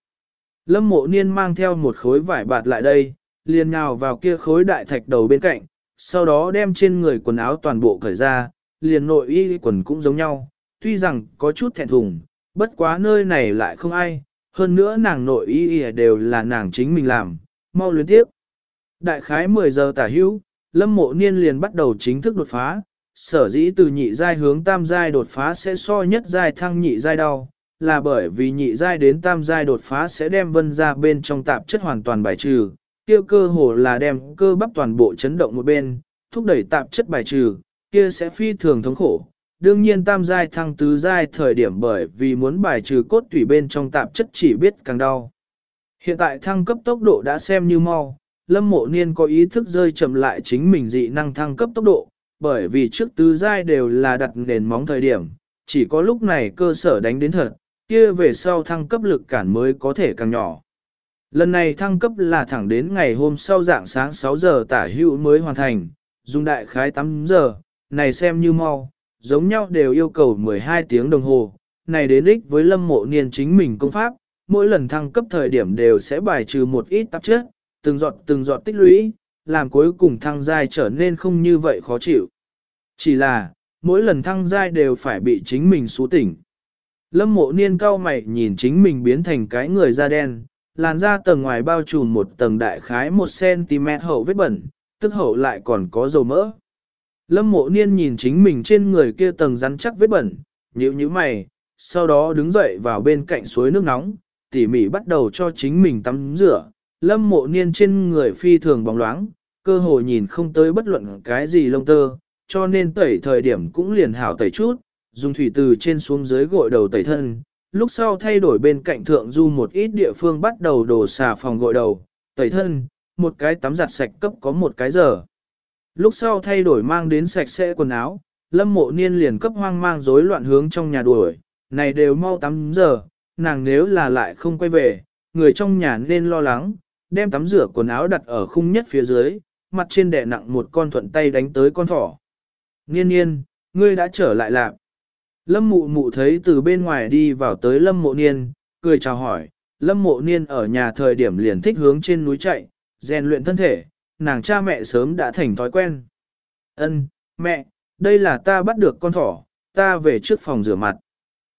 A: Lâm mộ niên mang theo một khối vải bạt lại đây, liền nhào vào kia khối đại thạch đầu bên cạnh, sau đó đem trên người quần áo toàn bộ cởi ra, liền nội y quần cũng giống nhau, tuy rằng có chút thẹn thùng, bất quá nơi này lại không ai, hơn nữa nàng nội y đều là nàng chính mình làm, mau luyến tiếp. Đại khái 10 giờ tả hữu, lâm mộ niên liền bắt đầu chính thức đột phá, sở dĩ từ nhị giai hướng tam giai đột phá sẽ so nhất giai thăng nhị giai đau, là bởi vì nhị giai đến tam giai đột phá sẽ đem vân ra bên trong tạp chất hoàn toàn bài trừ, kia cơ hồ là đem cơ bắp toàn bộ chấn động một bên, thúc đẩy tạp chất bài trừ, kia sẽ phi thường thống khổ. Đương nhiên tam giai thăng tứ giai thời điểm bởi vì muốn bài trừ cốt tủy bên trong tạp chất chỉ biết càng đau. Hiện tại thăng cấp tốc độ đã xem như mau, lâm mộ niên có ý thức rơi chậm lại chính mình dị năng thăng cấp tốc độ, bởi vì trước tứ giai đều là đặt nền móng thời điểm, chỉ có lúc này cơ sở đánh đến thật, kia về sau thăng cấp lực cản mới có thể càng nhỏ. Lần này thăng cấp là thẳng đến ngày hôm sau dạng sáng 6 giờ tả hữu mới hoàn thành, dùng đại khái 8 giờ, này xem như mau, giống nhau đều yêu cầu 12 tiếng đồng hồ, này đến ích với lâm mộ niên chính mình công pháp, mỗi lần thăng cấp thời điểm đều sẽ bài trừ một ít tạp chất, từng giọt từng giọt tích lũy, làm cuối cùng thăng giai trở nên không như vậy khó chịu. Chỉ là, mỗi lần thăng giai đều phải bị chính mình xú tỉnh. Lâm mộ niên cao mày nhìn chính mình biến thành cái người da đen, làn da tầng ngoài bao trùm một tầng đại khái 1cm hậu vết bẩn, tức hậu lại còn có dầu mỡ. Lâm mộ niên nhìn chính mình trên người kia tầng rắn chắc vết bẩn, nhíu nhíu mày, sau đó đứng dậy vào bên cạnh suối nước nóng, tỉ mỉ bắt đầu cho chính mình tắm rửa. Lâm mộ niên trên người phi thường bóng loáng, cơ hồ nhìn không tới bất luận cái gì lông tơ, cho nên tẩy thời điểm cũng liền hảo tẩy chút, dùng thủy từ trên xuống dưới gội đầu tẩy thân, lúc sau thay đổi bên cạnh thượng du một ít địa phương bắt đầu đổ xà phòng gội đầu, tẩy thân, một cái tắm giặt sạch cấp có một cái giờ. Lúc sau thay đổi mang đến sạch sẽ quần áo, lâm mộ niên liền cấp hoang mang rối loạn hướng trong nhà đuổi, này đều mau tắm giờ, nàng nếu là lại không quay về, người trong nhà nên lo lắng, đem tắm rửa quần áo đặt ở khung nhất phía dưới, mặt trên đè nặng một con thuận tay đánh tới con thỏ. Niên niên, ngươi đã trở lại lạc. Lâm mụ mụ thấy từ bên ngoài đi vào tới lâm mộ niên, cười chào hỏi, lâm mộ niên ở nhà thời điểm liền thích hướng trên núi chạy, rèn luyện thân thể, nàng cha mẹ sớm đã thành thói quen. Ân, mẹ, đây là ta bắt được con thỏ, ta về trước phòng rửa mặt.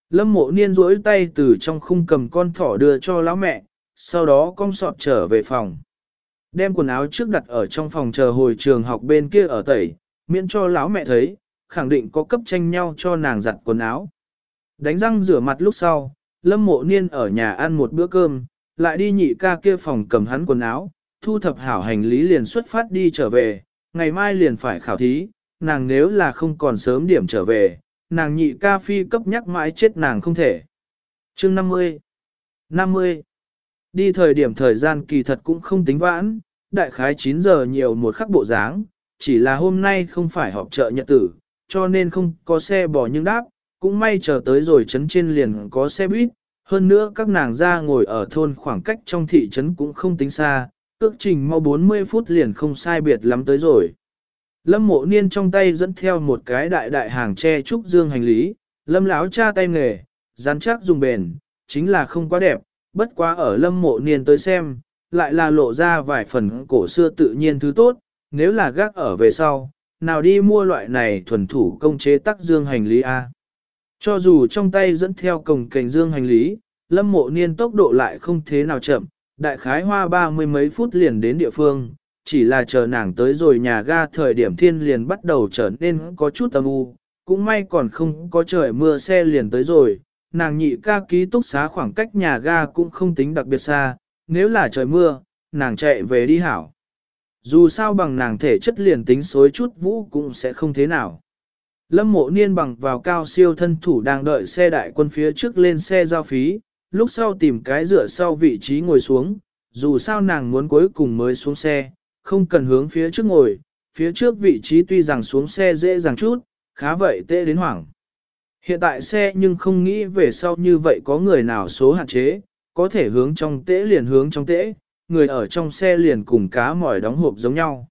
A: Lâm mộ niên duỗi tay từ trong khung cầm con thỏ đưa cho lão mẹ, sau đó con sọt trở về phòng. Đem quần áo trước đặt ở trong phòng chờ hồi trường học bên kia ở tẩy, miễn cho lão mẹ thấy, khẳng định có cấp tranh nhau cho nàng giặt quần áo. Đánh răng rửa mặt lúc sau, lâm mộ niên ở nhà ăn một bữa cơm, lại đi nhị ca kia phòng cầm hắn quần áo, thu thập hảo hành lý liền xuất phát đi trở về, ngày mai liền phải khảo thí, nàng nếu là không còn sớm điểm trở về, nàng nhị ca phi cấp nhắc mãi chết nàng không thể. chương 50 50 Đi thời điểm thời gian kỳ thật cũng không tính vãn, đại khái 9 giờ nhiều một khắc bộ dáng, chỉ là hôm nay không phải họp chợ nhật tử, cho nên không có xe bỏ nhưng đáp, cũng may chờ tới rồi trấn trên liền có xe buýt, hơn nữa các nàng ra ngồi ở thôn khoảng cách trong thị trấn cũng không tính xa, ước trình mau 40 phút liền không sai biệt lắm tới rồi. Lâm mộ niên trong tay dẫn theo một cái đại đại hàng tre trúc dương hành lý, lâm láo cha tay nghề, rắn chắc dùng bền, chính là không quá đẹp, bất quá ở lâm mộ niên tới xem, lại là lộ ra vài phần cổ xưa tự nhiên thứ tốt, nếu là gác ở về sau, nào đi mua loại này thuần thủ công chế tắc dương hành lý A. Cho dù trong tay dẫn theo cổng cành dương hành lý, lâm mộ niên tốc độ lại không thế nào chậm, đại khái hoa ba mươi mấy phút liền đến địa phương, chỉ là chờ nàng tới rồi nhà ga thời điểm thiên liền bắt đầu trở nên có chút âm u, cũng may còn không có trời mưa xe liền tới rồi, nàng nhị ca ký túc xá khoảng cách nhà ga cũng không tính đặc biệt xa, nếu là trời mưa, nàng chạy về đi hảo. Dù sao bằng nàng thể chất liền tính xối chút vũ cũng sẽ không thế nào. Lâm mộ niên bằng vào cao siêu thân thủ đang đợi xe đại quân phía trước lên xe giao phí, lúc sau tìm cái dựa sau vị trí ngồi xuống, dù sao nàng muốn cuối cùng mới xuống xe, không cần hướng phía trước ngồi, phía trước vị trí tuy rằng xuống xe dễ dàng chút, khá vậy tệ đến hoảng. Hiện tại xe nhưng không nghĩ về sau như vậy có người nào số hạn chế, có thể hướng trong tễ liền hướng trong tễ, người ở trong xe liền cùng cá mỏi đóng hộp giống nhau.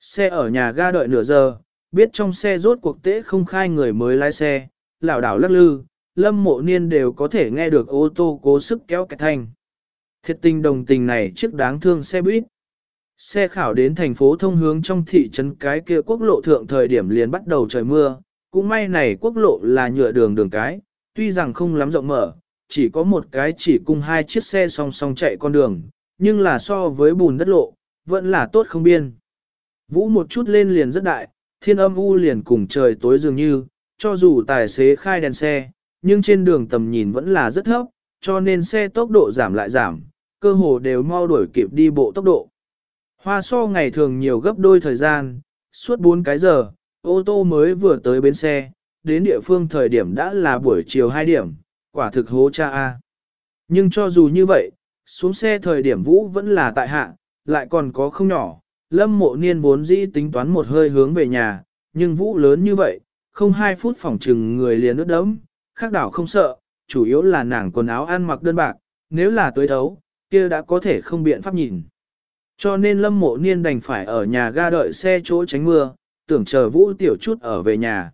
A: Xe ở nhà ga đợi nửa giờ, biết trong xe rốt cuộc tế không khai người mới lái xe, lảo đảo lắc lư, lâm mộ niên đều có thể nghe được ô tô cố sức kéo cái thanh. Thiệt tình đồng tình này chiếc đáng thương xe buýt. Xe khảo đến thành phố thông hướng trong thị trấn cái kia quốc lộ thượng thời điểm liền bắt đầu trời mưa, cũng may này quốc lộ là nhựa đường đường cái, tuy rằng không lắm rộng mở, chỉ có một cái chỉ cùng hai chiếc xe song song chạy con đường, nhưng là so với bùn đất lộ, vẫn là tốt không biên. Vũ một chút lên liền rất đại, thiên âm u liền cùng trời tối dường như, cho dù tài xế khai đèn xe, nhưng trên đường tầm nhìn vẫn là rất thấp, cho nên xe tốc độ giảm lại giảm, cơ hồ đều mau đuổi kịp đi bộ tốc độ. Hoa so ngày thường nhiều gấp đôi thời gian, suốt 4 cái giờ, ô tô mới vừa tới bến xe, đến địa phương thời điểm đã là buổi chiều 2 điểm, quả thực hố cha A. Nhưng cho dù như vậy, xuống xe thời điểm Vũ vẫn là tại hạ, lại còn có không nhỏ, lâm mộ niên vốn dĩ tính toán một hơi hướng về nhà, nhưng Vũ lớn như vậy, không hai phút phòng trừng người liền ướt đẫm, khác đảo không sợ, chủ yếu là nàng quần áo ăn mặc đơn bạc, nếu là tối thấu, kia đã có thể không biện pháp nhìn. Cho nên lâm mộ niên đành phải ở nhà ga đợi xe chỗ tránh mưa, tưởng chờ vũ tiểu chút ở về nhà.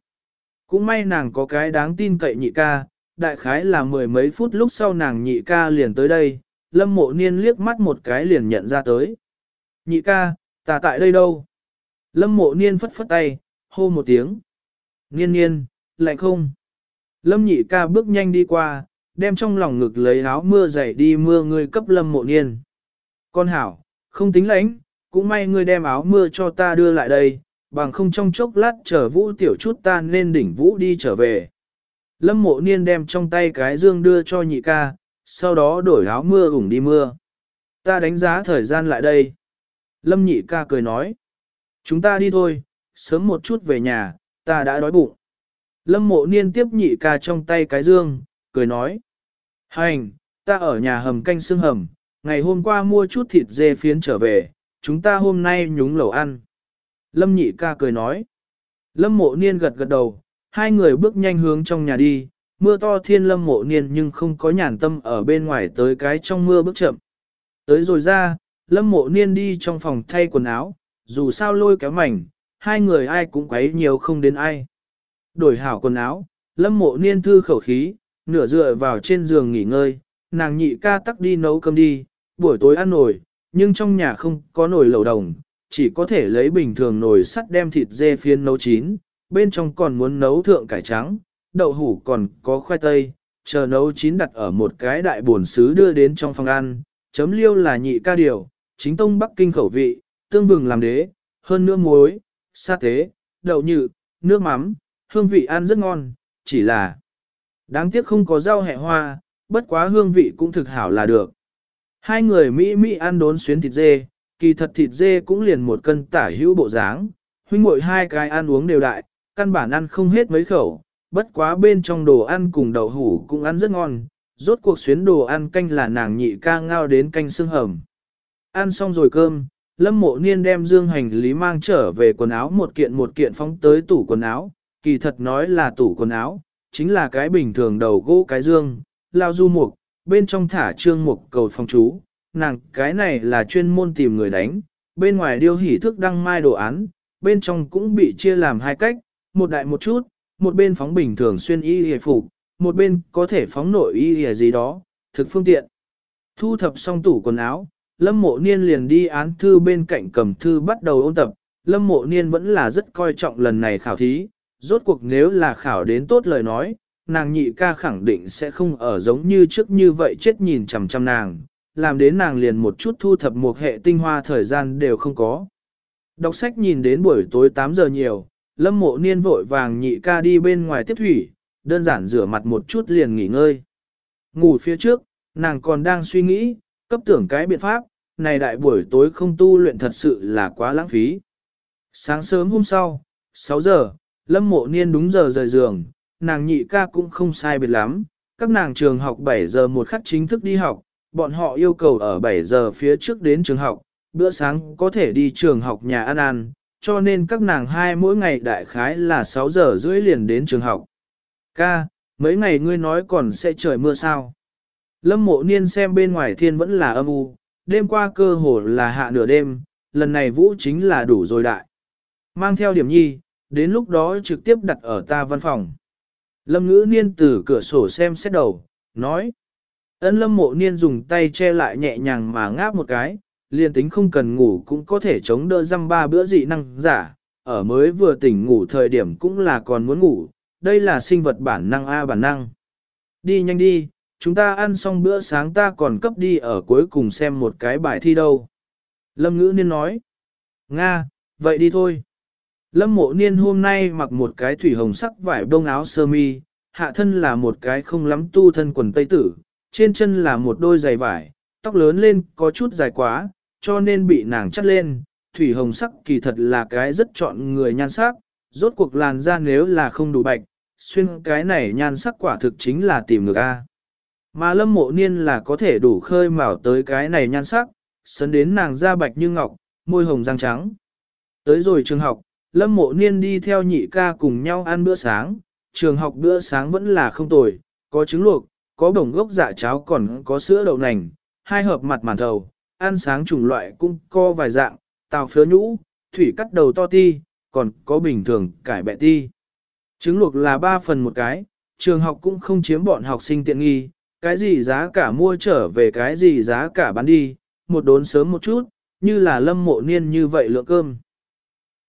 A: Cũng may nàng có cái đáng tin cậy nhị ca, đại khái là mười mấy phút lúc sau nàng nhị ca liền tới đây, lâm mộ niên liếc mắt một cái liền nhận ra tới. Nhị ca, ta tại đây đâu? Lâm mộ niên phất phất tay, hô một tiếng. Niên niên, lạnh không? Lâm nhị ca bước nhanh đi qua, đem trong lòng ngực lấy áo mưa dày đi mưa người cấp lâm mộ niên. Con hảo, không tính lãnh, cũng may ngươi đem áo mưa cho ta đưa lại đây, bằng không trong chốc lát chờ vũ tiểu chút ta nên đỉnh vũ đi trở về. Lâm mộ niên đem trong tay cái dương đưa cho nhị ca, sau đó đổi áo mưa ủng đi mưa. Ta đánh giá thời gian lại đây. Lâm nhị ca cười nói. Chúng ta đi thôi, sớm một chút về nhà, ta đã đói bụng. Lâm mộ niên tiếp nhị ca trong tay cái dương, cười nói. Hành, ta ở nhà hầm canh xương hầm, ngày hôm qua mua chút thịt dê phiến trở về, chúng ta hôm nay nhúng lẩu ăn. Lâm nhị ca cười nói. Lâm mộ niên gật gật đầu, hai người bước nhanh hướng trong nhà đi, mưa to thiên lâm mộ niên nhưng không có nhàn tâm ở bên ngoài tới cái trong mưa bước chậm. Tới rồi ra, lâm mộ niên đi trong phòng thay quần áo, dù sao lôi kéo mảnh, hai người ai cũng quấy nhiều không đến ai. Đổi hảo quần áo, lâm mộ niên thư khẩu khí, nửa dựa vào trên giường nghỉ ngơi, nàng nhị ca tắc đi nấu cơm đi, buổi tối ăn nổi, nhưng trong nhà không có nồi lẩu đồng, chỉ có thể lấy bình thường nồi sắt đem thịt dê phiên nấu chín, bên trong còn muốn nấu thượng cải trắng, đậu hủ còn có khoai tây, chờ nấu chín đặt ở một cái đại buồn xứ đưa đến trong phòng ăn, chấm liêu là nhị ca điều, chính tông Bắc Kinh khẩu vị, tương vừng làm đế, hơn nữa muối, sa tế, đậu nhự, nước mắm, hương vị ăn rất ngon, chỉ là đáng tiếc không có rau hẹ hoa, bất quá hương vị cũng thực hảo là được. Hai người Mỹ Mỹ ăn đốn xuyến thịt dê, kỳ thật thịt dê cũng liền một cân tả hữu bộ dáng, huynh muội hai cái ăn uống đều đại, căn bản ăn không hết mấy khẩu, bất quá bên trong đồ ăn cùng đậu hủ cũng ăn rất ngon, rốt cuộc xuyến đồ ăn canh là nàng nhị ca ngao đến canh xương hầm. Ăn xong rồi cơm, Lâm Mộ Niên đem dương hành lý mang trở về quần áo một kiện một kiện phóng tới tủ quần áo, kỳ thật nói là tủ quần áo, chính là cái bình thường đầu gỗ cái dương, lao du mục, bên trong thả trương mục cầu phong chú, nàng cái này là chuyên môn tìm người đánh, bên ngoài điêu hỉ thức đăng mai đồ án, bên trong cũng bị chia làm hai cách, một đại một chút, một bên phóng bình thường xuyên y hề phục, một bên có thể phóng nội y hề gì đó, thực phương tiện. Thu thập xong tủ quần áo, Lâm Mộ Niên liền đi án thư bên cạnh cầm thư bắt đầu ôn tập, Lâm Mộ Niên vẫn là rất coi trọng lần này khảo thí, rốt cuộc nếu là khảo đến tốt lời nói, nàng nhị ca khẳng định sẽ không ở giống như trước như vậy chết nhìn chằm chằm nàng, làm đến nàng liền một chút thu thập một hệ tinh hoa thời gian đều không có. Đọc sách nhìn đến buổi tối 8 giờ nhiều, lâm mộ niên vội vàng nhị ca đi bên ngoài tiếp thủy, đơn giản rửa mặt một chút liền nghỉ ngơi. Ngủ phía trước, nàng còn đang suy nghĩ, cấp tưởng cái biện pháp, này đại buổi tối không tu luyện thật sự là quá lãng phí. Sáng sớm hôm sau, 6 giờ, lâm mộ niên đúng giờ rời giường, nàng nhị ca cũng không sai biệt lắm, các nàng trường học 7 giờ một khắc chính thức đi học, bọn họ yêu cầu ở 7 giờ phía trước đến trường học, bữa sáng có thể đi trường học nhà ăn ăn, cho nên các nàng hai mỗi ngày đại khái là 6 giờ rưỡi liền đến trường học. Ca, mấy ngày ngươi nói còn sẽ trời mưa sao? Lâm mộ niên xem bên ngoài thiên vẫn là âm u, đêm qua cơ hồ là hạ nửa đêm, lần này vũ chính là đủ rồi đại. Mang theo điểm nhi, đến lúc đó trực tiếp đặt ở ta văn phòng. Lâm ngữ niên từ cửa sổ xem xét đầu, nói. Ân lâm mộ niên dùng tay che lại nhẹ nhàng mà ngáp một cái, liền tính không cần ngủ cũng có thể chống đỡ răm ba bữa dị năng giả, ở mới vừa tỉnh ngủ thời điểm cũng là còn muốn ngủ, đây là sinh vật bản năng A bản năng. Đi nhanh đi, chúng ta ăn xong bữa sáng ta còn cấp đi ở cuối cùng xem một cái bài thi đâu. Lâm ngữ niên nói. Nga, vậy đi thôi. Lâm mộ niên hôm nay mặc một cái thủy hồng sắc vải bông áo sơ mi, hạ thân là một cái không lắm tu thân quần tây tử, trên chân là một đôi giày vải, tóc lớn lên có chút dài quá, cho nên bị nàng chắt lên. Thủy hồng sắc kỳ thật là cái rất chọn người nhan sắc, rốt cuộc làn da nếu là không đủ bạch, xuyên cái này nhan sắc quả thực chính là tìm ngược A. Mà lâm mộ niên là có thể đủ khơi mào tới cái này nhan sắc, sấn đến nàng da bạch như ngọc, môi hồng răng trắng. Tới rồi trường học, lâm mộ niên đi theo nhị ca cùng nhau ăn bữa sáng, trường học bữa sáng vẫn là không tồi, có trứng luộc, có bổng gốc dạ cháo còn có sữa đậu nành, hai hộp mặt màn thầu, ăn sáng chủng loại cũng co vài dạng, tàu phớ nhũ, thủy cắt đầu to ti, còn có bình thường cải bẹ ti. Trứng luộc là 3 phần một cái, trường học cũng không chiếm bọn học sinh tiện nghi, cái gì giá cả mua trở về cái gì giá cả bán đi, một đốn sớm một chút, như là lâm mộ niên như vậy lượng cơm.